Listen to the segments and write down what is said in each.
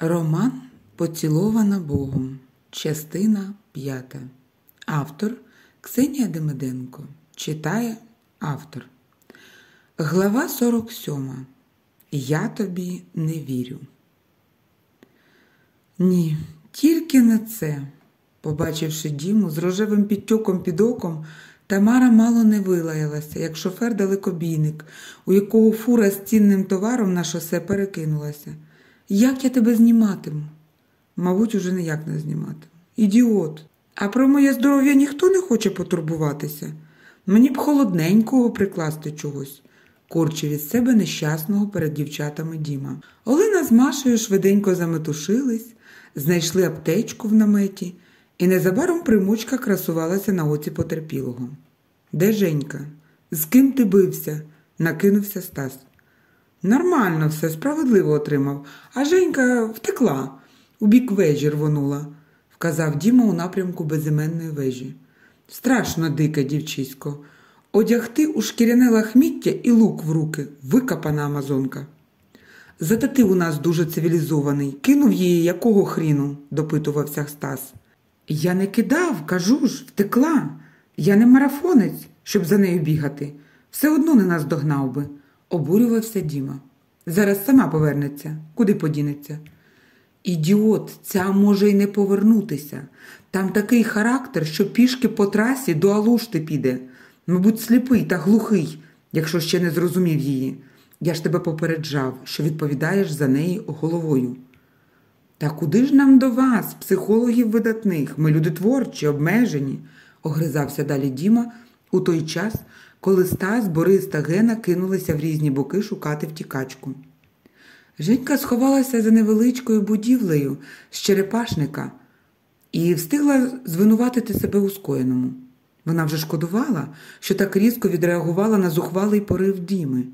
Роман Поцілована Богом. Частина 5. Автор Ксенія Демиденко. Читає автор. Глава 47. Я тобі не вірю. Ні, тільки не це. Побачивши Діму з рожевим підтюком під оком, Тамара мало не вилаялася, як шофер-далекобійник, у якого фура з цінним товаром на шосе перекинулася. Як я тебе зніматиму? Мабуть, уже ніяк не зніматиму. Ідіот. А про моє здоров'я ніхто не хоче потурбуватися. Мені б холодненького прикласти чогось, корчив від себе нещасного перед дівчатами Діма. Олена з Машею швиденько заметушились, знайшли аптечку в наметі, і незабаром примочка красувалася на оці потерпілого. Де Женька? З ким ти бився? накинувся Стас. Нормально все, справедливо отримав, а Женька втекла, у бік вежі рвонула, вказав Діма у напрямку безіменної вежі. Страшно дике, дівчисько. Одягти у шкіряне лахміття і лук в руки, викопана амазонка. Зате ти у нас дуже цивілізований. Кинув її якого хріну? допитувався Стас. Я не кидав, кажу ж, втекла. Я не марафонець, щоб за нею бігати. Все одно не нас догнав би обурювався Діма. Зараз сама повернеться, куди подінеться. Ідіот, ця може й не повернутися. Там такий характер, що пішки по трасі до Алушти піде. Мабуть, сліпий та глухий, якщо ще не зрозумів її. Я ж тебе попереджав, що відповідаєш за неї головою. Та куди ж нам до вас, психологів видатних, ми люди творчі, обмежені, огризався далі Діма у той час, коли Стас, Борис та Гена кинулися в різні боки шукати втікачку. Женька сховалася за невеличкою будівлею з черепашника і встигла звинуватити себе у скоєному. Вона вже шкодувала, що так різко відреагувала на зухвалий порив Діми.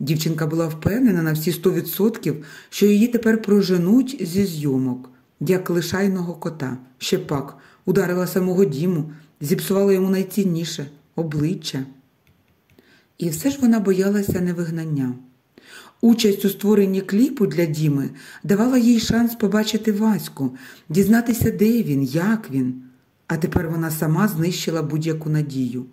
Дівчинка була впевнена на всі сто відсотків, що її тепер проженуть зі зйомок, як лишайного кота, ще пак, ударила самого Діму, зіпсувала йому найцінніше обличчя. І все ж вона боялася невигнання. Участь у створенні кліпу для Діми давала їй шанс побачити Ваську, дізнатися, де він, як він. А тепер вона сама знищила будь-яку надію.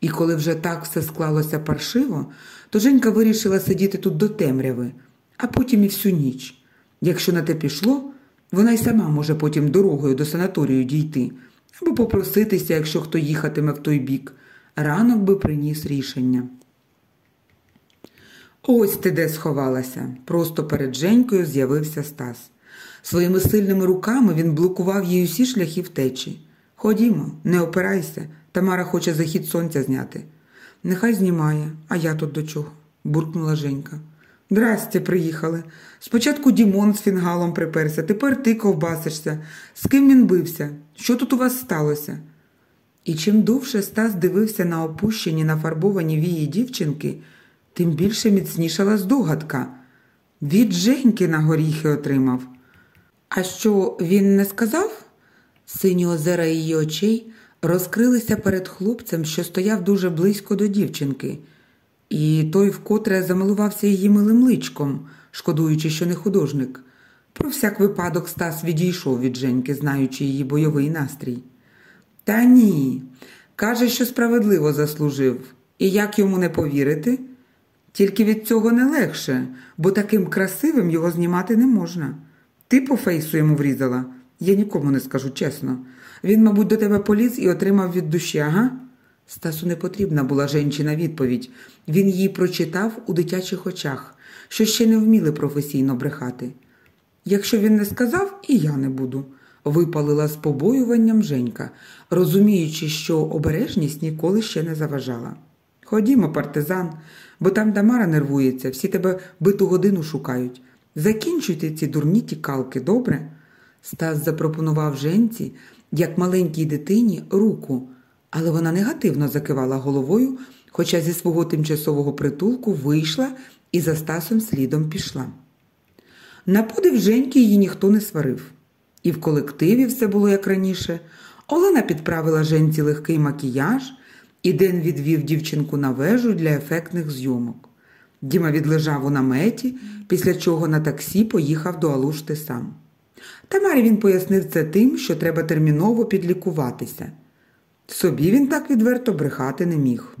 І коли вже так все склалося паршиво, то Женька вирішила сидіти тут до темряви, а потім і всю ніч. Якщо на те пішло, вона й сама може потім дорогою до санаторію дійти або попроситися, якщо хто їхатиме в той бік. Ранок би приніс рішення. Ось ти де сховалася. Просто перед Женькою з'явився Стас. Своїми сильними руками він блокував їй усі шляхи втечі. Ходімо, не опирайся, Тамара хоче захід сонця зняти. Нехай знімає, а я тут до чого, буркнула Женька. Здрасте, приїхали. Спочатку Дімон з фінгалом приперся, тепер ти ковбасишся. З ким він бився? Що тут у вас сталося? І чим довше Стас дивився на опущені, нафарбовані вії дівчинки, тим більше міцнішала здогадка. Від Женьки на горіхи отримав. А що він не сказав? Сині озера її очей розкрилися перед хлопцем, що стояв дуже близько до дівчинки, і той вкотре замилувався її милим личком, шкодуючи, що не художник. Про всяк випадок Стас відійшов від Женьки, знаючи її бойовий настрій. Та ні. Каже, що справедливо заслужив. І як йому не повірити? Тільки від цього не легше, бо таким красивим його знімати не можна. Ти по фейсу йому врізала, я нікому не скажу чесно. Він, мабуть, до тебе поліз і отримав від душі, ага? Стасу не потрібна була женщина відповідь. Він її прочитав у дитячих очах, що ще не вміли професійно брехати. Якщо він не сказав, і я не буду випалила з побоюванням Женька, розуміючи, що обережність ніколи ще не заважала. Ходімо, партизан, бо там Тамара нервується, всі тебе биту годину шукають. Закінчуйте ці дурні тікалки, добре? Стас запропонував Женці, як маленькій дитині, руку, але вона негативно закивала головою, хоча зі свого тимчасового притулку вийшла і за Стасом слідом пішла. На подив Женьки її ніхто не сварив. І в колективі все було як раніше. Олена підправила женці легкий макіяж, і Ден відвів дівчинку на вежу для ефектних зйомок. Діма відлежав у наметі, після чого на таксі поїхав до Алушти сам. Тамарі він пояснив це тим, що треба терміново підлікуватися. Собі він так відверто брехати не міг.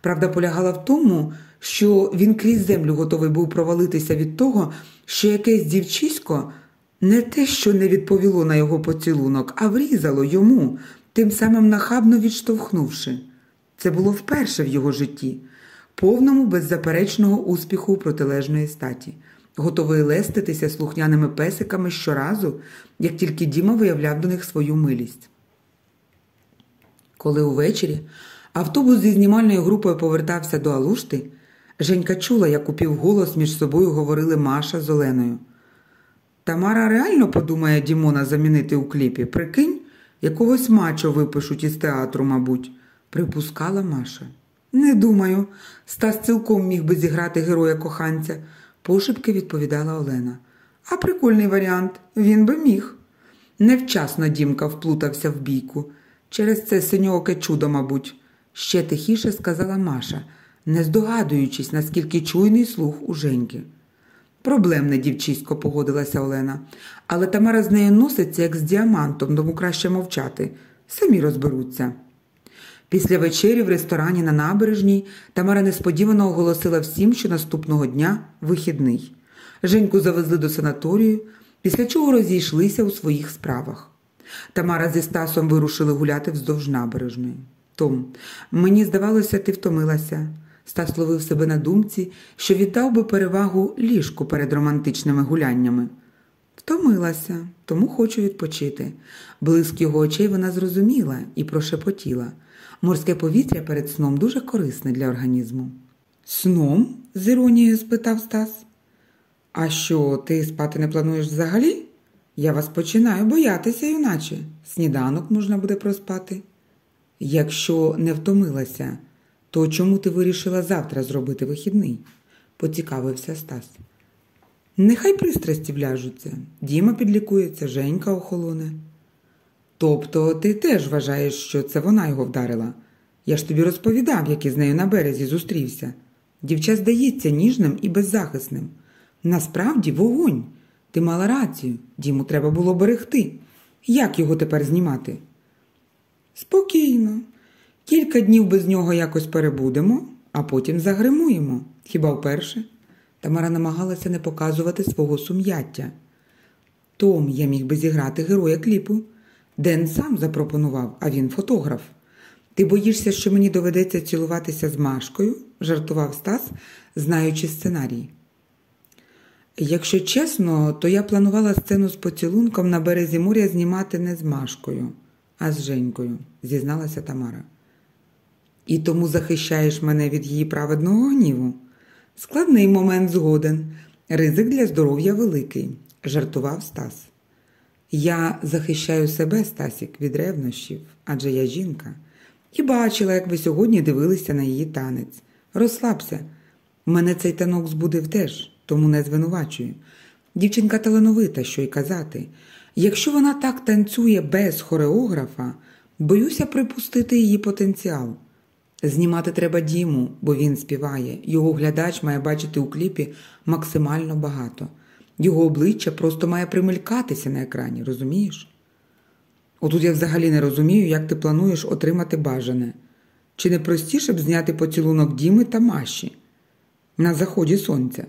Правда полягала в тому, що він крізь землю готовий був провалитися від того, що якесь дівчисько не те, що не відповіло на його поцілунок, а врізало йому, тим самим нахабно відштовхнувши. Це було вперше в його житті, повному беззаперечного успіху протилежної статі, готовий леститися слухняними песиками щоразу, як тільки Діма виявляв до них свою милість. Коли увечері автобус зі знімальною групою повертався до Алушти, Женька чула, як упівголос між собою говорили Маша з Оленою. Тамара реально подумає Дімона замінити у кліпі. Прикинь, якогось мачо випишуть із театру, мабуть, припускала Маша. Не думаю, Стас цілком міг би зіграти героя коханця, пошепки відповідала Олена. А прикольний варіант, він би міг. Невчасно Дімка вплутався в бійку. Через це синьооке чудо, мабуть, ще тихіше сказала Маша, не здогадуючись, наскільки чуйний слух у Женьки. Проблемне дівчисько, погодилася Олена, але Тамара з нею носиться, як з діамантом, тому краще мовчати. Самі розберуться. Після вечері в ресторані на набережній Тамара несподівано оголосила всім, що наступного дня вихідний. Женьку завезли до санаторію, після чого розійшлися у своїх справах. Тамара зі Стасом вирушили гуляти вздовж набережної. Том, мені здавалося, ти втомилася. Стас ловив себе на думці, що віддав би перевагу ліжку перед романтичними гуляннями. Втомилася, тому хочу відпочити. Блиск його очей вона зрозуміла і прошепотіла. Морське повітря перед сном дуже корисне для організму. Сном? з іронією спитав Стас. А що, ти спати не плануєш взагалі? Я вас починаю боятися, юначе. Сніданок можна буде проспати. Якщо не втомилася, то чому ти вирішила завтра зробити вихідний? поцікавився Стас. Нехай пристрасті вляжуться. Діма підлікується, Женька охолоне. Тобто ти теж вважаєш, що це вона його вдарила. Я ж тобі розповідав, як із нею на березі зустрівся. Дівча здається ніжним і беззахисним. Насправді вогонь. Ти мала рацію, Діму треба було берегти. Як його тепер знімати? Спокійно. Кілька днів без нього якось перебудемо, а потім загримуємо. Хіба вперше? Тамара намагалася не показувати свого сум'яття. Том я міг би зіграти героя кліпу. Ден сам запропонував, а він фотограф. Ти боїшся, що мені доведеться цілуватися з Машкою? жартував Стас, знаючи сценарій. Якщо чесно, то я планувала сцену з поцілунком на березі моря знімати не з Машкою, а з Женькою, зізналася Тамара. І тому захищаєш мене від її праведного гніву. Складний момент згоден. Ризик для здоров'я великий, жартував Стас. Я захищаю себе, Стасік, від ревнощів, адже я жінка, і бачила, як ви сьогодні дивилися на її танець. Розслабся. Мене цей танок збудив теж, тому не звинувачую. Дівчинка талановита, що й казати. Якщо вона так танцює без хореографа, боюся припустити її потенціал. Знімати треба Діму, бо він співає. Його глядач має бачити у кліпі максимально багато. Його обличчя просто має примелькатися на екрані, розумієш? Отут я взагалі не розумію, як ти плануєш отримати бажане. Чи не простіше б зняти поцілунок Діми та Маші на заході сонця?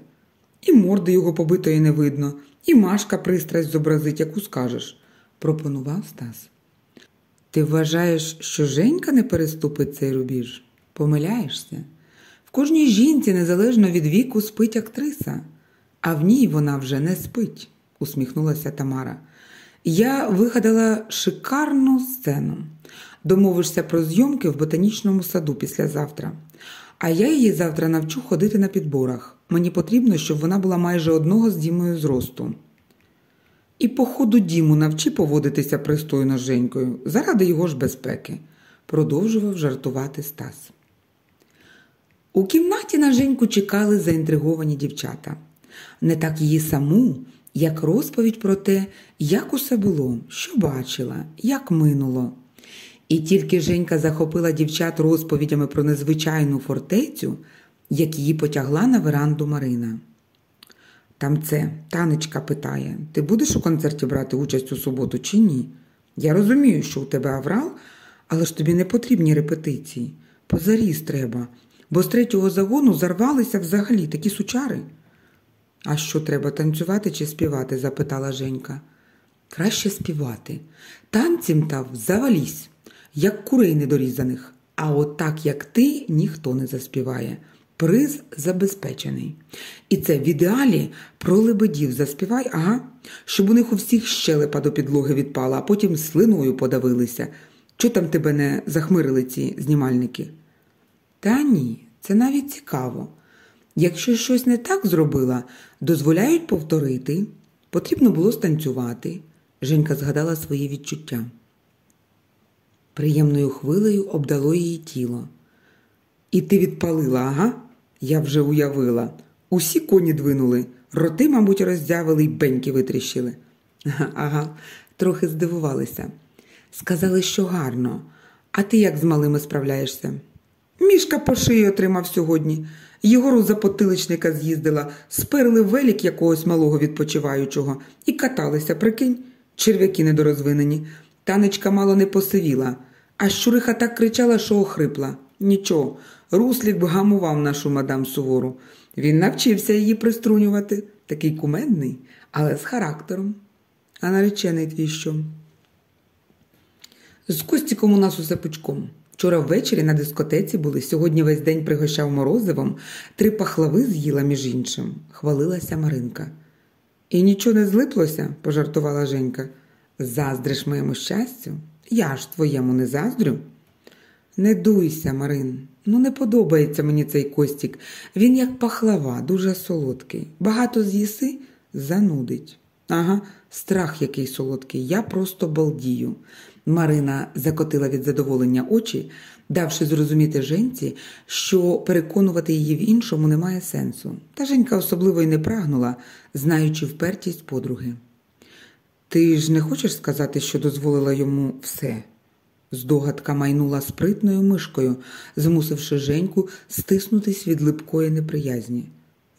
І морди його побитої не видно, і Машка пристрасть зобразить, яку скажеш, пропонував Стас. Ти вважаєш, що Женька не переступить цей рубіж? Помиляєшся? В кожній жінці, незалежно від віку, спить актриса, а в ній вона вже не спить, усміхнулася Тамара. Я вигадала шикарну сцену. Домовишся про зйомки в ботанічному саду післязавтра. А я її завтра навчу ходити на підборах. Мені потрібно, щоб вона була майже одного з Дімою зросту. І по ходу Діму навчи поводитися пристойно з Женькою, заради його ж безпеки, продовжував жартувати Стас. У кімнаті на Женьку чекали заінтриговані дівчата. Не так її саму, як розповідь про те, як усе було, що бачила, як минуло. І тільки Женька захопила дівчат розповідями про незвичайну фортецю, як її потягла на веранду Марина. Там це танечка питає: ти будеш у концерті брати участь у суботу чи ні? Я розумію, що у тебе аврал, але ж тобі не потрібні репетиції. Позаріз треба, бо з третього загону зарвалися взагалі такі сучари. А що треба танцювати чи співати? запитала Женька. Краще співати. Танцем тав завалізь, як курей недорізаних. А от так, як ти, ніхто не заспіває. Приз забезпечений. І це в ідеалі про лебедів заспівай, ага, щоб у них у всіх щелепа до підлоги відпала, а потім слиною подавилися. Чого там тебе не захмирили ці знімальники? Та ні, це навіть цікаво. Якщо щось не так зробила, дозволяють повторити, потрібно було станцювати. Женька згадала свої відчуття. Приємною хвилею обдало її тіло. І ти відпалила, ага? Я вже уявила. Усі коні двинули, роти, мабуть, роздявили й беньки витріщили. Ага, трохи здивувалися. Сказали, що гарно. А ти як з малими справляєшся? Мішка по шиї отримав сьогодні. Єгору за потиличника з'їздила, сперли велік якогось малого відпочиваючого і каталися, прикинь, черв'яки недорозвинені. Танечка мало не посивіла, а щуриха так кричала, що охрипла. Нічого, руслік б гамував нашу мадам сувору. Він навчився її приструнювати, такий кумедний, але з характером. А наречений твій що? З Костіком у нас усе пучком. Вчора ввечері на дискотеці були, сьогодні весь день пригощав морозивом, три пахлави з'їла, між іншим, хвалилася Маринка. І нічого не злиплося, пожартувала Женька. Заздриш моєму щастю? Я ж твоєму не заздрю. Не дуйся, Марин. Ну, не подобається мені цей Костік. Він як пахлава, дуже солодкий. Багато з'їси занудить. Ага, страх який солодкий, я просто балдію. Марина закотила від задоволення очі, давши зрозуміти Женці, що переконувати її в іншому немає сенсу. Та Женька особливо й не прагнула, знаючи впертість подруги. Ти ж не хочеш сказати, що дозволила йому все? Здогадка майнула спритною мишкою, змусивши Женьку стиснутись від липкої неприязні.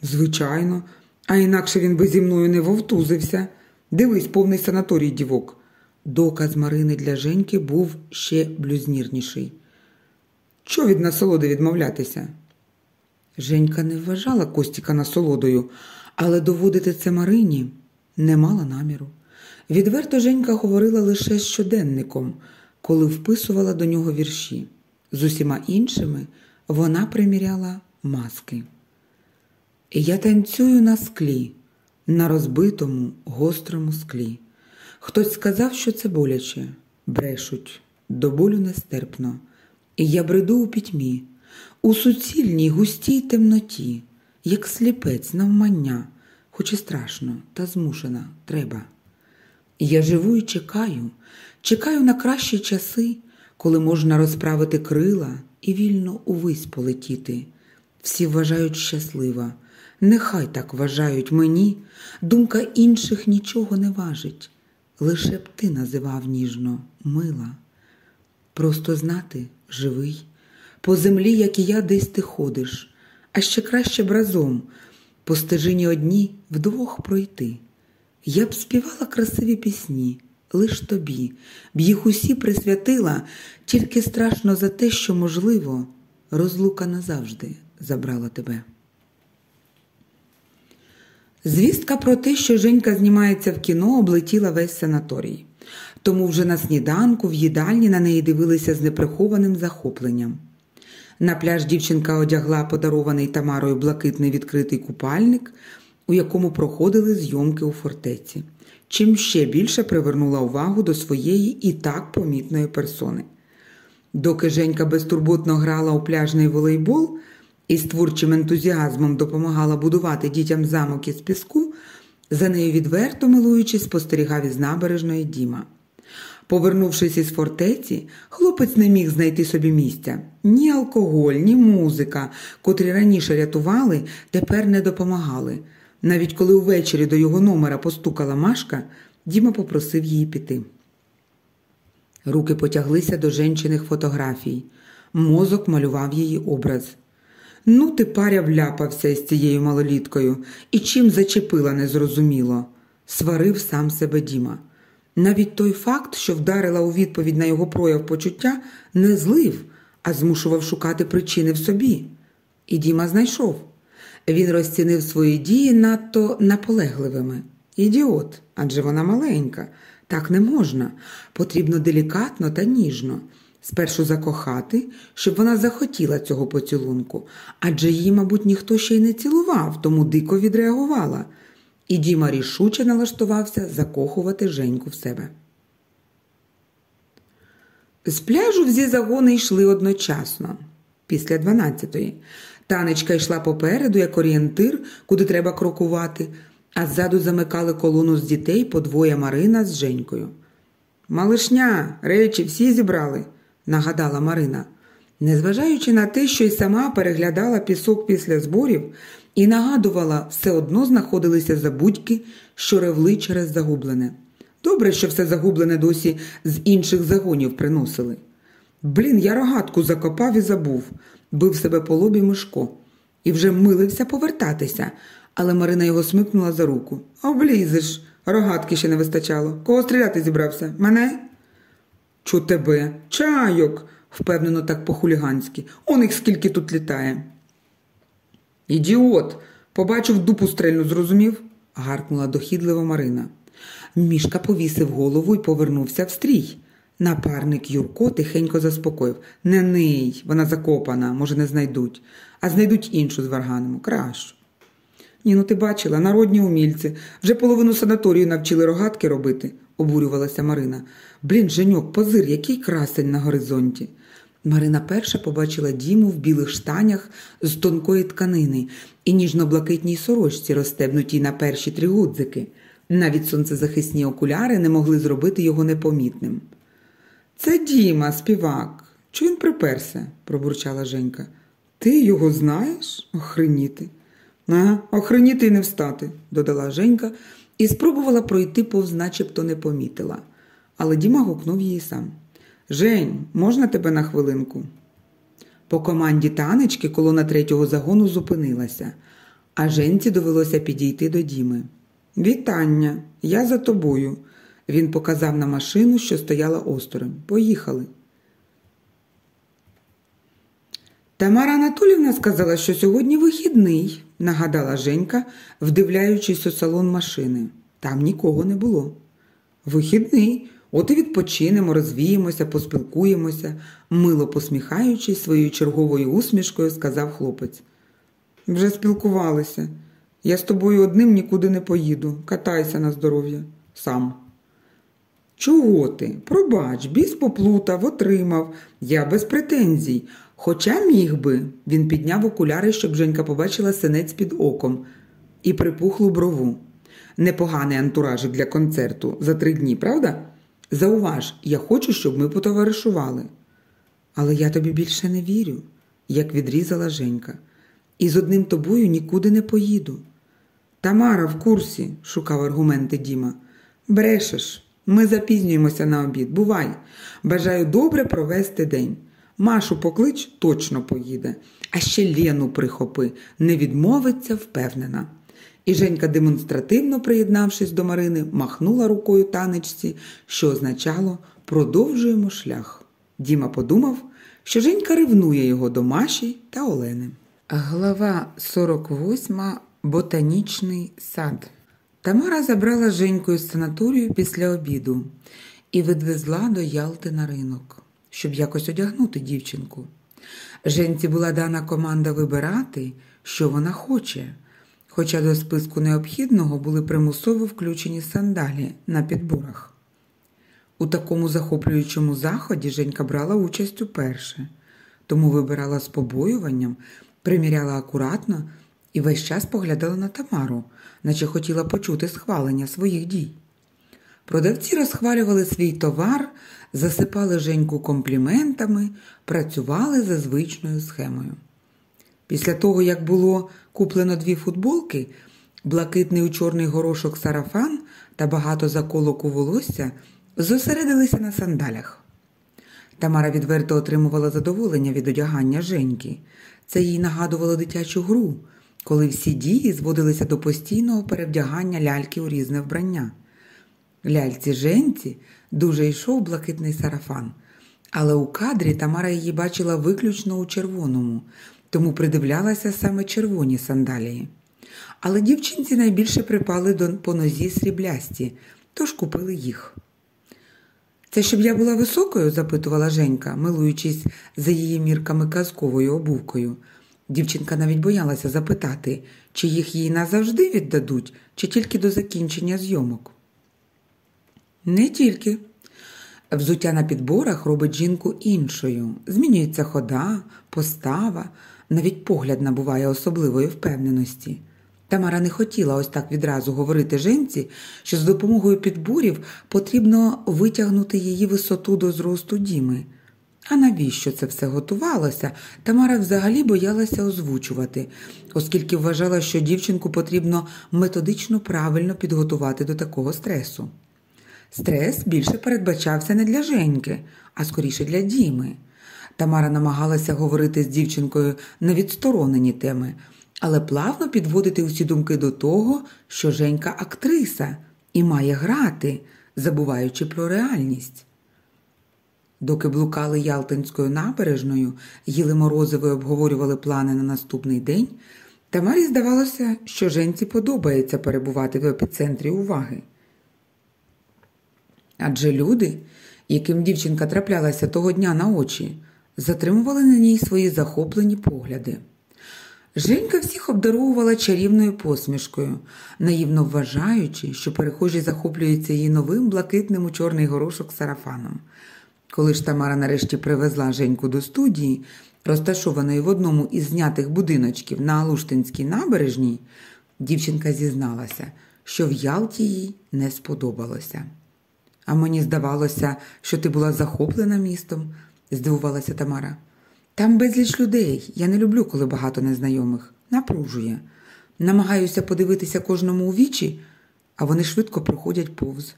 Звичайно, а інакше він би зі мною не вовтузився. Дивись, повний санаторій дівок. Доказ Марини для Женьки був ще блюзнірніший. Чого від насолоди відмовлятися? Женька не вважала Костіка насолодою, але доводити це Марині не мала наміру. Відверто Женька говорила лише з щоденником, коли вписувала до нього вірші. З усіма іншими вона приміряла маски. Я танцюю на склі, на розбитому гострому склі. Хтось сказав, що це боляче, брешуть, до болю нестерпно. І я бреду у пітьмі, у суцільній густій темноті, як сліпець навмання, хоч і страшно, та змушена треба. Я живу і чекаю, чекаю на кращі часи, коли можна розправити крила і вільно увись полетіти. Всі вважають щаслива, нехай так вважають мені, думка інших нічого не важить. Лише б ти називав ніжно мила. Просто знати живий, по землі, як і я, десь ти ходиш, а ще краще б разом, по стежині одні вдвох пройти. Я б співала красиві пісні, лиш тобі, б їх усі присвятила, тільки страшно за те, що, можливо, розлука назавжди забрала тебе. Звістка про те, що Женька знімається в кіно, облетіла весь санаторій. Тому вже на сніданку в їдальні на неї дивилися з неприхованим захопленням. На пляж дівчинка одягла подарований Тамарою блакитний відкритий купальник, у якому проходили зйомки у фортеці, чим ще більше привернула увагу до своєї і так помітної персони. Доки Женька безтурботно грала у пляжний волейбол і з творчим ентузіазмом допомагала будувати дітям замок із піску, за нею відверто милуючись, спостерігав із набережної Діма. Повернувшись із фортеці, хлопець не міг знайти собі місця. Ні алкоголь, ні музика, котрі раніше рятували, тепер не допомагали. Навіть коли увечері до його номера постукала Машка, Діма попросив її піти. Руки потяглися до женчиних фотографій. Мозок малював її образ. Ну, ти паря вляпався із цією малоліткою, і чим зачепила незрозуміло, сварив сам себе Діма. Навіть той факт, що вдарила у відповідь на його прояв почуття, не злив, а змушував шукати причини в собі. І Діма знайшов. Він розцінив свої дії надто наполегливими. Ідіот, адже вона маленька. Так не можна. Потрібно делікатно та ніжно. Спершу закохати, щоб вона захотіла цього поцілунку, адже її, мабуть, ніхто ще й не цілував, тому дико відреагувала. І Діма рішуче налаштувався закохувати Женьку в себе. З пляжу всі загони йшли одночасно, після дванадцятої. Танечка йшла попереду, як орієнтир, куди треба крокувати, а ззаду замикали колону з дітей по двоє Марина з Женькою. Малишня, речі всі зібрали, нагадала Марина. Незважаючи на те, що й сама переглядала пісок після зборів і нагадувала, все одно знаходилися забудьки, що ревли через загублене. Добре, що все загублене досі з інших загонів приносили. Блін, я рогатку закопав і забув, бив себе по лобі Мишко, і вже милився повертатися, але Марина його смикнула за руку. Облізеш, рогатки ще не вистачало. Кого стріляти зібрався? Мене? Чу тебе, чайок, впевнено так по-хуліганськи. Он їх скільки тут літає. Ідіот, побачив дупу стрельну, зрозумів? гаркнула дохідливо Марина. Мішка повісив голову і повернувся в стрій. Напарник Юрко тихенько заспокоїв Не ний, вона закопана, може, не знайдуть, а знайдуть іншу з варганому, кращу. Ні, ну ти бачила, народні умільці, вже половину санаторію навчили рогатки робити, обурювалася Марина. Блін, Женьок, позир, який красень на горизонті. Марина перша побачила Діму в білих штанях з тонкої тканини і ніжно-блакитній сорочці, розстебнутій на перші три гудзики. Навіть сонцезахисні окуляри не могли зробити його непомітним. Це Діма, співак. Чого він приперся? пробурчала Женька. Ти його знаєш? Охреніти. Ага, охреніти не встати, додала Женька і спробувала пройти повз начебто не помітила. Але Діма гукнув її сам. Жень, можна тебе на хвилинку? По команді танечки колона третього загону зупинилася, а Женці довелося підійти до Діми. Вітання, я за тобою. Він показав на машину, що стояла осторонь. Поїхали. Тамара Анатолівна сказала, що сьогодні вихідний, нагадала Женька, вдивляючись у салон машини. Там нікого не було. Вихідний. От і відпочинемо, розвіємося, поспілкуємося, мило посміхаючись своєю черговою усмішкою, сказав хлопець. Вже спілкувалися. Я з тобою одним нікуди не поїду. Катайся на здоров'я. Сам. Чого ти? Пробач, біс поплутав, отримав. Я без претензій. Хоча міг би, він підняв окуляри, щоб Женька побачила синець під оком і припухлу брову. Непоганий антуражик для концерту за три дні, правда? Зауваж, я хочу, щоб ми потоваришували. Але я тобі більше не вірю, як відрізала Женька. І з одним тобою нікуди не поїду. Тамара в курсі, шукав аргументи Діма. Брешеш, ми запізнюємося на обід. Бувай. Бажаю добре провести день. Машу поклич точно поїде, а ще Лену прихопи, не відмовиться, впевнена. І Женька, демонстративно приєднавшись до Марини, махнула рукою танечці, що означало продовжуємо шлях. Діма подумав, що Женька ревнує його до Маші та Олени. Глава 48. Ботанічний сад. Тамара забрала Женьку з санаторію після обіду і відвезла до Ялти на ринок, щоб якось одягнути дівчинку. Женці була дана команда вибирати, що вона хоче, хоча до списку необхідного були примусово включені сандалі на підборах. У такому захоплюючому заході Женька брала участь уперше, тому вибирала з побоюванням, приміряла акуратно і весь час поглядала на Тамару, наче хотіла почути схвалення своїх дій. Продавці розхвалювали свій товар, засипали Женьку компліментами, працювали за звичною схемою. Після того, як було куплено дві футболки, блакитний у чорний горошок сарафан та багато заколок у волосся, зосередилися на сандалях. Тамара відверто отримувала задоволення від одягання Женьки. Це їй нагадувало дитячу гру, коли всі дії зводилися до постійного перевдягання ляльки у різне вбрання. Ляльці Женці дуже йшов блакитний сарафан, але у кадрі Тамара її бачила виключно у червоному, тому придивлялася саме червоні сандалії. Але дівчинці найбільше припали до по нозі сріблясті, тож купили їх. Це щоб я була високою? запитувала Женька, милуючись за її мірками казковою обувкою. Дівчинка навіть боялася запитати, чи їх їй назавжди віддадуть, чи тільки до закінчення зйомок. Не тільки. Взуття на підборах робить жінку іншою. Змінюється хода, постава, навіть погляд набуває особливої впевненості. Тамара не хотіла ось так відразу говорити жінці, що з допомогою підборів потрібно витягнути її висоту до зросту Діми. А навіщо це все готувалося? Тамара взагалі боялася озвучувати, оскільки вважала, що дівчинку потрібно методично правильно підготувати до такого стресу. Стрес більше передбачався не для Женьки, а скоріше для Діми. Тамара намагалася говорити з дівчинкою на відсторонені теми, але плавно підводити усі думки до того, що Женька актриса і має грати, забуваючи про реальність. Доки блукали Ялтинською набережною, їли морозиво і обговорювали плани на наступний день, Тамарі здавалося, що Женці подобається перебувати в епіцентрі уваги. Адже люди, яким дівчинка траплялася того дня на очі, затримували на ній свої захоплені погляди. Женька всіх обдаровувала чарівною посмішкою, наївно вважаючи, що перехожі захоплюються її новим блакитним у чорний горошок сарафаном. Коли ж Тамара нарешті привезла Женьку до студії, розташованої в одному із знятих будиночків на Алуштинській набережній, дівчинка зізналася, що в Ялті їй не сподобалося. А мені здавалося, що ти була захоплена містом, здивувалася Тамара. Там безліч людей. Я не люблю, коли багато незнайомих. Напружує. Намагаюся подивитися кожному у вічі, а вони швидко проходять повз.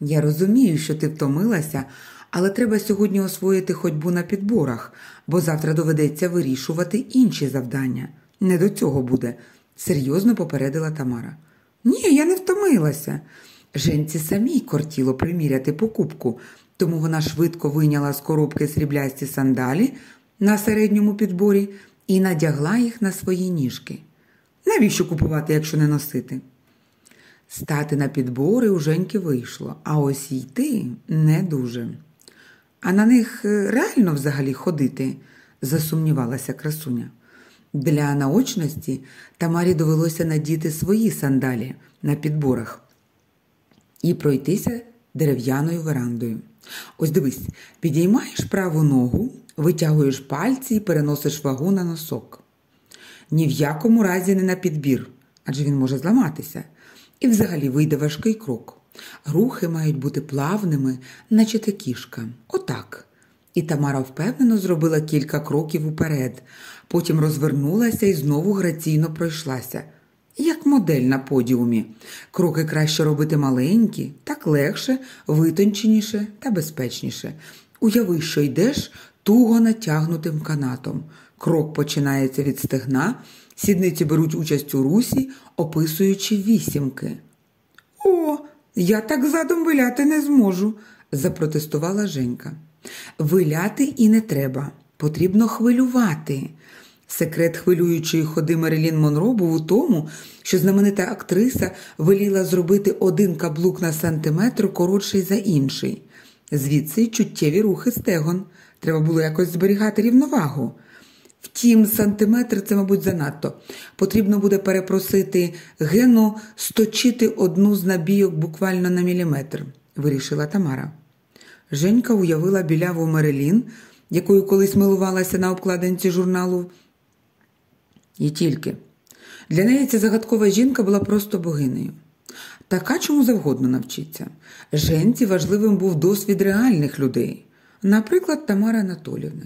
Я розумію, що ти втомилася, але треба сьогодні освоїти ходьбу на підборах, бо завтра доведеться вирішувати інші завдання. Не до цього буде, серйозно попередила Тамара. Ні, я не втомилася. Женці самій кортіло приміряти покупку, тому вона швидко вийняла з коробки сріблясті сандалі на середньому підборі і надягла їх на свої ніжки. Навіщо купувати, якщо не носити? Стати на підбори у Женьки вийшло, а ось йти не дуже. А на них е, реально взагалі ходити, засумнівалася красуня. Для наочності Тамарі довелося надіти свої сандалі на підборах і пройтися дерев'яною верандою. Ось дивись, підіймаєш праву ногу, витягуєш пальці і переносиш вагу на носок. Ні в якому разі не на підбір, адже він може зламатися. І взагалі вийде важкий крок. Рухи мають бути плавними, наче те кішка. Отак. І Тамара впевнено зробила кілька кроків уперед, потім розвернулася і знову граційно пройшлася. Як модель на подіумі. Кроки краще робити маленькі, так легше, витонченіше та безпечніше. Уяви, що йдеш туго натягнутим канатом. Крок починається від стегна, сідниці беруть участь у русі, описуючи вісімки. О, я так задом виляти не зможу, запротестувала Женька. Виляти і не треба. Потрібно хвилювати. Секрет хвилюючої ходи Мерилін Монро був у тому, що знаменита актриса веліла зробити один каблук на сантиметр коротший за інший. Звідси чуттєві рухи стегон. Треба було якось зберігати рівновагу. Втім, сантиметр це, мабуть, занадто. Потрібно буде перепросити Гену сточити одну з набійок буквально на міліметр, вирішила Тамара. Женька уявила біляву Мерелін, якою колись милувалася на обкладинці журналу. І тільки. Для неї ця загадкова жінка була просто богинею. Така чому завгодно навчиться. Женці важливим був досвід реальних людей, наприклад, Тамара Анатолівна.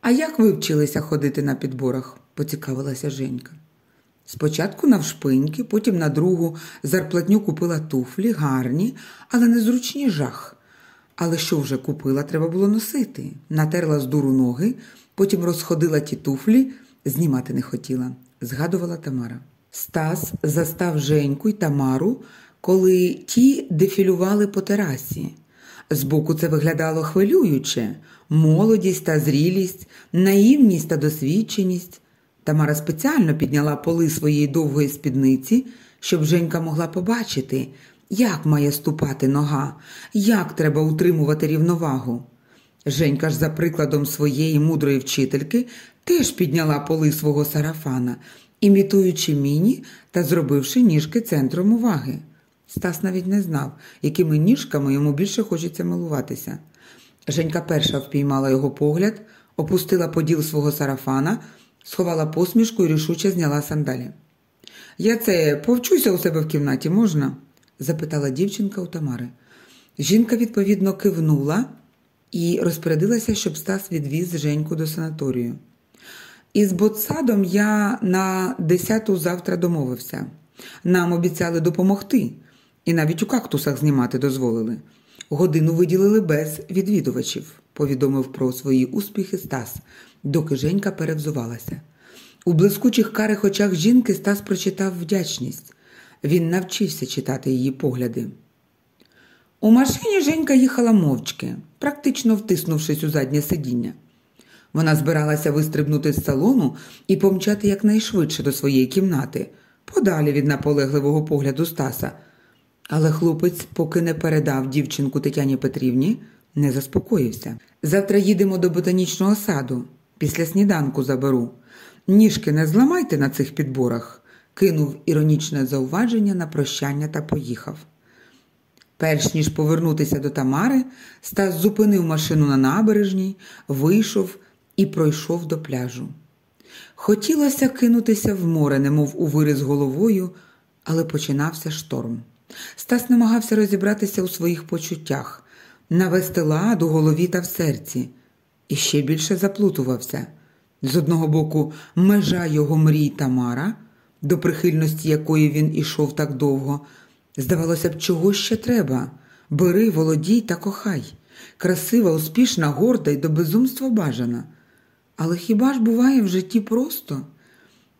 А як ви вчилися ходити на підборах? поцікавилася Женька. Спочатку навшпиньки, потім на другу зарплатню купила туфлі, гарні, але незручні жах. Але що вже купила, треба було носити. Натерла з дуру ноги, потім розходила ті туфлі, знімати не хотіла, згадувала Тамара. Стас застав Женьку й Тамару, коли ті дефілювали по терасі. Збоку це виглядало хвилююче молодість та зрілість, наївність та досвідченість. Тамара спеціально підняла поли своєї довгої спідниці, щоб Женька могла побачити, як має ступати нога, як треба утримувати рівновагу. Женька ж, за прикладом своєї мудрої вчительки, теж підняла поли свого сарафана, імітуючи міні та зробивши ніжки центром уваги. Стас навіть не знав, якими ніжками йому більше хочеться милуватися. Женька перша впіймала його погляд, опустила поділ свого сарафана, сховала посмішку і рішуче зняла сандалі. Я це повчуся у себе в кімнаті можна? запитала дівчинка у Тамари. Жінка відповідно кивнула і розпорядилася, щоб Стас відвіз Женьку до санаторію. Із ботсадом я на десяту завтра домовився. Нам обіцяли допомогти, і навіть у кактусах знімати дозволили. Годину виділили без відвідувачів, повідомив про свої успіхи Стас, доки Женька перевзувалася. У блискучих карих очах жінки Стас прочитав вдячність. Він навчився читати її погляди. У машині Женька їхала мовчки, практично втиснувшись у заднє сидіння. Вона збиралася вистрибнути з салону і помчати якнайшвидше до своєї кімнати, подалі від наполегливого погляду Стаса. Але хлопець, поки не передав дівчинку Тетяні Петрівні, не заспокоївся. Завтра їдемо до ботанічного саду. Після сніданку заберу. Ніжки не зламайте на цих підборах, кинув іронічне зауваження на прощання та поїхав. Перш ніж повернутися до Тамари, Стас зупинив машину на набережній, вийшов і пройшов до пляжу. Хотілося кинутися в море, немов у виріз головою, але починався шторм. Стас намагався розібратися у своїх почуттях, навести лад у голові та в серці, і ще більше заплутувався. З одного боку, межа його мрій Тамара, до прихильності якої він ішов так довго. Здавалося б, чого ще треба? Бери, володій та кохай. Красива, успішна, горда й до безумства бажана. Але хіба ж буває в житті просто?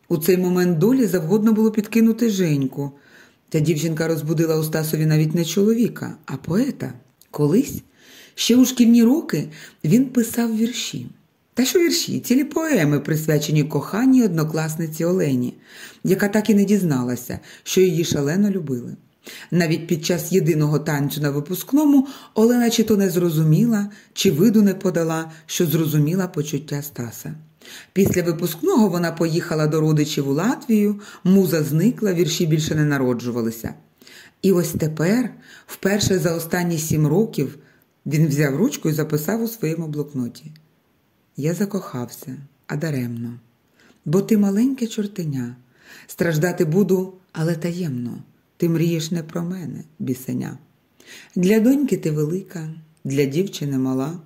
У цей момент долі завгодно було підкинути Женьку. Та дівчинка розбудила у Стасові навіть не чоловіка, а поета. Колись, ще у шкільні роки, він писав вірші. Та що вірші, цілі поеми, присвячені коханій однокласниці Олені, яка так і не дізналася, що її шалено любили. Навіть під час єдиного танцю на випускному Олена чи то не зрозуміла, чи виду не подала, що зрозуміла почуття Стаса. Після випускного вона поїхала до родичів у Латвію, муза зникла, вірші більше не народжувалися. І ось тепер, вперше за останні сім років, він взяв ручку і записав у своєму блокноті. Я закохався, а даремно, бо ти маленьке чортеня, страждати буду, але таємно. Ти мрієш не про мене, бісеня. Для доньки ти велика, для дівчини мала.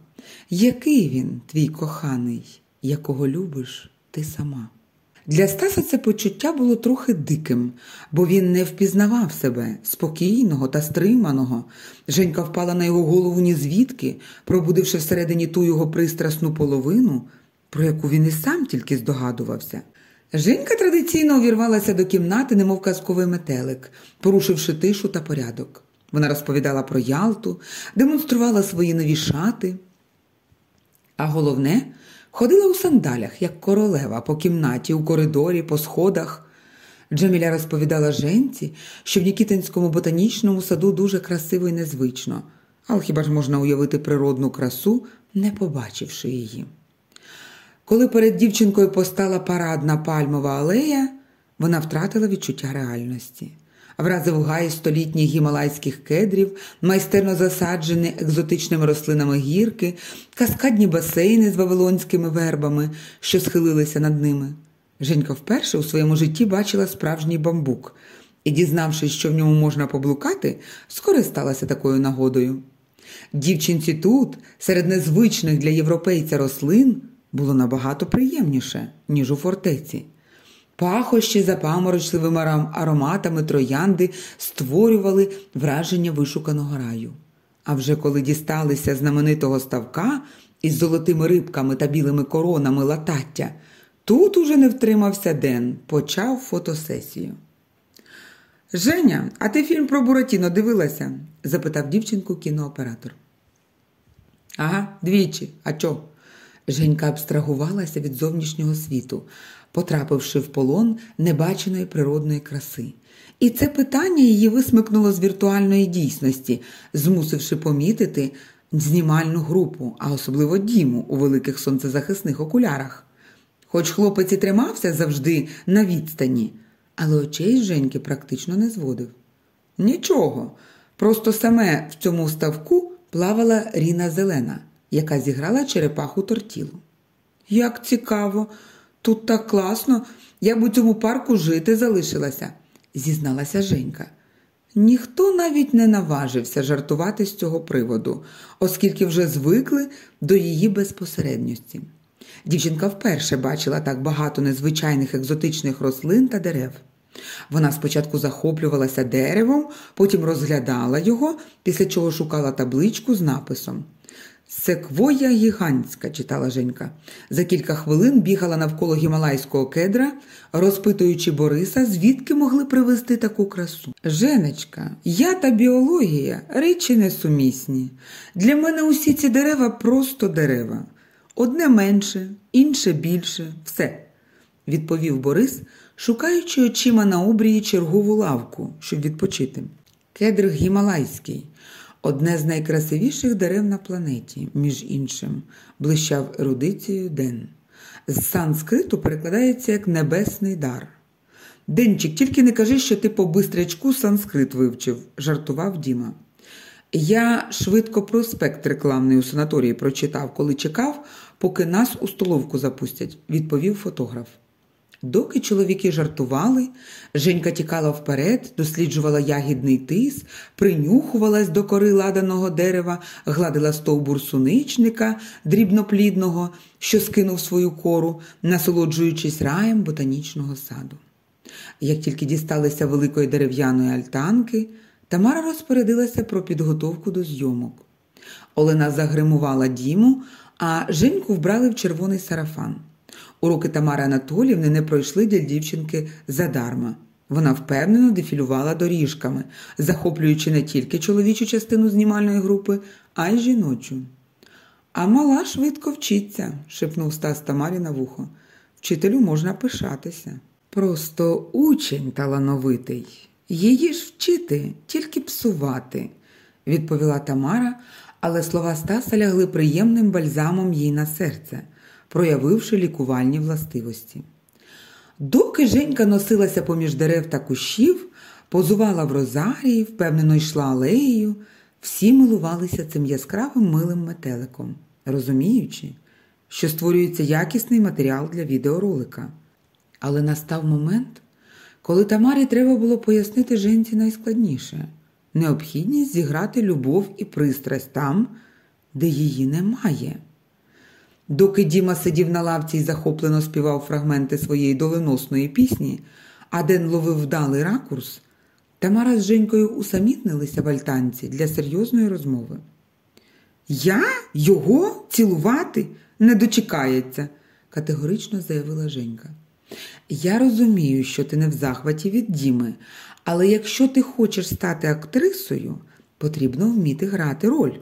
Який він, твій коханий, якого любиш ти сама? Для Стаса це почуття було трохи диким, бо він не впізнавав себе спокійного та стриманого. Женька впала на його голову ні звідки, пробудивши всередині ту його пристрасну половину, про яку він і сам тільки здогадувався. Жінка традиційно увірвалася до кімнати, немов казковий метелик, порушивши тишу та порядок. Вона розповідала про Ялту, демонструвала свої нові шати. А головне, ходила у сандалях, як королева, по кімнаті, у коридорі, по сходах. Джаміля розповідала женці, що в Нікітинському ботанічному саду дуже красиво і незвично, але хіба ж можна уявити природну красу, не побачивши її. Коли перед дівчинкою постала парадна пальмова алея, вона втратила відчуття реальності. Вразив гай столітніх гімалайських кедрів, майстерно засаджені екзотичними рослинами гірки, каскадні басейни з вавилонськими вербами, що схилилися над ними. Женька вперше у своєму житті бачила справжній бамбук і, дізнавшись, що в ньому можна поблукати, скористалася такою нагодою. Дівчинці тут, серед незвичних для європейця рослин, було набагато приємніше, ніж у фортеці. Пахощі запаморочливими ароматами троянди створювали враження вишуканого раю. А вже коли дісталися знаменитого ставка із золотими рибками та білими коронами латаття, тут уже не втримався Ден, почав фотосесію. Женя, а ти фільм про Буратіно дивилася? запитав дівчинку кінооператор. Ага, двічі. А чо? Женька абстрагувалася від зовнішнього світу, потрапивши в полон небаченої природної краси. І це питання її висмикнуло з віртуальної дійсності, змусивши помітити знімальну групу, а особливо Діму у великих сонцезахисних окулярах. Хоч хлопець і тримався завжди на відстані, але очей Женьки практично не зводив. Нічого, просто саме в цьому ставку плавала Ріна Зелена, яка зіграла черепаху тортілу. Як цікаво, тут так класно, я б у цьому парку жити залишилася, зізналася Женька. Ніхто навіть не наважився жартувати з цього приводу, оскільки вже звикли до її безпосередньості. Дівчинка вперше бачила так багато незвичайних екзотичних рослин та дерев. Вона спочатку захоплювалася деревом, потім розглядала його, після чого шукала табличку з написом. Секвоя гігантська, читала Женька. За кілька хвилин бігала навколо гімалайського кедра, розпитуючи Бориса, звідки могли привезти таку красу. Женечка, я та біологія речі несумісні. Для мене усі ці дерева просто дерева. Одне менше, інше більше, все, відповів Борис, шукаючи очима на обрії чергову лавку, щоб відпочити. Кедр гімалайський. Одне з найкрасивіших дерев на планеті, між іншим, блищав ерудицією Ден. З санскриту перекладається як небесний дар. Денчик, тільки не кажи, що ти по бистрячку санскрит вивчив, жартував Діма. Я швидко проспект рекламний у санаторії прочитав, коли чекав, поки нас у столовку запустять, відповів фотограф. Доки чоловіки жартували, Женька тікала вперед, досліджувала ягідний тис, принюхувалась до кори ладаного дерева, гладила стовбур суничника дрібноплідного, що скинув свою кору, насолоджуючись раєм ботанічного саду. Як тільки дісталися великої дерев'яної альтанки, Тамара розпорядилася про підготовку до зйомок. Олена загримувала Діму, а Женьку вбрали в червоний сарафан. Уроки Тамари Анатоліївни не пройшли для дівчинки задарма. Вона впевнено дефілювала доріжками, захоплюючи не тільки чоловічу частину знімальної групи, а й жіночу. А мала швидко вчиться, шепнув Стас Тамарі на вухо. Вчителю можна пишатися. Просто учень талановитий. Її ж вчити, тільки псувати, відповіла Тамара, але слова Стаса лягли приємним бальзамом їй на серце проявивши лікувальні властивості. Доки Женька носилася поміж дерев та кущів, позувала в розарії, впевнено йшла алеєю, всі милувалися цим яскравим милим метеликом, розуміючи, що створюється якісний матеріал для відеоролика. Але настав момент, коли Тамарі треба було пояснити Женці найскладніше необхідність зіграти любов і пристрасть там, де її немає. Доки Діма сидів на лавці і захоплено співав фрагменти своєї доленосної пісні, а Ден ловив вдалий ракурс, Тамара з Женькою усамітнилися в альтанці для серйозної розмови. Я його цілувати не дочекається, категорично заявила Женька. Я розумію, що ти не в захваті від Діми, але якщо ти хочеш стати актрисою, потрібно вміти грати роль.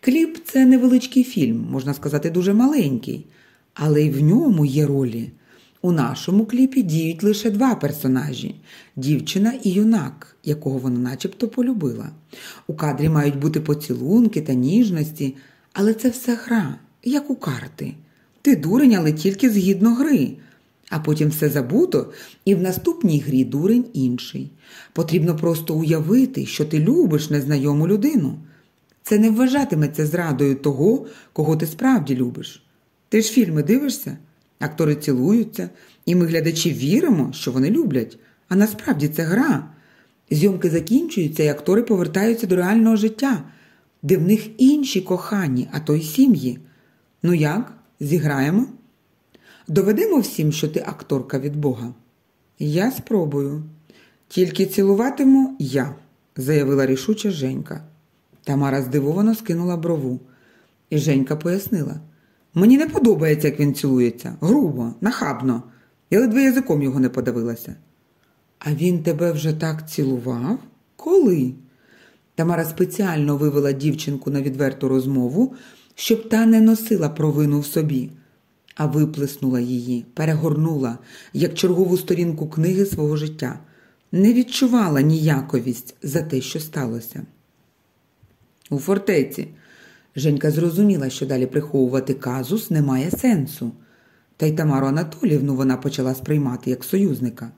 Кліп це невеличкий фільм, можна сказати, дуже маленький, але й в ньому є ролі. У нашому кліпі діють лише два персонажі дівчина і юнак, якого вона начебто полюбила. У кадрі мають бути поцілунки та ніжності, але це все гра, як у карти. Ти дурень, але тільки згідно гри. А потім все забуто, і в наступній грі дурень інший. Потрібно просто уявити, що ти любиш незнайому людину. Це не вважатиметься зрадою того, кого ти справді любиш. Ти ж фільми дивишся, актори цілуються, і ми, глядачі, віримо, що вони люблять. А насправді це гра. Зйомки закінчуються, і актори повертаються до реального життя, де в них інші кохані, а то й сім'ї. Ну як, зіграємо? Доведемо всім, що ти акторка від Бога. Я спробую. Тільки цілуватиму я, заявила рішуча Женька. Тамара здивовано скинула брову. І Женька пояснила. Мені не подобається, як він цілується. Грубо, нахабно. Я ледве язиком його не подивилася. А він тебе вже так цілував? Коли? Тамара спеціально вивела дівчинку на відверту розмову, щоб та не носила провину в собі, а виплеснула її, перегорнула, як чергову сторінку книги свого життя, не відчувала ніяковість за те, що сталося. У фортеці Женька зрозуміла, що далі приховувати казус немає сенсу. Та й Тамару Анатоліївну вона почала сприймати як союзника.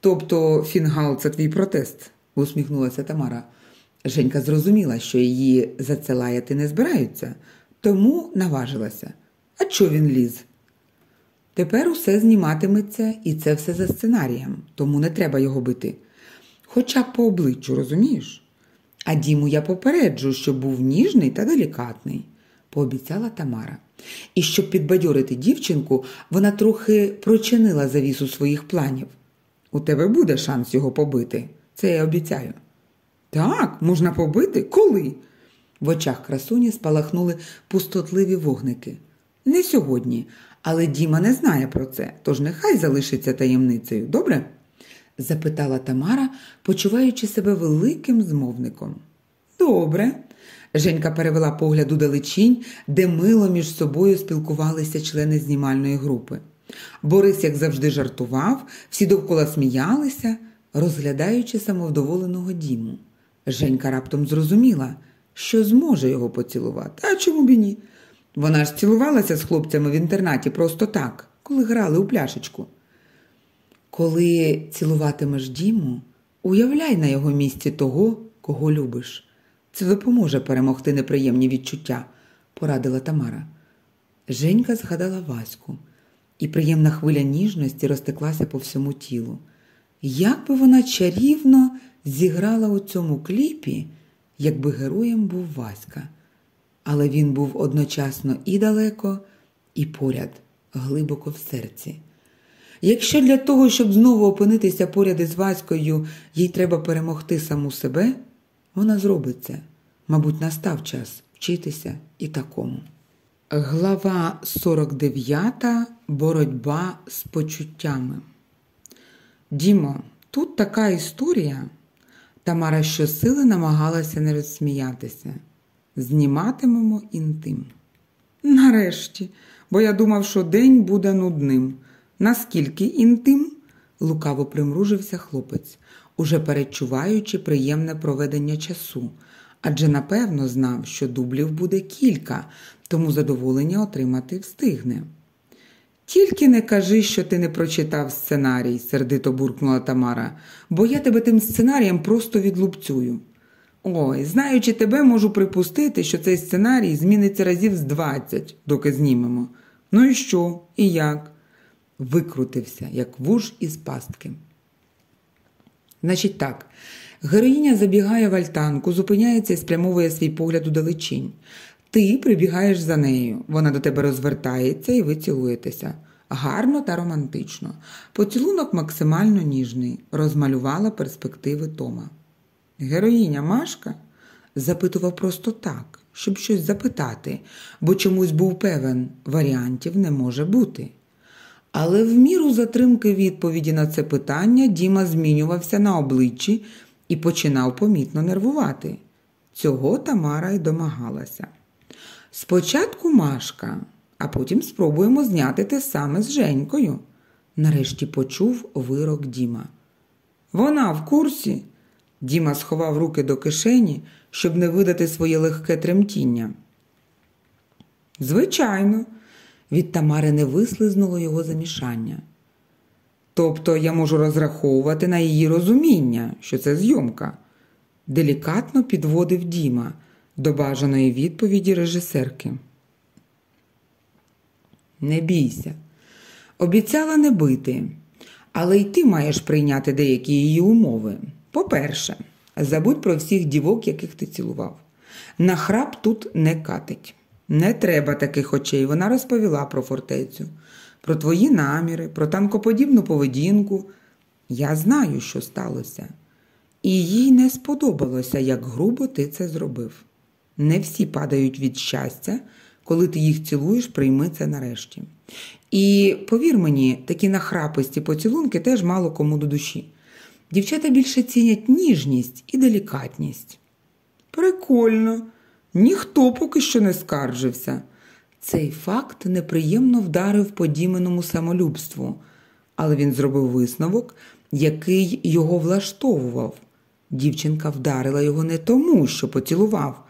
Тобто фінгал це твій протест, усміхнулася Тамара. Женька зрозуміла, що її за це лаяти не збираються, тому наважилася. А чого він ліз? Тепер усе зніматиметься, і це все за сценарієм, тому не треба його бити. Хоча по обличчю, розумієш? А Діму я попереджу, що був ніжний та делікатний, пообіцяла Тамара. І щоб підбадьорити дівчинку, вона трохи прочинила завісу своїх планів. У тебе буде шанс його побити, це я обіцяю. Так, можна побити? Коли? В очах красуні спалахнули пустотливі вогники. Не сьогодні, але Діма не знає про це, тож нехай залишиться таємницею, добре? Запитала Тамара, почуваючи себе великим змовником. Добре. Женька перевела погляд у далечінь, де мило між собою спілкувалися члени знімальної групи. Борис, як завжди, жартував, всі довкола сміялися, розглядаючи самовдоволеного Діму. Женька раптом зрозуміла, що зможе його поцілувати. А чому б і ні? Вона ж цілувалася з хлопцями в інтернаті просто так, коли грали у пляшечку. Коли цілуватимеш Діму, уявляй на його місці того, кого любиш. Це допоможе перемогти неприємні відчуття, порадила Тамара. Женька згадала Ваську, і приємна хвиля ніжності розтеклася по всьому тілу. Як би вона чарівно зіграла у цьому кліпі, якби героєм був Васька. Але він був одночасно і далеко, і поряд, глибоко в серці. Якщо для того, щоб знову опинитися поряд із Ваською, їй треба перемогти саму себе, вона зробить це. Мабуть, настав час вчитися і такому. Глава 49. Боротьба з почуттями. Дімо, тут така історія. Тамара щосили намагалася не розсміятися. Зніматимемо інтим. Нарешті, бо я думав, що день буде нудним. Наскільки інтим? лукаво примружився хлопець, уже перечуваючи приємне проведення часу, адже напевно знав, що дублів буде кілька, тому задоволення отримати встигне. Тільки не кажи, що ти не прочитав сценарій, сердито буркнула Тамара, бо я тебе тим сценарієм просто відлупцюю. Ой, знаючи тебе, можу припустити, що цей сценарій зміниться разів з двадцять, доки знімемо. Ну і що, і як? Викрутився, як вуж із пастки. Значить так, героїня забігає в альтанку, зупиняється і спрямовує свій погляд у далечінь. Ти прибігаєш за нею, вона до тебе розвертається і ви цілуєтеся. Гарно та романтично. Поцілунок максимально ніжний, розмалювала перспективи Тома. Героїня Машка запитував просто так, щоб щось запитати, бо чомусь був певен, варіантів не може бути. Але в міру затримки відповіді на це питання Діма змінювався на обличчі і починав помітно нервувати. Цього Тамара й домагалася. Спочатку Машка, а потім спробуємо зняти те саме з Женькою. Нарешті почув вирок Діма. Вона в курсі. Діма сховав руки до кишені, щоб не видати своє легке тремтіння. Звичайно, від Тамари не вислизнуло його замішання. Тобто я можу розраховувати на її розуміння, що це зйомка, делікатно підводив Діма до бажаної відповіді режисерки. Не бійся. Обіцяла не бити, але й ти маєш прийняти деякі її умови. По-перше, забудь про всіх дівок, яких ти цілував. На храп тут не катить. Не треба таких очей. Вона розповіла про фортецю, про твої наміри, про танкоподібну поведінку. Я знаю, що сталося. і їй не сподобалося, як грубо ти це зробив. Не всі падають від щастя, коли ти їх цілуєш, прийми це нарешті. І повір мені, такі нахраписті поцілунки теж мало кому до душі. Дівчата більше цінять ніжність і делікатність. Прикольно, ніхто поки що не скаржився. Цей факт неприємно вдарив по діменому самолюбству, але він зробив висновок, який його влаштовував. Дівчинка вдарила його не тому, що поцілував,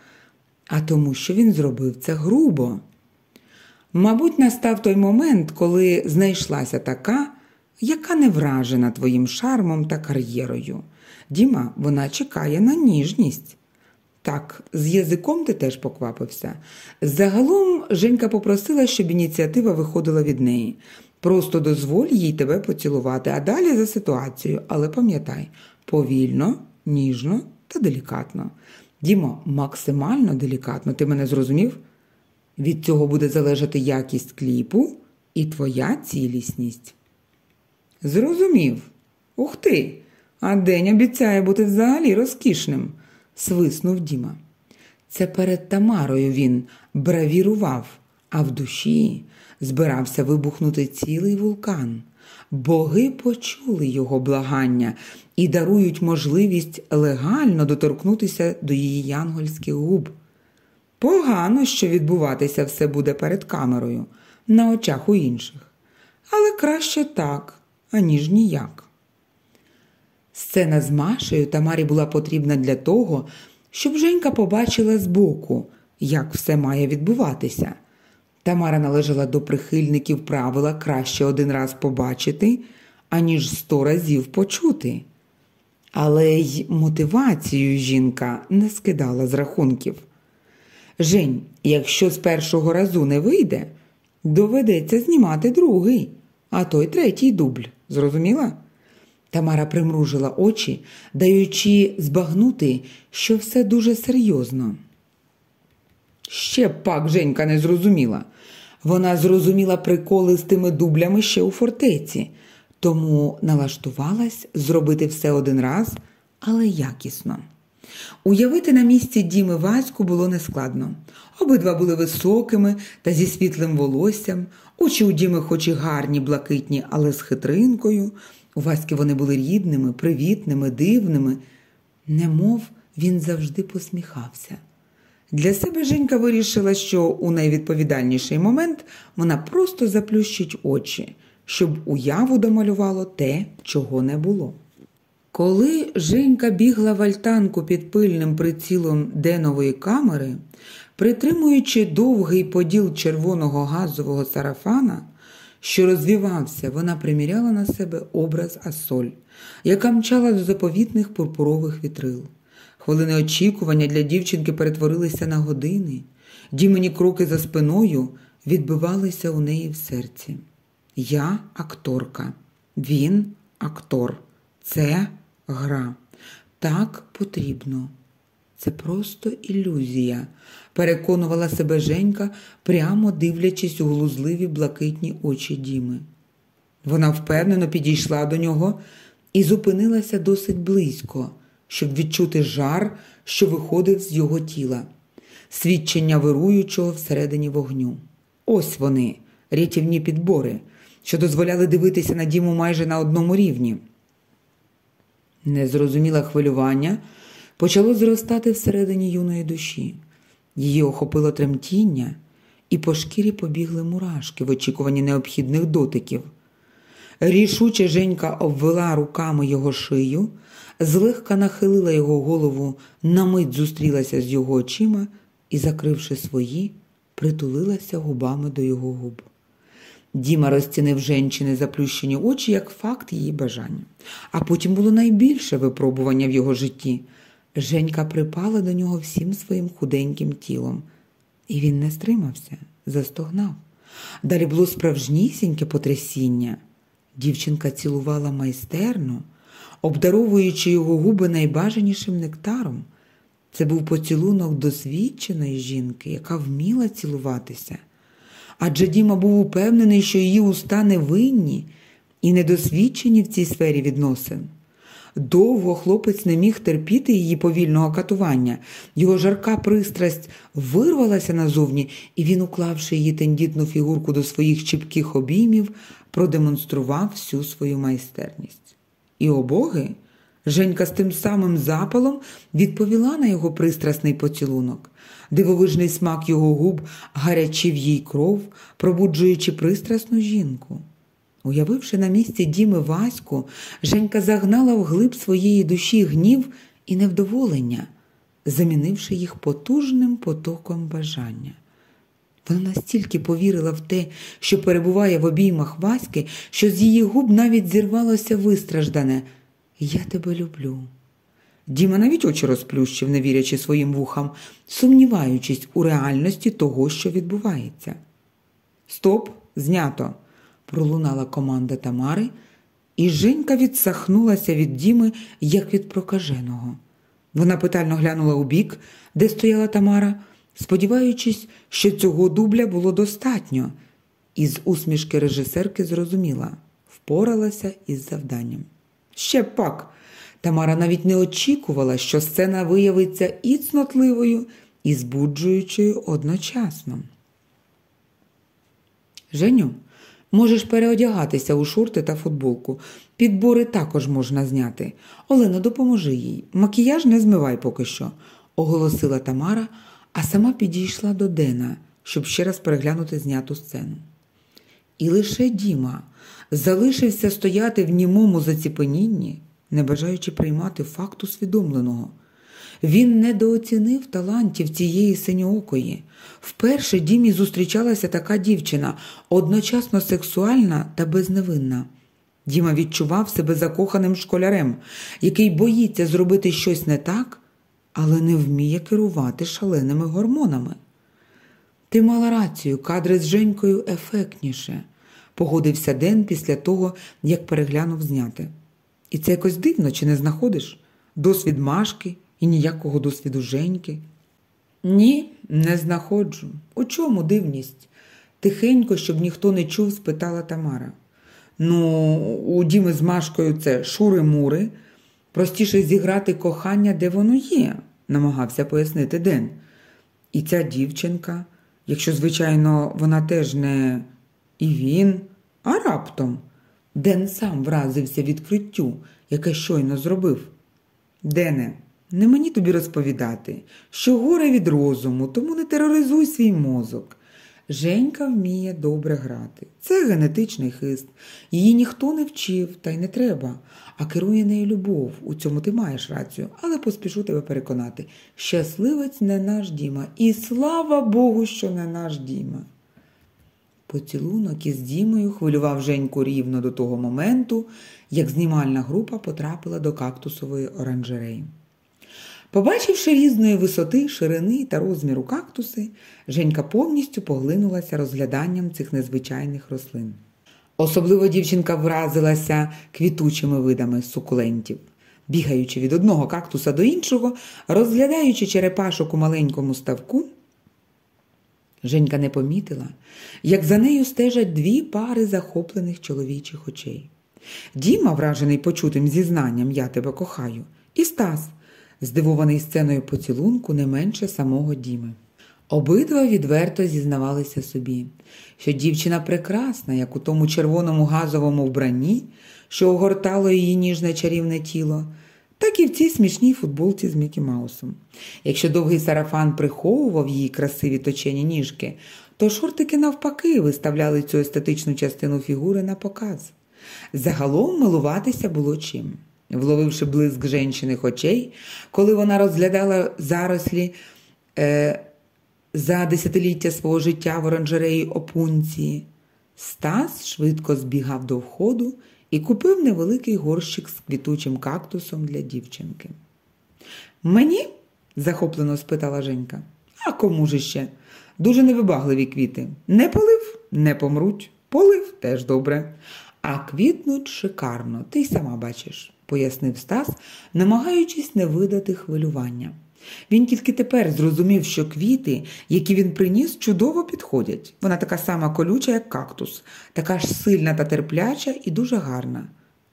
а тому, що він зробив це грубо. Мабуть, настав той момент, коли знайшлася така, яка не вражена твоїм шармом та кар'єрою. Діма, вона чекає на ніжність. Так, з язиком ти теж поквапився. Загалом Женька попросила, щоб ініціатива виходила від неї. Просто дозволь їй тебе поцілувати, а далі за ситуацією. Але пам'ятай, повільно, ніжно та делікатно. Дімо, максимально делікатно, ти мене зрозумів? Від цього буде залежати якість кліпу і твоя цілісність. Зрозумів. Ух ти! А день обіцяє бути взагалі розкішним, свиснув Діма. Це перед Тамарою він бравірував, а в душі збирався вибухнути цілий вулкан. Боги почули його благання і дарують можливість легально доторкнутися до її янгольських губ. Погано, що відбуватися все буде перед камерою, на очах у інших. Але краще так, аніж ніяк. Сцена з Машею Тамарі була потрібна для того, щоб Женька побачила збоку, як все має відбуватися. Тамара належала до прихильників правила краще один раз побачити, аніж сто разів почути. Але й мотивацію жінка не скидала з рахунків. Жень, якщо з першого разу не вийде, доведеться знімати другий, а той третій дубль. Зрозуміла? Тамара примружила очі, даючи збагнути, що все дуже серйозно. Ще пак Женька не зрозуміла. Вона зрозуміла приколи з тими дублями ще у фортеці, тому налаштувалась зробити все один раз, але якісно. Уявити на місці Діми Ваську було нескладно. Обидва були високими та зі світлим волоссям, очі у Діми хоч і гарні, блакитні, але з хитринкою. У Васьки вони були рідними, привітними, дивними, немов він завжди посміхався. Для себе Женька вирішила, що у найвідповідальніший момент вона просто заплющить очі, щоб уяву домалювало те, чого не було. Коли Женька бігла в альтанку під пильним прицілом денової камери, притримуючи довгий поділ червоного газового сарафана, що розвівався, вона приміряла на себе образ Асоль, яка мчала до заповітних пурпурових вітрил. Хвилини очікування для дівчинки перетворилися на години, дімені кроки за спиною відбивалися у неї в серці. Я акторка, він актор, це гра. Так потрібно. Це просто ілюзія, переконувала себе Женька, прямо дивлячись у глузливі блакитні очі Діми. Вона впевнено підійшла до нього і зупинилася досить близько, щоб відчути жар, що виходив з його тіла, свідчення вируючого всередині вогню. Ось вони, рятівні підбори, що дозволяли дивитися на Діму майже на одному рівні. Незрозуміле хвилювання почало зростати всередині юної душі. Її охопило тремтіння, і по шкірі побігли мурашки в очікуванні необхідних дотиків. Рішуче Женька обвела руками його шию, злегка нахилила його голову, на мить зустрілася з його очима і, закривши свої, притулилася губами до його губ. Діма розцінив женщини заплющені очі як факт її бажання. А потім було найбільше випробування в його житті. Женька припала до нього всім своїм худеньким тілом, і він не стримався, застогнав. Далі було справжнісіньке потрясіння. Дівчинка цілувала майстерно, обдаровуючи його губи найбажанішим нектаром. Це був поцілунок досвідченої жінки, яка вміла цілуватися. Адже Діма був упевнений, що її уста невинні і недосвідчені в цій сфері відносин. Довго хлопець не міг терпіти її повільного катування. Його жарка пристрасть вирвалася назовні, і він, уклавши її тендітну фігурку до своїх чіпких обіймів, продемонстрував всю свою майстерність. І обоги Женька з тим самим запалом відповіла на його пристрасний поцілунок. Дивовижний смак його губ гарячив їй кров, пробуджуючи пристрасну жінку. Уявивши на місці Діми Ваську, Женька загнала вглиб своєї душі гнів і невдоволення, замінивши їх потужним потоком бажання. Вона настільки повірила в те, що перебуває в обіймах Васьки, що з її губ навіть зірвалося вистраждане Я тебе люблю. Діма навіть очі розплющив, не вірячи своїм вухам, сумніваючись у реальності того, що відбувається. Стоп, знято! Пролунала команда Тамари, і Женька відсахнулася від Діми, як від прокаженого. Вона питально глянула у бік, де стояла Тамара, сподіваючись, що цього дубля було достатньо, і з усмішки режисерки зрозуміла впоралася із завданням. Ще пак. Тамара навіть не очікувала, що сцена виявиться і цнотливою, і збуджуючою одночасно. Женю, можеш переодягатися у шорти та футболку. Підбори також можна зняти. Олено, допоможи їй. Макіяж не змивай поки що, оголосила Тамара, а сама підійшла до Дена, щоб ще раз переглянути зняту сцену. І лише Діма залишився стояти в німому заціпенінні, не бажаючи приймати факт усвідомленого. Він недооцінив талантів цієї синьоокої. Вперше Дімі зустрічалася така дівчина, одночасно сексуальна та безневинна. Діма відчував себе закоханим школярем, який боїться зробити щось не так, але не вміє керувати шаленими гормонами. Ти мала рацію, кадри з Женькою ефектніше, погодився Ден після того, як переглянув зняти. І це якось дивно, чи не знаходиш? Досвід Машки і ніякого досвіду Женьки. Ні, не знаходжу. У чому дивність? Тихенько, щоб ніхто не чув, спитала Тамара. Ну, у Діми з Машкою це шури-мури. Простіше зіграти кохання, де воно є, намагався пояснити Ден. І ця дівчинка, якщо, звичайно, вона теж не і він, а раптом. Ден сам вразився відкриттю, яке щойно зробив. Дене, не мені тобі розповідати, що горе від розуму, тому не тероризуй свій мозок. Женька вміє добре грати. Це генетичний хист. Її ніхто не вчив, та й не треба, а керує нею любов. У цьому ти маєш рацію, але поспішу тебе переконати. Щасливець не наш Діма, і слава Богу, що не наш Діма. Поцілунок із Дімою хвилював Женьку рівно до того моменту, як знімальна група потрапила до кактусової оранжереї. Побачивши різної висоти, ширини та розміру кактуси, Женька повністю поглинулася розгляданням цих незвичайних рослин. Особливо дівчинка вразилася квітучими видами сукулентів. Бігаючи від одного кактуса до іншого, розглядаючи черепашок у маленькому ставку, Женька не помітила, як за нею стежать дві пари захоплених чоловічих очей. Діма, вражений почутим зізнанням Я тебе кохаю, і Стас, здивований сценою поцілунку не менше самого Діми. Обидва відверто зізнавалися собі, що дівчина прекрасна, як у тому червоному газовому вбранні, що огортало її ніжне чарівне тіло, так і в цій смішній футболці з Мікі Маусом. Якщо довгий сарафан приховував її красиві точені ніжки, то шортики навпаки виставляли цю естетичну частину фігури на показ. Загалом милуватися було чим. Вловивши блиск женщиних очей, коли вона розглядала зарослі е, за десятиліття свого життя в оранжереї опунції, Стас швидко збігав до входу і купив невеликий горщик з квітучим кактусом для дівчинки. Мені? захоплено спитала Женька. А кому ж ще? Дуже невибагливі квіти. Не полив, не помруть, полив теж добре. А квітнуть шикарно, ти й сама бачиш, пояснив Стас, намагаючись не видати хвилювання. Він тільки тепер зрозумів, що квіти, які він приніс, чудово підходять. Вона така сама колюча, як кактус, така ж сильна та терпляча і дуже гарна.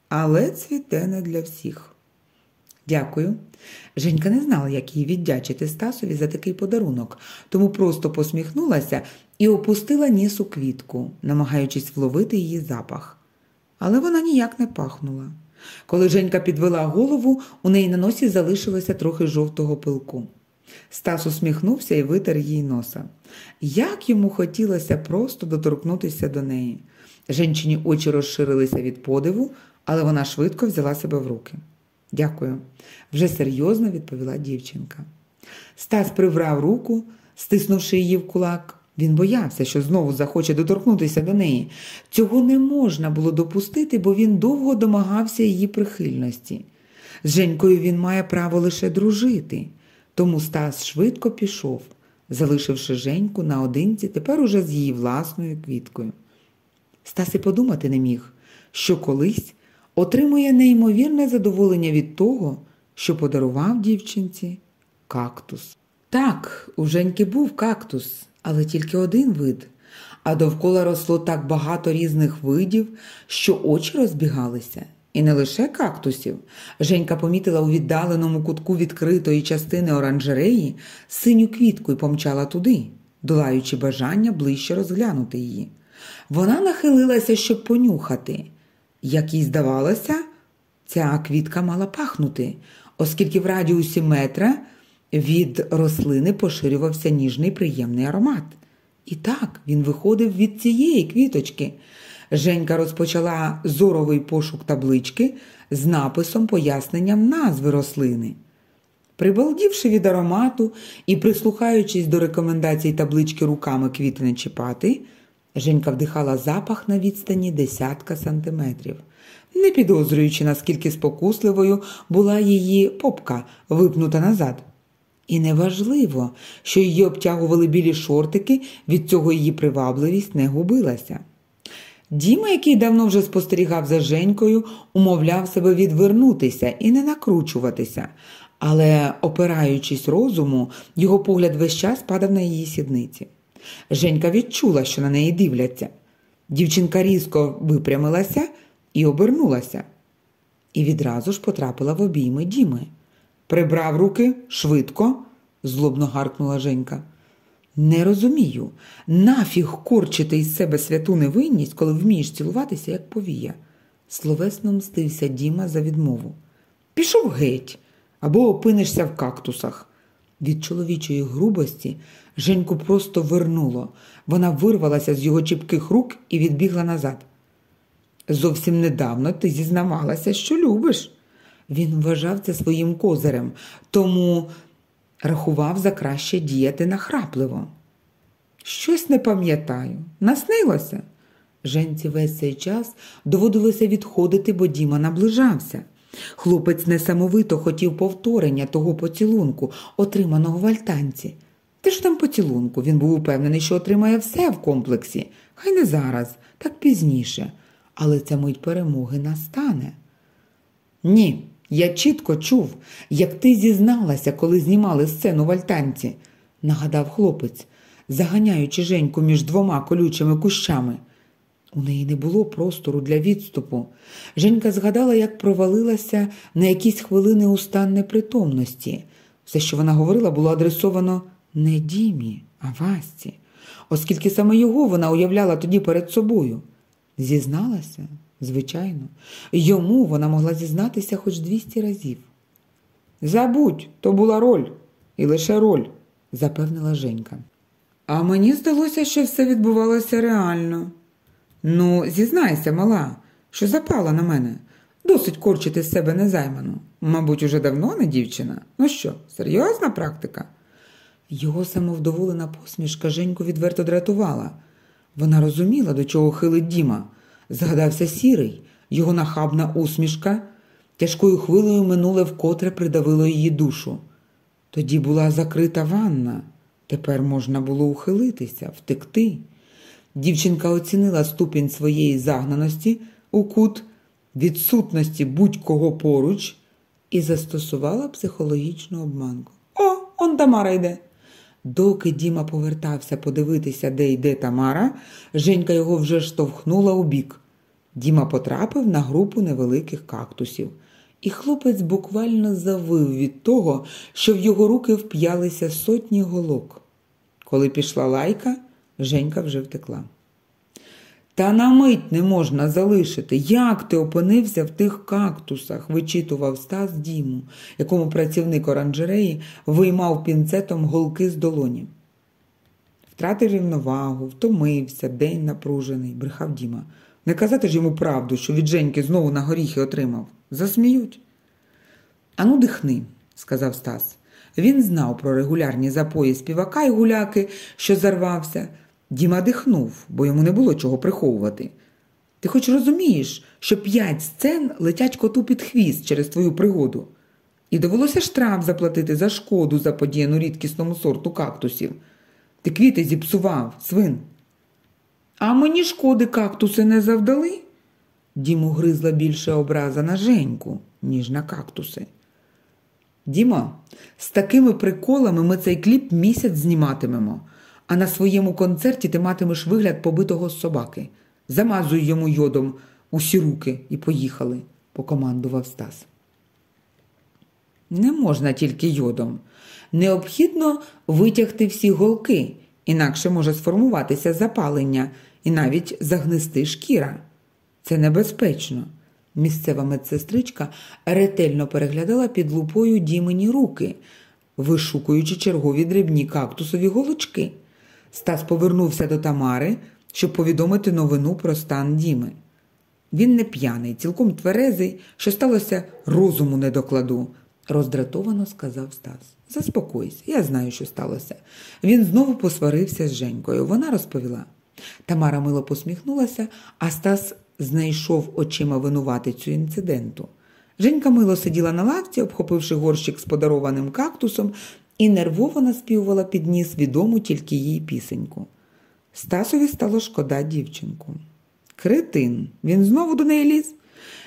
Але цвіте не для всіх. Дякую. Женька не знала, як їй віддячити Стасові за такий подарунок, тому просто посміхнулася і опустила ніс у квітку, намагаючись вловити її запах. Але вона ніяк не пахнула. Коли Женька підвела голову, у неї на носі залишилося трохи жовтого пилку. Стас усміхнувся і витер їй носа. Як йому хотілося просто доторкнутися до неї. Женчині очі розширилися від подиву, але вона швидко взяла себе в руки. Дякую, вже серйозно відповіла дівчинка. Стас прибрав руку, стиснувши її в кулак. Він боявся, що знову захоче доторкнутися до неї. Цього не можна було допустити, бо він довго домагався її прихильності. З Женькою він має право лише дружити, тому Стас швидко пішов, залишивши Женьку наодинці тепер уже з її власною квіткою. Стас і подумати не міг, що колись отримує неймовірне задоволення від того, що подарував дівчинці кактус. Так, у Женьки був кактус, але тільки один вид, а довкола росло так багато різних видів, що очі розбігалися. І не лише кактусів. Женька помітила у віддаленому кутку відкритої частини оранжереї синю квітку і помчала туди, долаючи бажання ближче розглянути її. Вона нахилилася, щоб понюхати. Як їй здавалося, ця квітка мала пахнути, оскільки в радіусі метра від рослини поширювався ніжний приємний аромат. І так він виходив від цієї квіточки. Женька розпочала зоровий пошук таблички з написом поясненням назви рослини. Прибалдівши від аромату і прислухаючись до рекомендацій таблички руками квіти не чіпати, Женька вдихала запах на відстані десятка сантиметрів, не підозрюючи, наскільки спокусливою була її попка, випнута назад. І неважливо, що її обтягували білі шортики, від цього її привабливість не губилася. Діма, який давно вже спостерігав за Женькою, умовляв себе відвернутися і не накручуватися, але, опираючись розуму, його погляд весь час падав на її сідниці. Женька відчула, що на неї дивляться. Дівчинка різко випрямилася і обернулася, і відразу ж потрапила в обійми Діми. Прибрав руки швидко, злобно гаркнула Женька. Не розумію, нафіг корчити із себе святу невинність, коли вмієш цілуватися, як повія. Словесно мстився Діма за відмову. Пішов геть або опинишся в кактусах. Від чоловічої грубості Женьку просто вернуло. Вона вирвалася з його чіпких рук і відбігла назад. Зовсім недавно ти зізнавалася, що любиш. Він вважав це своїм козирем, тому рахував за краще діяти нахрапливо. Щось не пам'ятаю, наснилося. Женці весь цей час доводилося відходити, бо Діма наближався. Хлопець несамовито хотів повторення того поцілунку, отриманого в альтанці. Ти ж там поцілунку, він був упевнений, що отримає все в комплексі. Хай не зараз, так пізніше. Але ця мить перемоги настане. Ні, я чітко чув, як ти зізналася, коли знімали сцену в альтанці, нагадав хлопець, заганяючи Женьку між двома колючими кущами. У неї не було простору для відступу. Женька згадала, як провалилася на якісь хвилини у стан непритомності. Все, що вона говорила, було адресовано не Дімі, а Васті, оскільки саме його вона уявляла тоді перед собою. Зізналася, звичайно, йому вона могла зізнатися хоч двісті разів. Забудь, то була роль, і лише роль, запевнила Женька. А мені здалося, що все відбувалося реально. Ну, зізнайся, мала, що запала на мене. Досить корчити з себе незайману. Мабуть, уже давно не дівчина. Ну що, серйозна практика? Його самовдоволена посмішка Женьку відверто дратувала. Вона розуміла, до чого хилить Діма. Згадався сірий, його нахабна усмішка, тяжкою хвилею минуле вкотре придавило її душу. Тоді була закрита ванна, тепер можна було ухилитися, втекти. Дівчинка оцінила ступінь своєї загнаності у кут відсутності будь-кого поруч і застосувала психологічну обманку. О, он Тамара йде. Доки Діма повертався подивитися, де йде Тамара, Женька його вже штовхнула у бік. Діма потрапив на групу невеликих кактусів і хлопець буквально завив від того, що в його руки вп'ялися сотні голок. Коли пішла лайка, Женька вже втекла. Та на мить не можна залишити. Як ти опинився в тих кактусах? вичитував Стас Діму, якому працівник оранжереї виймав пінцетом голки з долоні. Втратив рівновагу, втомився, день напружений, брехав Діма. Не казати ж йому правду, що від Женьки знову на горіхи отримав. Засміють. Ану, дихни, сказав Стас. Він знав про регулярні запої співака і гуляки, що зарвався. Діма дихнув, бо йому не було чого приховувати. Ти хоч розумієш, що п'ять сцен летять коту під хвіст через твою пригоду. І довелося штраф заплатити за шкоду заподіяну рідкісному сорту кактусів. Ти квіти зіпсував, свин. А мені шкоди кактуси не завдали. Діму гризла більше образа на Женьку, ніж на кактуси. Дімо, з такими приколами ми цей кліп місяць зніматимемо, а на своєму концерті ти матимеш вигляд побитого собаки. Замазуй йому йодом усі руки і поїхали, покомандував Стас. Не можна тільки йодом. Необхідно витягти всі голки, інакше може сформуватися запалення і навіть загнисти шкіра. Це небезпечно. Місцева медсестричка ретельно переглядала під лупою дімені руки, вишукуючи чергові дрібні кактусові голочки. Стас повернувся до Тамари, щоб повідомити новину про стан Діми. Він не п'яний, цілком тверезий, що сталося розуму не докладу, роздратовано сказав Стас. Заспокойся, я знаю, що сталося. Він знову посварився з Женькою. Вона розповіла. Тамара мило посміхнулася, а Стас знайшов очима винуватицю інциденту. Женька мило сиділа на лавці, обхопивши горщик з подарованим кактусом, і нервово наспівувала під ніс відому тільки їй пісеньку. Стасові стало шкода дівчинку. Критин, він знову до неї ліз.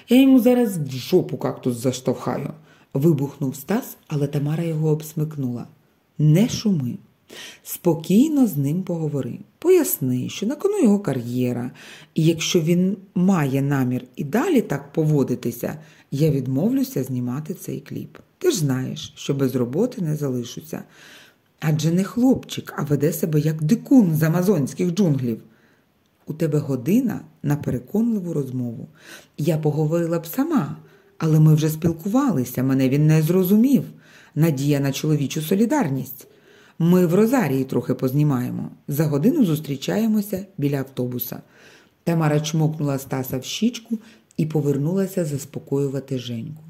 Я йому зараз в жопу кактус заштовхаю. Вибухнув Стас, але Тамара його обсмикнула. Не шуми. Спокійно з ним поговори. Поясни, що на кону його кар'єра, і якщо він має намір і далі так поводитися, я відмовлюся знімати цей кліп. Ти ж знаєш, що без роботи не залишуся. Адже не хлопчик, а веде себе як дикун з амазонських джунглів. У тебе година на переконливу розмову. Я поговорила б сама, але ми вже спілкувалися, мене він не зрозумів. Надія на чоловічу солідарність. Ми в Розарії трохи познімаємо. За годину зустрічаємося біля автобуса. Тамара чмокнула Стаса в щічку і повернулася заспокоювати Женьку.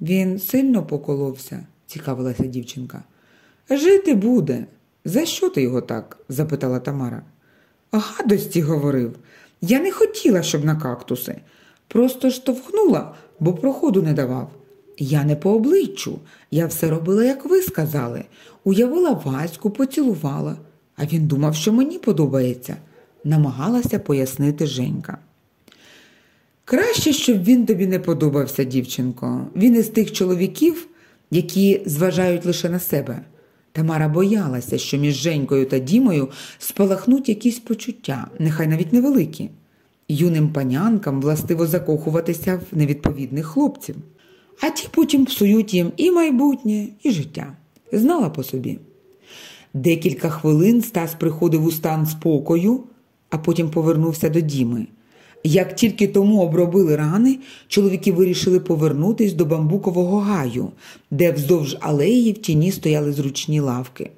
Він сильно поколовся, цікавилася дівчинка. Жити буде. За що ти його так? запитала Тамара. Гадості говорив. Я не хотіла, щоб на кактуси. Просто штовхнула, бо проходу не давав. Я не по обличчю, я все робила, як ви сказали. Уявила Ваську, поцілувала, а він думав, що мені подобається, намагалася пояснити Женька. Краще, щоб він тобі не подобався, дівчинко. Він із тих чоловіків, які зважають лише на себе. Тамара боялася, що між Женькою та Дімою спалахнуть якісь почуття, нехай навіть невеликі. Юним панянкам властиво закохуватися в невідповідних хлопців а ті потім псують їм і майбутнє, і життя. Знала по собі. Декілька хвилин Стас приходив у стан спокою, а потім повернувся до Діми. Як тільки тому обробили рани, чоловіки вирішили повернутись до бамбукового гаю, де вздовж алеї в тіні стояли зручні лавки.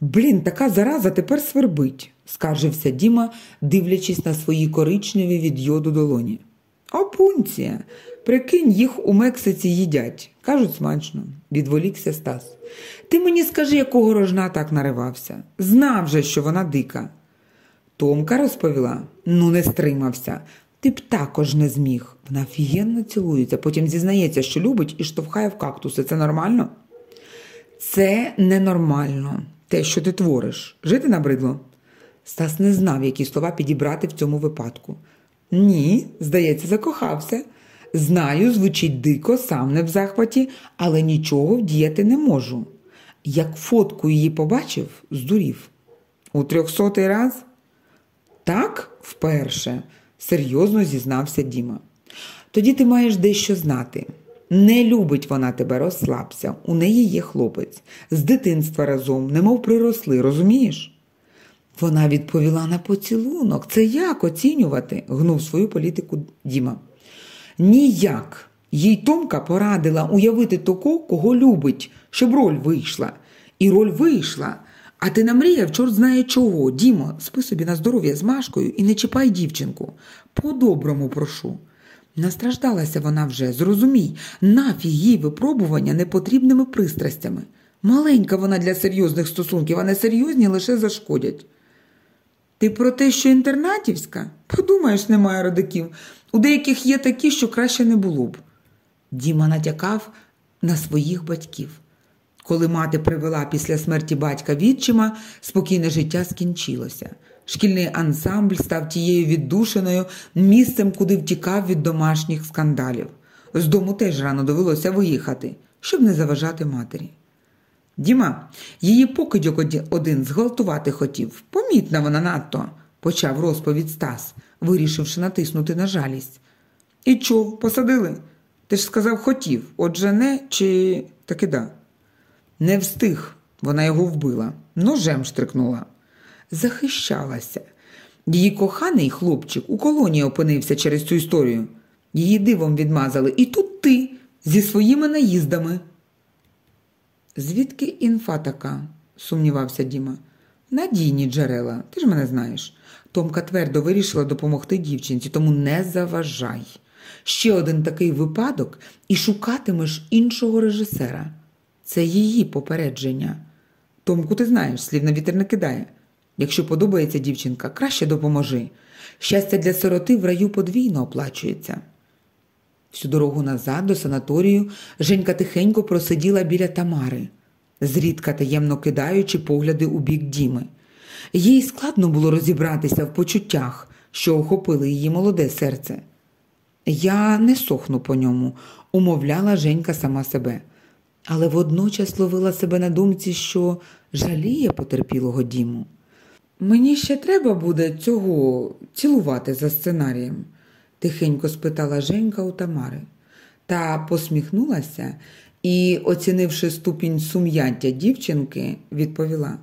Блін, така зараза тепер свербить, скаржився Діма, дивлячись на свої коричневі від йоду долоні. Опунція. Прикинь, їх у Мексиці їдять. Кажуть, смачно, відволікся Стас. Ти мені скажи, якого рожна так наривався. Знав же, що вона дика. Томка розповіла, ну не стримався. Ти б також не зміг. Вона офігенно цілується, потім зізнається, що любить і штовхає в кактуси. Це нормально? Це ненормально, те, що ти твориш. Жити набридло. Стас не знав, які слова підібрати в цьому випадку. Ні, здається, закохався. Знаю, звучить дико, сам не в захваті, але нічого вдіяти не можу. Як фотку її побачив, здурів. У трьохсотий раз? Так, вперше, серйозно зізнався Діма. Тоді ти маєш дещо знати. Не любить вона тебе, розслабся. У неї є хлопець. З дитинства разом, немов приросли, розумієш? Вона відповіла на поцілунок. Це як оцінювати? гнув свою політику Діма. Ніяк. Їй Томка порадила уявити того, кого любить, щоб роль вийшла. І роль вийшла. А ти намріяв, чорт знає чого. Дімо, спи собі на здоров'я з Машкою і не чіпай дівчинку. По-доброму прошу. Настраждалася вона вже, зрозумій, нафіг їй випробування непотрібними пристрастями. Маленька вона для серйозних стосунків, а не серйозні лише зашкодять. Ти про те, що інтернатівська? Подумаєш, немає родиків. У деяких є такі, що краще не було б. Діма натякав на своїх батьків. Коли мати привела після смерті батька відчима, спокійне життя скінчилося. Шкільний ансамбль став тією віддушиною, місцем, куди втікав від домашніх скандалів. З дому теж рано довелося виїхати, щоб не заважати матері. Діма, її покидьок один зґвалтувати хотів. Помітна вона надто, почав розповідь Стас, вирішивши натиснути на жалість. І чо, посадили? Ти ж сказав хотів, отже не чи таки да. Не встиг, вона його вбила, ножем штрикнула. Захищалася. Її коханий хлопчик у колонії опинився через цю історію. Її дивом відмазали. І тут ти зі своїми наїздами. Звідки інфа така? сумнівався Діма. Надійні джерела, ти ж мене знаєш. Томка твердо вирішила допомогти дівчинці, тому не заважай. Ще один такий випадок і шукатимеш іншого режисера. Це її попередження. Томку, ти знаєш, слів на вітер не кидає. Якщо подобається дівчинка, краще допоможи. Щастя для сироти в раю подвійно оплачується. Всю дорогу назад до санаторію Женька тихенько просиділа біля Тамари, зрідка таємно кидаючи погляди у бік Діми. Їй складно було розібратися в почуттях, що охопили її молоде серце. Я не сохну по ньому, умовляла Женька сама себе, але водночас ловила себе на думці, що жаліє потерпілого Діму. Мені ще треба буде цього цілувати за сценарієм, тихенько спитала Женька у Тамари. Та посміхнулася і, оцінивши ступінь сум'яття дівчинки, відповіла.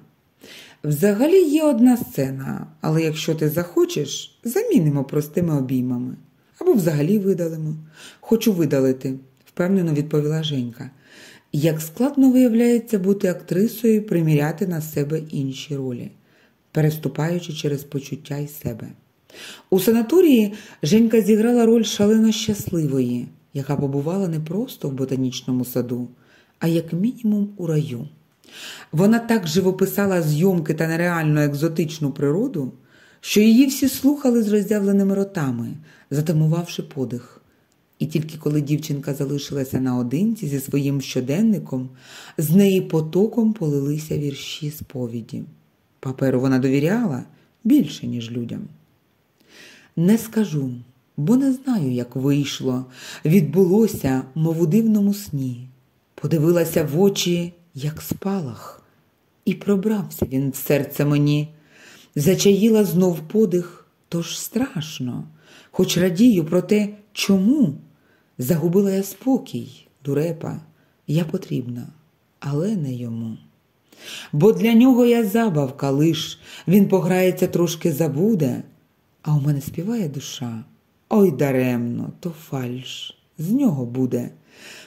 Взагалі є одна сцена, але якщо ти захочеш, замінимо простими обіймами або взагалі видалимо. Хочу видалити, впевнено відповіла Женька. Як складно виявляється бути актрисою і приміряти на себе інші ролі, переступаючи через почуття й себе. У санаторії Женька зіграла роль шалено щасливої, яка побувала не просто в ботанічному саду, а як мінімум у раю. Вона так живописала зйомки та нереально екзотичну природу, що її всі слухали з роззявленими ротами, затамувавши подих. І тільки коли дівчинка залишилася наодинці зі своїм щоденником, з неї потоком полилися вірші сповіді. Паперу вона довіряла більше, ніж людям. Не скажу, бо не знаю, як вийшло, відбулося, мов у дивному сні. Подивилася в очі, як спалах, і пробрався він в серце мені. Зачаїла знов подих, тож страшно, хоч радію про те, чому. Загубила я спокій, дурепа, я потрібна, але не йому. Бо для нього я забавка лиш, він пограється, трошки забуде, а у мене співає душа. Ой даремно, то фальш, з нього буде.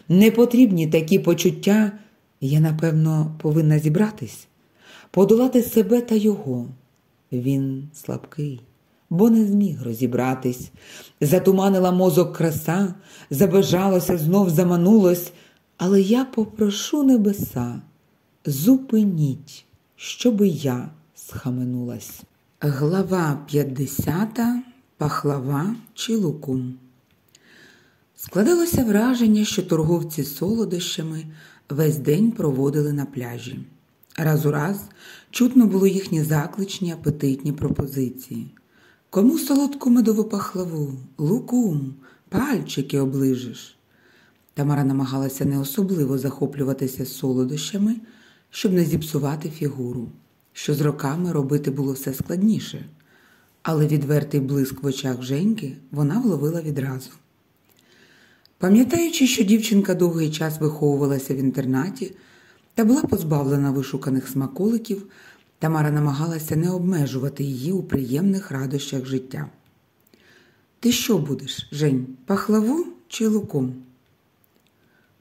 Не потрібні такі почуття, я, напевно, повинна зібратись, подолати себе та його. Він слабкий, бо не зміг розібратись. Затуманила мозок краса, забажалося, знов заманулось, але я попрошу небеса, зупиніть, щоби я схаменулась. Глава 50. Пахлава чи лукум. Складалося враження, що торговці солодощами весь день проводили на пляжі. Раз у раз чутно було їхні закличні апетитні пропозиції. Кому солодку медову пахлаву, лукум, пальчики оближиш. Тамара намагалася не особливо захоплюватися солодощами, щоб не зіпсувати фігуру, що з роками робити було все складніше, але відвертий блиск в очах Женьки вона вловила відразу. Пам'ятаючи, що дівчинка довгий час виховувалася в інтернаті та була позбавлена вишуканих смаколиків, Тамара намагалася не обмежувати її у приємних радощах життя. Ти що будеш, Жень, пахлаву чи луком?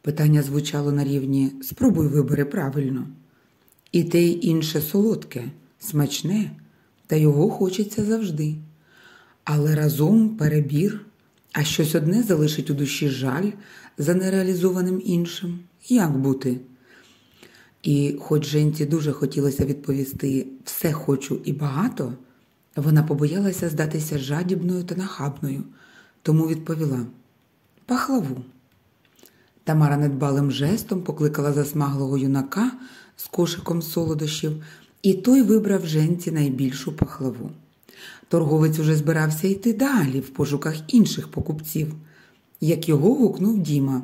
Питання звучало на рівні Спробуй вибери правильно. І те й інше солодке, смачне, та його хочеться завжди. Але разом перебір, а щось одне залишить у душі жаль за нереалізованим іншим. Як бути? І хоч Женці дуже хотілося відповісти все хочу і багато, вона побоялася здатися жадібною та нахабною, тому відповіла Пахлаву. Тамара недбалим жестом покликала засмаглого юнака з кошиком солодощів, і той вибрав женці найбільшу пахлаву. Торговець уже збирався йти далі в пошуках інших покупців, як його гукнув Діма,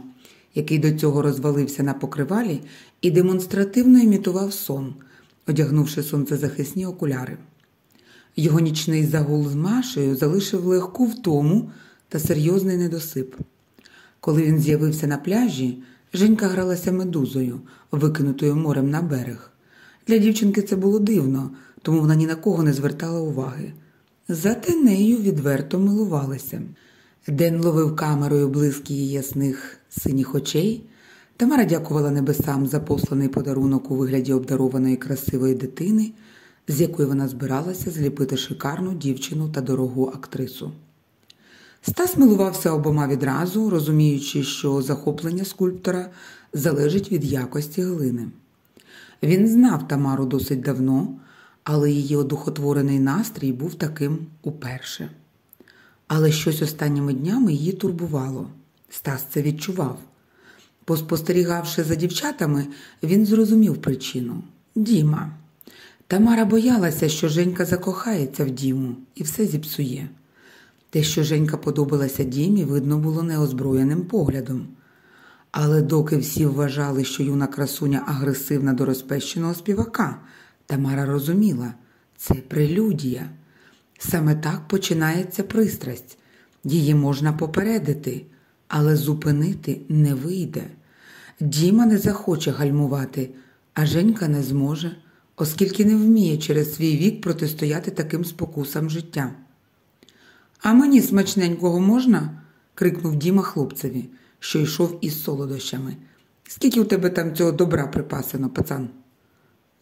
який до цього розвалився на покривалі і демонстративно імітував сон, одягнувши сонцезахисні окуляри. Його нічний загул з Машею залишив легку втому та серйозний недосип. Коли він з'явився на пляжі, Женька гралася медузою, викинутою морем на берег. Для дівчинки це було дивно, тому вона ні на кого не звертала уваги. Зате нею відверто милувалися. Ден ловив камерою блиск її ясних синіх очей. Тамара дякувала небесам за посланий подарунок у вигляді обдарованої красивої дитини, з якої вона збиралася зліпити шикарну дівчину та дорогу актрису. Стас милувався обома відразу, розуміючи, що захоплення скульптора залежить від якості глини. Він знав Тамару досить давно, але її одухотворений настрій був таким уперше. Але щось останніми днями її турбувало. Стас це відчував. Поспостерігавши за дівчатами, він зрозумів причину Діма. Тамара боялася, що Женька закохається в Діму і все зіпсує. Те, що Женька подобалася Дімі, видно було неозброєним поглядом. Але доки всі вважали, що юна красуня агресивна до розпещеного співака, Тамара розуміла це прелюдія. Саме так починається пристрасть. Її можна попередити, але зупинити не вийде. Діма не захоче гальмувати, а Женька не зможе, оскільки не вміє через свій вік протистояти таким спокусам життя. А мені смачненького можна? крикнув Діма хлопцеві, що йшов із солодощами. Скільки у тебе там цього добра припасено, пацан?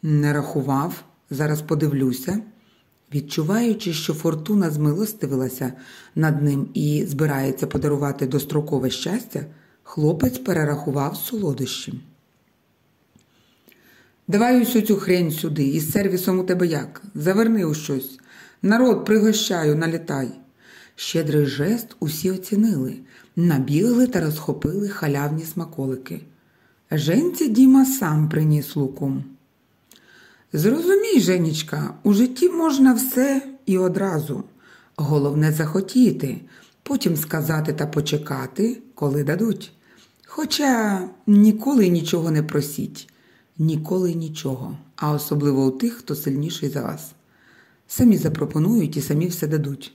Не рахував, зараз подивлюся. Відчуваючи, що фортуна змилостивилася над ним і збирається подарувати дострокове щастя, хлопець перерахував солодощі. Давай усю цю хрень сюди, із сервісом у тебе як? Заверни у щось. Народ, пригощаю, налітай. Щедрий жест усі оцінили, набігли та розхопили халявні смаколики. Женці Діма сам приніс луком. Зрозумій, Женічка, у житті можна все і одразу. Головне захотіти, потім сказати та почекати, коли дадуть. Хоча ніколи нічого не просіть, ніколи нічого, а особливо у тих, хто сильніший за вас. Самі запропонують і самі все дадуть.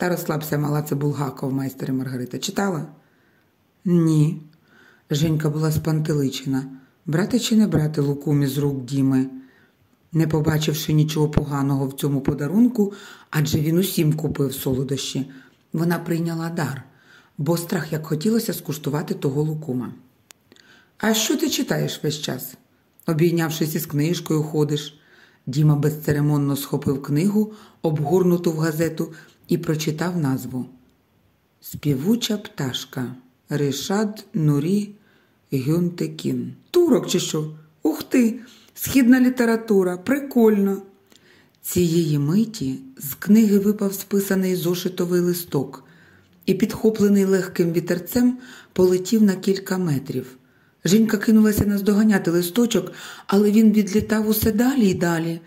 Та розслабся мала це Булгаков, майстер і Маргарита. Читала? Ні. Женька була спантеличена. Брати чи не брати лукум із рук Діми, не побачивши нічого поганого в цьому подарунку, адже він усім купив солодощі, вона прийняла дар, бо страх як хотілося скуштувати того лукума. А що ти читаєш весь час? Обійнявшись із книжкою, ходиш. Діма безцеремонно схопив книгу, обгорнуту в газету, і прочитав назву Співуча пташка Ришад Нурі Гюнтекін. Турок чи що? Ух ти! Східна література, прикольно. Цієї миті з книги випав списаний зошитовий листок і, підхоплений легким вітерцем, полетів на кілька метрів. Женька кинулася наздоганяти листочок, але він відлітав усе далі й далі.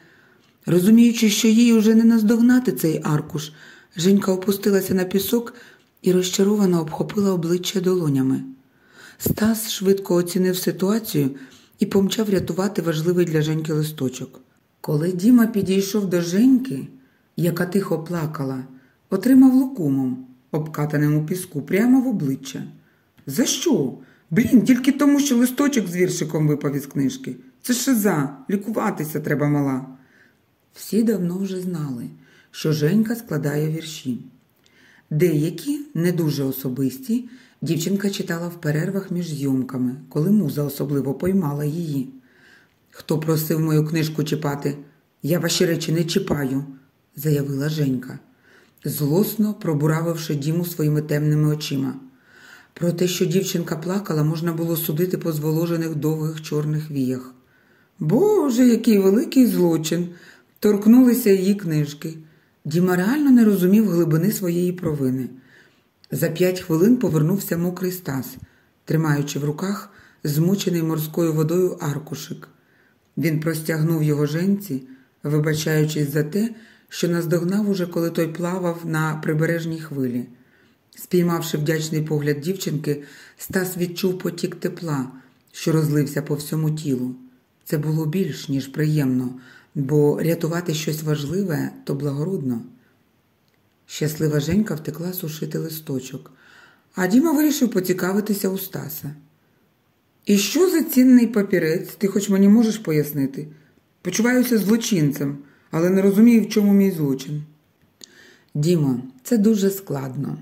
Розуміючи, що їй уже не наздогнати цей аркуш, Женька опустилася на пісок і розчаровано обхопила обличчя долонями. Стас швидко оцінив ситуацію і помчав рятувати важливий для Женьки листочок. Коли Діма підійшов до Женьки, яка тихо плакала, отримав лукумом, обкатаним у піску, прямо в обличчя. За що? Блін, тільки тому, що листочок з віршиком випав із книжки. Це шиза, лікуватися треба мала. Всі давно вже знали, що Женька складає вірші. Деякі, не дуже особисті, дівчинка читала в перервах між зйомками, коли муза особливо поймала її. Хто просив мою книжку чіпати? Я ваші речі не чіпаю, заявила Женька, злосно пробуравивши Діму своїми темними очима. Про те, що дівчинка плакала, можна було судити по зволожених довгих чорних віях. Боже, який великий злочин! Торкнулися її книжки. Діма реально не розумів глибини своєї провини. За п'ять хвилин повернувся мокрий Стас, тримаючи в руках змучений морською водою аркушик. Він простягнув його женці, вибачаючись за те, що наздогнав уже, коли той плавав на прибережній хвилі. Спіймавши вдячний погляд дівчинки, Стас відчув потік тепла, що розлився по всьому тілу. Це було більш, ніж приємно, бо рятувати щось важливе то благородно. Щаслива Женька втекла сушити листочок, а Діма вирішив поцікавитися у Стаса. І що за цінний папірець, ти хоч мені можеш пояснити? Почуваюся злочинцем, але не розумію, в чому мій злочин. Дімо, це дуже складно.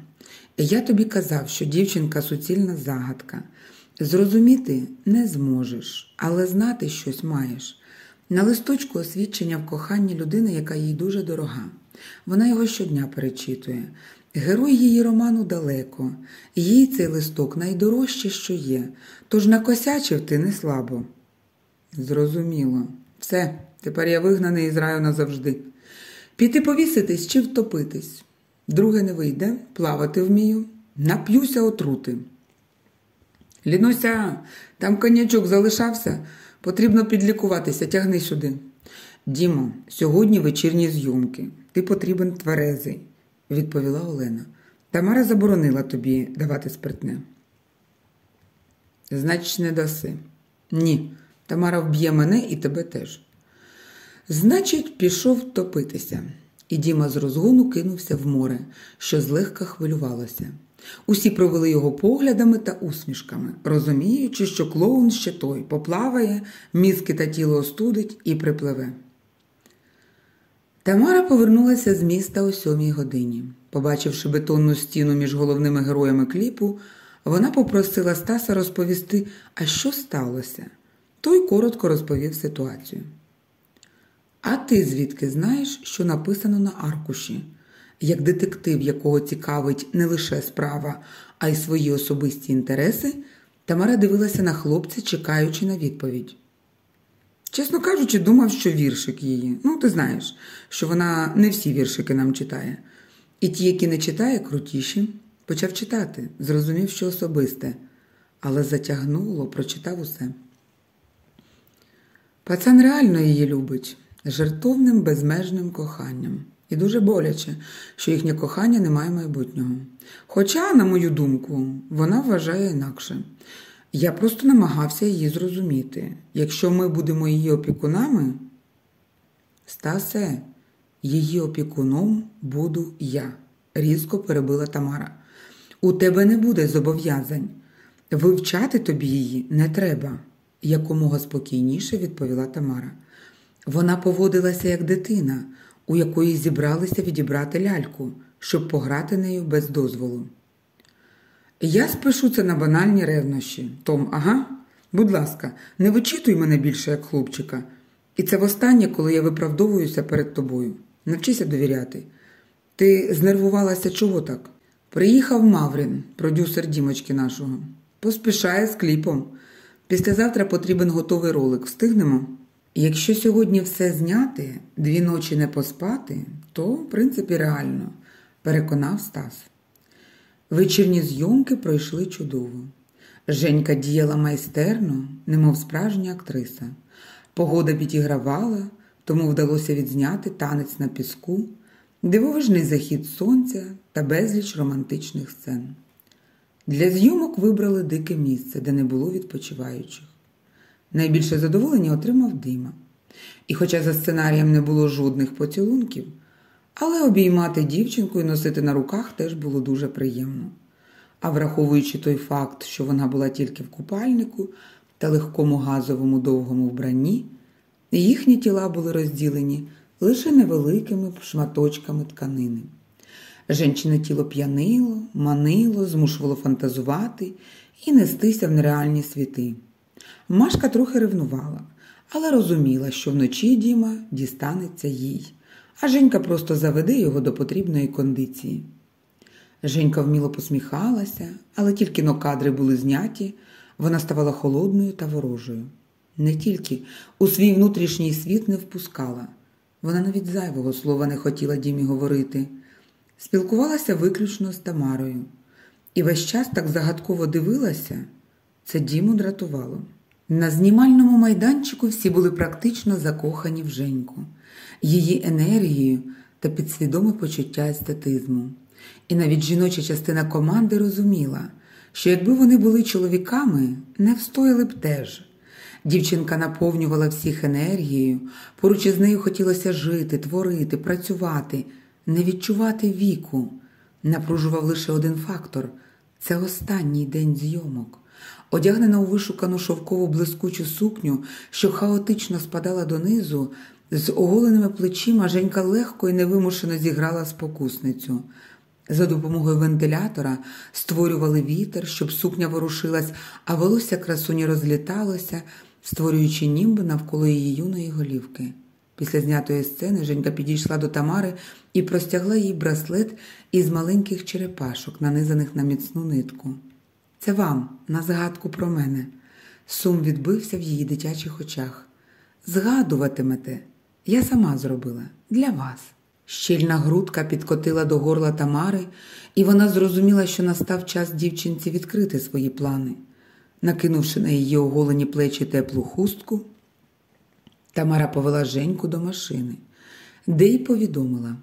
Я тобі казав, що дівчинка суцільна загадка. Зрозуміти не зможеш, але знати щось маєш. На листочку освідчення в коханні людини, яка їй дуже дорога. Вона його щодня перечитує. Герой її роману далеко, їй цей листок найдорожче, що є, тож накосячив ти не слабо. Зрозуміло. Все, тепер я вигнаний із раю назавжди. Піти повіситись чи втопитись. Друге не вийде, плавати вмію, нап'юся отрути. Лінуся, там конячок залишався, потрібно підлікуватися, тягни сюди. Дімо, сьогодні вечірні зйомки. Ти потрібен тверезий, відповіла Олена. Тамара заборонила тобі давати спиртне. Значить, не даси. Ні, Тамара вб'є мене і тебе теж. Значить, пішов топитися, і Діма з розгону кинувся в море, що злегка хвилювалося. Усі провели його поглядами та усмішками, розуміючи, що клоун ще той поплаває, мізки та тіло остудить і припливе. Тамара повернулася з міста о сьомій годині. Побачивши бетонну стіну між головними героями кліпу, вона попросила Стаса розповісти, а що сталося. Той коротко розповів ситуацію. А ти звідки знаєш, що написано на аркуші? Як детектив, якого цікавить не лише справа, а й свої особисті інтереси, Тамара дивилася на хлопця, чекаючи на відповідь. Чесно кажучи, думав, що віршик її. Ну, ти знаєш, що вона не всі віршики нам читає. І ті, які не читає, крутіші, почав читати, зрозумів, що особисте, але затягнуло, прочитав усе. Пацан реально її любить жертовним безмежним коханням. І дуже боляче, що їхнє кохання не має майбутнього. Хоча, на мою думку, вона вважає інакше. Я просто намагався її зрозуміти. Якщо ми будемо її опікунами, Стасе, її опікуном буду я, різко перебила Тамара. У тебе не буде зобов'язань. Вивчати тобі її не треба, якомога спокійніше відповіла Тамара. Вона поводилася як дитина, у якої зібралися відібрати ляльку, щоб пограти нею без дозволу. Я спишу це на банальні ревнощі. Том, ага, будь ласка, не вичитуй мене більше як хлопчика. І це востаннє, коли я виправдовуюся перед тобою. Навчися довіряти. Ти знервувалася чого так? Приїхав Маврін, продюсер Дімочки нашого. Поспішає з кліпом. Післязавтра потрібен готовий ролик. Встигнемо? Якщо сьогодні все зняти, дві ночі не поспати, то, в принципі, реально, переконав Стас. Вечірні зйомки пройшли чудово. Женька діяла майстерно, немов справжня актриса. Погода підігравала, тому вдалося відзняти танець на піску, дивовижний захід сонця та безліч романтичних сцен. Для зйомок вибрали дике місце, де не було відпочиваючих. Найбільше задоволення отримав Дима. І хоча за сценарієм не було жодних поцілунків, але обіймати дівчинку і носити на руках теж було дуже приємно. а враховуючи той факт, що вона була тільки в купальнику та легкому газовому довгому вбранні, їхні тіла були розділені лише невеликими шматочками тканини. Женчине тіло п'янило, манило, змушувало фантазувати і нестися в нереальні світи. Машка трохи ревнувала, але розуміла, що вночі Діма дістанеться їй, а Женька просто заведе його до потрібної кондиції. Женька вміло посміхалася, але тільки но кадри були зняті, вона ставала холодною та ворожою. Не тільки у свій внутрішній світ не впускала, вона навіть зайвого слова не хотіла Дімі говорити. Спілкувалася виключно з Тамарою, і весь час так загадково дивилася, це Діму дратувало. На знімальному майданчику всі були практично закохані в Женьку, її енергію та підсвідоме почуття естетизму. І навіть жіноча частина команди розуміла, що якби вони були чоловіками, не встояли б теж. Дівчинка наповнювала всіх енергією, поруч із нею хотілося жити, творити, працювати, не відчувати віку. Напружував лише один фактор це останній день зйомок. Одягнена у вишукану шовкову блискучу сукню, що хаотично спадала донизу, з оголеними плечима Женька легко і невимушено зіграла спокусницю. За допомогою вентилятора створювали вітер, щоб сукня ворушилась, а волосся красуні розліталося, створюючи німб навколо її юної голівки. Після знятої сцени Женька підійшла до Тамари і простягла їй браслет із маленьких черепашок, нанизаних на міцну нитку. Це вам, на згадку про мене. Сум відбився в її дитячих очах. Згадуватимете, я сама зробила для вас. Щільна грудка підкотила до горла Тамари, і вона зрозуміла, що настав час дівчинці відкрити свої плани. Накинувши на її оголені плечі теплу хустку, Тамара повела Женьку до машини, де й повідомила: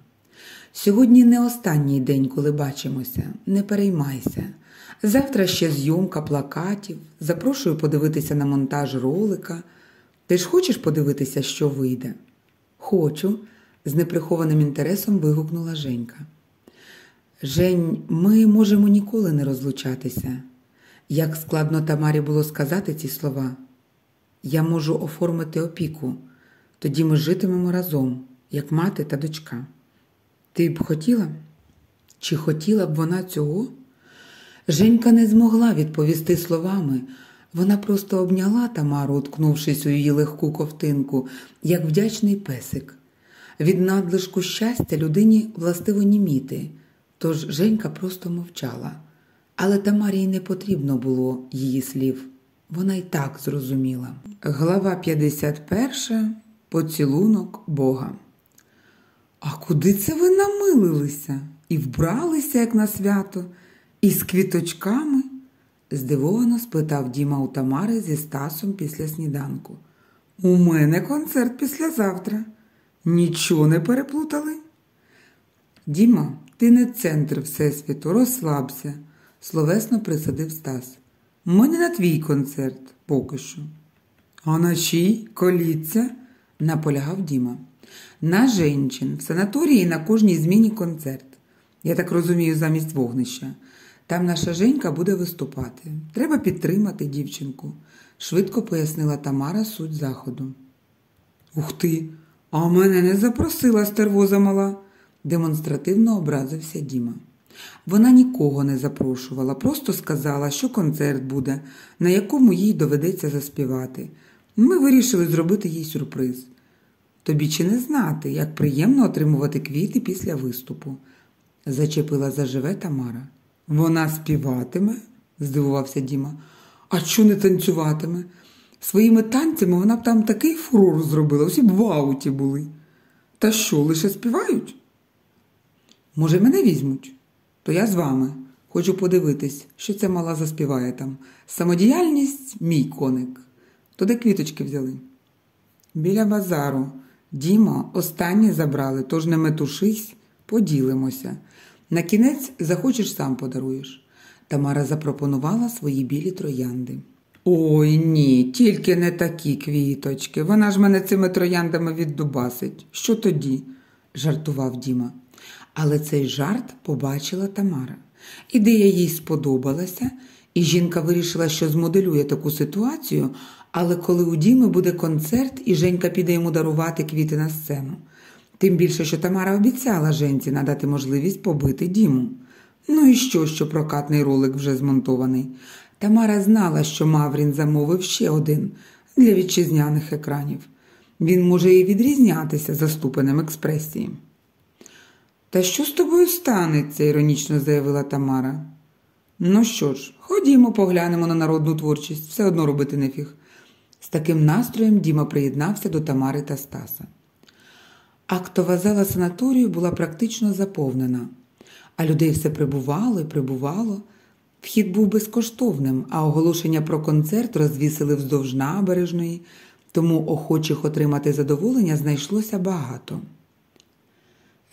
сьогодні не останній день, коли бачимося, не переймайся. Завтра ще зйомка плакатів, запрошую подивитися на монтаж ролика. Ти ж хочеш подивитися, що вийде? Хочу, з неприхованим інтересом вигукнула Женька. Жень, ми можемо ніколи не розлучатися. Як складно Тамарі було сказати ці слова. Я можу оформити опіку, тоді ми житимемо разом, як мати та дочка. Ти б хотіла? Чи хотіла б вона цього? Женька не змогла відповісти словами. Вона просто обняла Тамару, уткнувшись у її легку ковтинку, як вдячний песик. Від надлишку щастя людині властиво німіти, тож Женька просто мовчала. Але Тамарі не потрібно було її слів. Вона й так зрозуміла. Глава 51. Поцілунок Бога. А куди це ви намилилися і вбралися, як на свято, і з квіточками? здивовано спитав Діма у Тамари зі Стасом після сніданку. У мене концерт післязавтра. Нічого не переплутали? Діма, ти не центр Всесвіту, розслабся, словесно присадив Стас. У мене на твій концерт поки що. А на чий коліться? наполягав Діма. На женчин, в санаторії на кожній зміні концерт. Я так розумію, замість вогнища. Там наша Женька буде виступати. Треба підтримати дівчинку, швидко пояснила Тамара суть заходу. Ух ти, а мене не запросила стервоза мала, демонстративно образився Діма. Вона нікого не запрошувала, просто сказала, що концерт буде, на якому їй доведеться заспівати. Ми вирішили зробити їй сюрприз. Тобі чи не знати, як приємно отримувати квіти після виступу? зачепила заживе Тамара. Вона співатиме? здивувався Діма. А що не танцюватиме? Своїми танцями вона б там такий фурор зробила, усі б в ауті були. Та що, лише співають? Може, мене візьмуть? То я з вами. Хочу подивитись, що ця мала заспіває там. Самодіяльність мій коник. То де квіточки взяли? Біля базару. Діма, останнє забрали, тож не метушись, поділимося. На кінець захочеш сам подаруєш. Тамара запропонувала свої білі троянди. Ой ні, тільки не такі квіточки. Вона ж мене цими трояндами віддубасить. Що тоді? жартував Діма. Але цей жарт побачила Тамара. Ідея їй сподобалася, і жінка вирішила, що змоделює таку ситуацію, але коли у Діми буде концерт, і Женька піде йому дарувати квіти на сцену. Тим більше, що Тамара обіцяла Женці надати можливість побити Діму. Ну і що, що прокатний ролик вже змонтований. Тамара знала, що Маврін замовив ще один для вітчизняних екранів. Він може і відрізнятися за ступенем експресії. Та що з тобою станеться? іронічно заявила Тамара. Ну що ж, ходімо, поглянемо на народну творчість, все одно робити нефіг. З таким настроєм Діма приєднався до Тамари та Стаса. Актова зала санаторію була практично заповнена, а людей все прибувало і прибувало. Вхід був безкоштовним, а оголошення про концерт розвісили вздовж набережної, тому охочих отримати задоволення знайшлося багато.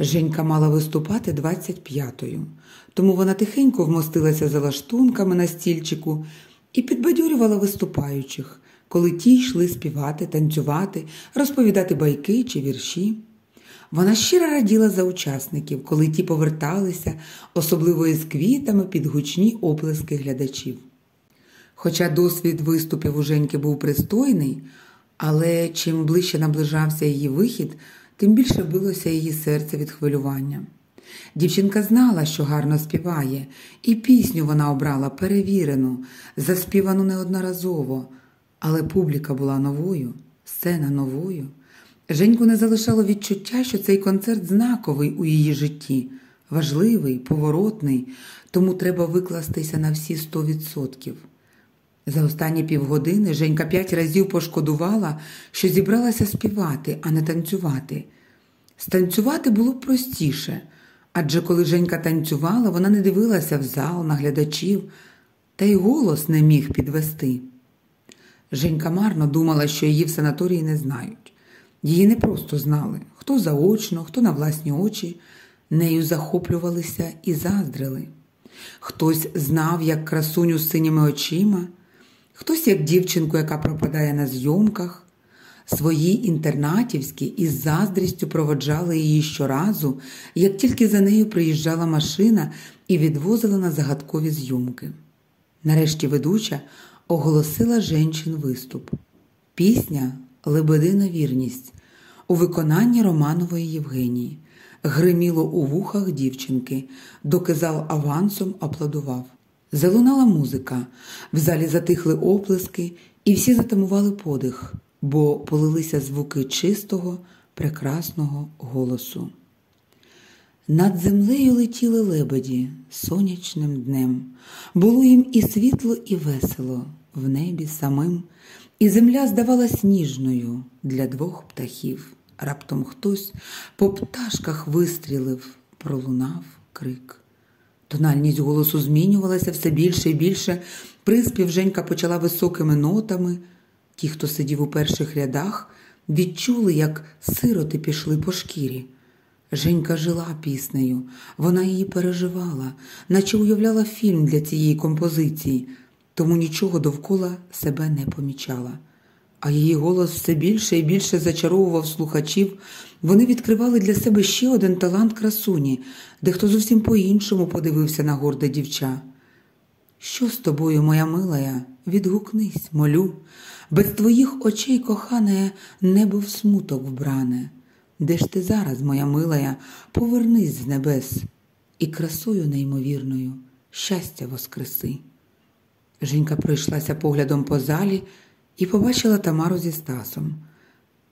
Женька мала виступати 25-ю, тому вона тихенько вмостилася за лаштунками на стільчику і підбадьорювала виступаючих, коли ті йшли співати, танцювати, розповідати байки чи вірші. Вона щиро раділа за учасників, коли ті поверталися, особливо із квітами під гучні оплески глядачів. Хоча досвід виступів у Женьки був пристойний, але чим ближче наближався її вихід, тим більше билося її серце від хвилювання. Дівчинка знала, що гарно співає, і пісню вона обрала перевірену, заспівану неодноразово, але публіка була новою, сцена новою. Женьку не залишало відчуття, що цей концерт знаковий у її житті, важливий, поворотний, тому треба викластися на всі сто відсотків. За останні півгодини Женька п'ять разів пошкодувала, що зібралася співати, а не танцювати. Станцювати було б простіше, адже коли Женька танцювала, вона не дивилася в зал, на глядачів, та й голос не міг підвести. Женька марно думала, що її в санаторії не знають. Її не просто знали, хто заочно, хто на власні очі, нею захоплювалися і заздрили. Хтось знав, як красуню з синіми очима, хтось як дівчинку, яка пропадає на зйомках. Свої інтернатівські із заздрістю проводжали її щоразу, як тільки за нею приїжджала машина і відвозила на загадкові зйомки. Нарешті ведуча оголосила женчин виступ. Пісня Лебедина вірність у виконанні Романової Євгенії гриміло у вухах дівчинки, доки зал авансом аплодував. Залунала музика, в залі затихли оплески, і всі затамували подих, бо полилися звуки чистого, прекрасного голосу. Над землею летіли лебеді сонячним днем. Було їм і світло, і весело в небі самим, і земля здавалась ніжною для двох птахів. Раптом хтось по пташках вистрілив, пролунав крик. Тональність голосу змінювалася все більше і більше. Приспів Женька почала високими нотами. Ті, хто сидів у перших рядах, відчули, як сироти пішли по шкірі. Женька жила піснею, вона її переживала, наче уявляла фільм для цієї композиції, тому нічого довкола себе не помічала. А її голос все більше і більше зачаровував слухачів. Вони відкривали для себе ще один талант красуні, де хто зовсім по-іншому подивився на горде дівча. Що з тобою, моя милая, відгукнись, молю, без твоїх очей, кохане, небо в смуток вбране. Де ж ти зараз, моя милая, повернись з небес і красою неймовірною щастя воскреси. Женька пройшлася поглядом по залі і побачила Тамару зі Стасом.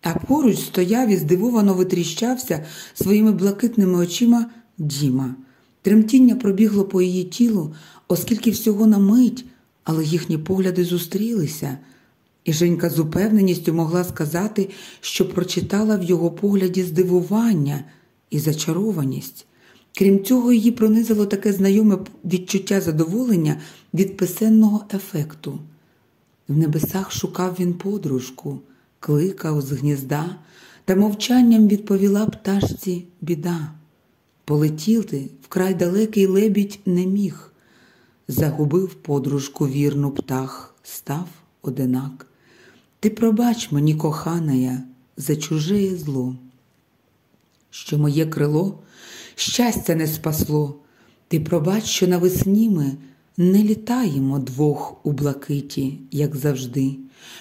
А поруч стояв і здивовано витріщався своїми блакитними очима Діма. Тремтіння пробігло по її тілу, оскільки всього на мить, але їхні погляди зустрілися, і Женька з упевненістю могла сказати, що прочитала в його погляді здивування і зачарованість. Крім цього, її пронизило таке знайоме відчуття задоволення від писенного ефекту. В небесах шукав він подружку, кликав з гнізда, та мовчанням відповіла пташці біда. Полетіти вкрай далекий лебідь не міг. Загубив подружку вірну птах, став одинак. Ти пробач мені, коханая, за чуже зло, що моє крило щастя не спасло, Ти пробач, що навесні ми не літаємо двох у блакиті, як завжди,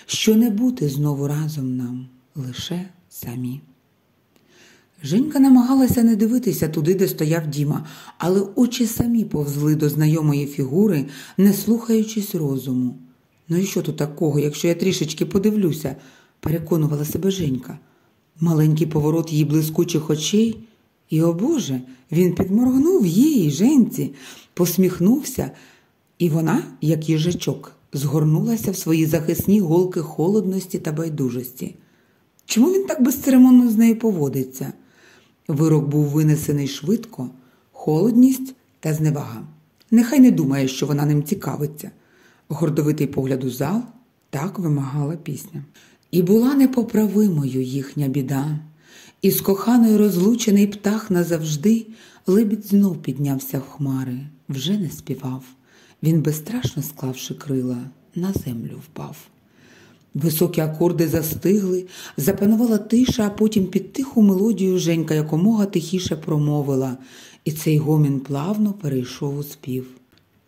що не бути знову разом нам лише самі. Женька намагалася не дивитися туди, де стояв Діма, але очі самі повзли до знайомої фігури, не слухаючись розуму. Ну і що тут такого, якщо я трішечки подивлюся, переконувала себе Женька. Маленький поворот її блискучих очей, і, о Боже, він підморгнув їй, Женці, посміхнувся, і вона, як їжачок, згорнулася в свої захисні голки холодності та байдужості. Чому він так безцеремонно з нею поводиться? Вирок був винесений швидко, холодність та зневага. Нехай не думає, що вона ним цікавиться. Гордовитий погляд у зал так вимагала пісня. І була непоправимою їхня біда, і з коханою розлучений птах назавжди лебідь знов піднявся в хмари, вже не співав. Він безстрашно склавши крила, на землю впав. Високі акорди застигли, запанувала тиша, а потім під тиху мелодію Женька якомога тихіше промовила, і цей гомін плавно перейшов у спів.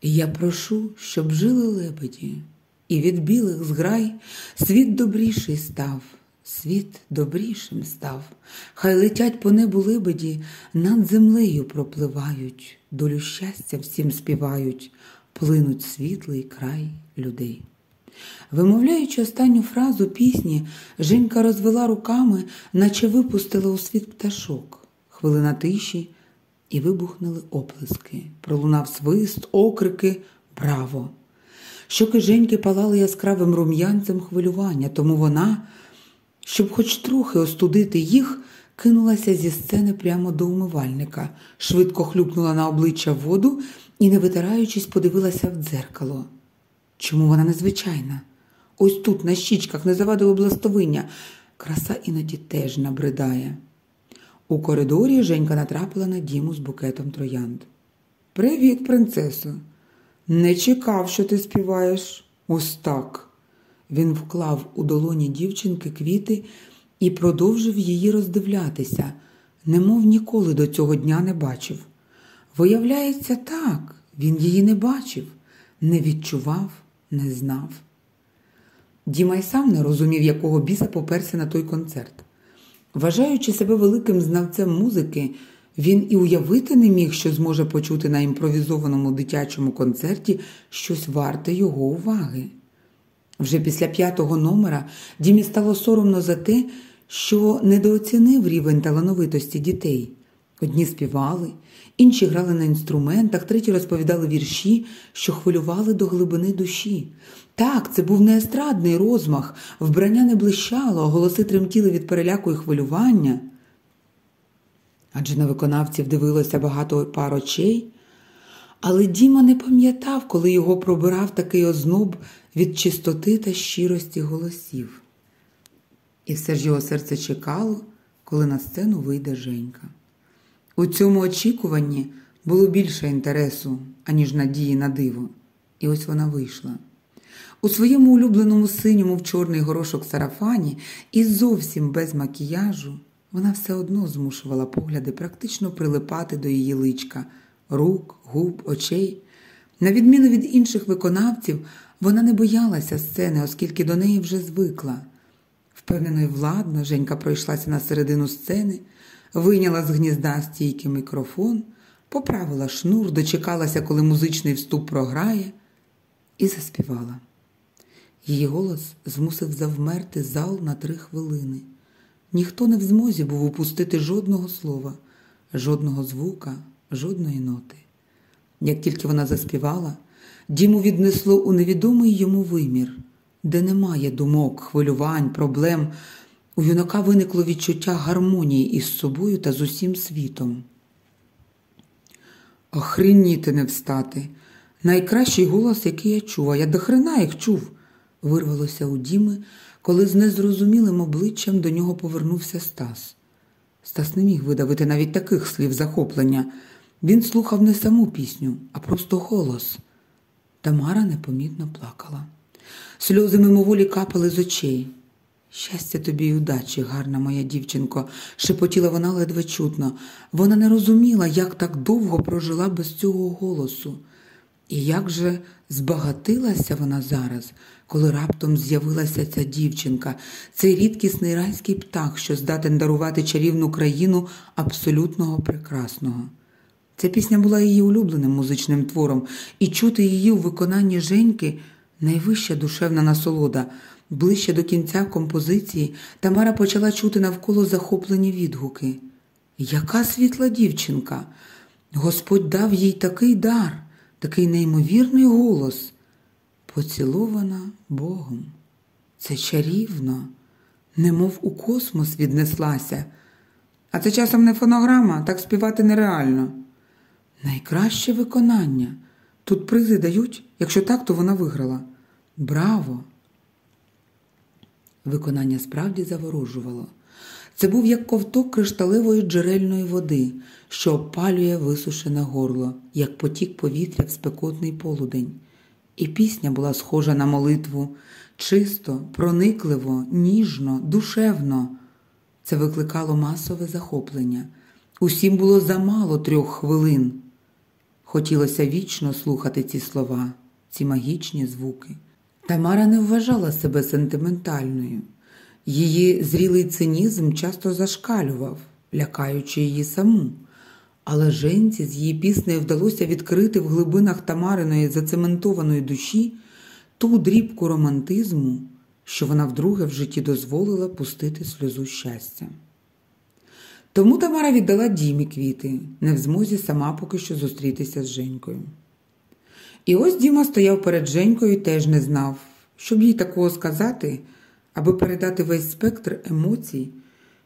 Я прошу, щоб жили лебеді, і від білих зграй світ добріший став, світ добрішим став. Хай летять по небу лебеді, над землею пропливають, долю щастя всім співають, плинуть світлий край людей. Вимовляючи останню фразу пісні, Женька розвела руками, наче випустила у світ пташок. Хвилина тиші, і вибухнули оплески. Пролунав свист, окрики Браво! Щоки Женьки палали яскравим рум'янцем хвилювання, тому вона, щоб хоч трохи остудити їх, кинулася зі сцени прямо до умивальника, швидко хлюпнула на обличчя воду і, не витираючись, подивилася в дзеркало. Чому вона незвичайна? Ось тут, на щічках, не завадило бластовиння. Краса іноді теж набридає. У коридорі Женька натрапила на Діму з букетом троянд. Привіт, принцесо. Не чекав, що ти співаєш. Ось так. Він вклав у долоні дівчинки квіти і продовжив її роздивлятися, немов ніколи до цього дня не бачив. Виявляється, так, він її не бачив, не відчував, не знав. Діма й сам не розумів, якого біса поперся на той концерт. Вважаючи себе великим знавцем музики, він і уявити не міг, що зможе почути на імпровізованому дитячому концерті щось варте його уваги. Вже після п'ятого номера Дімі стало соромно за те, що недооцінив рівень талановитості дітей. Одні співали, інші грали на інструментах, треті розповідали вірші, що хвилювали до глибини душі. Так, це був не естрадний розмах, вбрання не блищало, голоси тремтіли від переляку і хвилювання. Адже на виконавців дивилося багато пар очей. Але Діма не пам'ятав, коли його пробирав такий озноб від чистоти та щирості голосів. І все ж його серце чекало, коли на сцену вийде Женька. У цьому очікуванні було більше інтересу, аніж надії на диво. І ось вона вийшла. У своєму улюбленому синьому в чорний горошок сарафані і зовсім без макіяжу вона все одно змушувала погляди практично прилипати до її личка, рук, губ, очей. На відміну від інших виконавців, вона не боялася сцени, оскільки до неї вже звикла. Впевнено й владно, Женька пройшлася на середину сцени, вийняла з гнізда стійкий мікрофон, поправила шнур, дочекалася, коли музичний вступ програє, і заспівала. Її голос змусив завмерти зал на три хвилини. Ніхто не в змозі був упустити жодного слова, жодного звука, жодної ноти. Як тільки вона заспівала, Діму віднесло у невідомий йому вимір, де немає думок, хвилювань, проблем. У юнака виникло відчуття гармонії із собою та з усім світом. Охреніти не встати. Найкращий голос, який я чув, а я до хрена їх чув, вирвалося у Діми, коли з незрозумілим обличчям до нього повернувся Стас. Стас не міг видавити навіть таких слів захоплення. Він слухав не саму пісню, а просто голос. Тамара непомітно плакала. Сльози мимоволі капали з очей. Щастя тобі й удачі, гарна моя дівчинко, шепотіла вона ледве чутно. Вона не розуміла, як так довго прожила без цього голосу. І як же збагатилася вона зараз, коли раптом з'явилася ця дівчинка, цей рідкісний райський птах, що здатен дарувати чарівну країну абсолютного прекрасного. Ця пісня була її улюбленим музичним твором, і чути її у виконанні Женьки найвища душевна насолода. Ближче до кінця композиції Тамара почала чути навколо захоплені відгуки. Яка світла дівчинка! Господь дав їй такий дар, такий неймовірний голос. Поцілована Богом. Це чарівно, немов у космос віднеслася. А це часом не фонограма, так співати нереально. Найкраще виконання. Тут призи дають, якщо так, то вона виграла. Браво! Виконання справді заворожувало. Це був як ковток кришталевої джерельної води, що опалює висушене горло, як потік повітря в спекотний полудень. І пісня була схожа на молитву чисто, проникливо, ніжно, душевно. Це викликало масове захоплення. Усім було замало трьох хвилин. Хотілося вічно слухати ці слова, ці магічні звуки. Тамара не вважала себе сентиментальною. Її зрілий цинізм часто зашкалював, лякаючи її саму. Але женці з її піснею вдалося відкрити в глибинах Тамариної зацементованої душі ту дрібку романтизму, що вона вдруге в житті дозволила пустити сльозу щастя. Тому Тамара віддала Дімі квіти, не в змозі сама поки що зустрітися з Женькою. І ось Діма стояв перед Женькою і теж не знав, щоб їй такого сказати, аби передати весь спектр емоцій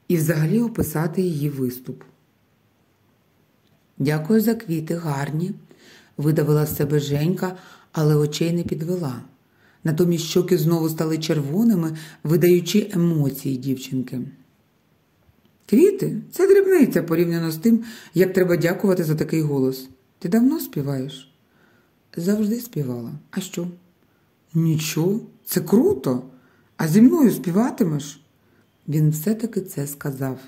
і взагалі описати її виступ. Дякую за квіти, гарні, видавила з себе Женька, але очей не підвела. Натомість щоки знову стали червоними, видаючи емоції дівчинки. Квіти це дрібниця порівняно з тим, як треба дякувати за такий голос. Ти давно співаєш? Завжди співала. А що? Нічого, це круто. А зі мною співатимеш? Він все-таки це сказав.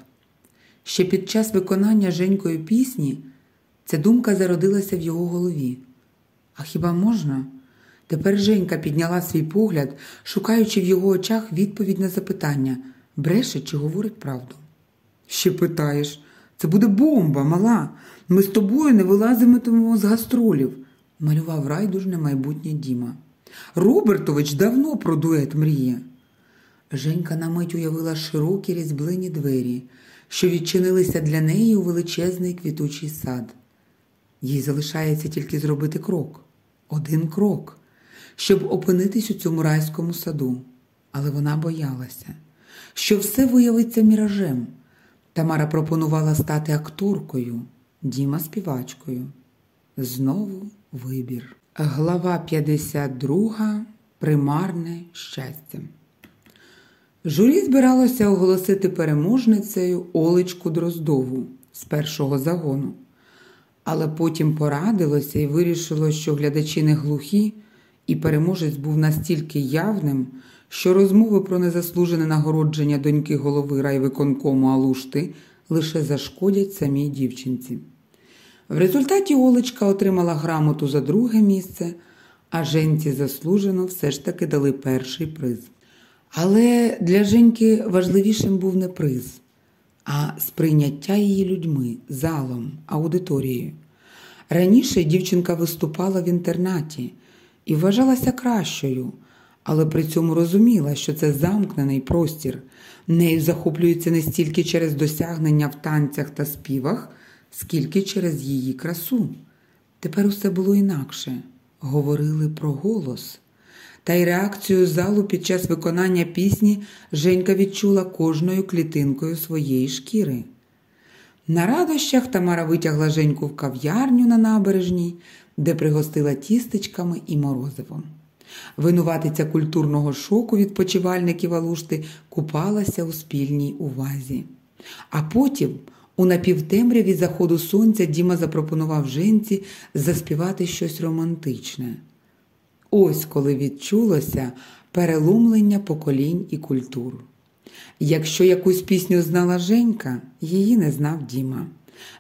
Ще під час виконання Женької пісні ця думка зародилася в його голові. А хіба можна? Тепер Женька підняла свій погляд, шукаючи в його очах відповідь на запитання, бреше чи говорить правду. Ще питаєш, це буде бомба, мала. Ми з тобою не вилазитимемо з гастролів, малював райдужне майбутнє Діма. Робертович давно про дует мріє. Женька на мить уявила широкі різьблині двері, що відчинилися для неї у величезний квітучий сад. Їй залишається тільки зробити крок, один крок, щоб опинитись у цьому райському саду. Але вона боялася, що все виявиться міражем. Тамара пропонувала стати акторкою, Діма співачкою. Знову вибір. Глава 52. Примарне щастя. Журі збиралося оголосити переможницею Олечку Дроздову з першого загону, але потім порадилося і вирішило, що глядачі не глухі, і переможець був настільки явним, що розмови про незаслужене нагородження доньки голови райвиконкому Алушти лише зашкодять самій дівчинці. В результаті Олечка отримала грамоту за друге місце, а Женці заслужено все ж таки дали перший приз. Але для Женьки важливішим був не приз, а сприйняття її людьми, залом, аудиторією. Раніше дівчинка виступала в інтернаті і вважалася кращою, але при цьому розуміла, що це замкнений простір, нею захоплюється не стільки через досягнення в танцях та співах, скільки через її красу. Тепер усе було інакше говорили про голос. Та й реакцію залу під час виконання пісні Женька відчула кожною клітинкою своєї шкіри. На радощах Тамара витягла Женьку в кав'ярню на набережній, де пригостила тістечками і морозивом. Винуватиця культурного шоку відпочивальників Алушти купалася у спільній увазі. А потім, у напівтемряві заходу сонця, Діма запропонував Женці заспівати щось романтичне. Ось коли відчулося переломлення поколінь і культур. Якщо якусь пісню знала Женька, її не знав Діма.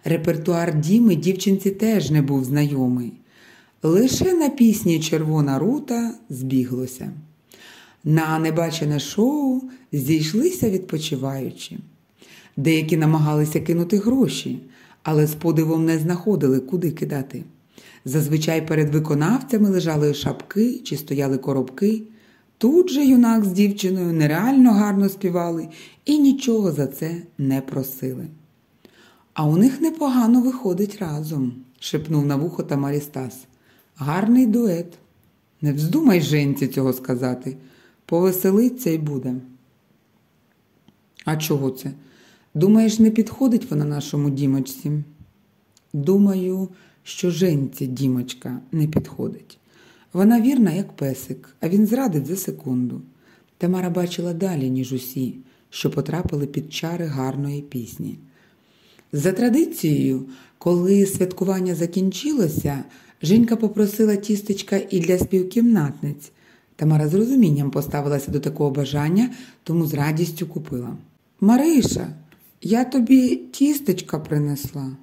Репертуар Діми дівчинці теж не був знайомий. Лише на пісні Червона рута збіглося. На небачене шоу зійшлися відпочиваючі. Деякі намагалися кинути гроші, але з подивом не знаходили, куди кидати. Зазвичай перед виконавцями лежали шапки чи стояли коробки. Тут же юнак з дівчиною нереально гарно співали і нічого за це не просили. А у них непогано виходить разом, шепнув на вухо Тамарі Стас. Гарний дует. Не вздумай женці цього сказати. Повеселиться й буде. А чого це? Думаєш, не підходить вона нашому дімочці? Думаю, що женці дімочка не підходить. Вона вірна, як песик, а він зрадить за секунду. Тамара бачила далі, ніж усі, що потрапили під чари гарної пісні. За традицією, коли святкування закінчилося, Женька попросила тістечка і для співкімнатниць. Тамара з розумінням поставилася до такого бажання, тому з радістю купила. Мариша, я тобі тістечка принесла.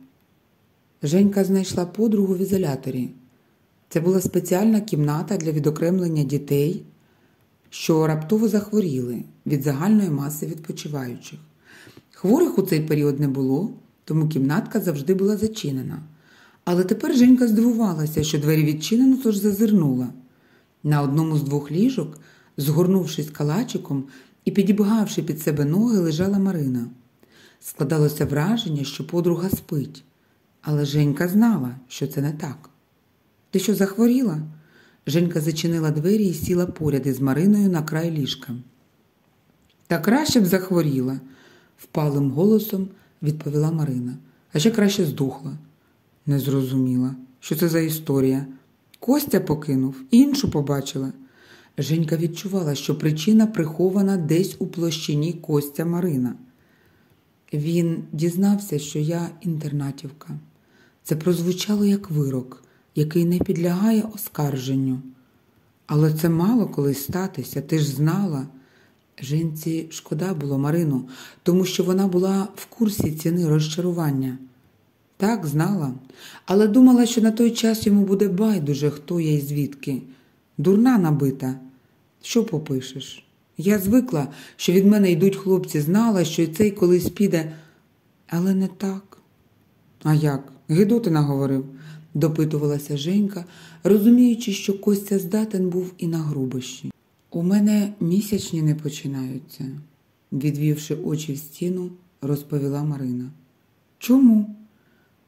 Женька знайшла подругу в ізоляторі. Це була спеціальна кімната для відокремлення дітей, що раптово захворіли від загальної маси відпочиваючих. Хворих у цей період не було, тому кімнатка завжди була зачинена. Але тепер Женька здивувалася, що двері відчинено, тож зазирнула. На одному з двох ліжок, згорнувшись калачиком і підібгавши під себе ноги, лежала Марина. Складалося враження, що подруга спить, але Женька знала, що це не так. Ти що захворіла? Женька зачинила двері і сіла поряд із Мариною на край ліжка. Та краще б захворіла, впалим голосом відповіла Марина, а ще краще здохла. Не зрозуміла, що це за історія. Костя покинув, іншу побачила. Женька відчувала, що причина прихована десь у площині Костя Марина. Він дізнався, що я інтернатівка. Це прозвучало як вирок, який не підлягає оскарженню. Але це мало колись статися, ти ж знала. Жінці шкода було Марину, тому що вона була в курсі ціни розчарування. Так, знала, але думала, що на той час йому буде байдуже, хто я і звідки. Дурна набита. Що попишеш? Я звикла, що від мене йдуть хлопці, знала, що і цей колись піде, але не так. А як? Гидоти наговорив, допитувалася Женька, розуміючи, що Костя здатен був і на грубощі. У мене місячні не починаються, відвівши очі в стіну, розповіла Марина. Чому?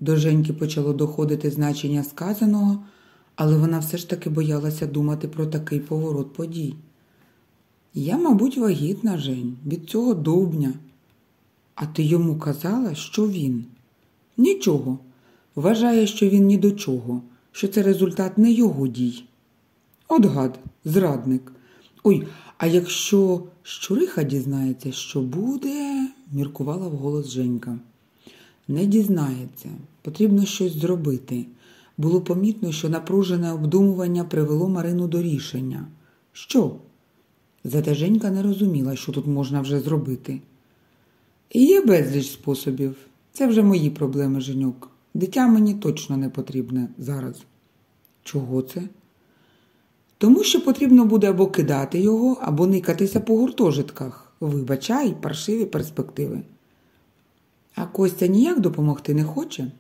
До Женьки почало доходити значення сказаного, але вона все ж таки боялася думати про такий поворот подій. Я, мабуть, вагітна Жень, від цього довбня. А ти йому казала, що він? Нічого. Вважає, що він ні до чого, що це результат не його дій. От гад, зрадник. Ой, а якщо щуриха дізнається, що буде, міркувала вголос Женька. Не дізнається, потрібно щось зробити. Було помітно, що напружене обдумування привело Марину до рішення. Що? Зате Женька не розуміла, що тут можна вже зробити. Є безліч способів. Це вже мої проблеми, Женюк. Дитя мені точно не потрібне зараз. Чого це? Тому що потрібно буде або кидати його, або никатися по гуртожитках. Вибачай, паршиві перспективи. А Костя ніяк допомогти не хоче?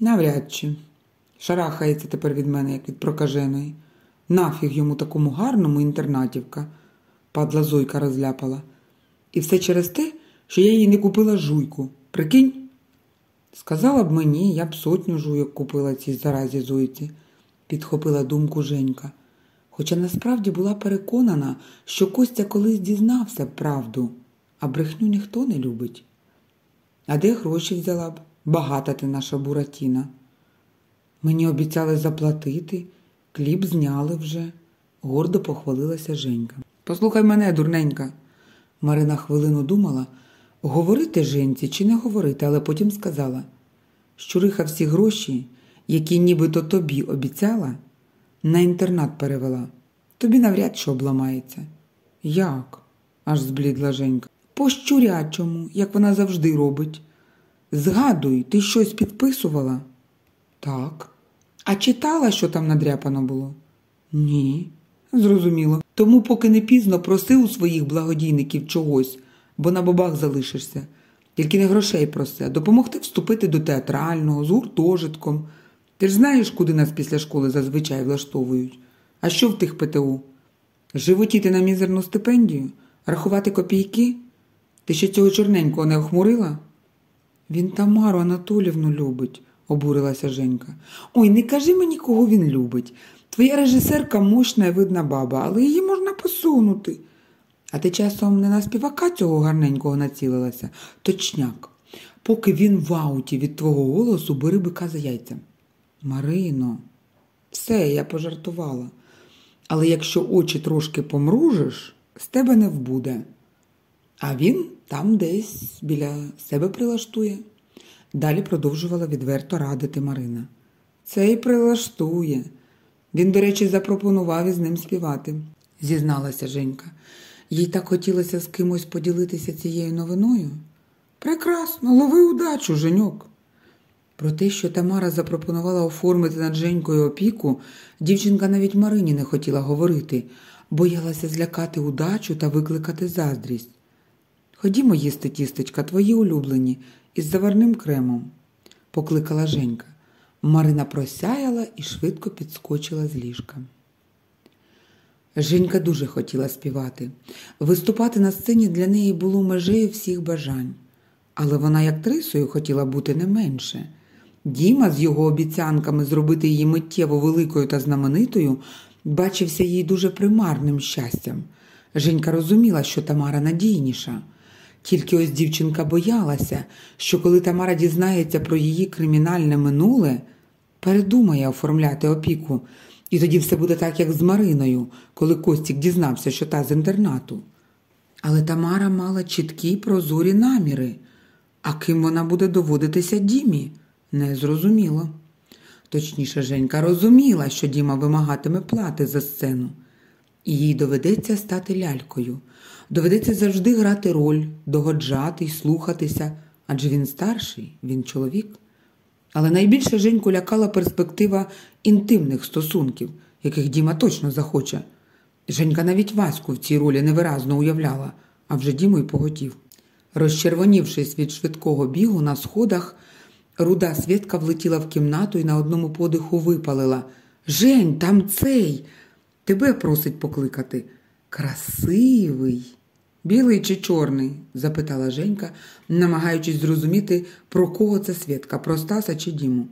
Навряд чи. Шарахається тепер від мене, як від прокаженої. Нафіг йому такому гарному інтернатівка, падла Зойка розляпала. І все через те, що я їй не купила жуйку. Прикинь? Сказала б мені, я б сотню жуйок купила цій заразі Зойці, підхопила думку Женька. Хоча насправді була переконана, що Костя колись дізнався правду, а брехню ніхто не любить. А де гроші взяла б? Багата ти наша буратіна. Мені обіцяли заплатити, кліп зняли вже, гордо похвалилася Женька. Послухай мене, дурненька. Марина хвилину думала, говорити Женці чи не говорити, але потім сказала, щуриха всі гроші, які нібито тобі обіцяла, на інтернат перевела. Тобі навряд чи обламається. Як? аж зблідла Женька. по щурячому, як вона завжди робить. Згадуй, ти щось підписувала? Так. А читала, що там надряпано було? Ні. Зрозуміло. Тому, поки не пізно, проси у своїх благодійників чогось, бо на бабах залишишся. Тільки не грошей проси, а допомогти вступити до театрального, з гуртожитком. Ти ж знаєш, куди нас після школи зазвичай влаштовують. А що в тих ПТУ? Животіти на мізерну стипендію? Рахувати копійки? Ти ще цього чорненького не охмурила? Він Тамару Анатолівну любить, обурилася Женька. Ой, не кажи мені, кого він любить. Твоя режисерка мощна і видна баба, але її можна посунути. А ти часом не на співака цього гарненького націлилася? Точняк. Поки він в ауті від твого голосу, бери бика за яйця. Марино, все, я пожартувала. Але якщо очі трошки помружиш, з тебе не вбуде. А він там десь біля себе прилаштує. Далі продовжувала відверто радити Марина. Це й прилаштує. Він, до речі, запропонував із ним співати, зізналася Женька. Їй так хотілося з кимось поділитися цією новиною. Прекрасно, лови удачу, Женьок. Про те, що Тамара запропонувала оформити над Женькою опіку, дівчинка навіть Марині не хотіла говорити, боялася злякати удачу та викликати заздрість. Ходімо їсти, тістечка, твої улюблені, із заварним кремом, покликала Женька. Марина просяяла і швидко підскочила з ліжка. Женька дуже хотіла співати. Виступати на сцені для неї було межею всіх бажань. Але вона, як трисою, хотіла бути не менше. Діма з його обіцянками зробити її миттєво великою та знаменитою бачився їй дуже примарним щастям. Женька розуміла, що Тамара надійніша. Тільки ось дівчинка боялася, що коли Тамара дізнається про її кримінальне минуле, передумає оформляти опіку, і тоді все буде так, як з Мариною, коли Костік дізнався, що та з інтернату. Але Тамара мала чіткі прозорі наміри. А ким вона буде доводитися Дімі? Не зрозуміло. Точніше, Женька розуміла, що Діма вимагатиме плати за сцену. І їй доведеться стати лялькою. Доведеться завжди грати роль, догоджати й слухатися, адже він старший, він чоловік. Але найбільше Женьку лякала перспектива інтимних стосунків, яких Діма точно захоче. Женька навіть Ваську в цій ролі невиразно уявляла, а вже Діму й поготів. Розчервонівшись від швидкого бігу на сходах, руда Свідка влетіла в кімнату і на одному подиху випалила Жень, там цей. Тебе просить покликати. Красивий. Білий чи чорний? запитала Женька, намагаючись зрозуміти, про кого це Свідка, про Стаса чи Діму.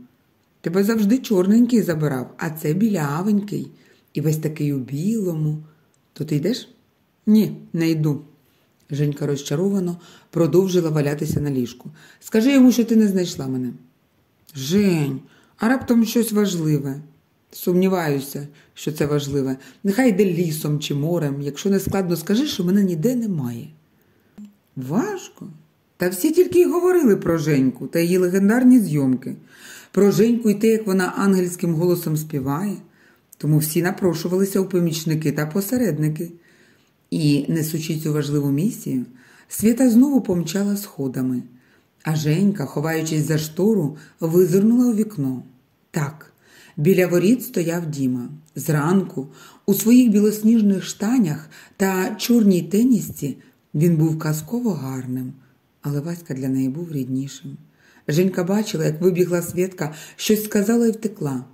Тебе завжди чорненький забирав, а це білявенький. І весь такий у білому. То ти йдеш? Ні, не йду. Женька розчаровано продовжила валятися на ліжку. Скажи йому, що ти не знайшла мене. Жень, а раптом щось важливе. Сумніваюся, що це важливе. Нехай йде лісом чи морем. Якщо не складно, скажи, що мене ніде немає. Важко. Та всі тільки й говорили про Женьку та її легендарні зйомки, про Женьку і те, як вона ангельським голосом співає, тому всі напрошувалися у помічники та посередники. І, несучи цю важливу місію, Свята знову помчала сходами, а Женька, ховаючись за штору, визирнула у вікно. Так, біля воріт стояв Діма. Зранку, у своїх білосніжних штанях та чорній тенісці він був казково гарним, але Васька для неї був ріднішим. Женька бачила, як вибігла Свідка, щось сказала і втекла.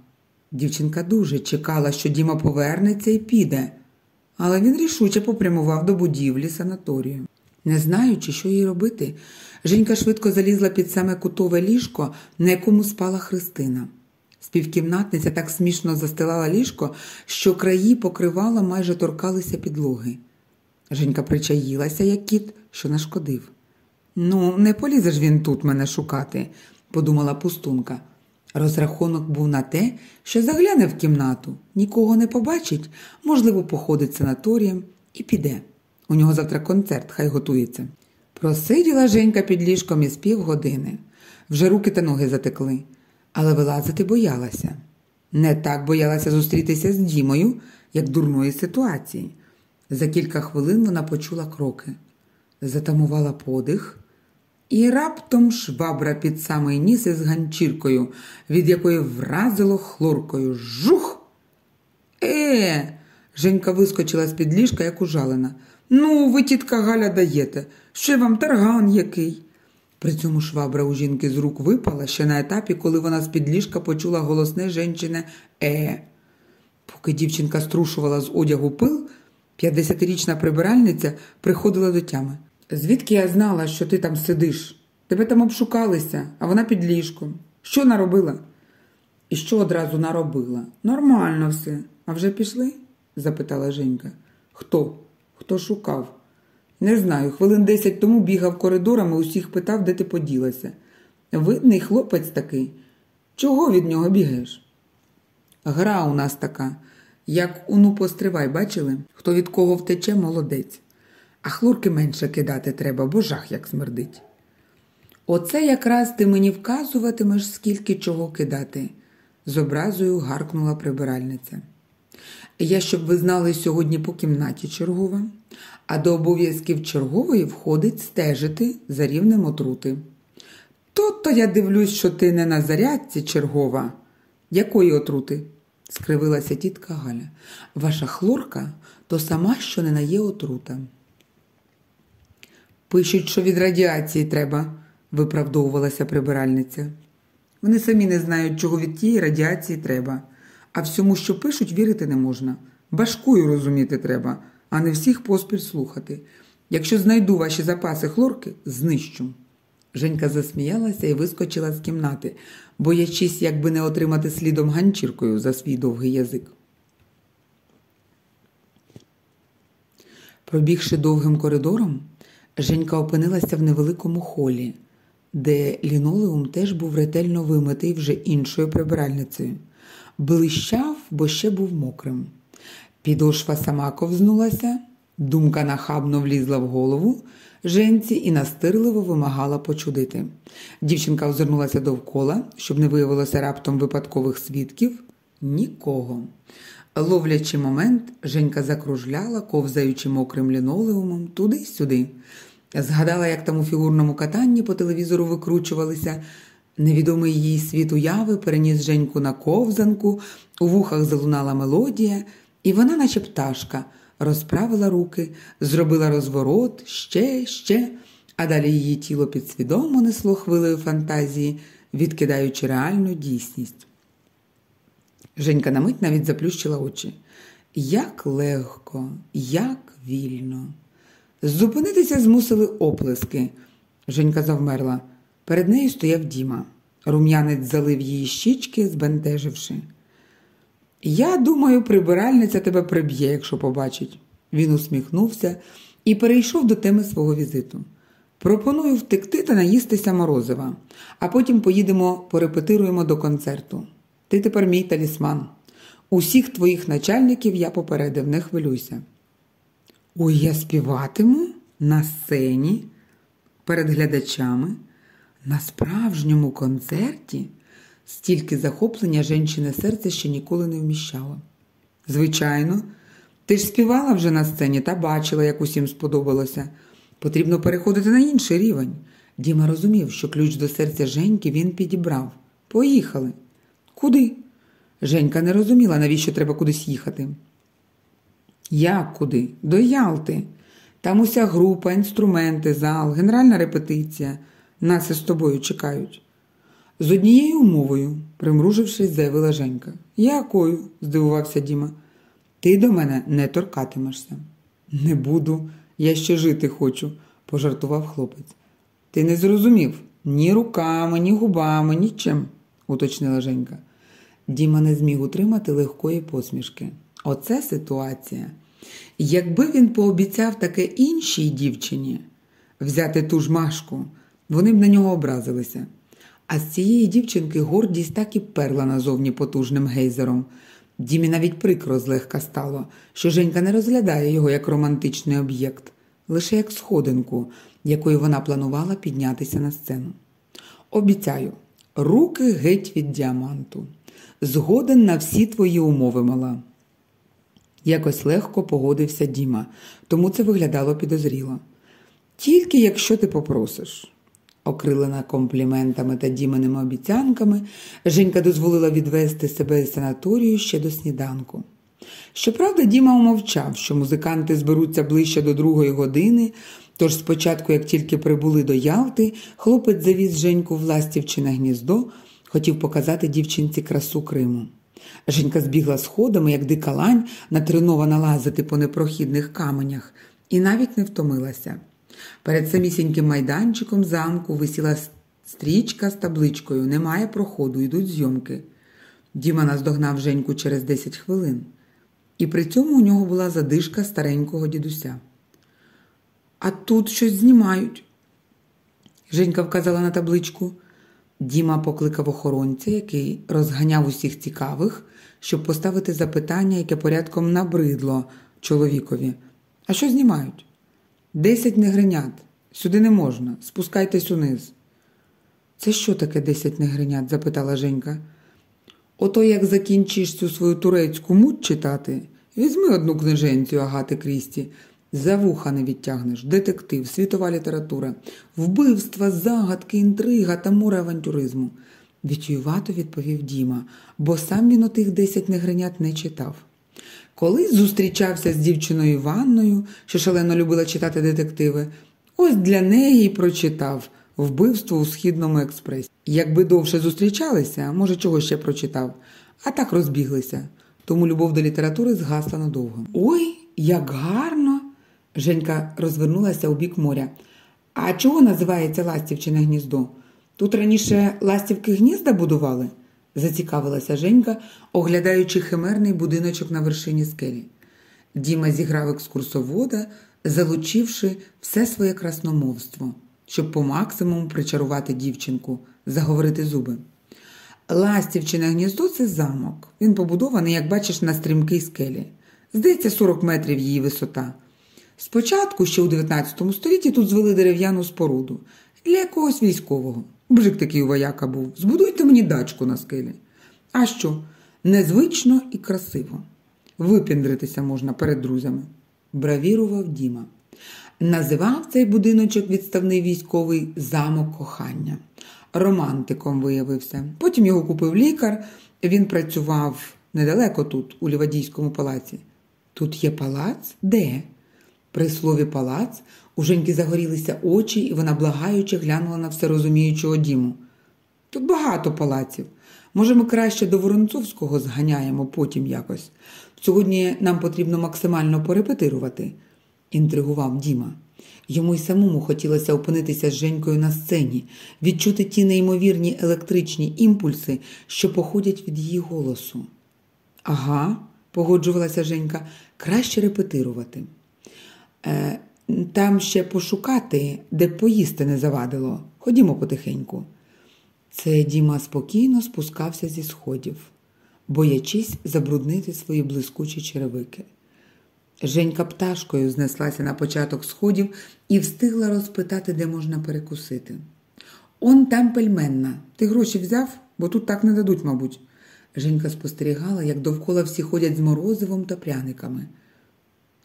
Дівчинка дуже чекала, що Діма повернеться і піде але він рішуче попрямував до будівлі санаторію. Не знаючи, що їй робити, Женька швидко залізла під саме кутове ліжко, на якому спала Христина. Співкімнатниця так смішно застилала ліжко, що краї покривала майже торкалися підлоги. Женька причаїлася, як кіт, що нашкодив. Ну, не полізе ж він тут мене шукати, подумала пустунка. Розрахунок був на те, що загляне в кімнату, нікого не побачить, можливо, походить санаторієм і піде. У нього завтра концерт, хай готується. Просиділа Женька під ліжком із півгодини. Вже руки та ноги затекли, але вилазити боялася. Не так боялася зустрітися з Дімою, як дурної ситуації. За кілька хвилин вона почула кроки. затамувала подих, і раптом швабра під самий ніс із ганчіркою, від якої вразило хлоркою. Жух! Е. Женька вискочила з-під ліжка, як ужалена. Ну, ви, тітка Галя, даєте. Ще вам тарган який. При цьому швабра у жінки з рук випала ще на етапі, коли вона з-під ліжка почула голосне женщине Е. Поки дівчинка струшувала з одягу пил, 50-річна прибиральниця приходила до тями. Звідки я знала, що ти там сидиш? Тебе там обшукалися, а вона під ліжком. Що наробила? І що одразу наробила? Нормально все. А вже пішли? запитала Женька. Хто? Хто шукав? Не знаю. Хвилин десять тому бігав коридорами, усіх питав, де ти поділася. Видний хлопець такий. Чого від нього бігаєш? Гра у нас така, як у ну постривай, бачили? Хто від кого втече, молодець. А хлорки менше кидати треба, бо жах як смердить. Оце якраз ти мені вказуватимеш, скільки чого кидати, з образою гаркнула прибиральниця. Я, щоб ви знали, сьогодні по кімнаті чергова, а до обов'язків чергової входить стежити за рівнем отрути. То-то я дивлюсь, що ти не на зарядці чергова. Якої отрути? скривилася тітка Галя. Ваша хлорка то сама, що не нає отрута. Пишуть, що від радіації треба, виправдовувалася прибиральниця. Вони самі не знають, чого від тієї радіації треба, а всьому, що пишуть, вірити не можна. Башкою розуміти треба, а не всіх поспіль слухати. Якщо знайду ваші запаси хлорки, знищу. Женька засміялася і вискочила з кімнати, боячись, якби не отримати слідом ганчіркою за свій довгий язик. Пробігши довгим коридором, Женька опинилася в невеликому холі, де лінолеум теж був ретельно вимитий вже іншою прибиральницею. Блищав, бо ще був мокрим. Підошва сама ковзнулася, думка нахабно влізла в голову женці і настирливо вимагала почудити. Дівчинка озирнулася довкола, щоб не виявилося раптом випадкових свідків. Нікого. Ловлячи момент, Женька закружляла, ковзаючи мокрим лінолеумом туди-сюди. Згадала, як там у фігурному катанні по телевізору викручувалися. Невідомий їй світ уяви переніс Женьку на ковзанку, у вухах залунала мелодія, і вона, наче пташка, розправила руки, зробила розворот ще, ще, а далі її тіло підсвідомо несло хвилею фантазії, відкидаючи реальну дійсність. Женька на мить навіть заплющила очі. Як легко, як вільно. Зупинитися змусили оплески. Женька завмерла. Перед нею стояв Діма. Рум'янець залив її щічки, збентеживши. Я думаю, прибиральниця тебе приб'є, якщо побачить. Він усміхнувся і перейшов до теми свого візиту. Пропоную втекти та наїстися морозива, а потім поїдемо порепетируємо до концерту. Ти тепер мій талісман. Усіх твоїх начальників я попередив, не хвилюйся. Ой, я співатиму на сцені перед глядачами, на справжньому концерті. Стільки захоплення жінчине серце ще ніколи не вміщало. Звичайно, ти ж співала вже на сцені та бачила, як усім сподобалося. Потрібно переходити на інший рівень. Діма розумів, що ключ до серця Женьки він підібрав. Поїхали. Куди? Женька не розуміла, навіщо треба кудись їхати. Як куди? До Ялти. Там уся група, інструменти, зал, генеральна репетиція. Нас із тобою чекають. З однією умовою, примружившись, заявила Женька. Якою? здивувався Діма. Ти до мене не торкатимешся. Не буду, я ще жити хочу, пожартував хлопець. Ти не зрозумів ні руками, ні губами, нічим, уточнила Женька. Діма не зміг утримати легкої посмішки. Оце ситуація. Якби він пообіцяв таке іншій дівчині взяти ту ж машку, вони б на нього образилися. А з цієї дівчинки гордість так і перла назовні потужним гейзером. Дімі навіть прикро злегка стало, що Женька не розглядає його як романтичний об'єкт, лише як сходинку, якою вона планувала піднятися на сцену. Обіцяю, руки геть від діаманту. Згоден на всі твої умови мала. Якось легко погодився Діма, тому це виглядало підозріло. Тільки якщо ти попросиш. Окрилена компліментами та діменими обіцянками, Женька дозволила відвести себе із санаторію ще до сніданку. Щоправда, Діма умовчав, що музиканти зберуться ближче до другої години, тож спочатку, як тільки прибули до Ялти, хлопець завіз Женьку в Ластівчине гніздо, хотів показати дівчинці красу Криму. Женька збігла сходами, як дика лань, натренована лазити по непрохідних каменях, і навіть не втомилася. Перед самісіньким майданчиком замку висіла стрічка з табличкою Немає проходу, йдуть зйомки. Діма наздогнав Женьку через 10 хвилин, і при цьому у нього була задишка старенького дідуся. А тут щось знімають. Женька вказала на табличку. Діма покликав охоронця, який розганяв усіх цікавих, щоб поставити запитання, яке порядком набридло чоловікові. А що знімають? Десять негринят. Сюди не можна. Спускайтесь униз. Це що таке десять негринят? запитала Женька. Ото як закінчиш цю свою турецьку муть читати, візьми одну книженцю Агати Крісті. За вуха не відтягнеш, детектив, світова література, вбивства, загадки, інтрига та море авантюризму. Відчуювато відповів Діма, бо сам він отих десять негринят не читав. Колись зустрічався з дівчиною Іванною, що шалено любила читати детективи, ось для неї й прочитав вбивство у східному експресі. Якби довше зустрічалися, може, чого ще прочитав, а так розбіглися. Тому любов до літератури згасла надовго. Ой, як гарно! Женька розвернулася у бік моря. А чого називається Ластівчине гніздо? Тут раніше ластівки гнізда будували? Зацікавилася Женька, оглядаючи химерний будиночок на вершині скелі. Діма зіграв екскурсовода, залучивши все своє красномовство, щоб по максимуму причарувати дівчинку, заговорити зуби. Ластівчине гніздо це замок. Він побудований, як бачиш, на стрімкій скелі. Здається, 40 метрів її висота. Спочатку, ще у 19 столітті, тут звели дерев'яну споруду для якогось військового. Бжик такий вояка був. Збудуйте мені дачку на скелі. А що? Незвично і красиво. Випіндритися можна перед друзями. Бравірував Діма. Називав цей будиночок відставний військовий замок кохання. Романтиком виявився. Потім його купив лікар. Він працював недалеко тут, у Лівадійському палаці. Тут є палац? Де? При слові палац у Женьки загорілися очі, і вона благаючи глянула на всерозуміючого Діму. Тут багато палаців. Може, ми краще до Воронцовського зганяємо потім якось. Сьогодні нам потрібно максимально порепетирувати, інтригував Діма. Йому й самому хотілося опинитися з Женькою на сцені, відчути ті неймовірні електричні імпульси, що походять від її голосу. Ага, погоджувалася Женька, краще репетирувати. Е, Там ще пошукати, де поїсти не завадило. Ходімо потихеньку. Це Діма спокійно спускався зі сходів, боячись забруднити свої блискучі черевики. Женька пташкою знеслася на початок сходів і встигла розпитати, де можна перекусити. Он там пельменна. Ти гроші взяв, бо тут так не дадуть, мабуть. Женька спостерігала, як довкола всі ходять з морозивом та пряниками.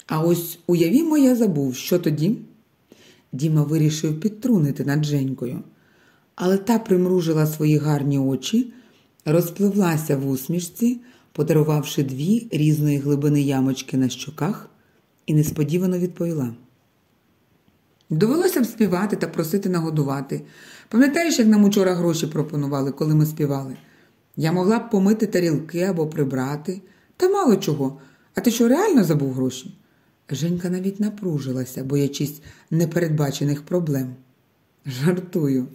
А ось уявімо, я забув, що тоді? Діма вирішив підтрунити над Женькою, але та примружила свої гарні очі, розпливлася в усмішці, подарувавши дві різної глибини ямочки на щоках, і несподівано відповіла. Довелося б співати та просити нагодувати. Пам'ятаєш, як нам учора гроші пропонували, коли ми співали? Я могла б помити тарілки або прибрати, та мало чого. А ти що реально забув гроші? Женька навіть напружилася, боячись непередбачених проблем. Жартую,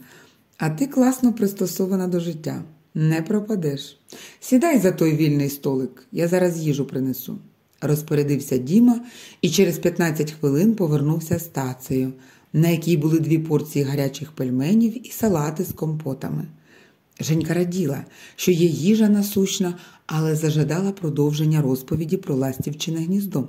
а ти класно пристосована до життя. Не пропадеш. Сідай за той вільний столик, я зараз їжу принесу. Розпорядився Діма і через 15 хвилин повернувся з тацею, на якій були дві порції гарячих пельменів і салати з компотами. Женька раділа, що є їжа насущна, але зажадала продовження розповіді про ластівчине гніздо.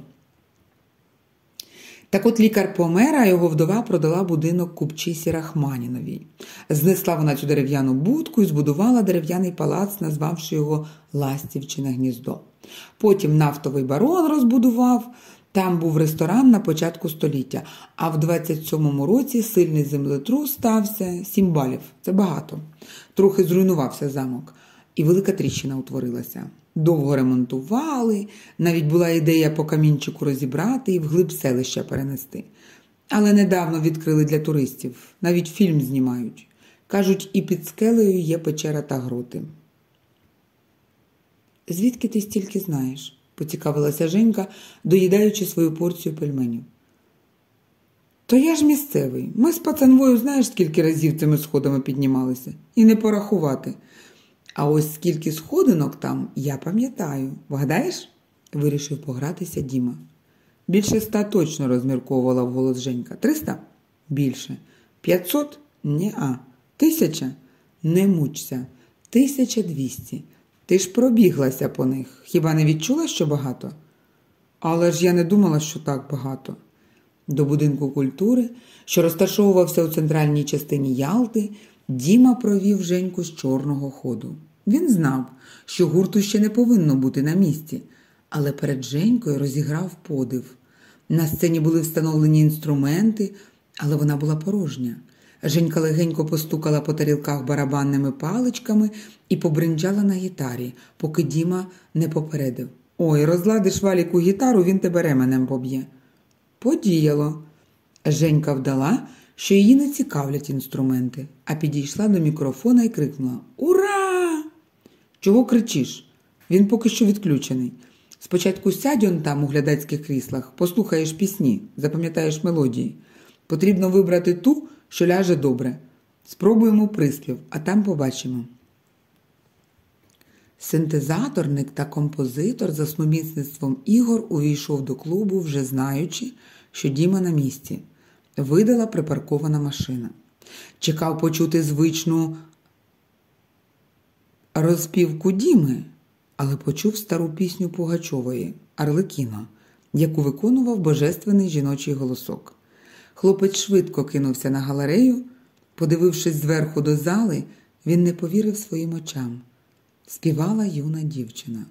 Так от лікар помер, а його вдова продала будинок купчисі Рахманіновій. Знесла вона цю дерев'яну будку і збудувала дерев'яний палац, назвавши його Ластівчине гніздо. Потім нафтовий барон розбудував Там був ресторан на початку століття, а в 27-му році сильний землетрус стався 7 балів. Це багато. Трохи зруйнувався замок, і велика тріщина утворилася. Довго ремонтували, навіть була ідея по камінчику розібрати і вглиб селища перенести. Але недавно відкрили для туристів, навіть фільм знімають. Кажуть, і під скелею є печера та гроти. Звідки ти стільки знаєш? поцікавилася Женька, доїдаючи свою порцію пельменів. То я ж місцевий. Ми з пацанвою знаєш, скільки разів цими сходами піднімалися, і не порахувати. А ось скільки сходинок там, я пам'ятаю. Вгадаєш? вирішив погратися Діма. Більше ста точно розмірковувала вголос Женька. Триста? Більше. П'ятсот? Ні-а. Тисяча? Не мучся. Тисяча двісті. Ти ж пробіглася по них. Хіба не відчула, що багато? Але ж я не думала, що так багато. До будинку культури, що розташовувався у центральній частині Ялти, Діма провів Женьку з чорного ходу. Він знав, що гурту ще не повинно бути на місці, але перед Женькою розіграв подив. На сцені були встановлені інструменти, але вона була порожня. Женька легенько постукала по тарілках барабанними паличками і побринджала на гітарі, поки Діма не попередив. Ой, розладиш валіку гітару, він тебе ременем поб'є. Подіяло. Женька вдала, що її не цікавлять інструменти, а підійшла до мікрофона і крикнула Ура! Чого кричиш? Він поки що відключений. Спочатку сядь он там у глядацьких кріслах, послухаєш пісні, запам'ятаєш мелодії. Потрібно вибрати ту, що ляже добре. Спробуємо приспів, а там побачимо. Синтезаторник та композитор за сумісництвом ігор увійшов до клубу, вже знаючи, що Діма на місці. Видала припаркована машина. Чекав почути звичну розпівку Діми, але почув стару пісню Пугачової Арлекіно, яку виконував божественний жіночий голосок. Хлопець швидко кинувся на галерею. Подивившись зверху до зали, він не повірив своїм очам. Співала юна дівчина.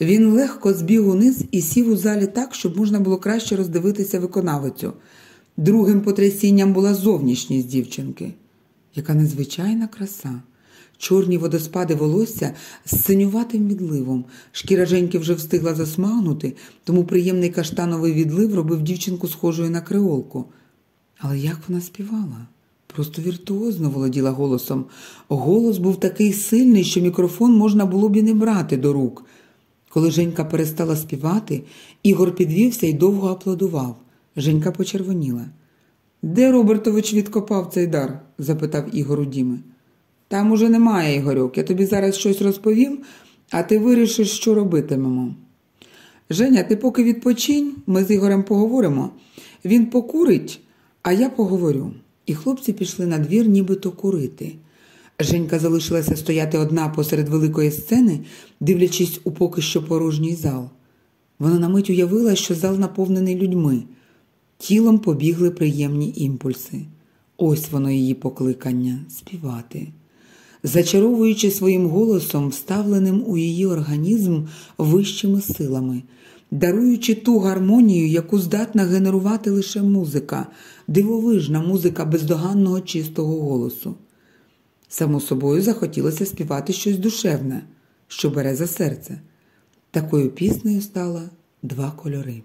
Він легко збіг униз і сів у залі так, щоб можна було краще роздивитися виконавицю. Другим потрясінням була зовнішність дівчинки. Яка незвичайна краса. Чорні водоспади волосся з синюватим відливом. Шкіра Женьки вже встигла засмагнути, тому приємний каштановий відлив робив дівчинку схожою на креолку. Але як вона співала? Просто віртуозно володіла голосом. Голос був такий сильний, що мікрофон можна було б і не брати до рук. Коли Женька перестала співати, Ігор підвівся і довго аплодував. Женька почервоніла. Де Робертович відкопав цей дар? запитав Ігор у Діми. Там уже немає, Ігорюк. Я тобі зараз щось розповім, а ти вирішиш, що робитимемо. Женя, ти поки відпочинь, ми з Ігорем поговоримо. Він покурить, а я поговорю. І хлопці пішли на двір нібито курити. Женька залишилася стояти одна посеред великої сцени, дивлячись у поки що порожній зал. Вона на мить уявила, що зал наповнений людьми. Тілом побігли приємні імпульси. Ось воно її покликання співати. Зачаровуючи своїм голосом, вставленим у її організм вищими силами, даруючи ту гармонію, яку здатна генерувати лише музика, дивовижна музика бездоганного чистого голосу. Само собою захотілося співати щось душевне, що бере за серце. Такою піснею стала два кольори.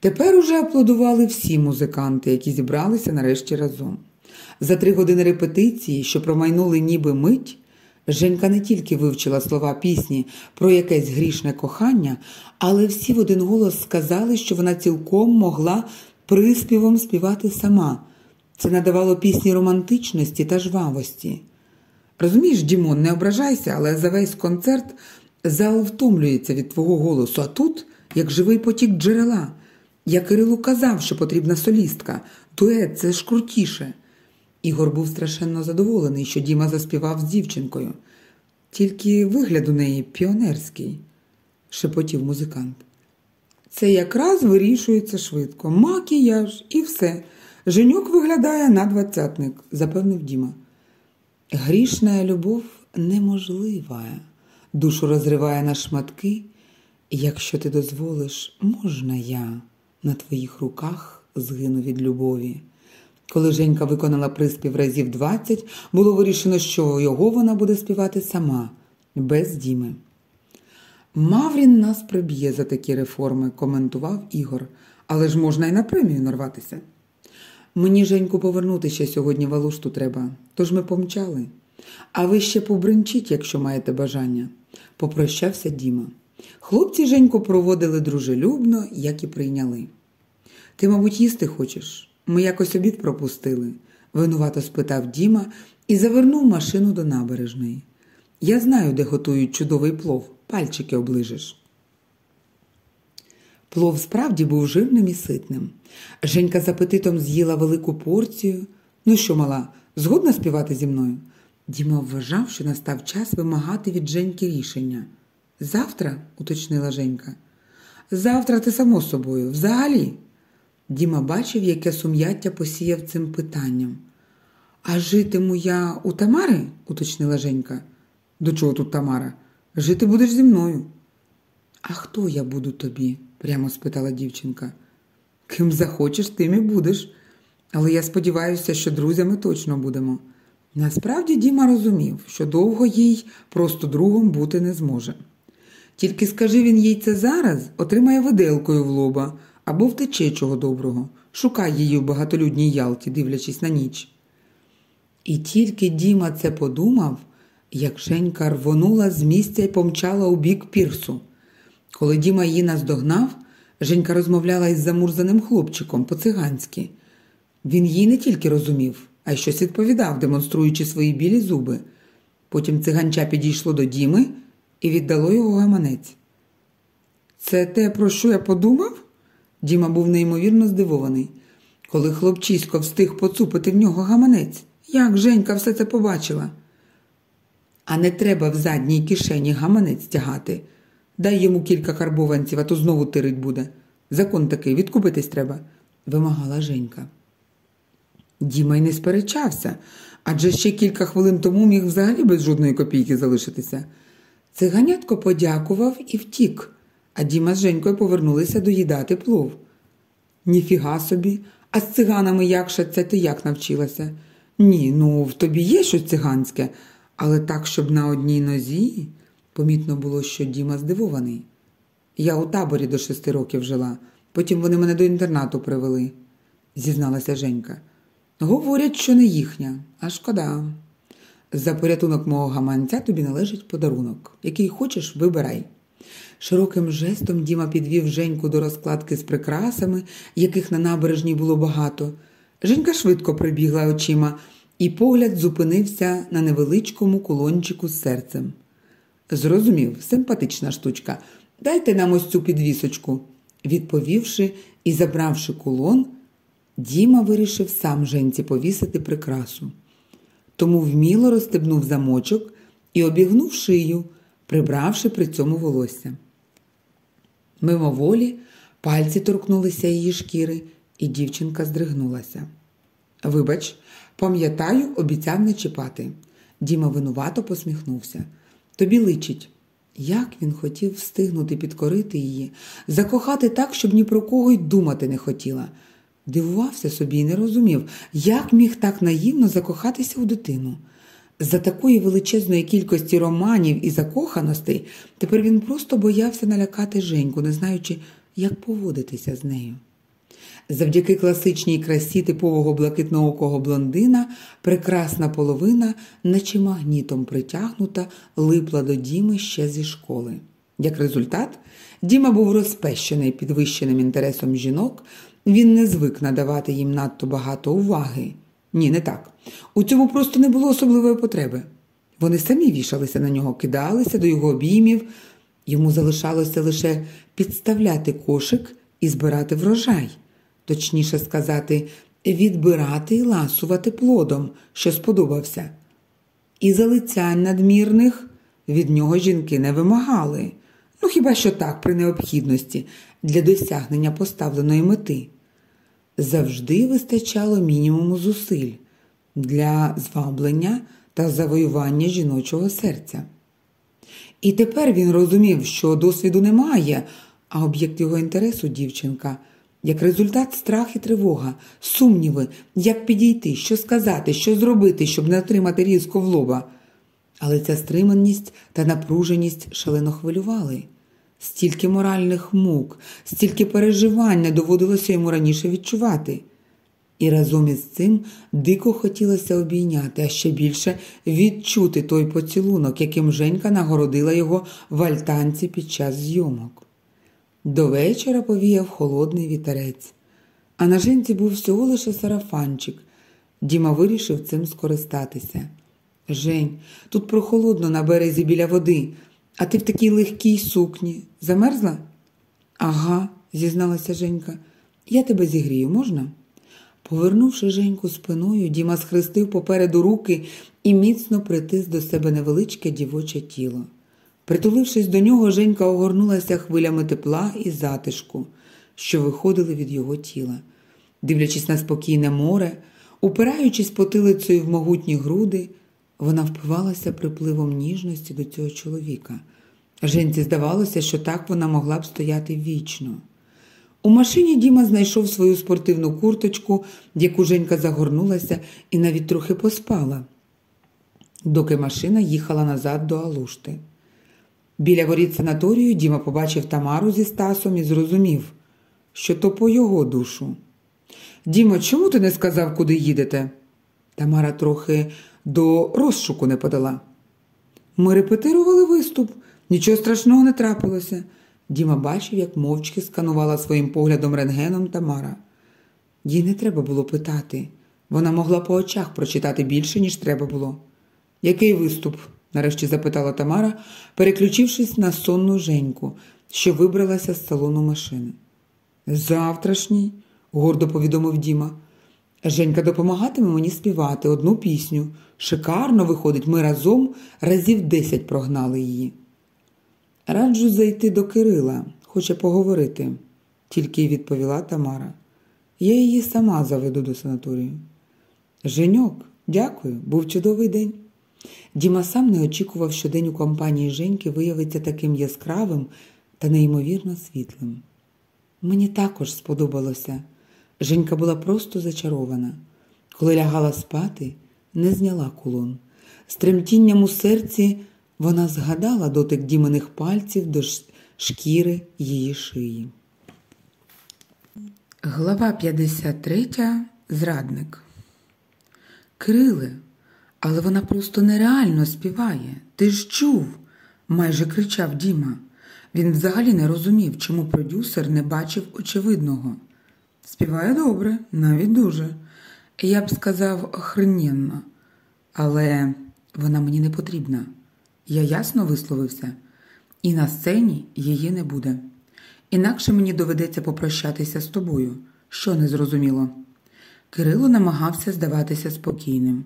Тепер уже аплодували всі музиканти, які зібралися нарешті разом. За три години репетиції, що промайнули ніби мить, Женька не тільки вивчила слова пісні про якесь грішне кохання, але всі в один голос сказали, що вона цілком могла приспівом співати сама. Це надавало пісні романтичності та жвавості. Розумієш, Дімон, не ображайся, але за весь концерт зал втомлюється від твого голосу, а тут як живий потік джерела. Я Кирилу казав, що потрібна солістка, дует це ж крутіше. Ігор був страшенно задоволений, що Діма заспівав з дівчинкою. Тільки вигляд у неї піонерський, шепотів музикант. Це якраз вирішується швидко. Макіяж і все. Женюк виглядає на двадцятник, запевнив Діма. Грішна любов неможлива, душу розриває на шматки Якщо ти дозволиш, можна я на твоїх руках згину від любові. Коли Женька виконала приспів разів 20, було вирішено, що його вона буде співати сама, без Діми. Маврін нас приб'є за такі реформи, коментував Ігор, але ж можна й на премію нарватися. Мені Женьку повернути ще сьогодні валушту треба, тож ми помчали. А ви ще побринчіть, якщо маєте бажання, попрощався Діма. Хлопці Женьку проводили дружелюбно, як і прийняли. Ти, мабуть, їсти хочеш? Ми якось обід пропустили, винувато спитав Діма і завернув машину до набережної. Я знаю, де готують чудовий плов, пальчики оближеш. Плов справді був жирним і ситним. Женька з апетитом з'їла велику порцію. Ну що, мала, згодна співати зі мною? Діма вважав, що настав час вимагати від Женьки рішення. Завтра, уточнила Женька. Завтра ти само собою, взагалі. Діма бачив, яке сум'яття посіяв цим питанням. А житиму я у Тамари? уточнила Женька. До чого тут Тамара? Жити будеш зі мною. А хто я буду тобі? прямо спитала дівчинка. Ким захочеш, тим і будеш. Але я сподіваюся, що друзями точно будемо. Насправді Діма розумів, що довго їй просто другом бути не зможе. Тільки скажи він їй це зараз, отримає виделкою в лоба або втече чого доброго, шукай її в багатолюдній Ялті, дивлячись на ніч. І тільки Діма це подумав, як Женька рвонула з місця і помчала у бік пірсу. Коли Діма її наздогнав, Женька розмовляла із замурзаним хлопчиком по-циганськи. Він їй не тільки розумів, а й щось відповідав, демонструючи свої білі зуби. Потім циганча підійшло до Діми і віддало його гаманець. Це те, про що я подумав? Діма був неймовірно здивований. Коли хлопчисько встиг поцупити в нього гаманець, як Женька все це побачила. А не треба в задній кишені гаманець тягати. Дай йому кілька карбованців, а то знову тирить буде. Закон такий, відкупитись треба, вимагала Женька. Діма й не сперечався, адже ще кілька хвилин тому міг взагалі без жодної копійки залишитися. Циганятко подякував і втік, а Діма з Женькою повернулися доїдати плов. Ніфіга собі, а з циганами якша це ти як навчилася? Ні, ну в тобі є щось циганське, але так, щоб на одній нозі. Помітно було, що Діма здивований. Я у таборі до шести років жила, потім вони мене до інтернату привели, зізналася Женька. Говорять, що не їхня, а шкода. За порятунок мого гаманця тобі належить подарунок. Який хочеш, вибирай. Широким жестом Діма підвів Женьку до розкладки з прикрасами, яких на набережній було багато. Женька швидко прибігла очима, і погляд зупинився на невеличкому кулончику з серцем. Зрозумів, симпатична штучка. Дайте нам ось цю підвісочку. Відповівши і забравши кулон, Діма вирішив сам Женці повісити прикрасу. Тому вміло розстебнув замочок і обігнув шию, прибравши при цьому волосся. Мимоволі пальці торкнулися її шкіри, і дівчинка здригнулася. Вибач, пам'ятаю, обіцяв не чіпати. Діма винувато посміхнувся. Тобі личить. Як він хотів встигнути підкорити її, закохати так, щоб ні про кого й думати не хотіла. Дивувався собі і не розумів, як міг так наївно закохатися у дитину. За такої величезної кількості романів і закоханостей тепер він просто боявся налякати Женьку, не знаючи, як поводитися з нею. Завдяки класичній красі типового блакитноокого блондина прекрасна половина, наче магнітом притягнута, липла до Діми ще зі школи. Як результат, Діма був розпещений підвищеним інтересом жінок, він не звик надавати їм надто багато уваги. Ні, не так. У цьому просто не було особливої потреби. Вони самі вішалися на нього, кидалися до його обіймів. Йому залишалося лише підставляти кошик і збирати врожай, точніше сказати, відбирати і ласувати плодом, що сподобався. І залицянь надмірних від нього жінки не вимагали. Ну хіба що так, при необхідності, для досягнення поставленої мети. Завжди вистачало мінімуму зусиль для зваблення та завоювання жіночого серця. І тепер він розумів, що досвіду немає, а об'єкт його інтересу дівчинка. Як результат страх і тривога, сумніви, як підійти, що сказати, що зробити, щоб не отримати різко в лоба. Але ця стриманість та напруженість шалено хвилювали. Стільки моральних мук, стільки переживання доводилося йому раніше відчувати. І разом із цим дико хотілося обійняти, а ще більше відчути той поцілунок, яким Женька нагородила його в альтанці під час зйомок. До вечора повіяв холодний вітерець, а на жінці був всього лише сарафанчик. Діма вирішив цим скористатися. Жень, тут прохолодно на березі біля води, а ти в такій легкій сукні. Замерзла? Ага, зізналася Женька. Я тебе зігрію, можна? Повернувши Женьку спиною, Діма схрестив попереду руки і міцно притис до себе невеличке дівоче тіло. Притулившись до нього, Женька огорнулася хвилями тепла і затишку, що виходили від його тіла. Дивлячись на спокійне море, упираючись потилицею в могутні груди, вона впивалася припливом ніжності до цього чоловіка. Женці здавалося, що так вона могла б стояти вічно. У машині Діма знайшов свою спортивну курточку, яку Женька загорнулася і навіть трохи поспала, доки машина їхала назад до Алушти. Біля воріт санаторію Діма побачив Тамару зі Стасом і зрозумів, що то по його душу. Дімо, чому ти не сказав, куди їдете? Тамара трохи до розшуку не подала. Ми репетирували виступ, нічого страшного не трапилося. Діма бачив, як мовчки сканувала своїм поглядом рентгеном Тамара. Їй не треба було питати. Вона могла по очах прочитати більше, ніж треба було. Який виступ? нарешті запитала Тамара, переключившись на сонну Женьку, що вибралася з салону машини. Завтрашній, гордо повідомив Діма. Женька допомагатиме мені співати одну пісню. Шикарно виходить, ми разом разів десять прогнали її. Раджу зайти до Кирила, хоче поговорити, тільки й відповіла Тамара. Я її сама заведу до санаторію. Женьок, дякую, був чудовий день. Діма сам не очікував, що день у компанії Женьки виявиться таким яскравим та неймовірно світлим. Мені також сподобалося. Женька була просто зачарована. Коли лягала спати, не зняла кулон. З тремтінням у серці вона згадала дотик діманих пальців до шкіри її шиї. Глава 53. Зрадник. Криле, але вона просто нереально співає. Ти ж чув, майже кричав Діма. Він взагалі не розумів, чому продюсер не бачив очевидного. Співає добре, навіть дуже. Я б сказав охрененно, але вона мені не потрібна. Я ясно висловився, і на сцені її не буде. Інакше мені доведеться попрощатися з тобою, що незрозуміло. Кирило намагався здаватися спокійним.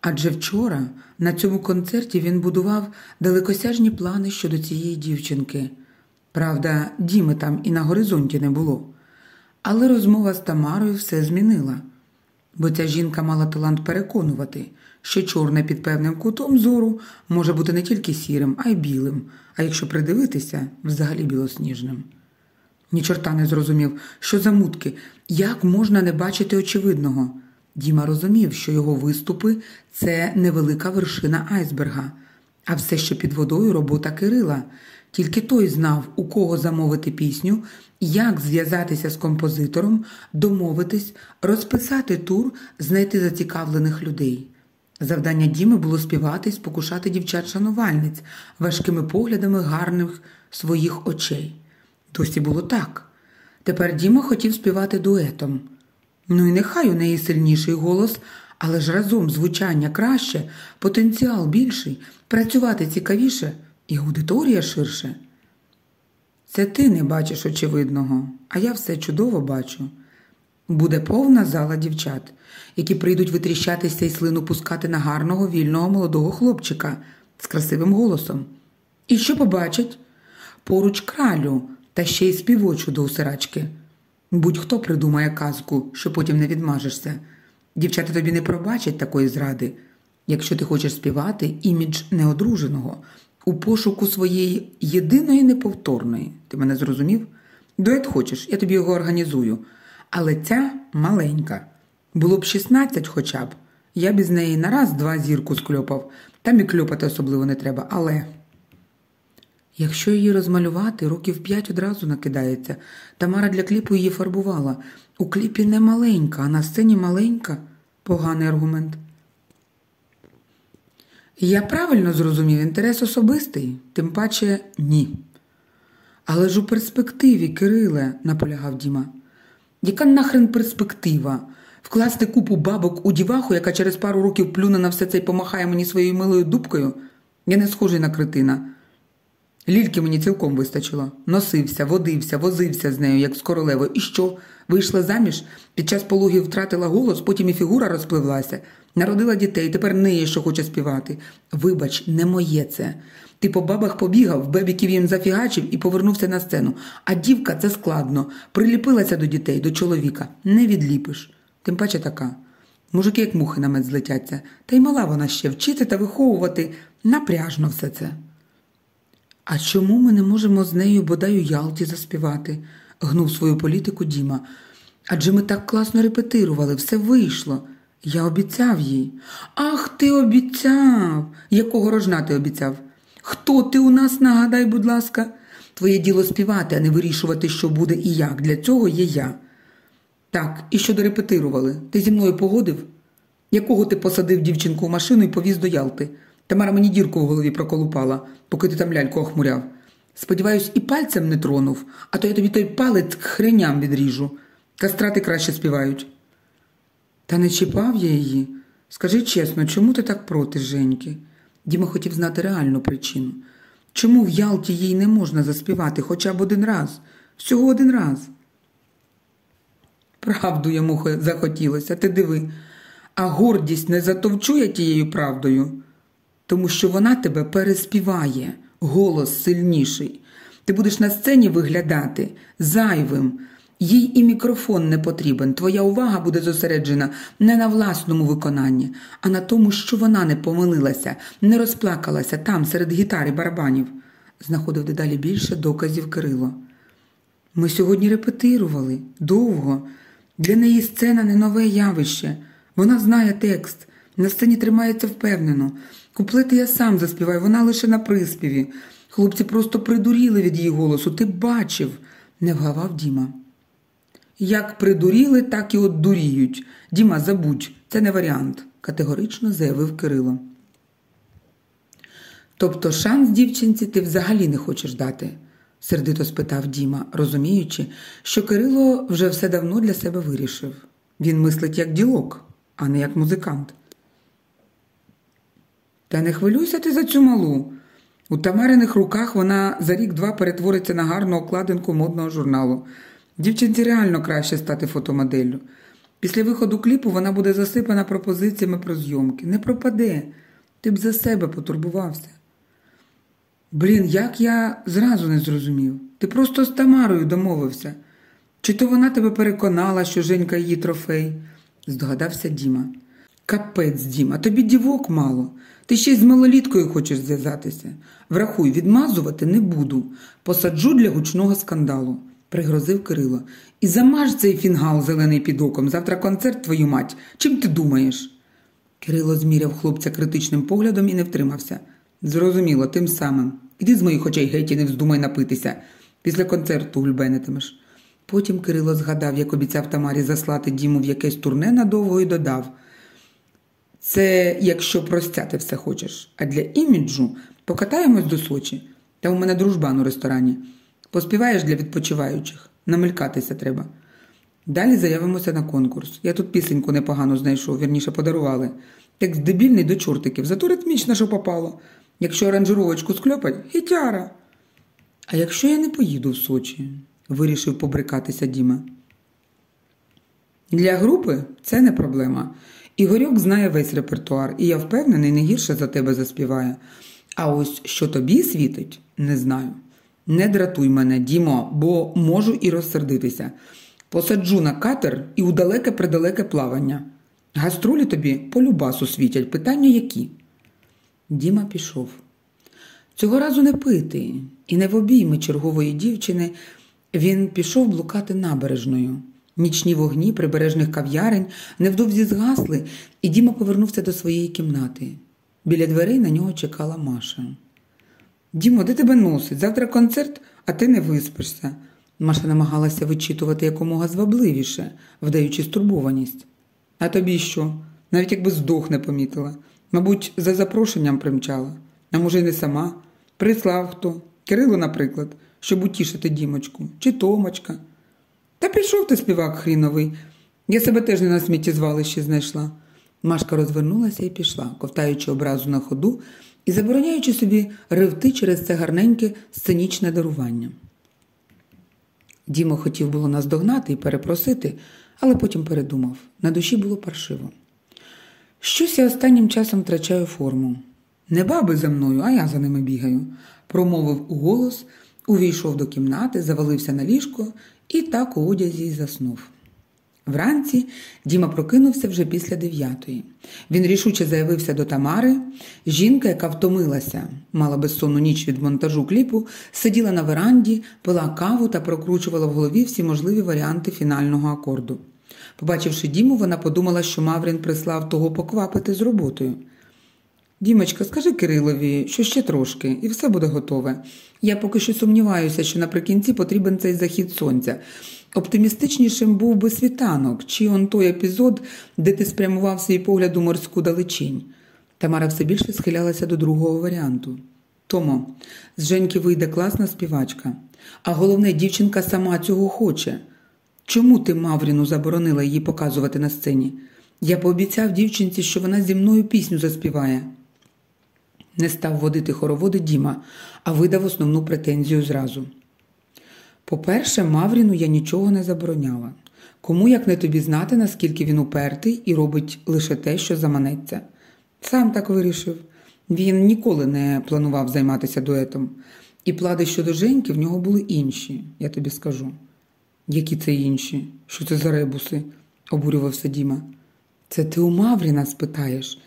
Адже вчора на цьому концерті він будував далекосяжні плани щодо цієї дівчинки. Правда, Діми там і на горизонті не було. Але розмова з Тамарою все змінила, бо ця жінка мала талант переконувати, що чорне під певним кутом зору може бути не тільки сірим, а й білим, а якщо придивитися, взагалі білосніжним. Ні чорта не зрозумів, що за мутки, як можна не бачити очевидного. Діма розумів, що його виступи це невелика вершина айсберга, а все, що під водою робота Кирила. Тільки той знав, у кого замовити пісню, як зв'язатися з композитором, домовитись, розписати тур, знайти зацікавлених людей. Завдання Діми було співати і спокушати дівчат-шанувальниць важкими поглядами гарних своїх очей. Досі було так. Тепер Діма хотів співати дуетом. Ну і нехай у неї сильніший голос, але ж разом звучання краще, потенціал більший, працювати цікавіше і аудиторія ширше. Це ти не бачиш очевидного, а я все чудово бачу. Буде повна зала дівчат, які прийдуть витріщатися і слину пускати на гарного вільного молодого хлопчика з красивим голосом. І що побачать? Поруч кралю та ще й співочу до усирачки. Будь-хто придумає казку, що потім не відмажешся. Дівчата тобі не пробачать такої зради. Якщо ти хочеш співати імідж неодруженого, у пошуку своєї єдиної неповторної. Ти мене зрозумів? Дует хочеш, я тобі його організую. Але ця маленька. Було б 16 хоча б. Я б із неї на раз-два зірку скльопав. Там і кльопати особливо не треба, але. Якщо її розмалювати, років п'ять одразу накидається. Тамара для кліпу її фарбувала. У кліпі не маленька, а на сцені маленька. Поганий аргумент. Я правильно зрозумів інтерес особистий, тим паче ні. Але ж у перспективі, Кириле, наполягав Діма. Яка нахрен перспектива? Вкласти купу бабок у діваху, яка через пару років плюне на все це і помахає мені своєю милою дубкою? Я не схожий на критина. Лільки мені цілком вистачило. Носився, водився, возився з нею, як з королевою. І що? Вийшла заміж, під час пологів втратила голос, потім і фігура розпливлася, народила дітей, тепер неє, що хоче співати. Вибач, не моє це. Ти по бабах побігав, бебіків їм зафігачив і повернувся на сцену. А дівка це складно. Приліпилася до дітей, до чоловіка. Не відліпиш. Тим паче така. Мужики, як мухи на мед злетяться, та й мала вона ще вчити та виховувати напряжно все це. А чому ми не можемо з нею бодай у Ялті заспівати? гнув свою політику Діма. Адже ми так класно репетирували, все вийшло. Я обіцяв їй. Ах, ти обіцяв. Якого рожна ти обіцяв? Хто ти у нас, нагадай, будь ласка? Твоє діло співати, а не вирішувати, що буде і як. Для цього є я. Так, і що дорепетирували? Ти зі мною погодив? Якого ти посадив дівчинку в машину і повіз до Ялти? Тамара мені дірку в голові проколупала, поки ти там ляльку охмуряв. Сподіваюсь, і пальцем не тронув, а то я тобі той палець хреням відріжу. Кастрати краще співають. Та не чіпав я її. Скажи чесно, чому ти так проти Женьки? Діма хотів знати реальну причину. Чому в Ялті їй не можна заспівати хоча б один раз, всього один раз? Правду йому захотілося, ти диви, а гордість не затовчує тією правдою, тому що вона тебе переспіває, голос сильніший. Ти будеш на сцені виглядати зайвим. Їй і мікрофон не потрібен. Твоя увага буде зосереджена не на власному виконанні, а на тому, що вона не помилилася, не розплакалася там, серед гітар і барабанів. Знаходив дедалі більше доказів Кирило. Ми сьогодні репетирували довго. Для неї сцена не нове явище. Вона знає текст, на сцені тримається впевнено. Куплети я сам заспіваю, вона лише на приспіві. Хлопці просто придуріли від її голосу. Ти бачив, не вгавав Діма. Як придуріли, так і от дуріють. Діма, забудь, це не варіант, категорично заявив Кирило. Тобто шанс дівчинці ти взагалі не хочеш дати? сердито спитав Діма, розуміючи, що Кирило вже все давно для себе вирішив. Він мислить як ділок, а не як музикант. Та не хвилюйся ти за цю малу. У Тамариних руках вона за рік-два перетвориться на гарну окладинку модного журналу. Дівчинці реально краще стати фотомоделлю. Після виходу кліпу вона буде засипана пропозиціями про зйомки. Не пропаде. Ти б за себе потурбувався. Блін, як я зразу не зрозумів. Ти просто з Тамарою домовився. Чи то вона тебе переконала, що Женька її трофей? здогадався Діма. Капець, Діма, тобі дівок мало. Ти ще й з малоліткою хочеш зв'язатися. Врахуй, відмазувати не буду. Посаджу для гучного скандалу, пригрозив Кирило. І замаж цей фінгал зелений під оком. Завтра концерт, твою мать. Чим ти думаєш? Кирило зміряв хлопця критичним поглядом і не втримався. Зрозуміло, тим самим. Іди з моїх очей геть і не вздумай напитися. Після концерту гульбенитимеш. Потім Кирило згадав, як обіцяв Тамарі заслати Діму в якесь турне надовго і додав. Це якщо простяти все хочеш, а для іміджу покатаємось до Сочі. Та у мене дружбан у ресторані. Поспіваєш для відпочиваючих, намелькатися треба. Далі заявимося на конкурс. Я тут пісеньку непогано знайшов, вірніше подарували. Текст дебільний до чортиків, зато ритмічно, що попало. Якщо оранжировочку скльопать, гітяра. А якщо я не поїду в Сочі, вирішив побрикатися Діма. Для групи це не проблема. Ігорьок знає весь репертуар, і я впевнений, не гірше за тебе заспіває. А ось що тобі світить, не знаю. Не дратуй мене, Дімо, бо можу і розсердитися. Посаджу на катер і у далеке предалеке плавання. Гастролі тобі по любасу світять. Питання які? Діма пішов. Цього разу не пити і не в обійми чергової дівчини він пішов блукати набережною. Нічні вогні прибережних кав'ярень невдовзі згасли, і Діма повернувся до своєї кімнати. Біля дверей на нього чекала Маша. Дімо, де тебе носить? Завтра концерт, а ти не виспишся. Маша намагалася вичитувати якомога звабливіше, вдаючи стурбованість. А тобі що? Навіть якби здох не помітила. Мабуть, за запрошенням примчала. А може, й не сама. Прислав хто? Кирило, наприклад, щоб утішити Дімочку, чи Томочка. Та пішов ти співак хріновий. Я себе теж не на сміттєзвалищі знайшла. Машка розвернулася і пішла, ковтаючи образу на ходу і забороняючи собі ревти через це гарненьке сценічне дарування. Дімо хотів було наздогнати і перепросити, але потім передумав. На душі було паршиво. Щось я останнім часом втрачаю форму. Не баби за мною, а я за ними бігаю, промовив уголос, увійшов до кімнати, завалився на ліжко і так у одязі й заснув. Вранці Діма прокинувся вже після дев'ятої. Він рішуче заявився до Тамари. Жінка, яка втомилася, мала безсонну ніч від монтажу кліпу, сиділа на веранді, пила каву та прокручувала в голові всі можливі варіанти фінального акорду. Побачивши Діму, вона подумала, що Маврін прислав того поквапити з роботою. Дімочка, скажи Кирилові, що ще трошки, і все буде готове. Я поки що сумніваюся, що наприкінці потрібен цей захід сонця. Оптимістичнішим був би світанок, чи он той епізод, де ти спрямував свій погляд у морську далечінь. Тамара все більше схилялася до другого варіанту. Томо, з Женьки вийде класна співачка, а головне, дівчинка сама цього хоче. Чому ти Мавріну заборонила її показувати на сцені? Я пообіцяв дівчинці, що вона зі мною пісню заспіває. Не став водити хороводи Діма, а видав основну претензію зразу. По-перше, Мавріну я нічого не забороняла. Кому як не тобі знати, наскільки він упертий і робить лише те, що заманеться. Сам так вирішив. Він ніколи не планував займатися дуетом. І плани щодо Женьки в нього були інші, я тобі скажу. Які це інші? Що це за ребуси? обурювався Діма. Це ти у Мавріна спитаєш.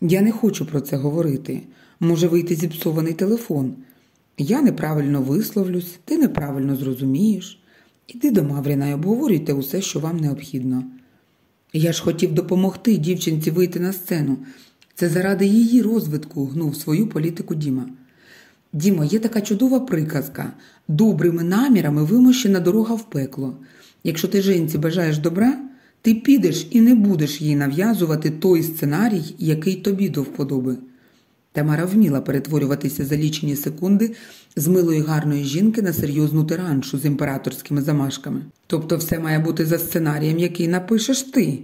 Я не хочу про це говорити. Може вийти зіпсований телефон. Я неправильно висловлюсь, ти неправильно зрозумієш. Іди до Мавріна і обговорюйте усе, що вам необхідно. Я ж хотів допомогти дівчинці вийти на сцену. Це заради її розвитку гнув свою політику Діма. Дімо, є така чудова приказка добрими намірами вимощена дорога в пекло. Якщо ти жінці бажаєш добра, ти підеш і не будеш їй нав'язувати той сценарій, який тобі до вподоби. Тамара вміла перетворюватися за лічені секунди з милої гарної жінки на серйозну тираншу з імператорськими замашками. Тобто все має бути за сценарієм, який напишеш ти,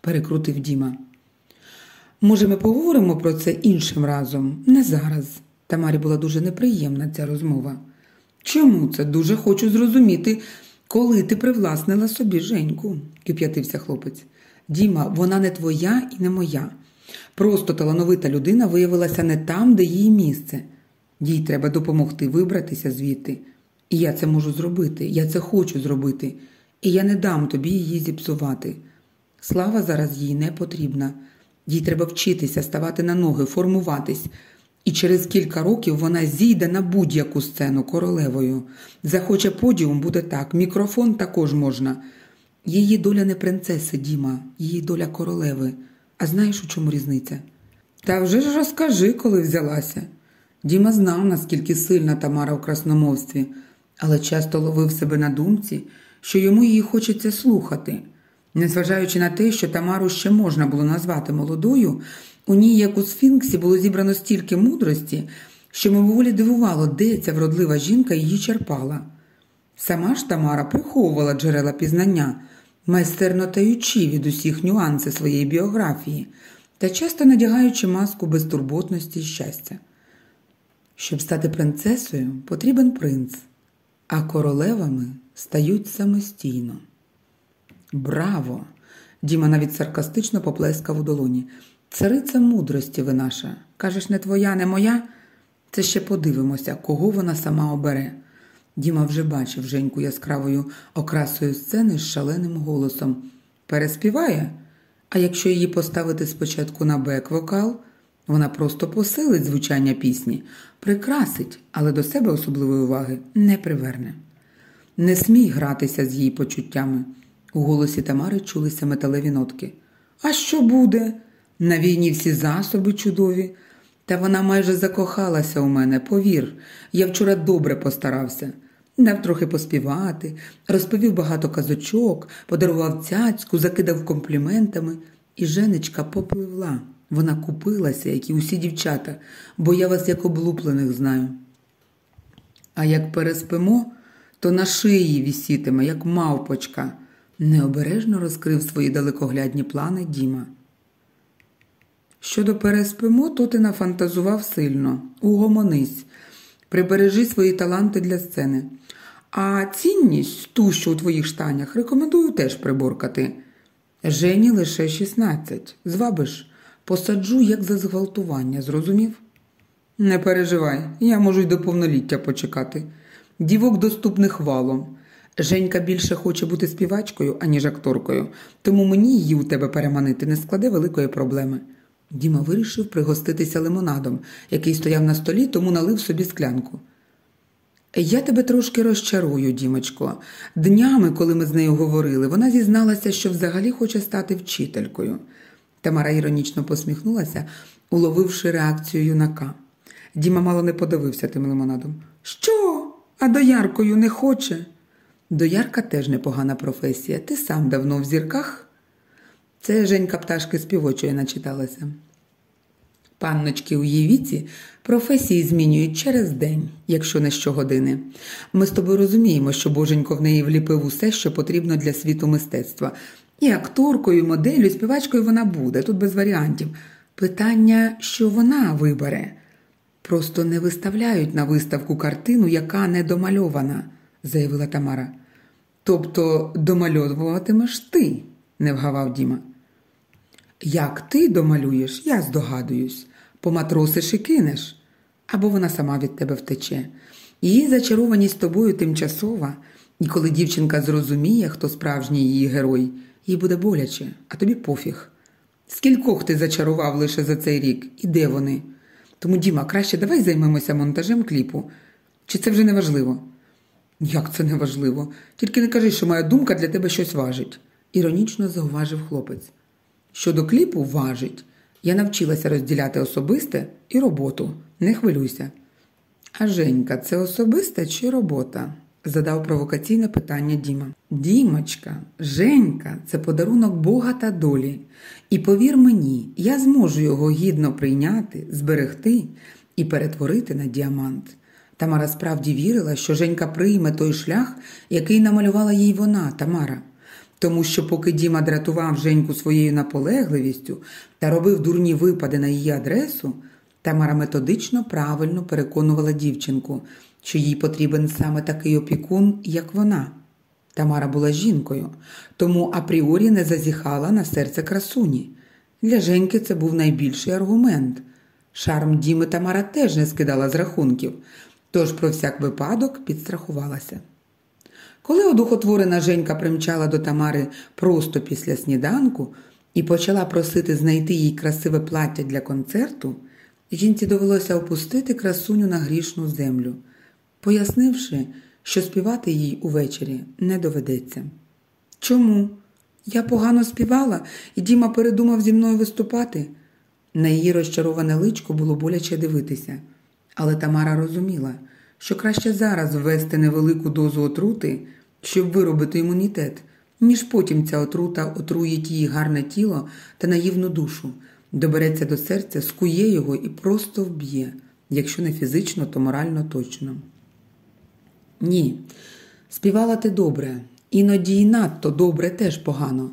перекрутив Діма. Може, ми поговоримо про це іншим разом, не зараз. Тамарі була дуже неприємна ця розмова. Чому це дуже хочу зрозуміти, коли ти привласнила собі Женьку, кип'ятився хлопець. Діма, вона не твоя і не моя. Просто талановита людина виявилася не там, де її місце. Їй треба допомогти вибратися звідти. І я це можу зробити, я це хочу зробити, і я не дам тобі її зіпсувати. Слава зараз їй не потрібна. Їй треба вчитися, ставати на ноги, формуватись. І через кілька років вона зійде на будь-яку сцену королевою. Захоче подіум буде так, мікрофон також можна. Її доля не принцеси, Діма, її доля королеви. А знаєш, у чому різниця? Та вже ж розкажи, коли взялася. Діма знав, наскільки сильна Тамара у красномовстві, але часто ловив себе на думці, що йому її хочеться слухати. Незважаючи на те, що Тамару ще можна було назвати молодою, у ній, як у Сфінксі, було зібрано стільки мудрості, що мимоволі дивувало, де ця вродлива жінка її черпала. Сама ж Тамара приховувала джерела пізнання, майстерно таючи від усіх нюанси своєї біографії та часто надягаючи маску безтурботності і щастя. Щоб стати принцесою, потрібен принц, а королевами стають самостійно. Браво! Діма навіть саркастично поплескав у долоні. Цариця мудрості ви наша. Кажеш, не твоя, не моя? Це ще подивимося, кого вона сама обере. Діма вже бачив Женьку яскравою окрасою сцени з шаленим голосом. Переспіває? А якщо її поставити спочатку на бек-вокал, Вона просто посилить звучання пісні, прикрасить, але до себе особливої уваги не приверне. Не смій гратися з її почуттями. У голосі Тамари чулися металеві нотки. А що буде? На війні всі засоби чудові. Та вона майже закохалася у мене, повір. Я вчора добре постарався. Дав трохи поспівати, розповів багато казочок, подарував цяцьку, закидав компліментами, і Женечка попливла. Вона купилася, як і усі дівчата, бо я вас як облуплених знаю. А як переспимо, то на шиї вісітиме, як мавпочка, необережно розкрив свої далекоглядні плани Діма. Щодо переспимо, то ти нафантазував сильно. Угомонись, прибережи свої таланти для сцени. А цінність, ту, що у твоїх штанях, рекомендую теж приборкати. Жені лише 16. Звабиш, посаджу, як за зґвалтування, зрозумів? Не переживай, я можу й до повноліття почекати. Дівок доступних валом. Женька більше хоче бути співачкою, аніж акторкою, тому мені її у тебе переманити не складе великої проблеми. Діма вирішив пригоститися лимонадом, який стояв на столі, тому налив собі склянку. Я тебе трошки розчарую, Дімочко. Днями, коли ми з нею говорили, вона зізналася, що взагалі хоче стати вчителькою. Тамара іронічно посміхнулася, уловивши реакцію юнака. Діма мало не подивився тим лимонадом. Що? А дояркою не хоче? Доярка теж непогана професія. Ти сам давно в зірках? Це Женька пташки співочої начиталася. Панночки у її віці професії змінюють через день, якщо не щогодини. Ми з тобою розуміємо, що Боженько в неї вліпив усе, що потрібно для світу мистецтва. І акторкою, і моделлю, і співачкою вона буде, тут без варіантів. Питання, що вона вибере. Просто не виставляють на виставку картину, яка не домальована, заявила Тамара. Тобто домальовуватимеш ти, не вгавав Діма. Як ти домалюєш, я здогадуюсь, поматросиш і кинеш, або вона сама від тебе втече. Її зачарованість тобою тимчасова, і коли дівчинка зрозуміє, хто справжній її герой, їй буде боляче, а тобі пофіг. Скількох ти зачарував лише за цей рік, і де вони? Тому, Діма, краще давай займемося монтажем кліпу. Чи це вже не важливо? Як це не важливо? Тільки не кажи, що моя думка для тебе щось важить, іронічно зауважив хлопець. Щодо кліпу важить. Я навчилася розділяти особисте і роботу. Не хвилюйся. А Женька, це особиста чи робота? задав провокаційне питання Діма. Дімочка, Женька це подарунок Бога та долі. І повір мені, я зможу його гідно прийняти, зберегти і перетворити на діамант. Тамара справді вірила, що Женька прийме той шлях, який намалювала їй вона, Тамара. Тому що, поки Діма дратував Женьку своєю наполегливістю та робив дурні випади на її адресу, Тамара методично правильно переконувала дівчинку, що їй потрібен саме такий опікун, як вона. Тамара була жінкою, тому апріорі не зазіхала на серце красуні. Для Женьки це був найбільший аргумент. Шарм Діми Тамара теж не скидала з рахунків, тож про всяк випадок підстрахувалася. Коли одухотворена Женька примчала до Тамари просто після сніданку і почала просити знайти їй красиве плаття для концерту, жінці довелося опустити красуню на грішну землю, пояснивши, що співати їй увечері не доведеться. Чому? Я погано співала, і Діма передумав зі мною виступати. На її розчароване личко було боляче дивитися, але Тамара розуміла, що краще зараз ввести невелику дозу отрути, щоб виробити імунітет, ніж потім ця отрута отруїть її гарне тіло та наївну душу, добереться до серця, скує його і просто вб'є, якщо не фізично, то морально точно. Ні, співала ти добре, іноді й надто добре теж погано.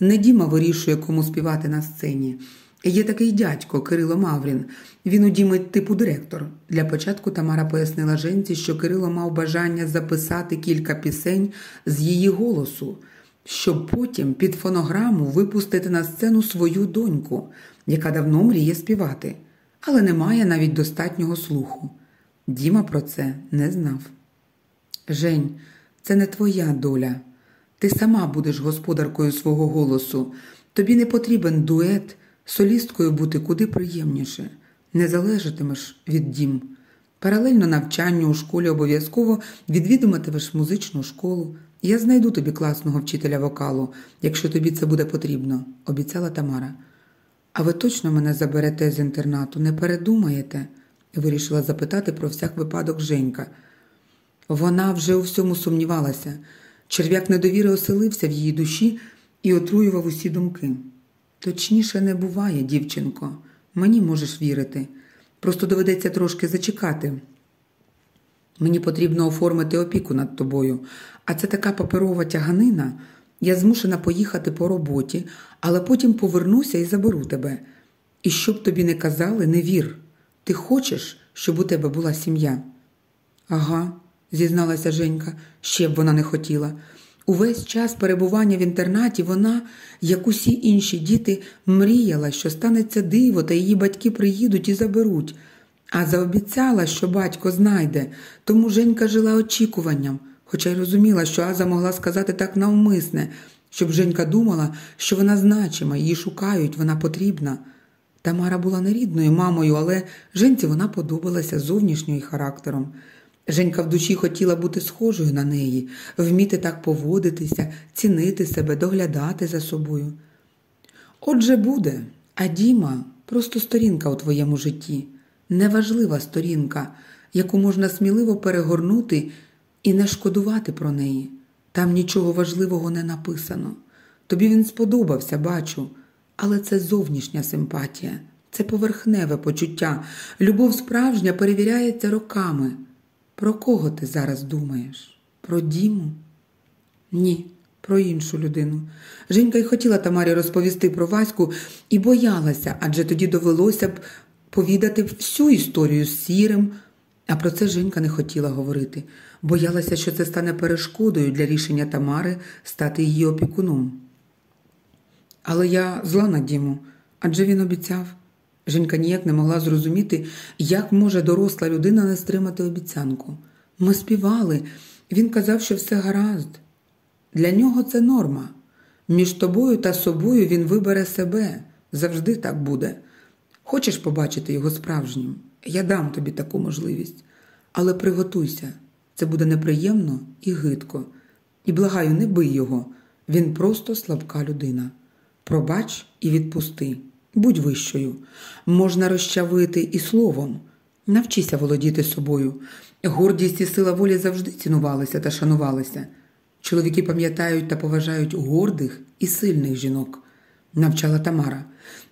Не Діма вирішує, кому співати на сцені. Є такий дядько Кирило Маврін. Він у Діми типу директор. Для початку Тамара пояснила Женці, що Кирило мав бажання записати кілька пісень з її голосу, щоб потім під фонограму випустити на сцену свою доньку, яка давно мріє співати, але не має навіть достатнього слуху. Діма про це не знав. Жень, це не твоя доля. Ти сама будеш господаркою свого голосу. Тобі не потрібен дует Солісткою бути куди приємніше, не залежатимеш від дім. Паралельно навчанню у школі обов'язково відвідуватимеш музичну школу. Я знайду тобі класного вчителя вокалу, якщо тобі це буде потрібно, обіцяла Тамара. А ви точно мене заберете з інтернату, не передумаєте? вирішила запитати про всяк випадок Женька. Вона вже у всьому сумнівалася. Черв'як недовіри оселився в її душі і отруював усі думки. Точніше не буває, дівчинко, мені можеш вірити. Просто доведеться трошки зачекати. Мені потрібно оформити опіку над тобою, а це така паперова тяганина. Я змушена поїхати по роботі, але потім повернуся і заберу тебе. І щоб тобі не казали, не вір. Ти хочеш, щоб у тебе була сім'я? Ага, зізналася Женька, ще б вона не хотіла. Увесь час перебування в інтернаті вона, як усі інші діти, мріяла, що станеться диво, та її батьки приїдуть і заберуть. А заобіцяла, що батько знайде, тому Женька жила очікуванням, хоча й розуміла, що Аза могла сказати так навмисне, щоб Женька думала, що вона значима, її шукають, вона потрібна. Тамара була не рідною мамою, але Женці вона подобалася зовнішньою характером. Женька в душі хотіла бути схожою на неї, вміти так поводитися, цінити себе, доглядати за собою. Отже, буде, а Діма просто сторінка у твоєму житті, неважлива сторінка, яку можна сміливо перегорнути і не шкодувати про неї. Там нічого важливого не написано. Тобі він сподобався, бачу, але це зовнішня симпатія, це поверхневе почуття. Любов справжня перевіряється роками. Про кого ти зараз думаєш? Про Діму? Ні, про іншу людину. Женька й хотіла Тамарі розповісти про Ваську і боялася, адже тоді довелося б повідати всю історію з сірим. А про це Женька не хотіла говорити, боялася, що це стане перешкодою для рішення Тамари стати її опікуном. Але я зла на Діму, адже він обіцяв. Женька ніяк не могла зрозуміти, як може доросла людина не стримати обіцянку. Ми співали, він казав, що все гаразд. Для нього це норма. Між тобою та собою він вибере себе, завжди так буде. Хочеш побачити його справжнім? Я дам тобі таку можливість. Але приготуйся, це буде неприємно і гидко. І благаю, не бий його. Він просто слабка людина. Пробач і відпусти. Будь вищою. Можна розчавити і словом. Навчися володіти собою. Гордість і сила волі завжди цінувалися та шанувалися. Чоловіки пам'ятають та поважають гордих і сильних жінок, навчала Тамара.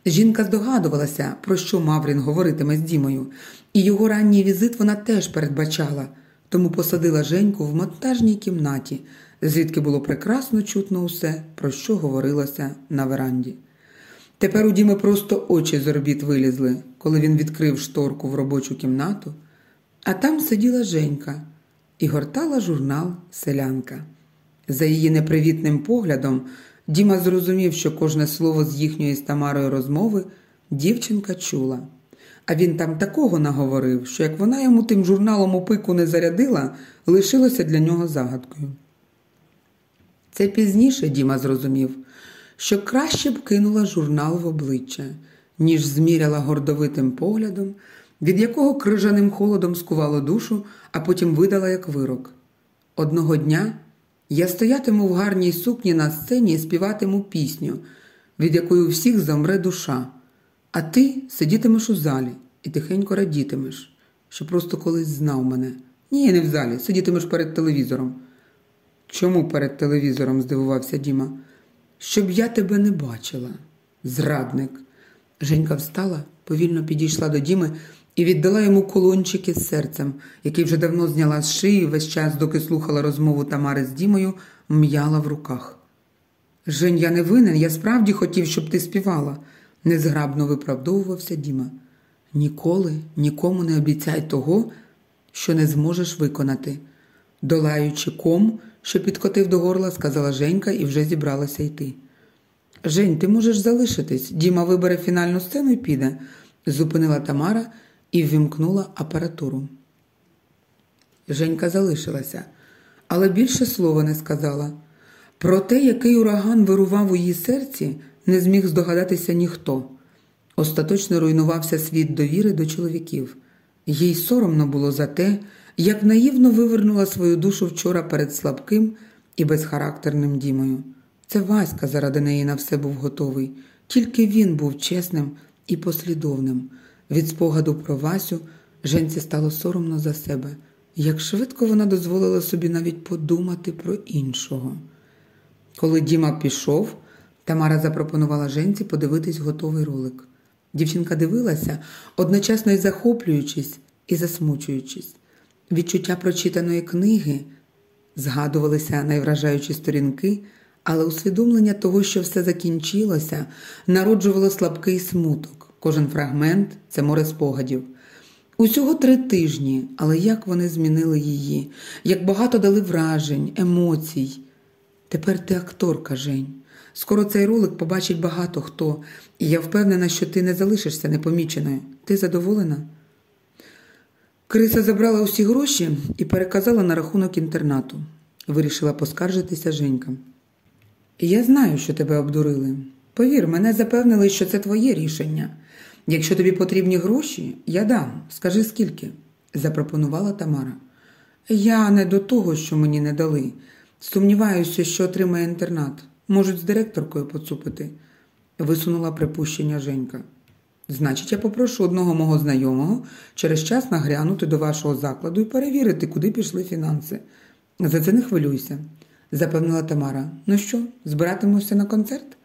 Жінка здогадувалася, про що Маврін говоритиме з Дімою, і його ранній візит вона теж передбачала, тому посадила Женьку в монтажній кімнаті, звідки було прекрасно чутно усе, про що говорилося на веранді. Тепер у Діми просто очі з орбіт вилізли, коли він відкрив шторку в робочу кімнату, а там сиділа Женька і гортала журнал Селянка. За її непривітним поглядом Діма зрозумів, що кожне слово з їхньої з Тамарою розмови дівчинка чула. А він там такого наговорив, що як вона йому тим журналом у пику не зарядила, лишилося для нього загадкою. Це пізніше Діма зрозумів, що краще б кинула журнал в обличчя, ніж зміряла гордовитим поглядом, від якого крижаним холодом скувало душу, а потім видала як вирок. Одного дня я стоятиму в гарній сукні на сцені і співатиму пісню, від якої у всіх замре душа, а ти сидітимеш у залі і тихенько радітимеш, що просто колись знав мене. Ні, не в залі, сидітимеш перед телевізором. Чому перед телевізором? здивувався Діма. Щоб я тебе не бачила, зрадник. Женька встала, повільно підійшла до Діми і віддала йому колончики з серцем, який вже давно зняла з шиї, весь час, доки слухала розмову Тамари з Дімою, м'яла в руках. Жень, я не винен, я справді хотів, щоб ти співала, незграбно виправдовувався Діма. Ніколи нікому не обіцяй того, що не зможеш виконати. Долаючи ком, що підкотив до горла, сказала Женька і вже зібралася йти. Жень, ти можеш залишитись. Діма вибере фінальну сцену і піде, зупинила Тамара і ввімкнула апаратуру. Женька залишилася, але більше слова не сказала. Про те, який ураган вирував у її серці, не зміг здогадатися ніхто. Остаточно руйнувався світ довіри до чоловіків. Їй соромно було за те, як наївно вивернула свою душу вчора перед слабким і безхарактерним Дімою. Це Васька заради неї на все був готовий, тільки він був чесним і послідовним. Від спогаду про Васю Женці стало соромно за себе, як швидко вона дозволила собі навіть подумати про іншого. Коли Діма пішов, Тамара запропонувала Женці подивитись готовий ролик. Дівчинка дивилася, одночасно й захоплюючись і засмучуючись. Відчуття прочитаної книги згадувалися найвражаючі сторінки, але усвідомлення того, що все закінчилося, народжувало слабкий смуток. Кожен фрагмент це море спогадів. Усього три тижні, але як вони змінили її, як багато дали вражень, емоцій. Тепер ти акторка, Жень. Скоро цей ролик побачить багато хто, і я впевнена, що ти не залишишся непоміченою. Ти задоволена? Криса забрала усі гроші і переказала на рахунок інтернату. Вирішила поскаржитися Женька. Я знаю, що тебе обдурили. Повір, мене запевнили, що це твоє рішення. Якщо тобі потрібні гроші, я дам. Скажи скільки, запропонувала Тамара. Я не до того, що мені не дали. Сумніваюся, що отримає інтернат. Можуть з директоркою поцупити, висунула припущення Женька. Значить, я попрошу одного мого знайомого через час нагрянути до вашого закладу і перевірити, куди пішли фінанси. За це не хвилюйся, запевнила Тамара. Ну що, збиратимося на концерт?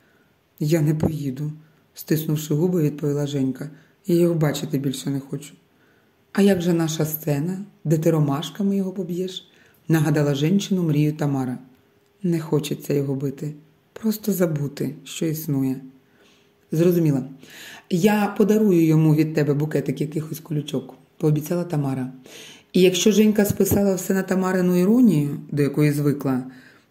Я не поїду, стиснувши губи, відповіла Женька. Я його бачити більше не хочу. А як же наша сцена, де ти ромашками його поб'єш? нагадала жінчину мрію Тамара. Не хочеться його бити, просто забути, що існує. Зрозуміла. Я подарую йому від тебе букетик якихось колючок, пообіцяла Тамара. І якщо Женька списала все на Тамарину іронію, до якої звикла,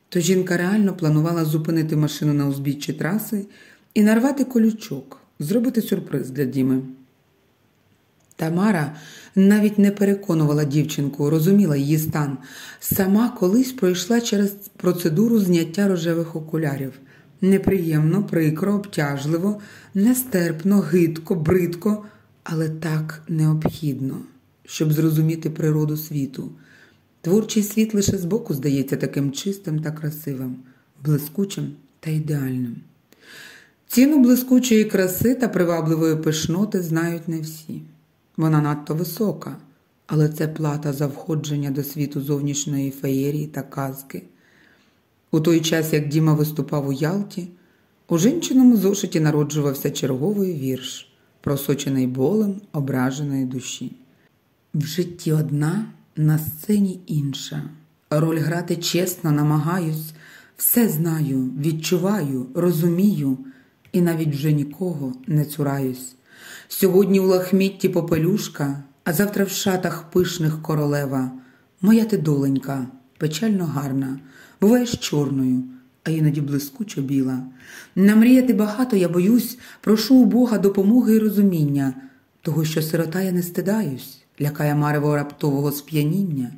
то жінка реально планувала зупинити машину на узбіччі траси і нарвати колючок, зробити сюрприз для Діми. Тамара навіть не переконувала дівчинку, розуміла її стан. Сама колись пройшла через процедуру зняття рожевих окулярів. Неприємно, прикро, обтяжливо, нестерпно, гидко, бридко, але так необхідно, щоб зрозуміти природу світу. Творчий світ лише збоку здається таким чистим та красивим, блискучим та ідеальним. Ціну блискучої краси та привабливої пишноти знають не всі. Вона надто висока, але це плата за входження до світу зовнішньої феєрії та казки. У той час, як Діма виступав у Ялті, у жінчиному зошиті народжувався черговий вірш, просочений болем ображеної душі. В житті одна, на сцені інша. Роль грати чесно намагаюсь, все знаю, відчуваю, розумію і навіть вже нікого не цураюсь. Сьогодні у лахмітті попелюшка, а завтра в шатах пишних королева. Моя ти доленька, печально гарна, буваєш чорною, а іноді блискучо біла. Намріяти багато я боюсь, прошу у Бога допомоги і розуміння, того, що сирота я не стидаюсь, лякає марево раптового сп'яніння.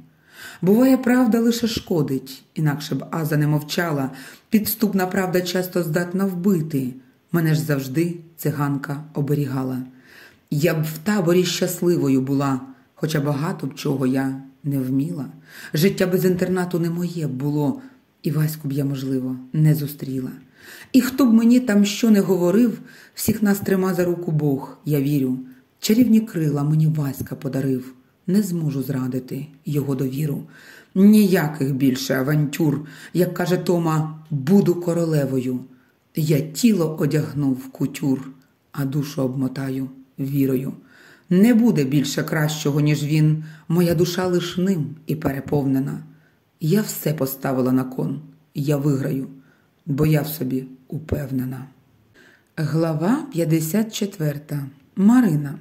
Буває, правда лише шкодить, інакше б Аза не мовчала, підступна правда часто здатна вбити. Мене ж завжди циганка оберігала. Я б в таборі щасливою була, хоча багато б чого я не вміла. Життя без інтернату не моє було, і Ваську б я, можливо, не зустріла. І хто б мені там що не говорив, всіх нас трима за руку Бог, я вірю. Чарівні крила мені Васька подарив. Не зможу зрадити його довіру. Ніяких більше авантюр, як каже Тома, буду королевою. Я тіло одягну в кутюр, а душу обмотаю вірою. Не буде більше кращого, ніж він, моя душа лиш ним і переповнена. Я все поставила на кон, я виграю, бо я в собі упевнена. Глава 54. Марина.